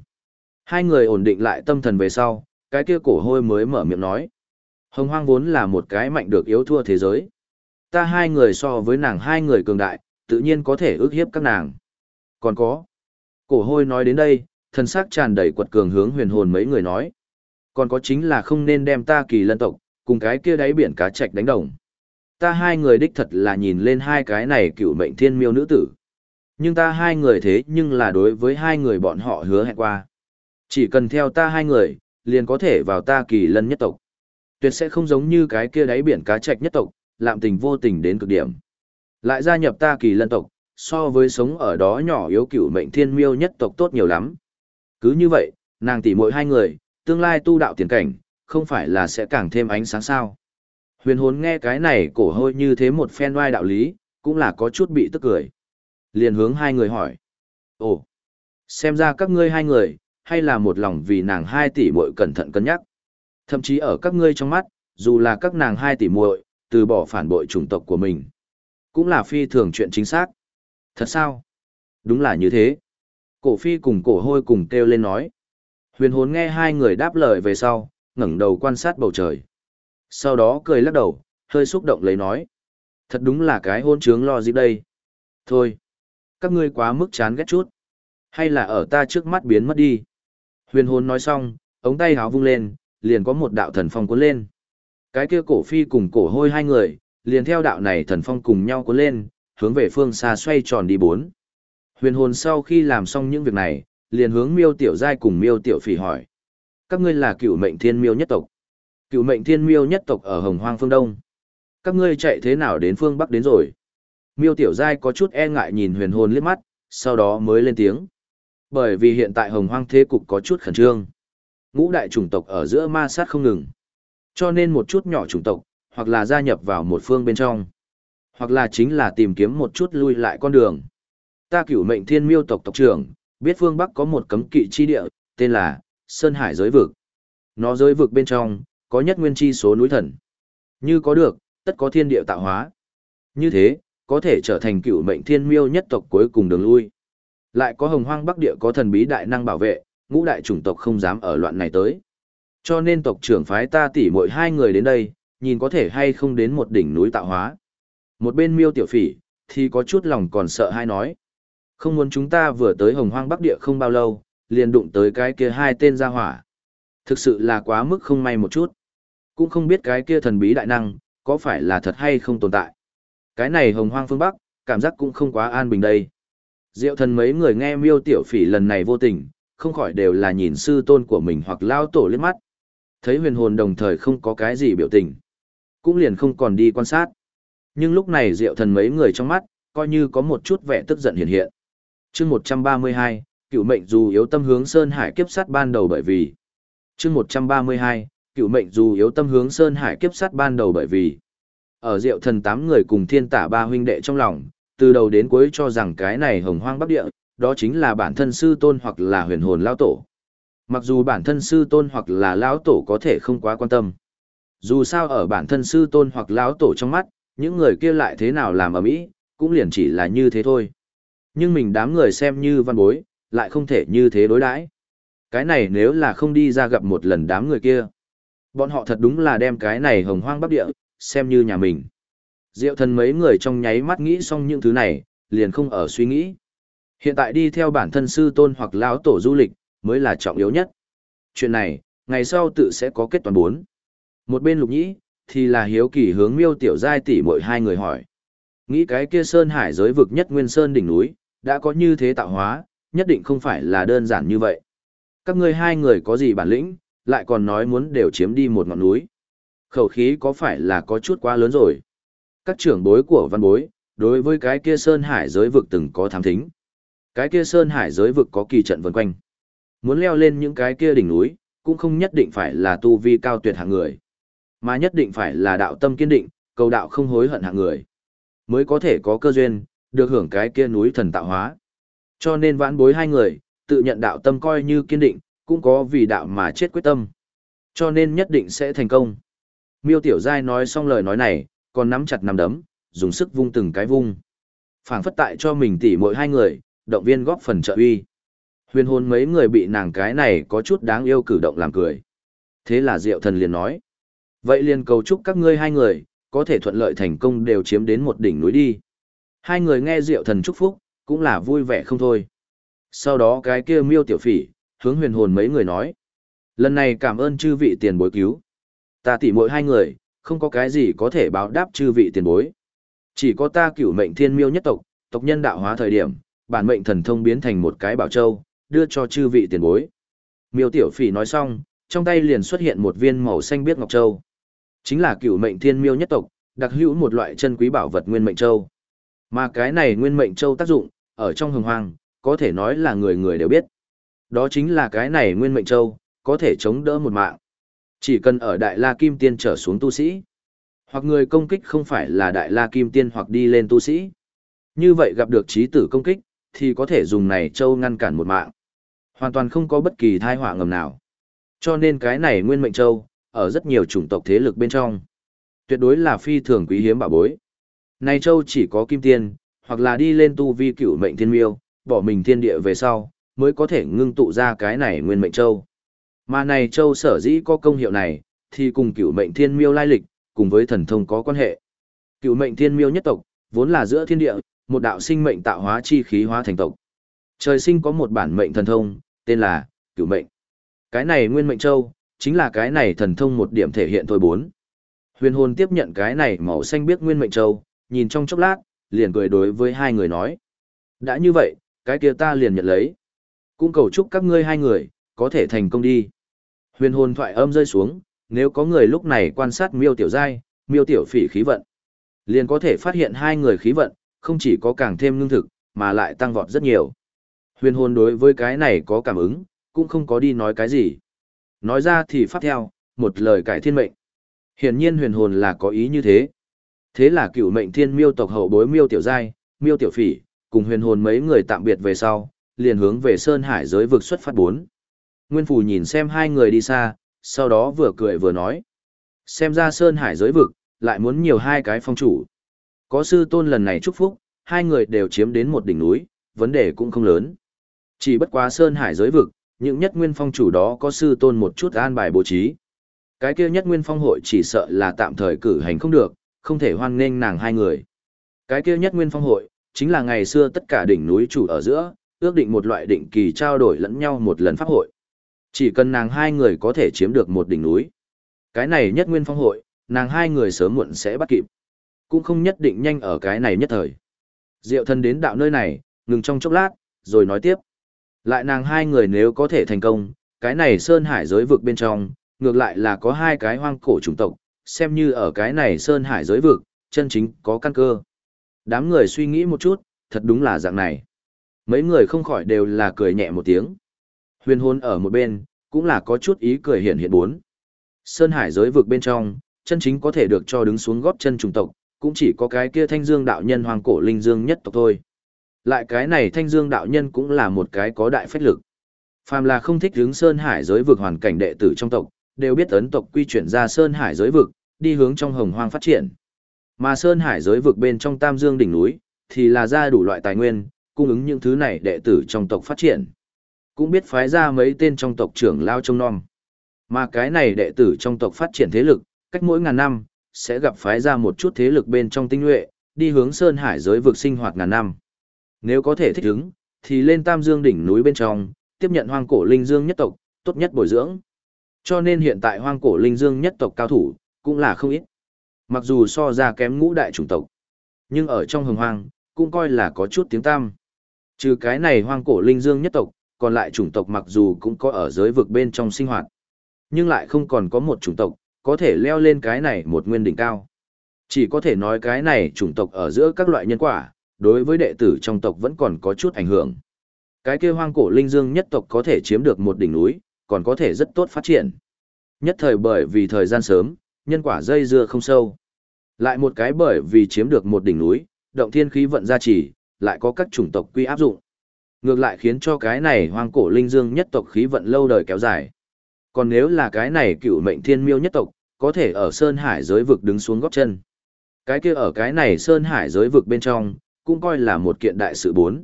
Hai người ổn định lại tâm thần về sau, cái kia cổ hôi mới mở miệng nói. Hồng hoang vốn là một cái mạnh được yếu thua thế giới. Ta hai người so với nàng hai người cường đại, tự nhiên có thể ước hiếp các nàng. Còn có. Cổ hôi nói đến đây, thân xác tràn đầy quật cường hướng huyền hồn mấy người nói. Còn có chính là không nên đem ta kỳ lân tộc, cùng cái kia đáy biển cá trạch đánh đồng. Ta hai người đích thật là nhìn lên hai cái này cựu mệnh thiên miêu nữ tử. Nhưng ta hai người thế nhưng là đối với hai người bọn họ hứa hẹn qua. Chỉ cần theo ta hai người, liền có thể vào ta kỳ lân nhất tộc. Tuyệt sẽ không giống như cái kia đáy biển cá trạch nhất tộc, lạm tình vô tình đến cực điểm. Lại gia nhập ta kỳ lân tộc, so với sống ở đó nhỏ yếu cựu mệnh thiên miêu nhất tộc tốt nhiều lắm. Cứ như vậy, nàng tỷ mỗi hai người, tương lai tu đạo tiền cảnh, không phải là sẽ càng thêm ánh sáng sao. Huyền hồn nghe cái này cổ hôi như thế một phen oai đạo lý, cũng là có chút bị tức cười. Liền hướng hai người hỏi. Ồ, xem ra các ngươi hai người, hay là một lòng vì nàng hai tỷ muội cẩn thận cân nhắc. Thậm chí ở các ngươi trong mắt, dù là các nàng hai tỷ muội, từ bỏ phản bội chủng tộc của mình, cũng là phi thường chuyện chính xác. Thật sao? Đúng là như thế. Cổ phi cùng cổ hôi cùng kêu lên nói. Huyền hồn nghe hai người đáp lời về sau, ngẩng đầu quan sát bầu trời. Sau đó cười lắc đầu, hơi xúc động lấy nói. Thật đúng là cái hôn trướng lo gì đây. Thôi, các ngươi quá mức chán ghét chút. Hay là ở ta trước mắt biến mất đi. Huyền hồn nói xong, ống tay háo vung lên, liền có một đạo thần phong cuốn lên. Cái kia cổ phi cùng cổ hôi hai người, liền theo đạo này thần phong cùng nhau cuốn lên, hướng về phương xa xoay tròn đi bốn. Huyền hồn sau khi làm xong những việc này, liền hướng miêu tiểu giai cùng miêu tiểu phỉ hỏi. Các ngươi là cựu mệnh thiên miêu nhất tộc. Cựu mệnh thiên miêu nhất tộc ở hồng hoang phương đông. Các ngươi chạy thế nào đến phương bắc đến rồi? Miêu tiểu giai có chút e ngại nhìn huyền hồn liếc mắt, sau đó mới lên tiếng. Bởi vì hiện tại hồng hoang thế cục có chút khẩn trương. Ngũ đại chủng tộc ở giữa ma sát không ngừng. Cho nên một chút nhỏ chủng tộc, hoặc là gia nhập vào một phương bên trong, hoặc là chính là tìm kiếm một chút lui lại con đường. Ta cửu mệnh thiên miêu tộc tộc trưởng, biết phương Bắc có một cấm kỵ chi địa, tên là Sơn Hải giới vực. Nó giới vực bên trong, có nhất nguyên chi số núi thần. Như có được, tất có thiên địa tạo hóa. Như thế, có thể trở thành cửu mệnh thiên miêu nhất tộc cuối cùng đường lui. Lại có hồng hoang bắc địa có thần bí đại năng bảo vệ, ngũ đại chủng tộc không dám ở loạn này tới. Cho nên tộc trưởng phái ta tỉ mỗi hai người đến đây, nhìn có thể hay không đến một đỉnh núi tạo hóa. Một bên miêu tiểu phỉ, thì có chút lòng còn sợ hai nói. Không muốn chúng ta vừa tới hồng hoang bắc địa không bao lâu, liền đụng tới cái kia hai tên gia hỏa. Thực sự là quá mức không may một chút. Cũng không biết cái kia thần bí đại năng, có phải là thật hay không tồn tại. Cái này hồng hoang phương bắc, cảm giác cũng không quá an bình đây. Diệu thần mấy người nghe miêu tiểu phỉ lần này vô tình, không khỏi đều là nhìn sư tôn của mình hoặc lao tổ liếc mắt. Thấy huyền hồn đồng thời không có cái gì biểu tình. Cũng liền không còn đi quan sát. Nhưng lúc này diệu thần mấy người trong mắt, coi như có một chút vẻ tức giận hiện hiện. chương 132, cựu mệnh dù yếu tâm hướng Sơn Hải kiếp sát ban đầu bởi vì. chương 132, cựu mệnh dù yếu tâm hướng Sơn Hải kiếp sát ban đầu bởi vì. Ở diệu thần tám người cùng thiên tả ba huynh đệ trong lòng, từ đầu đến cuối cho rằng cái này hồng hoang bắc địa, đó chính là bản thân sư tôn hoặc là huyền hồn lao tổ. Mặc dù bản thân sư tôn hoặc là lão tổ có thể không quá quan tâm. Dù sao ở bản thân sư tôn hoặc lão tổ trong mắt, những người kia lại thế nào làm ở mỹ, cũng liền chỉ là như thế thôi. Nhưng mình đám người xem như văn bối, lại không thể như thế đối đãi. Cái này nếu là không đi ra gặp một lần đám người kia. Bọn họ thật đúng là đem cái này hồng hoang bắc địa, xem như nhà mình. Diệu thần mấy người trong nháy mắt nghĩ xong những thứ này, liền không ở suy nghĩ. Hiện tại đi theo bản thân sư tôn hoặc lão tổ du lịch, mới là trọng yếu nhất. Chuyện này, ngày sau tự sẽ có kết toàn bốn. Một bên lục nhĩ, thì là hiếu kỳ hướng miêu tiểu giai tỷ mỗi hai người hỏi. Nghĩ cái kia sơn hải giới vực nhất nguyên sơn đỉnh núi, đã có như thế tạo hóa, nhất định không phải là đơn giản như vậy. Các ngươi hai người có gì bản lĩnh, lại còn nói muốn đều chiếm đi một ngọn núi. Khẩu khí có phải là có chút quá lớn rồi. Các trưởng bối của văn bối, đối với cái kia sơn hải giới vực từng có thám thính. Cái kia sơn hải giới vực có kỳ trận vần quanh. Muốn leo lên những cái kia đỉnh núi, cũng không nhất định phải là tu vi cao tuyệt hạng người, mà nhất định phải là đạo tâm kiên định, cầu đạo không hối hận hạng người, mới có thể có cơ duyên, được hưởng cái kia núi thần tạo hóa. Cho nên vãn bối hai người, tự nhận đạo tâm coi như kiên định, cũng có vì đạo mà chết quyết tâm. Cho nên nhất định sẽ thành công. Miêu Tiểu Giai nói xong lời nói này, còn nắm chặt nắm đấm, dùng sức vung từng cái vung. phảng phất tại cho mình tỉ mỗi hai người, động viên góp phần trợ uy. Huyền hồn mấy người bị nàng cái này có chút đáng yêu cử động làm cười. Thế là Diệu Thần liền nói. Vậy liền cầu chúc các ngươi hai người, có thể thuận lợi thành công đều chiếm đến một đỉnh núi đi. Hai người nghe Diệu Thần chúc phúc, cũng là vui vẻ không thôi. Sau đó cái kia miêu tiểu phỉ, hướng huyền hồn mấy người nói. Lần này cảm ơn chư vị tiền bối cứu. Ta tỉ mỗi hai người, không có cái gì có thể báo đáp chư vị tiền bối. Chỉ có ta cửu mệnh thiên miêu nhất tộc, tộc nhân đạo hóa thời điểm, bản mệnh thần thông biến thành một cái bảo châu, đưa cho chư vị tiền bối. Miêu Tiểu Phỉ nói xong, trong tay liền xuất hiện một viên màu xanh biếc ngọc châu. Chính là cựu mệnh thiên miêu nhất tộc, đặc hữu một loại chân quý bảo vật nguyên mệnh châu. Mà cái này nguyên mệnh châu tác dụng, ở trong hồng hoang, có thể nói là người người đều biết. Đó chính là cái này nguyên mệnh châu, có thể chống đỡ một mạng. Chỉ cần ở Đại La Kim Tiên trở xuống tu sĩ, hoặc người công kích không phải là Đại La Kim Tiên hoặc đi lên tu sĩ. Như vậy gặp được trí tử công kích, thì có thể dùng này châu ngăn cản một mạng. Hoàn toàn không có bất kỳ thai họa ngầm nào. Cho nên cái này nguyên mệnh châu, ở rất nhiều chủng tộc thế lực bên trong. Tuyệt đối là phi thường quý hiếm bảo bối. Này châu chỉ có kim tiên, hoặc là đi lên tu vi cửu mệnh thiên miêu, bỏ mình thiên địa về sau, mới có thể ngưng tụ ra cái này nguyên mệnh châu. Mà này châu sở dĩ có công hiệu này, thì cùng cửu mệnh thiên miêu lai lịch, cùng với thần thông có quan hệ. Cửu mệnh thiên miêu nhất tộc, vốn là giữa thiên địa, một đạo sinh mệnh tạo hóa chi khí hóa thành tộc. Trời sinh có một bản mệnh thần thông, tên là cửu mệnh. Cái này nguyên mệnh châu, chính là cái này thần thông một điểm thể hiện thôi bốn. Huyền hồn tiếp nhận cái này màu xanh biết nguyên mệnh châu, nhìn trong chốc lát, liền cười đối với hai người nói. Đã như vậy, cái kia ta liền nhận lấy. Cũng cầu chúc các ngươi hai người, có thể thành công đi. Huyền hồn thoại âm rơi xuống, nếu có người lúc này quan sát miêu tiểu giai, miêu tiểu phỉ khí vận, liền có thể phát hiện hai người khí vận, không chỉ có càng thêm lương thực, mà lại tăng vọt rất nhiều. Huyền hồn đối với cái này có cảm ứng, cũng không có đi nói cái gì. Nói ra thì pháp theo, một lời cải thiên mệnh. Hiển nhiên huyền hồn là có ý như thế. Thế là cựu mệnh thiên miêu tộc hậu bối miêu tiểu giai, miêu tiểu phỉ, cùng huyền hồn mấy người tạm biệt về sau, liền hướng về Sơn Hải giới vực xuất phát bốn. Nguyên Phù nhìn xem hai người đi xa, sau đó vừa cười vừa nói. Xem ra Sơn Hải giới vực, lại muốn nhiều hai cái phong chủ. Có sư tôn lần này chúc phúc, hai người đều chiếm đến một đỉnh núi, vấn đề cũng không lớn. Chỉ bất quá Sơn Hải giới vực, những nhất nguyên phong chủ đó có sư tôn một chút an bài bố trí. Cái kia nhất nguyên phong hội chỉ sợ là tạm thời cử hành không được, không thể hoan nghênh nàng hai người. Cái kia nhất nguyên phong hội, chính là ngày xưa tất cả đỉnh núi chủ ở giữa, ước định một loại định kỳ trao đổi lẫn nhau một lần pháp hội. Chỉ cần nàng hai người có thể chiếm được một đỉnh núi. Cái này nhất nguyên phong hội, nàng hai người sớm muộn sẽ bắt kịp. Cũng không nhất định nhanh ở cái này nhất thời. Diệu thân đến đạo nơi này, ngừng trong chốc lát, rồi nói tiếp. Lại nàng hai người nếu có thể thành công, cái này sơn hải giới vực bên trong, ngược lại là có hai cái hoang cổ chủng tộc, xem như ở cái này sơn hải giới vực, chân chính có căn cơ. Đám người suy nghĩ một chút, thật đúng là dạng này. Mấy người không khỏi đều là cười nhẹ một tiếng. Huyền hôn ở một bên, cũng là có chút ý cười hiện hiện bốn. Sơn hải giới vực bên trong, chân chính có thể được cho đứng xuống góp chân trùng tộc, cũng chỉ có cái kia thanh dương đạo nhân hoàng cổ linh dương nhất tộc thôi. Lại cái này thanh dương đạo nhân cũng là một cái có đại phách lực. Phàm là không thích hướng Sơn Hải giới vực hoàn cảnh đệ tử trong tộc, đều biết ấn tộc quy chuyển ra Sơn Hải giới vực, đi hướng trong hồng hoang phát triển. Mà Sơn Hải giới vực bên trong Tam Dương đỉnh núi, thì là ra đủ loại tài nguyên, cung ứng những thứ này đệ tử trong tộc phát triển. Cũng biết phái ra mấy tên trong tộc trưởng lao trông non. Mà cái này đệ tử trong tộc phát triển thế lực, cách mỗi ngàn năm, sẽ gặp phái ra một chút thế lực bên trong tinh nhuệ, đi hướng Sơn Hải giới vực sinh hoạt ngàn năm. Nếu có thể thích ứng, thì lên Tam Dương đỉnh núi bên trong, tiếp nhận hoang cổ linh dương nhất tộc, tốt nhất bồi dưỡng. Cho nên hiện tại hoang cổ linh dương nhất tộc cao thủ, cũng là không ít. Mặc dù so ra kém ngũ đại chủng tộc, nhưng ở trong hồng hoang, cũng coi là có chút tiếng tam. Trừ cái này hoang cổ linh dương nhất tộc, còn lại chủng tộc mặc dù cũng có ở giới vực bên trong sinh hoạt, nhưng lại không còn có một chủng tộc, có thể leo lên cái này một nguyên đỉnh cao. Chỉ có thể nói cái này chủng tộc ở giữa các loại nhân quả, đối với đệ tử trong tộc vẫn còn có chút ảnh hưởng. Cái kia hoang cổ linh dương nhất tộc có thể chiếm được một đỉnh núi, còn có thể rất tốt phát triển. Nhất thời bởi vì thời gian sớm, nhân quả dây dưa không sâu. Lại một cái bởi vì chiếm được một đỉnh núi, động thiên khí vận gia trì, lại có các chủng tộc quy áp dụng. Ngược lại khiến cho cái này hoang cổ linh dương nhất tộc khí vận lâu đời kéo dài. Còn nếu là cái này cựu mệnh thiên miêu nhất tộc, có thể ở Sơn Hải giới vực đứng xuống góp chân. Cái kia ở cái này Sơn Hải giới vực bên trong, cũng coi là một kiện đại sự bốn.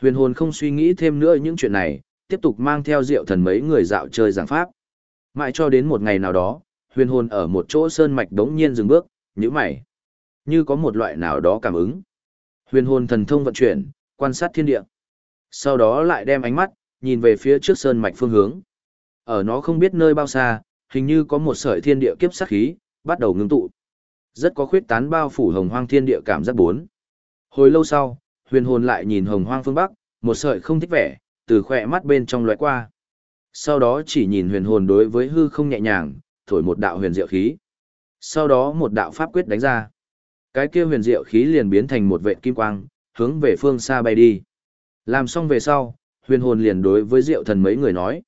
Huyền hồn không suy nghĩ thêm nữa những chuyện này, tiếp tục mang theo rượu thần mấy người dạo chơi giảng pháp. Mãi cho đến một ngày nào đó, huyền hồn ở một chỗ sơn mạch đống nhiên dừng bước, như mày. Như có một loại nào đó cảm ứng. Huyền hồn thần thông vận chuyển, quan sát thiên địa. Sau đó lại đem ánh mắt, nhìn về phía trước sơn mạch phương hướng. Ở nó không biết nơi bao xa, hình như có một sợi thiên địa kiếp sát khí, bắt đầu ngưng tụ. Rất có khuyết tán bao phủ hồng hoang thiên địa cảm giác bốn. Hồi lâu sau, huyền hồn lại nhìn hồng hoang phương Bắc, một sợi không thích vẻ, từ khỏe mắt bên trong lóe qua. Sau đó chỉ nhìn huyền hồn đối với hư không nhẹ nhàng, thổi một đạo huyền diệu khí. Sau đó một đạo pháp quyết đánh ra. Cái kia huyền diệu khí liền biến thành một vệt kim quang, hướng về phương xa bay đi. Làm xong về sau, huyền hồn liền đối với diệu thần mấy người nói.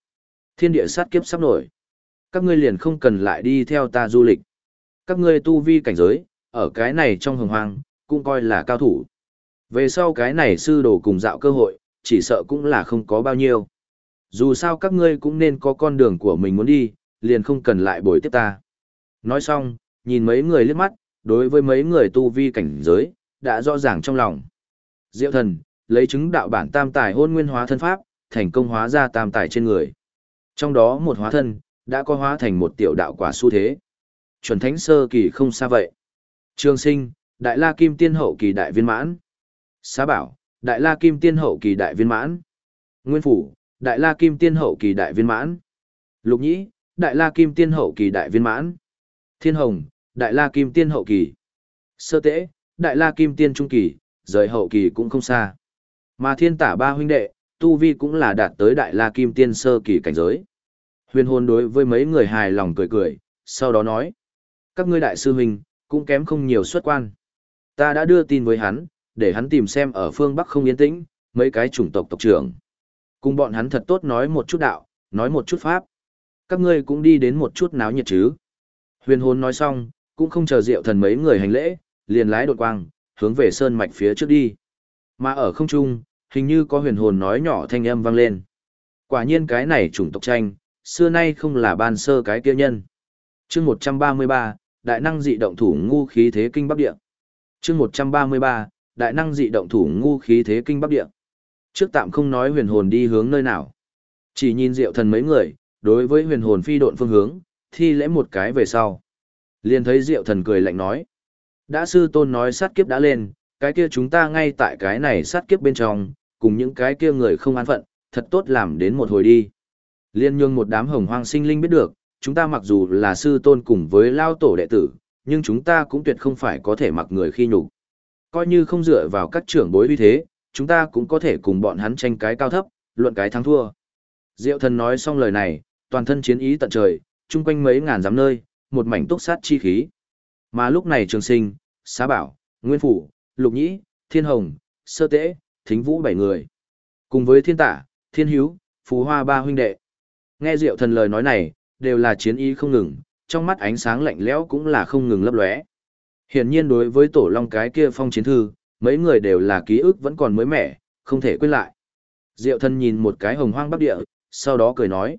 Thiên địa sát kiếp sắp nổi. Các ngươi liền không cần lại đi theo ta du lịch. Các ngươi tu vi cảnh giới, ở cái này trong hồng hoang, cũng coi là cao thủ. Về sau cái này sư đồ cùng dạo cơ hội, chỉ sợ cũng là không có bao nhiêu. Dù sao các ngươi cũng nên có con đường của mình muốn đi, liền không cần lại bồi tiếp ta. Nói xong, nhìn mấy người liếc mắt, đối với mấy người tu vi cảnh giới, đã rõ ràng trong lòng. Diệu thần, lấy chứng đạo bản tam tài hôn nguyên hóa thân pháp, thành công hóa ra tam tài trên người. Trong đó một hóa thân, đã có hóa thành một tiểu đạo quả xu thế. Chuẩn thánh sơ kỳ không xa vậy. Trường sinh, đại la kim tiên hậu kỳ đại viên mãn. Xá bảo, đại la kim tiên hậu kỳ đại viên mãn. Nguyên phủ, đại la kim tiên hậu kỳ đại viên mãn. Lục nhĩ, đại la kim tiên hậu kỳ đại viên mãn. Thiên hồng, đại la kim tiên hậu kỳ. Sơ Tế, đại la kim tiên trung kỳ, rời hậu kỳ cũng không xa. Mà thiên tả ba huynh đệ, tu vi cũng là đạt tới đại la kim tiên sơ kỳ cảnh giới. Huyền hồn đối với mấy người hài lòng cười cười, sau đó nói. Các ngươi đại sư huynh, cũng kém không nhiều xuất quan. Ta đã đưa tin với hắn, để hắn tìm xem ở phương Bắc không yên tĩnh, mấy cái chủng tộc tộc trưởng. Cùng bọn hắn thật tốt nói một chút đạo, nói một chút pháp. Các ngươi cũng đi đến một chút náo nhiệt chứ. Huyền hồn nói xong, cũng không chờ diệu thần mấy người hành lễ, liền lái đột quang, hướng về sơn mạch phía trước đi. Mà ở không trung, hình như có huyền hồn nói nhỏ thanh âm vang lên. Quả nhiên cái này chủng tộc tranh, xưa nay không là ban sơ cái kia nhân. chương 133, đại năng dị động thủ ngu khí thế kinh bắc địa. chương 133, đại năng dị động thủ ngu khí thế kinh bắc địa. Trước tạm không nói huyền hồn đi hướng nơi nào. Chỉ nhìn diệu thần mấy người, đối với huyền hồn phi độn phương hướng, thi lẽ một cái về sau. Liền thấy diệu thần cười lạnh nói. Đã sư tôn nói sát kiếp đã lên, cái kia chúng ta ngay tại cái này sát kiếp bên trong, cùng những cái kia người không an phận, thật tốt làm đến một hồi đi. Liên nhương một đám hồng hoang sinh linh biết được, chúng ta mặc dù là sư tôn cùng với lao tổ đệ tử, nhưng chúng ta cũng tuyệt không phải có thể mặc người khi nhục. Coi như không dựa vào các trưởng bối uy thế, chúng ta cũng có thể cùng bọn hắn tranh cái cao thấp, luận cái thắng thua. Diệu thần nói xong lời này, toàn thân chiến ý tận trời, chung quanh mấy ngàn giám nơi, một mảnh túc sát chi khí. Mà lúc này trường sinh, xá bảo, nguyên phủ, lục nhĩ, thiên hồng, sơ tễ, thính vũ bảy người. Cùng với thiên tả, thiên hiếu, phú hoa ba huynh đệ. Nghe diệu thần lời nói này, đều là chiến ý không ngừng, trong mắt ánh sáng lạnh lẽo cũng là không ngừng lấp lóe. Hiển nhiên đối với tổ long cái kia phong chiến thư, mấy người đều là ký ức vẫn còn mới mẻ, không thể quên lại. Diệu thân nhìn một cái hồng hoang bắc địa, sau đó cười nói.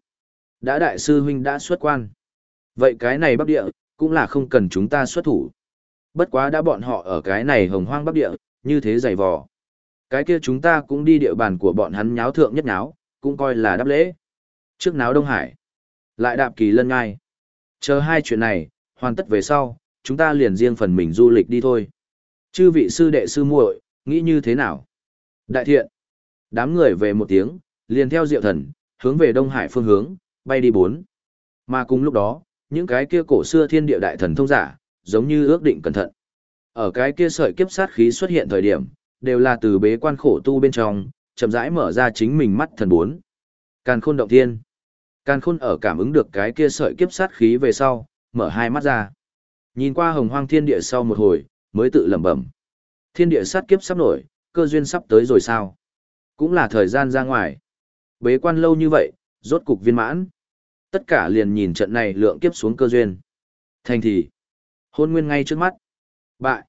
Đã đại sư huynh đã xuất quan. Vậy cái này bắc địa, cũng là không cần chúng ta xuất thủ. Bất quá đã bọn họ ở cái này hồng hoang bắc địa, như thế dày vò. Cái kia chúng ta cũng đi địa bàn của bọn hắn nháo thượng nhất nháo, cũng coi là đáp lễ. Trước náo Đông Hải, lại đạp kỳ lân ngai. Chờ hai chuyện này, hoàn tất về sau, chúng ta liền riêng phần mình du lịch đi thôi. Chư vị sư đệ sư muội, nghĩ như thế nào? Đại thiện. Đám người về một tiếng, liền theo diệu thần, hướng về Đông Hải phương hướng, bay đi bốn. Mà cùng lúc đó, những cái kia cổ xưa thiên địa đại thần thông giả, giống như ước định cẩn thận. Ở cái kia sợi kiếp sát khí xuất hiện thời điểm, đều là từ bế quan khổ tu bên trong, chậm rãi mở ra chính mình mắt thần bốn. Càn khôn động thiên. Càn khôn ở cảm ứng được cái kia sợi kiếp sát khí về sau, mở hai mắt ra. Nhìn qua hồng hoang thiên địa sau một hồi, mới tự lẩm bẩm. Thiên địa sát kiếp sắp nổi, cơ duyên sắp tới rồi sao? Cũng là thời gian ra ngoài. Bế quan lâu như vậy, rốt cục viên mãn. Tất cả liền nhìn trận này lượng kiếp xuống cơ duyên. Thành thì, hôn nguyên ngay trước mắt. Bại.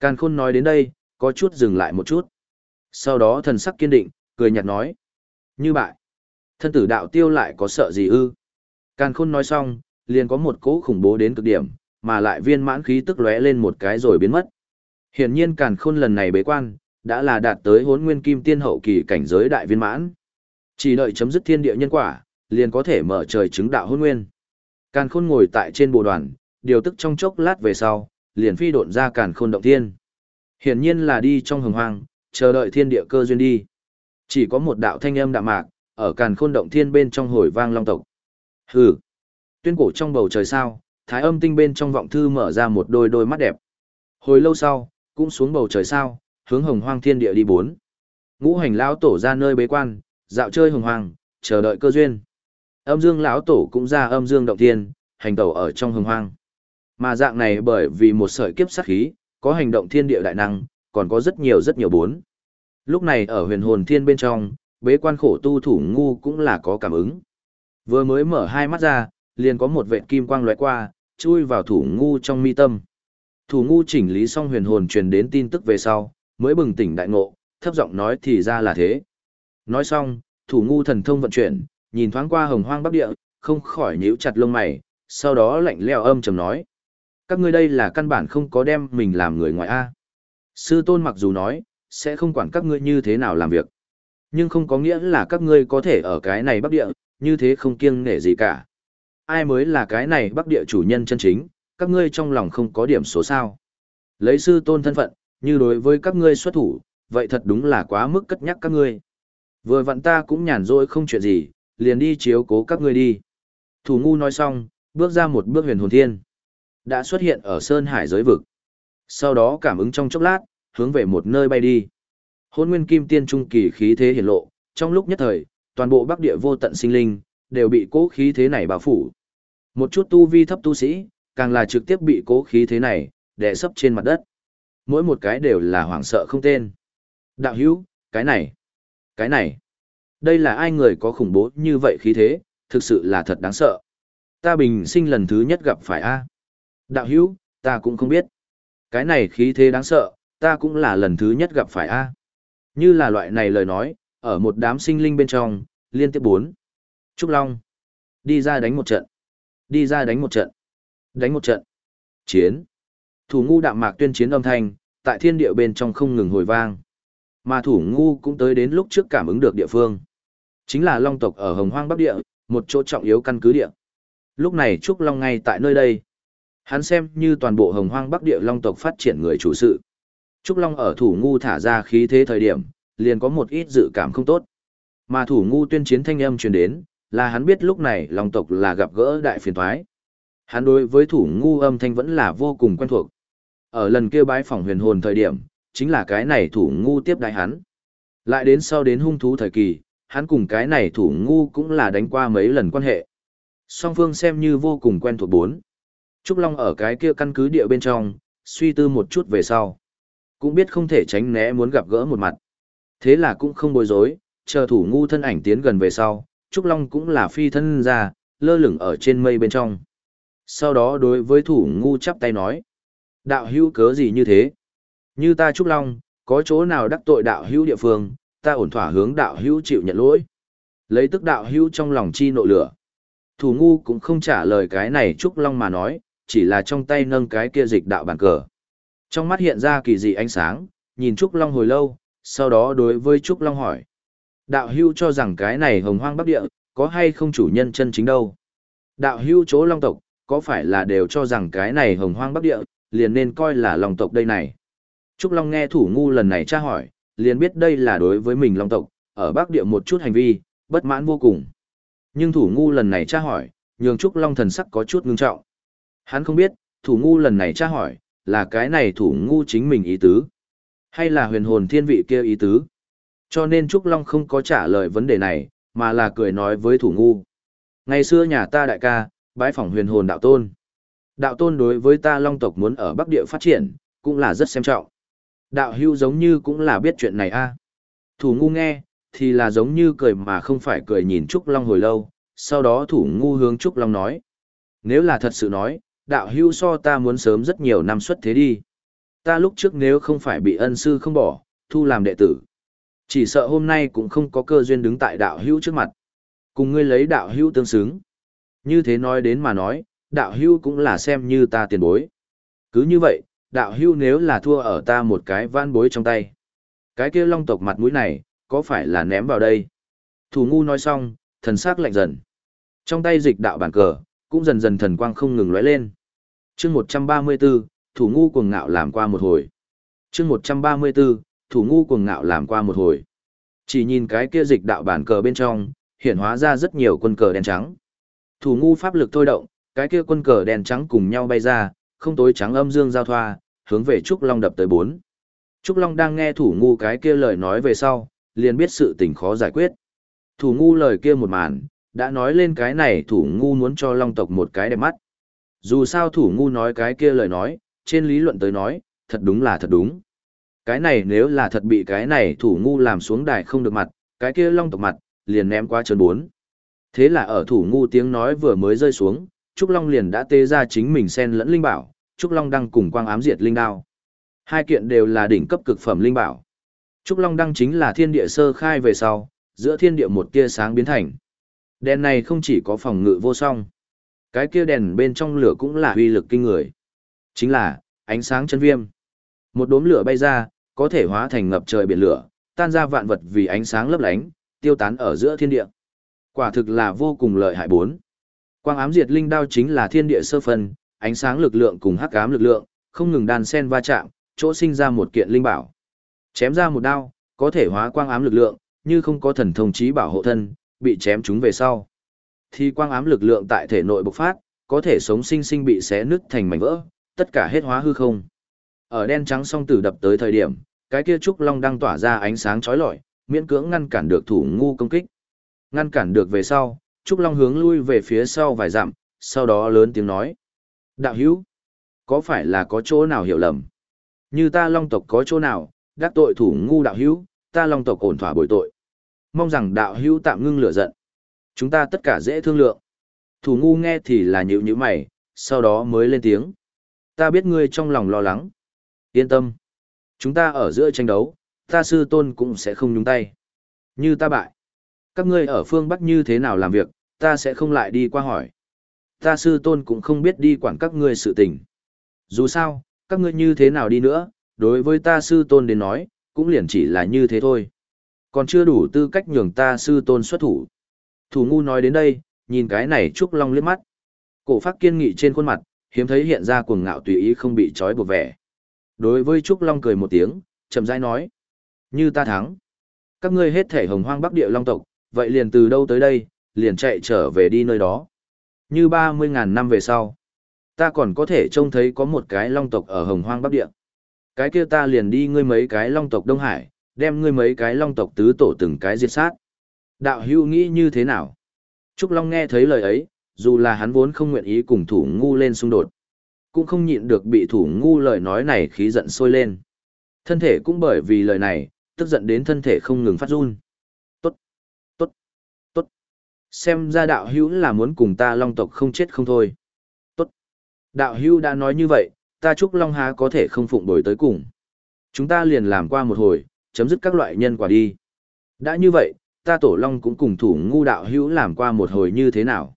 Càn khôn nói đến đây, có chút dừng lại một chút. Sau đó thần sắc kiên định, cười nhạt nói. Như bại. Thân tử đạo tiêu lại có sợ gì ư? Càn khôn nói xong, liền có một cỗ khủng bố đến cực điểm, mà lại viên mãn khí tức lóe lên một cái rồi biến mất. Hiển nhiên càn khôn lần này bế quan, đã là đạt tới hốn nguyên kim tiên hậu kỳ cảnh giới đại viên mãn. Chỉ đợi chấm dứt thiên địa nhân quả, liền có thể mở trời chứng đạo hôn nguyên. Càn khôn ngồi tại trên bồ đoàn, điều tức trong chốc lát về sau, liền phi độn ra càn khôn động thiên. Hiển nhiên là đi trong hồng hoang, chờ đợi thiên địa cơ duyên đi. Chỉ có một đạo thanh âm đạm mạc, ở càn khôn động thiên bên trong hồi vang long tộc. Hừ. Tuyên cổ trong bầu trời sao, thái âm tinh bên trong vọng thư mở ra một đôi đôi mắt đẹp. Hồi lâu sau, cũng xuống bầu trời sao, hướng hồng hoang thiên địa đi bốn. Ngũ hành lão tổ ra nơi bế quan, dạo chơi hồng hoang, chờ đợi cơ duyên. Âm dương lão tổ cũng ra âm dương động thiên, hành tẩu ở trong hồng hoang. Mà dạng này bởi vì một sợi kiếp sát khí, có hành động thiên địa đại năng, còn có rất nhiều rất nhiều bốn. Lúc này ở huyền hồn thiên bên trong, bế quan khổ tu thủ ngu cũng là có cảm ứng. Vừa mới mở hai mắt ra, liền có một vệt kim quang lóe qua, chui vào thủ ngu trong mi tâm. Thủ ngu chỉnh lý xong huyền hồn truyền đến tin tức về sau, mới bừng tỉnh đại ngộ, thấp giọng nói thì ra là thế. Nói xong, thủ ngu thần thông vận chuyển, nhìn thoáng qua hồng hoang bắc địa, không khỏi nhíu chặt lông mày, sau đó lạnh lẽo âm trầm nói: "Các ngươi đây là căn bản không có đem mình làm người ngoại a." Sư tôn mặc dù nói, sẽ không quản các ngươi như thế nào làm việc, nhưng không có nghĩa là các ngươi có thể ở cái này bắc địa, như thế không kiêng nể gì cả ai mới là cái này bắc địa chủ nhân chân chính, các ngươi trong lòng không có điểm số sao. Lấy sư tôn thân phận, như đối với các ngươi xuất thủ, vậy thật đúng là quá mức cất nhắc các ngươi. Vừa vặn ta cũng nhàn rỗi không chuyện gì, liền đi chiếu cố các ngươi đi. Thủ ngu nói xong, bước ra một bước huyền hồn thiên. Đã xuất hiện ở Sơn Hải giới vực. Sau đó cảm ứng trong chốc lát, hướng về một nơi bay đi. Hôn nguyên kim tiên trung kỳ khí thế hiển lộ, trong lúc nhất thời, toàn bộ bắc địa vô tận sinh linh, đều bị cố khí thế này bao phủ. Một chút tu vi thấp tu sĩ, càng là trực tiếp bị cố khí thế này, đè sấp trên mặt đất. Mỗi một cái đều là hoảng sợ không tên. Đạo hữu, cái này, cái này, đây là ai người có khủng bố như vậy khí thế, thực sự là thật đáng sợ. Ta bình sinh lần thứ nhất gặp phải A. Đạo hữu, ta cũng không biết. Cái này khí thế đáng sợ, ta cũng là lần thứ nhất gặp phải A. Như là loại này lời nói, ở một đám sinh linh bên trong, liên tiếp bốn. Trúc Long. Đi ra đánh một trận. Đi ra đánh một trận. Đánh một trận. Chiến. Thủ ngu đạm mạc tuyên chiến âm thanh, tại thiên địa bên trong không ngừng hồi vang. Mà thủ ngu cũng tới đến lúc trước cảm ứng được địa phương. Chính là Long tộc ở Hồng Hoang Bắc Địa, một chỗ trọng yếu căn cứ địa. Lúc này Trúc Long ngay tại nơi đây. Hắn xem như toàn bộ Hồng Hoang Bắc Địa Long tộc phát triển người chủ sự. Trúc Long ở thủ ngu thả ra khí thế thời điểm, liền có một ít dự cảm không tốt. Mà thủ ngu tuyên chiến thanh âm truyền đến, là hắn biết lúc này lòng tộc là gặp gỡ đại phiền toái. Hắn đối với thủ ngu âm thanh vẫn là vô cùng quen thuộc. Ở lần kia bái phỏng huyền hồn thời điểm, chính là cái này thủ ngu tiếp đại hắn. Lại đến sau đến hung thú thời kỳ, hắn cùng cái này thủ ngu cũng là đánh qua mấy lần quan hệ. Song phương xem như vô cùng quen thuộc bốn. Trúc Long ở cái kia căn cứ địa bên trong, suy tư một chút về sau. Cũng biết không thể tránh né muốn gặp gỡ một mặt. Thế là cũng không bối rối, chờ thủ ngu thân ảnh tiến gần về sau, Trúc Long cũng là phi thân ra, lơ lửng ở trên mây bên trong. Sau đó đối với thủ ngu chắp tay nói. Đạo hữu cớ gì như thế? Như ta Trúc Long, có chỗ nào đắc tội đạo hữu địa phương, ta ổn thỏa hướng đạo hữu chịu nhận lỗi. Lấy tức đạo hữu trong lòng chi nộ lửa. Thủ ngu cũng không trả lời cái này Trúc Long mà nói, chỉ là trong tay nâng cái kia dịch đạo bàn cờ. Trong mắt hiện ra kỳ dị ánh sáng, nhìn Trúc Long hồi lâu, sau đó đối với Trúc Long hỏi. Đạo hưu cho rằng cái này hồng hoang bắc địa, có hay không chủ nhân chân chính đâu? Đạo hưu chỗ long tộc, có phải là đều cho rằng cái này hồng hoang bắc địa, liền nên coi là long tộc đây này? Trúc Long nghe thủ ngu lần này tra hỏi, liền biết đây là đối với mình long tộc, ở bắc địa một chút hành vi, bất mãn vô cùng. Nhưng thủ ngu lần này tra hỏi, nhường Trúc Long thần sắc có chút ngưng trọng. Hắn không biết, thủ ngu lần này tra hỏi, là cái này thủ ngu chính mình ý tứ. Hay là huyền hồn thiên vị kia ý tứ. Cho nên Trúc Long không có trả lời vấn đề này, mà là cười nói với thủ ngu. Ngày xưa nhà ta đại ca, bái phỏng huyền hồn đạo tôn. Đạo tôn đối với ta long tộc muốn ở Bắc Địa phát triển, cũng là rất xem trọng. Đạo hưu giống như cũng là biết chuyện này a Thủ ngu nghe, thì là giống như cười mà không phải cười nhìn Trúc Long hồi lâu, sau đó thủ ngu hướng Trúc Long nói. Nếu là thật sự nói, đạo hưu so ta muốn sớm rất nhiều năm xuất thế đi. Ta lúc trước nếu không phải bị ân sư không bỏ, thu làm đệ tử. Chỉ sợ hôm nay cũng không có cơ duyên đứng tại đạo hưu trước mặt. Cùng ngươi lấy đạo hưu tương xứng. Như thế nói đến mà nói, đạo hưu cũng là xem như ta tiền bối. Cứ như vậy, đạo hưu nếu là thua ở ta một cái van bối trong tay. Cái kia long tộc mặt mũi này, có phải là ném vào đây? Thủ ngu nói xong, thần sắc lạnh dần. Trong tay dịch đạo bản cờ, cũng dần dần thần quang không ngừng lóe lên. chương 134, thủ ngu cuồng ngạo làm qua một hồi. chương 134, thủ ngu cuồng ngạo làm qua một hồi. Chỉ nhìn cái kia dịch đạo bản cờ bên trong, hiện hóa ra rất nhiều quân cờ đen trắng. Thủ ngu pháp lực thôi động, cái kia quân cờ đen trắng cùng nhau bay ra, không tối trắng âm dương giao thoa, hướng về Trúc Long đập tới bốn. Trúc Long đang nghe thủ ngu cái kia lời nói về sau, liền biết sự tình khó giải quyết. Thủ ngu lời kia một màn, đã nói lên cái này thủ ngu muốn cho Long tộc một cái đẹp mắt. Dù sao thủ ngu nói cái kia lời nói, trên lý luận tới nói, thật đúng là thật đúng. Cái này nếu là thật bị cái này thủ ngu làm xuống đài không được mặt, cái kia Long tộc mặt, liền ném qua chân bốn. Thế là ở thủ ngu tiếng nói vừa mới rơi xuống, Trúc Long liền đã tê ra chính mình sen lẫn linh bảo, Trúc Long đăng cùng quang ám diệt linh đao. Hai kiện đều là đỉnh cấp cực phẩm linh bảo. Trúc Long đăng chính là thiên địa sơ khai về sau, giữa thiên địa một tia sáng biến thành. Đèn này không chỉ có phòng ngự vô song, cái kia đèn bên trong lửa cũng là uy lực kinh người. Chính là ánh sáng chân viêm. Một đốm lửa bay ra, có thể hóa thành ngập trời biển lửa, tan ra vạn vật vì ánh sáng lấp lánh, tiêu tán ở giữa thiên địa. Quả thực là vô cùng lợi hại bốn. Quang ám diệt linh đao chính là thiên địa sơ phân, ánh sáng lực lượng cùng hắc ám lực lượng, không ngừng đan xen va chạm, chỗ sinh ra một kiện linh bảo. Chém ra một đao, có thể hóa quang ám lực lượng, như không có thần thông chí bảo hộ thân, bị chém chúng về sau. Thì quang ám lực lượng tại thể nội bộc phát, có thể sống sinh sinh bị xé nứt thành mảnh vỡ, tất cả hết hóa hư không. Ở đen trắng song tử đập tới thời điểm, cái kia trúc long đang tỏa ra ánh sáng chói lọi, miễn cưỡng ngăn cản được thủ ngu công kích. Ngăn cản được về sau, trúc long hướng lui về phía sau vài dặm, sau đó lớn tiếng nói: "Đạo hữu, có phải là có chỗ nào hiểu lầm? Như ta long tộc có chỗ nào đắc tội thủ ngu đạo hữu, ta long tộc ổn thỏa bồi tội. Mong rằng đạo hữu tạm ngưng lửa giận. Chúng ta tất cả dễ thương lượng." Thủ ngu nghe thì là nhíu nhíu mày, sau đó mới lên tiếng. Ta biết ngươi trong lòng lo lắng. Yên tâm. Chúng ta ở giữa tranh đấu, ta sư tôn cũng sẽ không nhúng tay. Như ta bại. Các ngươi ở phương Bắc như thế nào làm việc, ta sẽ không lại đi qua hỏi. Ta sư tôn cũng không biết đi quản các ngươi sự tình. Dù sao, các ngươi như thế nào đi nữa, đối với ta sư tôn đến nói, cũng liền chỉ là như thế thôi. Còn chưa đủ tư cách nhường ta sư tôn xuất thủ. Thủ ngu nói đến đây, nhìn cái này Trúc Long liếc mắt. Cổ phát kiên nghị trên khuôn mặt, hiếm thấy hiện ra cuồng ngạo tùy ý không bị trói buộc vẻ. Đối với Trúc Long cười một tiếng, chậm rãi nói. Như ta thắng. Các ngươi hết thể hồng hoang bắc địa long tộc, vậy liền từ đâu tới đây, liền chạy trở về đi nơi đó. Như ba mươi ngàn năm về sau, ta còn có thể trông thấy có một cái long tộc ở hồng hoang bắc địa. Cái kia ta liền đi ngươi mấy cái long tộc Đông Hải, đem ngươi mấy cái long tộc tứ tổ từng cái diệt sát. Đạo hưu nghĩ như thế nào? Trúc Long nghe thấy lời ấy, dù là hắn vốn không nguyện ý cùng thủ ngu lên xung đột, cũng không nhịn được bị thủ ngu lời nói này khí giận sôi lên. Thân thể cũng bởi vì lời này, tức giận đến thân thể không ngừng phát run. Tốt, tốt, tốt. Xem ra đạo hữu là muốn cùng ta long tộc không chết không thôi. Tốt. Đạo hữu đã nói như vậy, ta chúc long há có thể không phụng đổi tới cùng. Chúng ta liền làm qua một hồi, chấm dứt các loại nhân quả đi. Đã như vậy, ta tổ long cũng cùng thủ ngu đạo hữu làm qua một hồi như thế nào.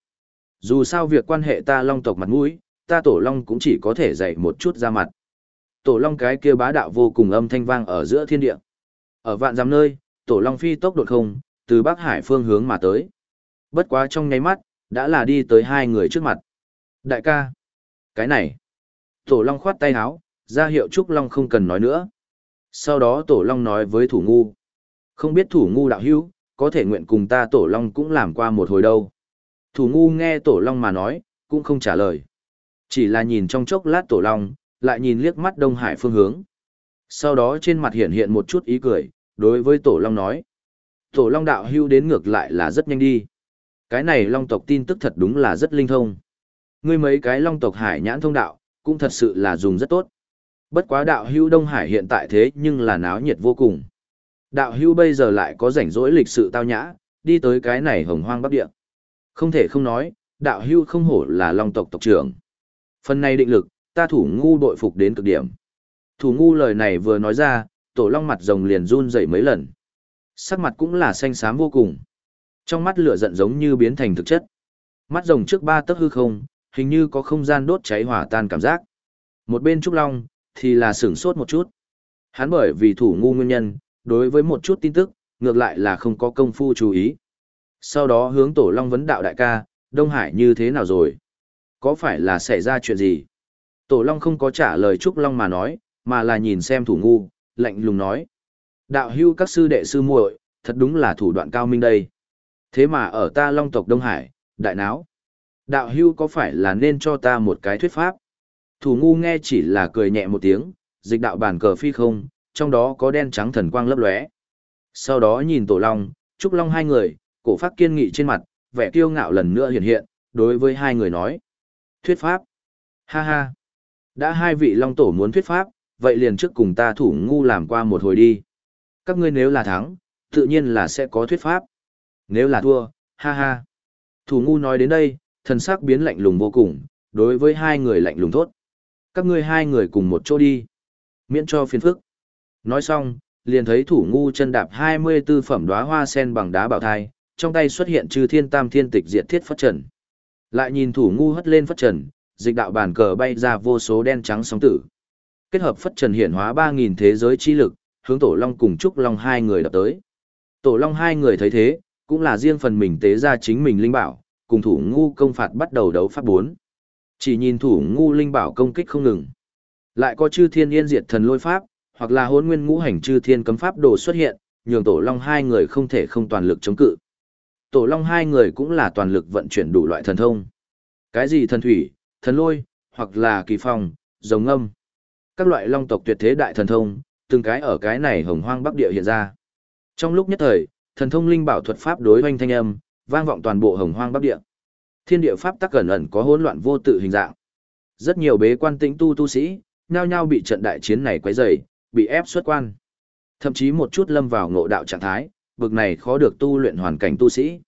Dù sao việc quan hệ ta long tộc mặt mũi, ta tổ long cũng chỉ có thể dạy một chút ra mặt. Tổ long cái kia bá đạo vô cùng âm thanh vang ở giữa thiên địa. Ở vạn giám nơi, tổ long phi tốc đột không, từ bắc hải phương hướng mà tới. Bất quá trong nháy mắt, đã là đi tới hai người trước mặt. Đại ca, cái này. Tổ long khoát tay áo, ra hiệu Trúc Long không cần nói nữa. Sau đó tổ long nói với thủ ngu. Không biết thủ ngu đạo hữu, có thể nguyện cùng ta tổ long cũng làm qua một hồi đâu. Thủ ngu nghe tổ long mà nói, cũng không trả lời. Chỉ là nhìn trong chốc lát tổ long, lại nhìn liếc mắt Đông Hải phương hướng. Sau đó trên mặt hiện hiện một chút ý cười, đối với tổ long nói. Tổ long đạo hưu đến ngược lại là rất nhanh đi. Cái này long tộc tin tức thật đúng là rất linh thông. Ngươi mấy cái long tộc hải nhãn thông đạo, cũng thật sự là dùng rất tốt. Bất quá đạo hưu Đông Hải hiện tại thế nhưng là náo nhiệt vô cùng. Đạo hưu bây giờ lại có rảnh rỗi lịch sự tao nhã, đi tới cái này hồng hoang bắc địa. Không thể không nói, đạo hưu không hổ là long tộc tộc trưởng. Phần này định lực, ta thủ ngu đội phục đến cực điểm. Thủ ngu lời này vừa nói ra, tổ long mặt rồng liền run dậy mấy lần. Sắc mặt cũng là xanh xám vô cùng. Trong mắt lửa giận giống như biến thành thực chất. Mắt rồng trước ba tấc hư không, hình như có không gian đốt cháy hỏa tan cảm giác. Một bên trúc long, thì là sửng sốt một chút. Hắn bởi vì thủ ngu nguyên nhân, đối với một chút tin tức, ngược lại là không có công phu chú ý. Sau đó hướng tổ long vấn đạo đại ca, Đông Hải như thế nào rồi? Có phải là xảy ra chuyện gì? Tổ long không có trả lời Trúc Long mà nói, mà là nhìn xem thủ ngu, lạnh lùng nói. Đạo hưu các sư đệ sư muội, thật đúng là thủ đoạn cao minh đây. Thế mà ở ta long tộc Đông Hải, đại náo. Đạo hưu có phải là nên cho ta một cái thuyết pháp? Thủ ngu nghe chỉ là cười nhẹ một tiếng, dịch đạo bản cờ phi không, trong đó có đen trắng thần quang lấp lóe. Sau đó nhìn tổ long, trúc long hai người, cổ phát kiên nghị trên mặt, vẻ kiêu ngạo lần nữa hiện hiện, đối với hai người nói. Thuyết pháp. Ha ha. Đã hai vị long tổ muốn thuyết pháp, vậy liền trước cùng ta thủ ngu làm qua một hồi đi. Các ngươi nếu là thắng, tự nhiên là sẽ có thuyết pháp. Nếu là thua, ha ha. Thủ ngu nói đến đây, thần sắc biến lạnh lùng vô cùng, đối với hai người lạnh lùng thốt. Các ngươi hai người cùng một chỗ đi. Miễn cho phiền phức. Nói xong, liền thấy thủ ngu chân đạp 24 phẩm đóa hoa sen bằng đá bảo thai, trong tay xuất hiện chư thiên tam thiên tịch diệt thiết phát trần. Lại nhìn thủ ngu hất lên phất trần, dịch đạo bàn cờ bay ra vô số đen trắng sóng tử. Kết hợp phất trần hiển hóa ba nghìn thế giới chi lực, hướng tổ long cùng trúc long hai người đập tới. Tổ long hai người thấy thế, cũng là riêng phần mình tế ra chính mình linh bảo, cùng thủ ngu công phạt bắt đầu đấu pháp bốn. Chỉ nhìn thủ ngu linh bảo công kích không ngừng. Lại có chư thiên yên diệt thần lôi pháp, hoặc là hôn nguyên ngũ hành chư thiên cấm pháp đồ xuất hiện, nhường tổ long hai người không thể không toàn lực chống cự. Tổ long hai người cũng là toàn lực vận chuyển đủ loại thần thông. Cái gì thần thủy, thần lôi, hoặc là kỳ phong, rồng âm. Các loại long tộc tuyệt thế đại thần thông, từng cái ở cái này hồng hoang bắc địa hiện ra. Trong lúc nhất thời, thần thông linh bảo thuật pháp đối oanh thanh âm, vang vọng toàn bộ hồng hoang bắc địa. Thiên địa pháp tắc ẩn ẩn có hỗn loạn vô tự hình dạng. Rất nhiều bế quan tĩnh tu tu sĩ, nhao nhao bị trận đại chiến này quấy rầy, bị ép xuất quan. Thậm chí một chút lâm vào ngộ đạo trạng thái, bực này khó được tu luyện hoàn cảnh tu sĩ.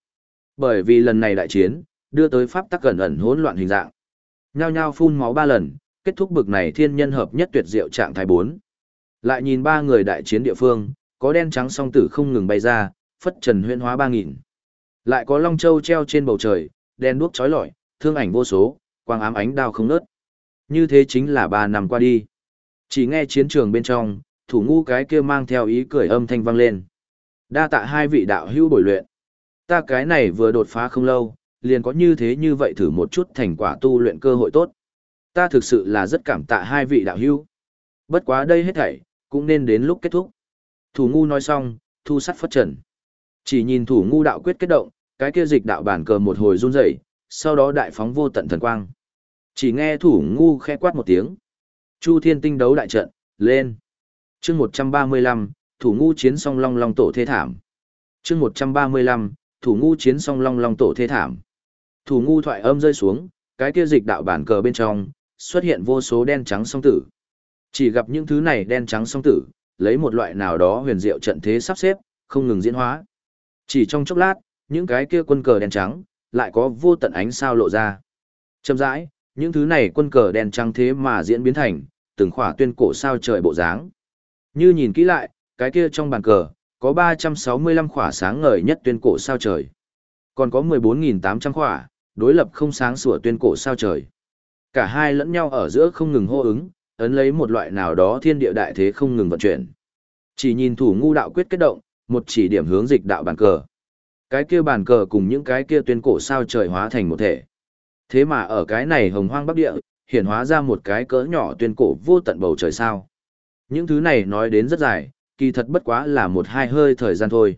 Bởi vì lần này đại chiến, đưa tới pháp tắc ẩn ẩn hỗn loạn hình dạng. Nhao nhao phun máu ba lần, kết thúc bực này thiên nhân hợp nhất tuyệt diệu trạng thái 4. Lại nhìn ba người đại chiến địa phương, có đen trắng song tử không ngừng bay ra, phất trần huyễn hóa 3000. Lại có long châu treo trên bầu trời, đen đuốc chói lọi, thương ảnh vô số, quang ám ánh đao không ngớt. Như thế chính là ba năm qua đi. Chỉ nghe chiến trường bên trong, thủ ngu cái kia mang theo ý cười âm thanh vang lên. Đa tạ hai vị đạo hữu bồi luyện. Ta cái này vừa đột phá không lâu, liền có như thế như vậy thử một chút thành quả tu luyện cơ hội tốt. Ta thực sự là rất cảm tạ hai vị đạo hữu. Bất quá đây hết thảy, cũng nên đến lúc kết thúc. Thủ ngu nói xong, thu sắt phất trần. Chỉ nhìn thủ ngu đạo quyết kết động, cái kia dịch đạo bản cờ một hồi run rẩy, sau đó đại phóng vô tận thần quang. Chỉ nghe thủ ngu khẽ quát một tiếng. Chu thiên tinh đấu đại trận, lên. chương 135, thủ ngu chiến song long long tổ thế thảm. chương 135, thủ ngu chiến song long long tổ thế thảm. Thủ ngu thoại âm rơi xuống, cái kia dịch đạo bản cờ bên trong, xuất hiện vô số đen trắng song tử. Chỉ gặp những thứ này đen trắng song tử, lấy một loại nào đó huyền diệu trận thế sắp xếp, không ngừng diễn hóa. Chỉ trong chốc lát, những cái kia quân cờ đen trắng, lại có vô tận ánh sao lộ ra. Chậm rãi, những thứ này quân cờ đen trắng thế mà diễn biến thành, từng khỏa tuyên cổ sao trời bộ dáng. Như nhìn kỹ lại, cái kia trong bàn cờ, có 365 khỏa sáng ngời nhất tuyên cổ sao trời. Còn có 14.800 khỏa, đối lập không sáng sủa tuyên cổ sao trời. Cả hai lẫn nhau ở giữa không ngừng hô ứng, ấn lấy một loại nào đó thiên địa đại thế không ngừng vận chuyển. Chỉ nhìn thủ ngu đạo quyết kết động, một chỉ điểm hướng dịch đạo bàn cờ. Cái kia bàn cờ cùng những cái kia tuyên cổ sao trời hóa thành một thể. Thế mà ở cái này hồng hoang bắc địa, hiển hóa ra một cái cỡ nhỏ tuyên cổ vô tận bầu trời sao. Những thứ này nói đến rất dài, kỳ thật bất quá là một hai hơi thời gian thôi.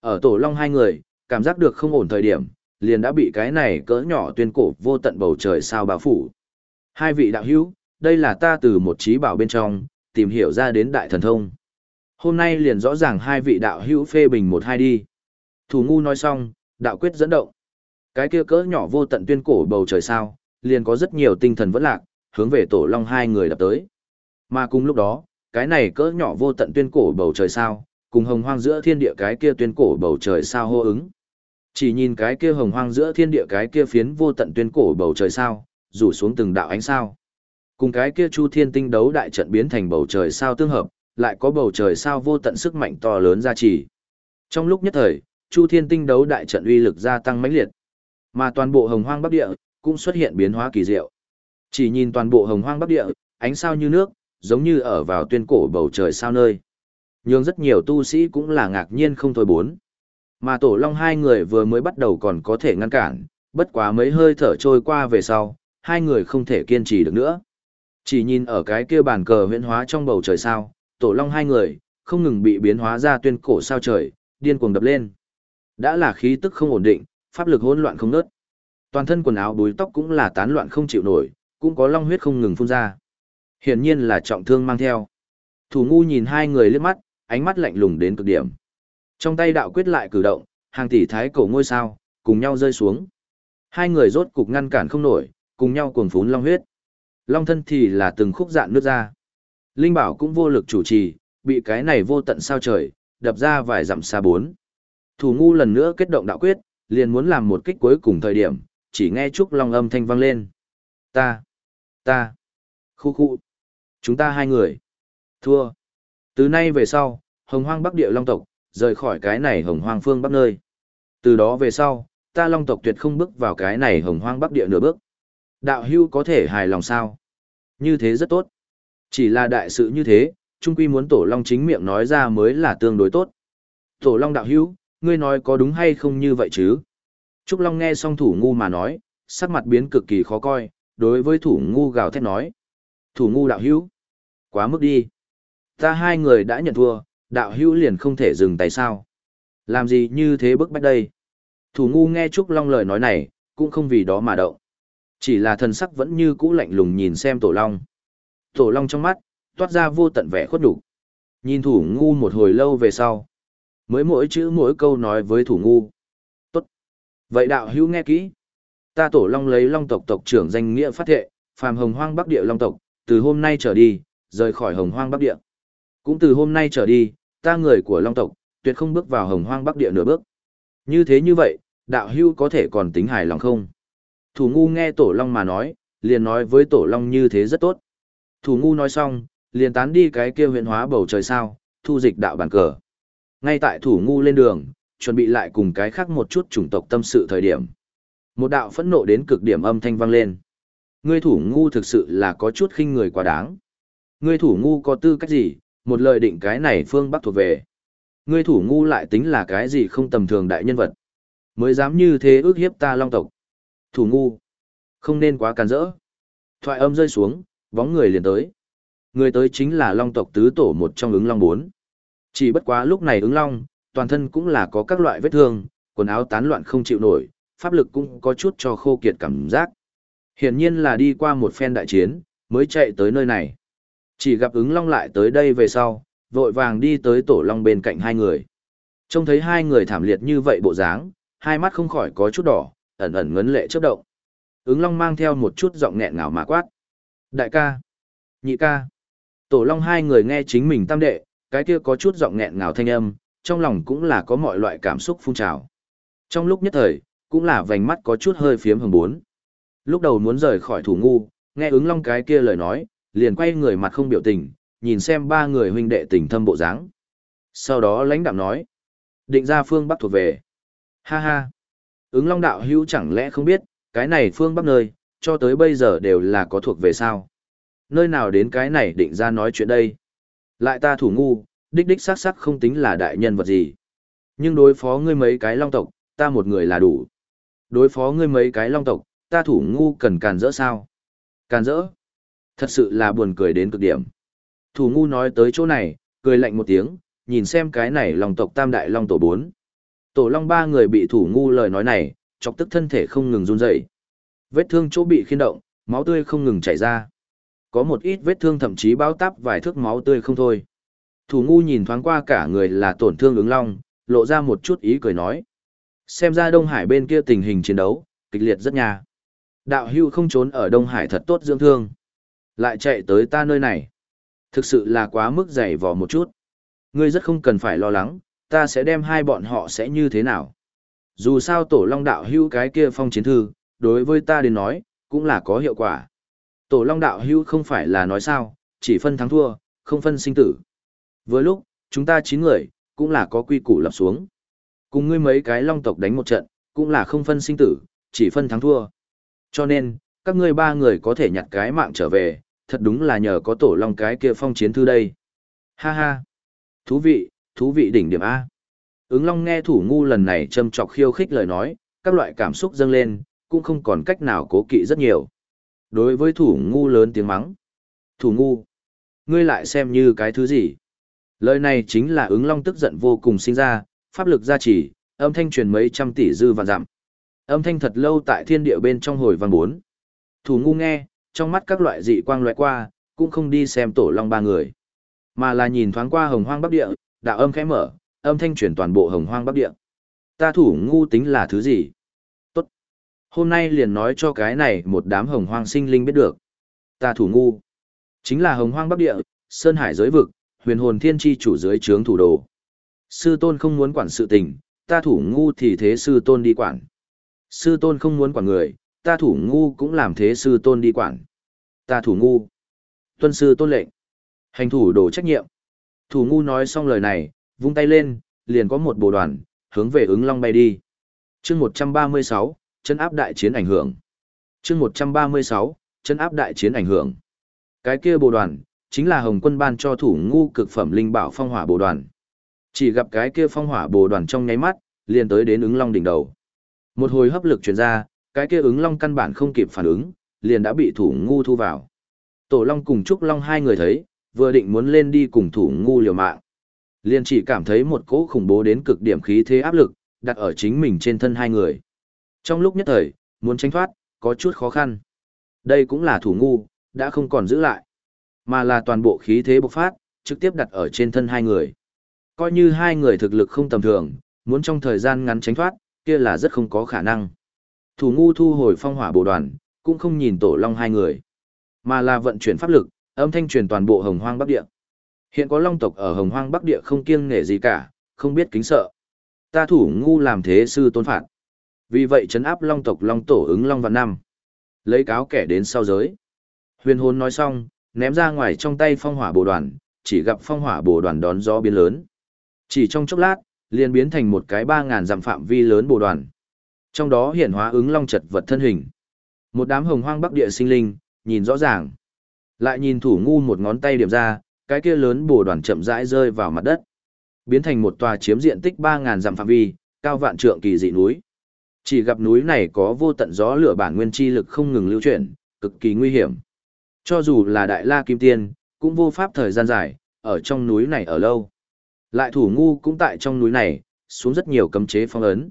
Ở tổ long hai người, cảm giác được không ổn thời điểm, liền đã bị cái này cỡ nhỏ tuyên cổ vô tận bầu trời sao bao phủ. Hai vị đạo hữu, đây là ta từ một trí bảo bên trong, tìm hiểu ra đến đại thần thông. Hôm nay liền rõ ràng hai vị đạo hữu phê bình một hai đi. Thủ ngu nói xong, đạo quyết dẫn động. Cái kia cỡ nhỏ vô tận tuyên cổ bầu trời sao, liền có rất nhiều tinh thần vẫn lạc, hướng về tổ long hai người đập tới. Mà cùng lúc đó, cái này cỡ nhỏ vô tận tuyên cổ bầu trời sao, cùng hồng hoang giữa thiên địa cái kia tuyên cổ bầu trời sao hô ứng. Chỉ nhìn cái kia hồng hoang giữa thiên địa cái kia phiến vô tận tuyên cổ bầu trời sao, rủ xuống từng đạo ánh sao. Cùng cái kia chu thiên tinh đấu đại trận biến thành bầu trời sao tương hợp, lại có bầu trời sao vô tận sức mạnh to lớn ra trì Trong lúc nhất thời, chu thiên tinh đấu đại trận uy lực gia tăng mãnh liệt. Mà toàn bộ hồng hoang bắc địa, cũng xuất hiện biến hóa kỳ diệu. Chỉ nhìn toàn bộ hồng hoang bắc địa, ánh sao như nước, giống như ở vào tuyên cổ bầu trời sao nơi. Nhưng rất nhiều tu sĩ cũng là ngạc nhiên không thôi bốn. Mà tổ long hai người vừa mới bắt đầu còn có thể ngăn cản, bất quá mấy hơi thở trôi qua về sau, hai người không thể kiên trì được nữa. Chỉ nhìn ở cái kia bàn cờ huyễn hóa trong bầu trời sao, tổ long hai người, không ngừng bị biến hóa ra tuyên cổ sao trời, điên cuồng đập lên. Đã là khí tức không ổn định, pháp lực hỗn loạn không nớt. Toàn thân quần áo búi tóc cũng là tán loạn không chịu nổi, cũng có long huyết không ngừng phun ra. Hiển nhiên là trọng thương mang theo. Thủ ngu nhìn hai người liếc mắt, ánh mắt lạnh lùng đến cực điểm. Trong tay đạo quyết lại cử động, hàng tỷ thái cổ ngôi sao, cùng nhau rơi xuống. Hai người rốt cục ngăn cản không nổi, cùng nhau cuồng phún long huyết. Long thân thì là từng khúc dạn nước ra. Linh bảo cũng vô lực chủ trì, bị cái này vô tận sao trời, đập ra vài dặm xa bốn. Thủ ngu lần nữa kết động đạo quyết, liền muốn làm một kích cuối cùng thời điểm, chỉ nghe trúc long âm thanh vang lên. Ta, ta, khu khu, chúng ta hai người, thua. Từ nay về sau, hồng hoang bắc địa long tộc, rời khỏi cái này hồng hoang phương bắc nơi. Từ đó về sau, ta long tộc tuyệt không bước vào cái này hồng hoang bắc địa nửa bước. Đạo hưu có thể hài lòng sao? Như thế rất tốt. Chỉ là đại sự như thế, trung quy muốn tổ long chính miệng nói ra mới là tương đối tốt. Tổ long đạo hưu, ngươi nói có đúng hay không như vậy chứ? Trúc Long nghe xong thủ ngu mà nói, sắc mặt biến cực kỳ khó coi, đối với thủ ngu gào thét nói. Thủ ngu đạo hữu, quá mức đi. Ta hai người đã nhận thua, đạo hữu liền không thể dừng tay sao. Làm gì như thế bức bách đây? Thủ ngu nghe Trúc Long lời nói này, cũng không vì đó mà động. Chỉ là thần sắc vẫn như cũ lạnh lùng nhìn xem Tổ Long. Tổ Long trong mắt, toát ra vô tận vẻ khuất đủ. Nhìn thủ ngu một hồi lâu về sau. Mới mỗi chữ mỗi câu nói với thủ ngu. Tốt. Vậy đạo hữu nghe kỹ. Ta Tổ Long lấy Long tộc tộc trưởng danh nghĩa phát thệ, phàm hồng hoang bắc địa Long tộc, từ hôm nay trở đi, rời khỏi hồng hoang bắc địa. Cũng từ hôm nay trở đi, ta người của Long tộc, tuyệt không bước vào hồng hoang bắc địa nửa bước. Như thế như vậy, đạo hưu có thể còn tính hài lòng không? Thủ ngu nghe tổ long mà nói, liền nói với tổ long như thế rất tốt. Thủ ngu nói xong, liền tán đi cái kia huyện hóa bầu trời sao, thu dịch đạo bản cờ. Ngay tại thủ ngu lên đường, chuẩn bị lại cùng cái khác một chút chủng tộc tâm sự thời điểm. Một đạo phẫn nộ đến cực điểm âm thanh vang lên. Ngươi thủ ngu thực sự là có chút khinh người quá đáng. Ngươi thủ ngu có tư cách gì, một lời định cái này phương Bắc thuộc về. Ngươi thủ ngu lại tính là cái gì không tầm thường đại nhân vật. Mới dám như thế ước hiếp ta long tộc. Thủ ngu. Không nên quá càn rỡ. Thoại âm rơi xuống, bóng người liền tới. Người tới chính là long tộc tứ tổ một trong ứng long bốn. Chỉ bất quá lúc này ứng long, toàn thân cũng là có các loại vết thương, quần áo tán loạn không chịu nổi, pháp lực cũng có chút cho khô kiệt cảm giác. Hiển nhiên là đi qua một phen đại chiến, mới chạy tới nơi này. Chỉ gặp ứng long lại tới đây về sau, vội vàng đi tới tổ long bên cạnh hai người. Trông thấy hai người thảm liệt như vậy bộ dáng, hai mắt không khỏi có chút đỏ, ẩn ẩn ngấn lệ chớp động. Ứng long mang theo một chút giọng nghẹn ngào mà quát. Đại ca, nhị ca. Tổ long hai người nghe chính mình tam đệ, cái kia có chút giọng nghẹn ngào thanh âm, trong lòng cũng là có mọi loại cảm xúc phun trào. Trong lúc nhất thời, cũng là vành mắt có chút hơi phiếm hồng bốn. Lúc đầu muốn rời khỏi thủ ngu, nghe ứng long cái kia lời nói, liền quay người mặt không biểu tình, nhìn xem ba người huynh đệ tình thâm bộ dáng. Sau đó lãnh đạm nói, định ra phương Bắc thuộc về. Ha ha, ứng long đạo hữu chẳng lẽ không biết, cái này phương Bắc nơi, cho tới bây giờ đều là có thuộc về sao. Nơi nào đến cái này định ra nói chuyện đây. Lại ta thủ ngu, đích đích sắc sắc không tính là đại nhân vật gì. Nhưng đối phó ngươi mấy cái long tộc, ta một người là đủ. Đối phó ngươi mấy cái long tộc, ta thủ ngu cần càn rỡ sao? Càn rỡ? Thật sự là buồn cười đến cực điểm. Thủ ngu nói tới chỗ này, cười lạnh một tiếng, nhìn xem cái này lòng tộc tam đại long tổ bốn. Tổ long ba người bị thủ ngu lời nói này, chọc tức thân thể không ngừng run rẩy. Vết thương chỗ bị khiên động, máu tươi không ngừng chảy ra. Có một ít vết thương thậm chí bao tắp vài thước máu tươi không thôi. Thủ ngu nhìn thoáng qua cả người là tổn thương ứng long, lộ ra một chút ý cười nói. Xem ra Đông Hải bên kia tình hình chiến đấu, kịch liệt rất nha. Đạo hưu không trốn ở Đông Hải thật tốt dưỡng thương. Lại chạy tới ta nơi này. Thực sự là quá mức dày vò một chút. Ngươi rất không cần phải lo lắng, ta sẽ đem hai bọn họ sẽ như thế nào. Dù sao tổ long đạo hưu cái kia phong chiến thư, đối với ta đến nói, cũng là có hiệu quả. Tổ long đạo hưu không phải là nói sao, chỉ phân thắng thua, không phân sinh tử. Với lúc, chúng ta chín người, cũng là có quy củ lập xuống. Cùng ngươi mấy cái long tộc đánh một trận, cũng là không phân sinh tử, chỉ phân thắng thua. Cho nên, các ngươi ba người có thể nhặt cái mạng trở về, thật đúng là nhờ có tổ long cái kia phong chiến thư đây. Ha ha. Thú vị, thú vị đỉnh điểm A. Ứng long nghe thủ ngu lần này châm chọc khiêu khích lời nói, các loại cảm xúc dâng lên, cũng không còn cách nào cố kỵ rất nhiều. Đối với thủ ngu lớn tiếng mắng. Thủ ngu. Ngươi lại xem như cái thứ gì? Lời này chính là ứng long tức giận vô cùng sinh ra, pháp lực gia trì, âm thanh truyền mấy trăm tỷ dư vạn dặm. Âm thanh thật lâu tại thiên địa bên trong hồi vang bốn. Thủ ngu nghe, trong mắt các loại dị quang loại qua, cũng không đi xem tổ long ba người, mà là nhìn thoáng qua hồng hoang bắc địa, đạo âm khẽ mở, âm thanh chuyển toàn bộ hồng hoang bắc địa. Ta thủ ngu tính là thứ gì? Tốt. Hôm nay liền nói cho cái này một đám hồng hoang sinh linh biết được. Ta thủ ngu. Chính là hồng hoang bắc địa, sơn hải giới vực, huyền hồn thiên tri chủ dưới trướng thủ đồ. Sư tôn không muốn quản sự tình, ta thủ ngu thì thế sư tôn đi quản. Sư tôn không muốn quản người, ta thủ ngu cũng làm thế sư tôn đi quản. Ta thủ ngu. Tuân sư tôn lệnh. Hành thủ đổ trách nhiệm. Thủ ngu nói xong lời này, vung tay lên, liền có một bộ đoàn, hướng về ứng long bay đi. chương 136, chân áp đại chiến ảnh hưởng. chương 136, chân áp đại chiến ảnh hưởng. Cái kia bộ đoàn, chính là Hồng quân ban cho thủ ngu cực phẩm linh bảo phong hỏa bộ đoàn. Chỉ gặp cái kia phong hỏa bồ đoàn trong nháy mắt, liền tới đến ứng long đỉnh đầu. Một hồi hấp lực truyền ra, cái kia ứng long căn bản không kịp phản ứng, liền đã bị thủ ngu thu vào. Tổ long cùng Trúc Long hai người thấy, vừa định muốn lên đi cùng thủ ngu liều mạng. Liền chỉ cảm thấy một cỗ khủng bố đến cực điểm khí thế áp lực, đặt ở chính mình trên thân hai người. Trong lúc nhất thời, muốn tránh thoát, có chút khó khăn. Đây cũng là thủ ngu, đã không còn giữ lại, mà là toàn bộ khí thế bộc phát, trực tiếp đặt ở trên thân hai người. Coi như hai người thực lực không tầm thường, muốn trong thời gian ngắn tránh thoát, kia là rất không có khả năng. Thủ ngu thu hồi phong hỏa bộ đoàn, cũng không nhìn tổ long hai người, mà là vận chuyển pháp lực, âm thanh truyền toàn bộ hồng hoang bắc địa. Hiện có long tộc ở hồng hoang bắc địa không kiêng nể gì cả, không biết kính sợ. Ta thủ ngu làm thế sư tôn phạt. Vì vậy chấn áp long tộc long tổ ứng long vạn năm. Lấy cáo kẻ đến sau giới. Huyền hồn nói xong, ném ra ngoài trong tay phong hỏa bồ đoàn, chỉ gặp phong hỏa bồ đoàn đón gió biến lớn. Chỉ trong chốc lát, liền biến thành một cái ba ngàn dặm phạm vi lớn bộ đoàn. Trong đó hiện hóa ứng long chật vật thân hình. Một đám hồng hoang bắc địa sinh linh, nhìn rõ ràng. Lại nhìn thủ ngu một ngón tay điểm ra, cái kia lớn bồ đoàn chậm rãi rơi vào mặt đất. Biến thành một tòa chiếm diện tích ba ngàn dặm phạm vi, cao vạn trượng kỳ dị núi. Chỉ gặp núi này có vô tận gió lửa bản nguyên chi lực không ngừng lưu chuyển, cực kỳ nguy hiểm. Cho dù là đại la kim tiên, cũng vô pháp thời gian dài, ở trong núi này ở lâu. Lại thủ ngu cũng tại trong núi này, xuống rất nhiều cấm chế phong ấn.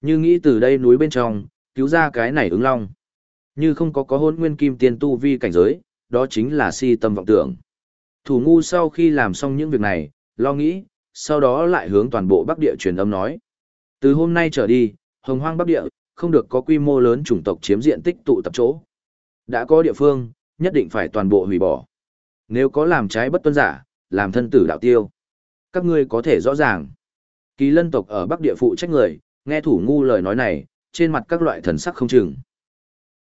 Như nghĩ từ đây núi bên trong, cứu ra cái này ứng long. Như không có có hôn nguyên kim tiên tu vi cảnh giới, đó chính là si tâm vọng tưởng. Thủ ngu sau khi làm xong những việc này, lo nghĩ, sau đó lại hướng toàn bộ Bắc Địa truyền âm nói. Từ hôm nay trở đi, hồng hoang Bắc Địa, không được có quy mô lớn chủng tộc chiếm diện tích tụ tập chỗ. Đã có địa phương, nhất định phải toàn bộ hủy bỏ. Nếu có làm trái bất tuân giả, làm thân tử đạo tiêu. Các ngươi có thể rõ ràng. Kỳ lân tộc ở Bắc Địa phụ trách người, nghe thủ ngu lời nói này, trên mặt các loại thần sắc không chừng.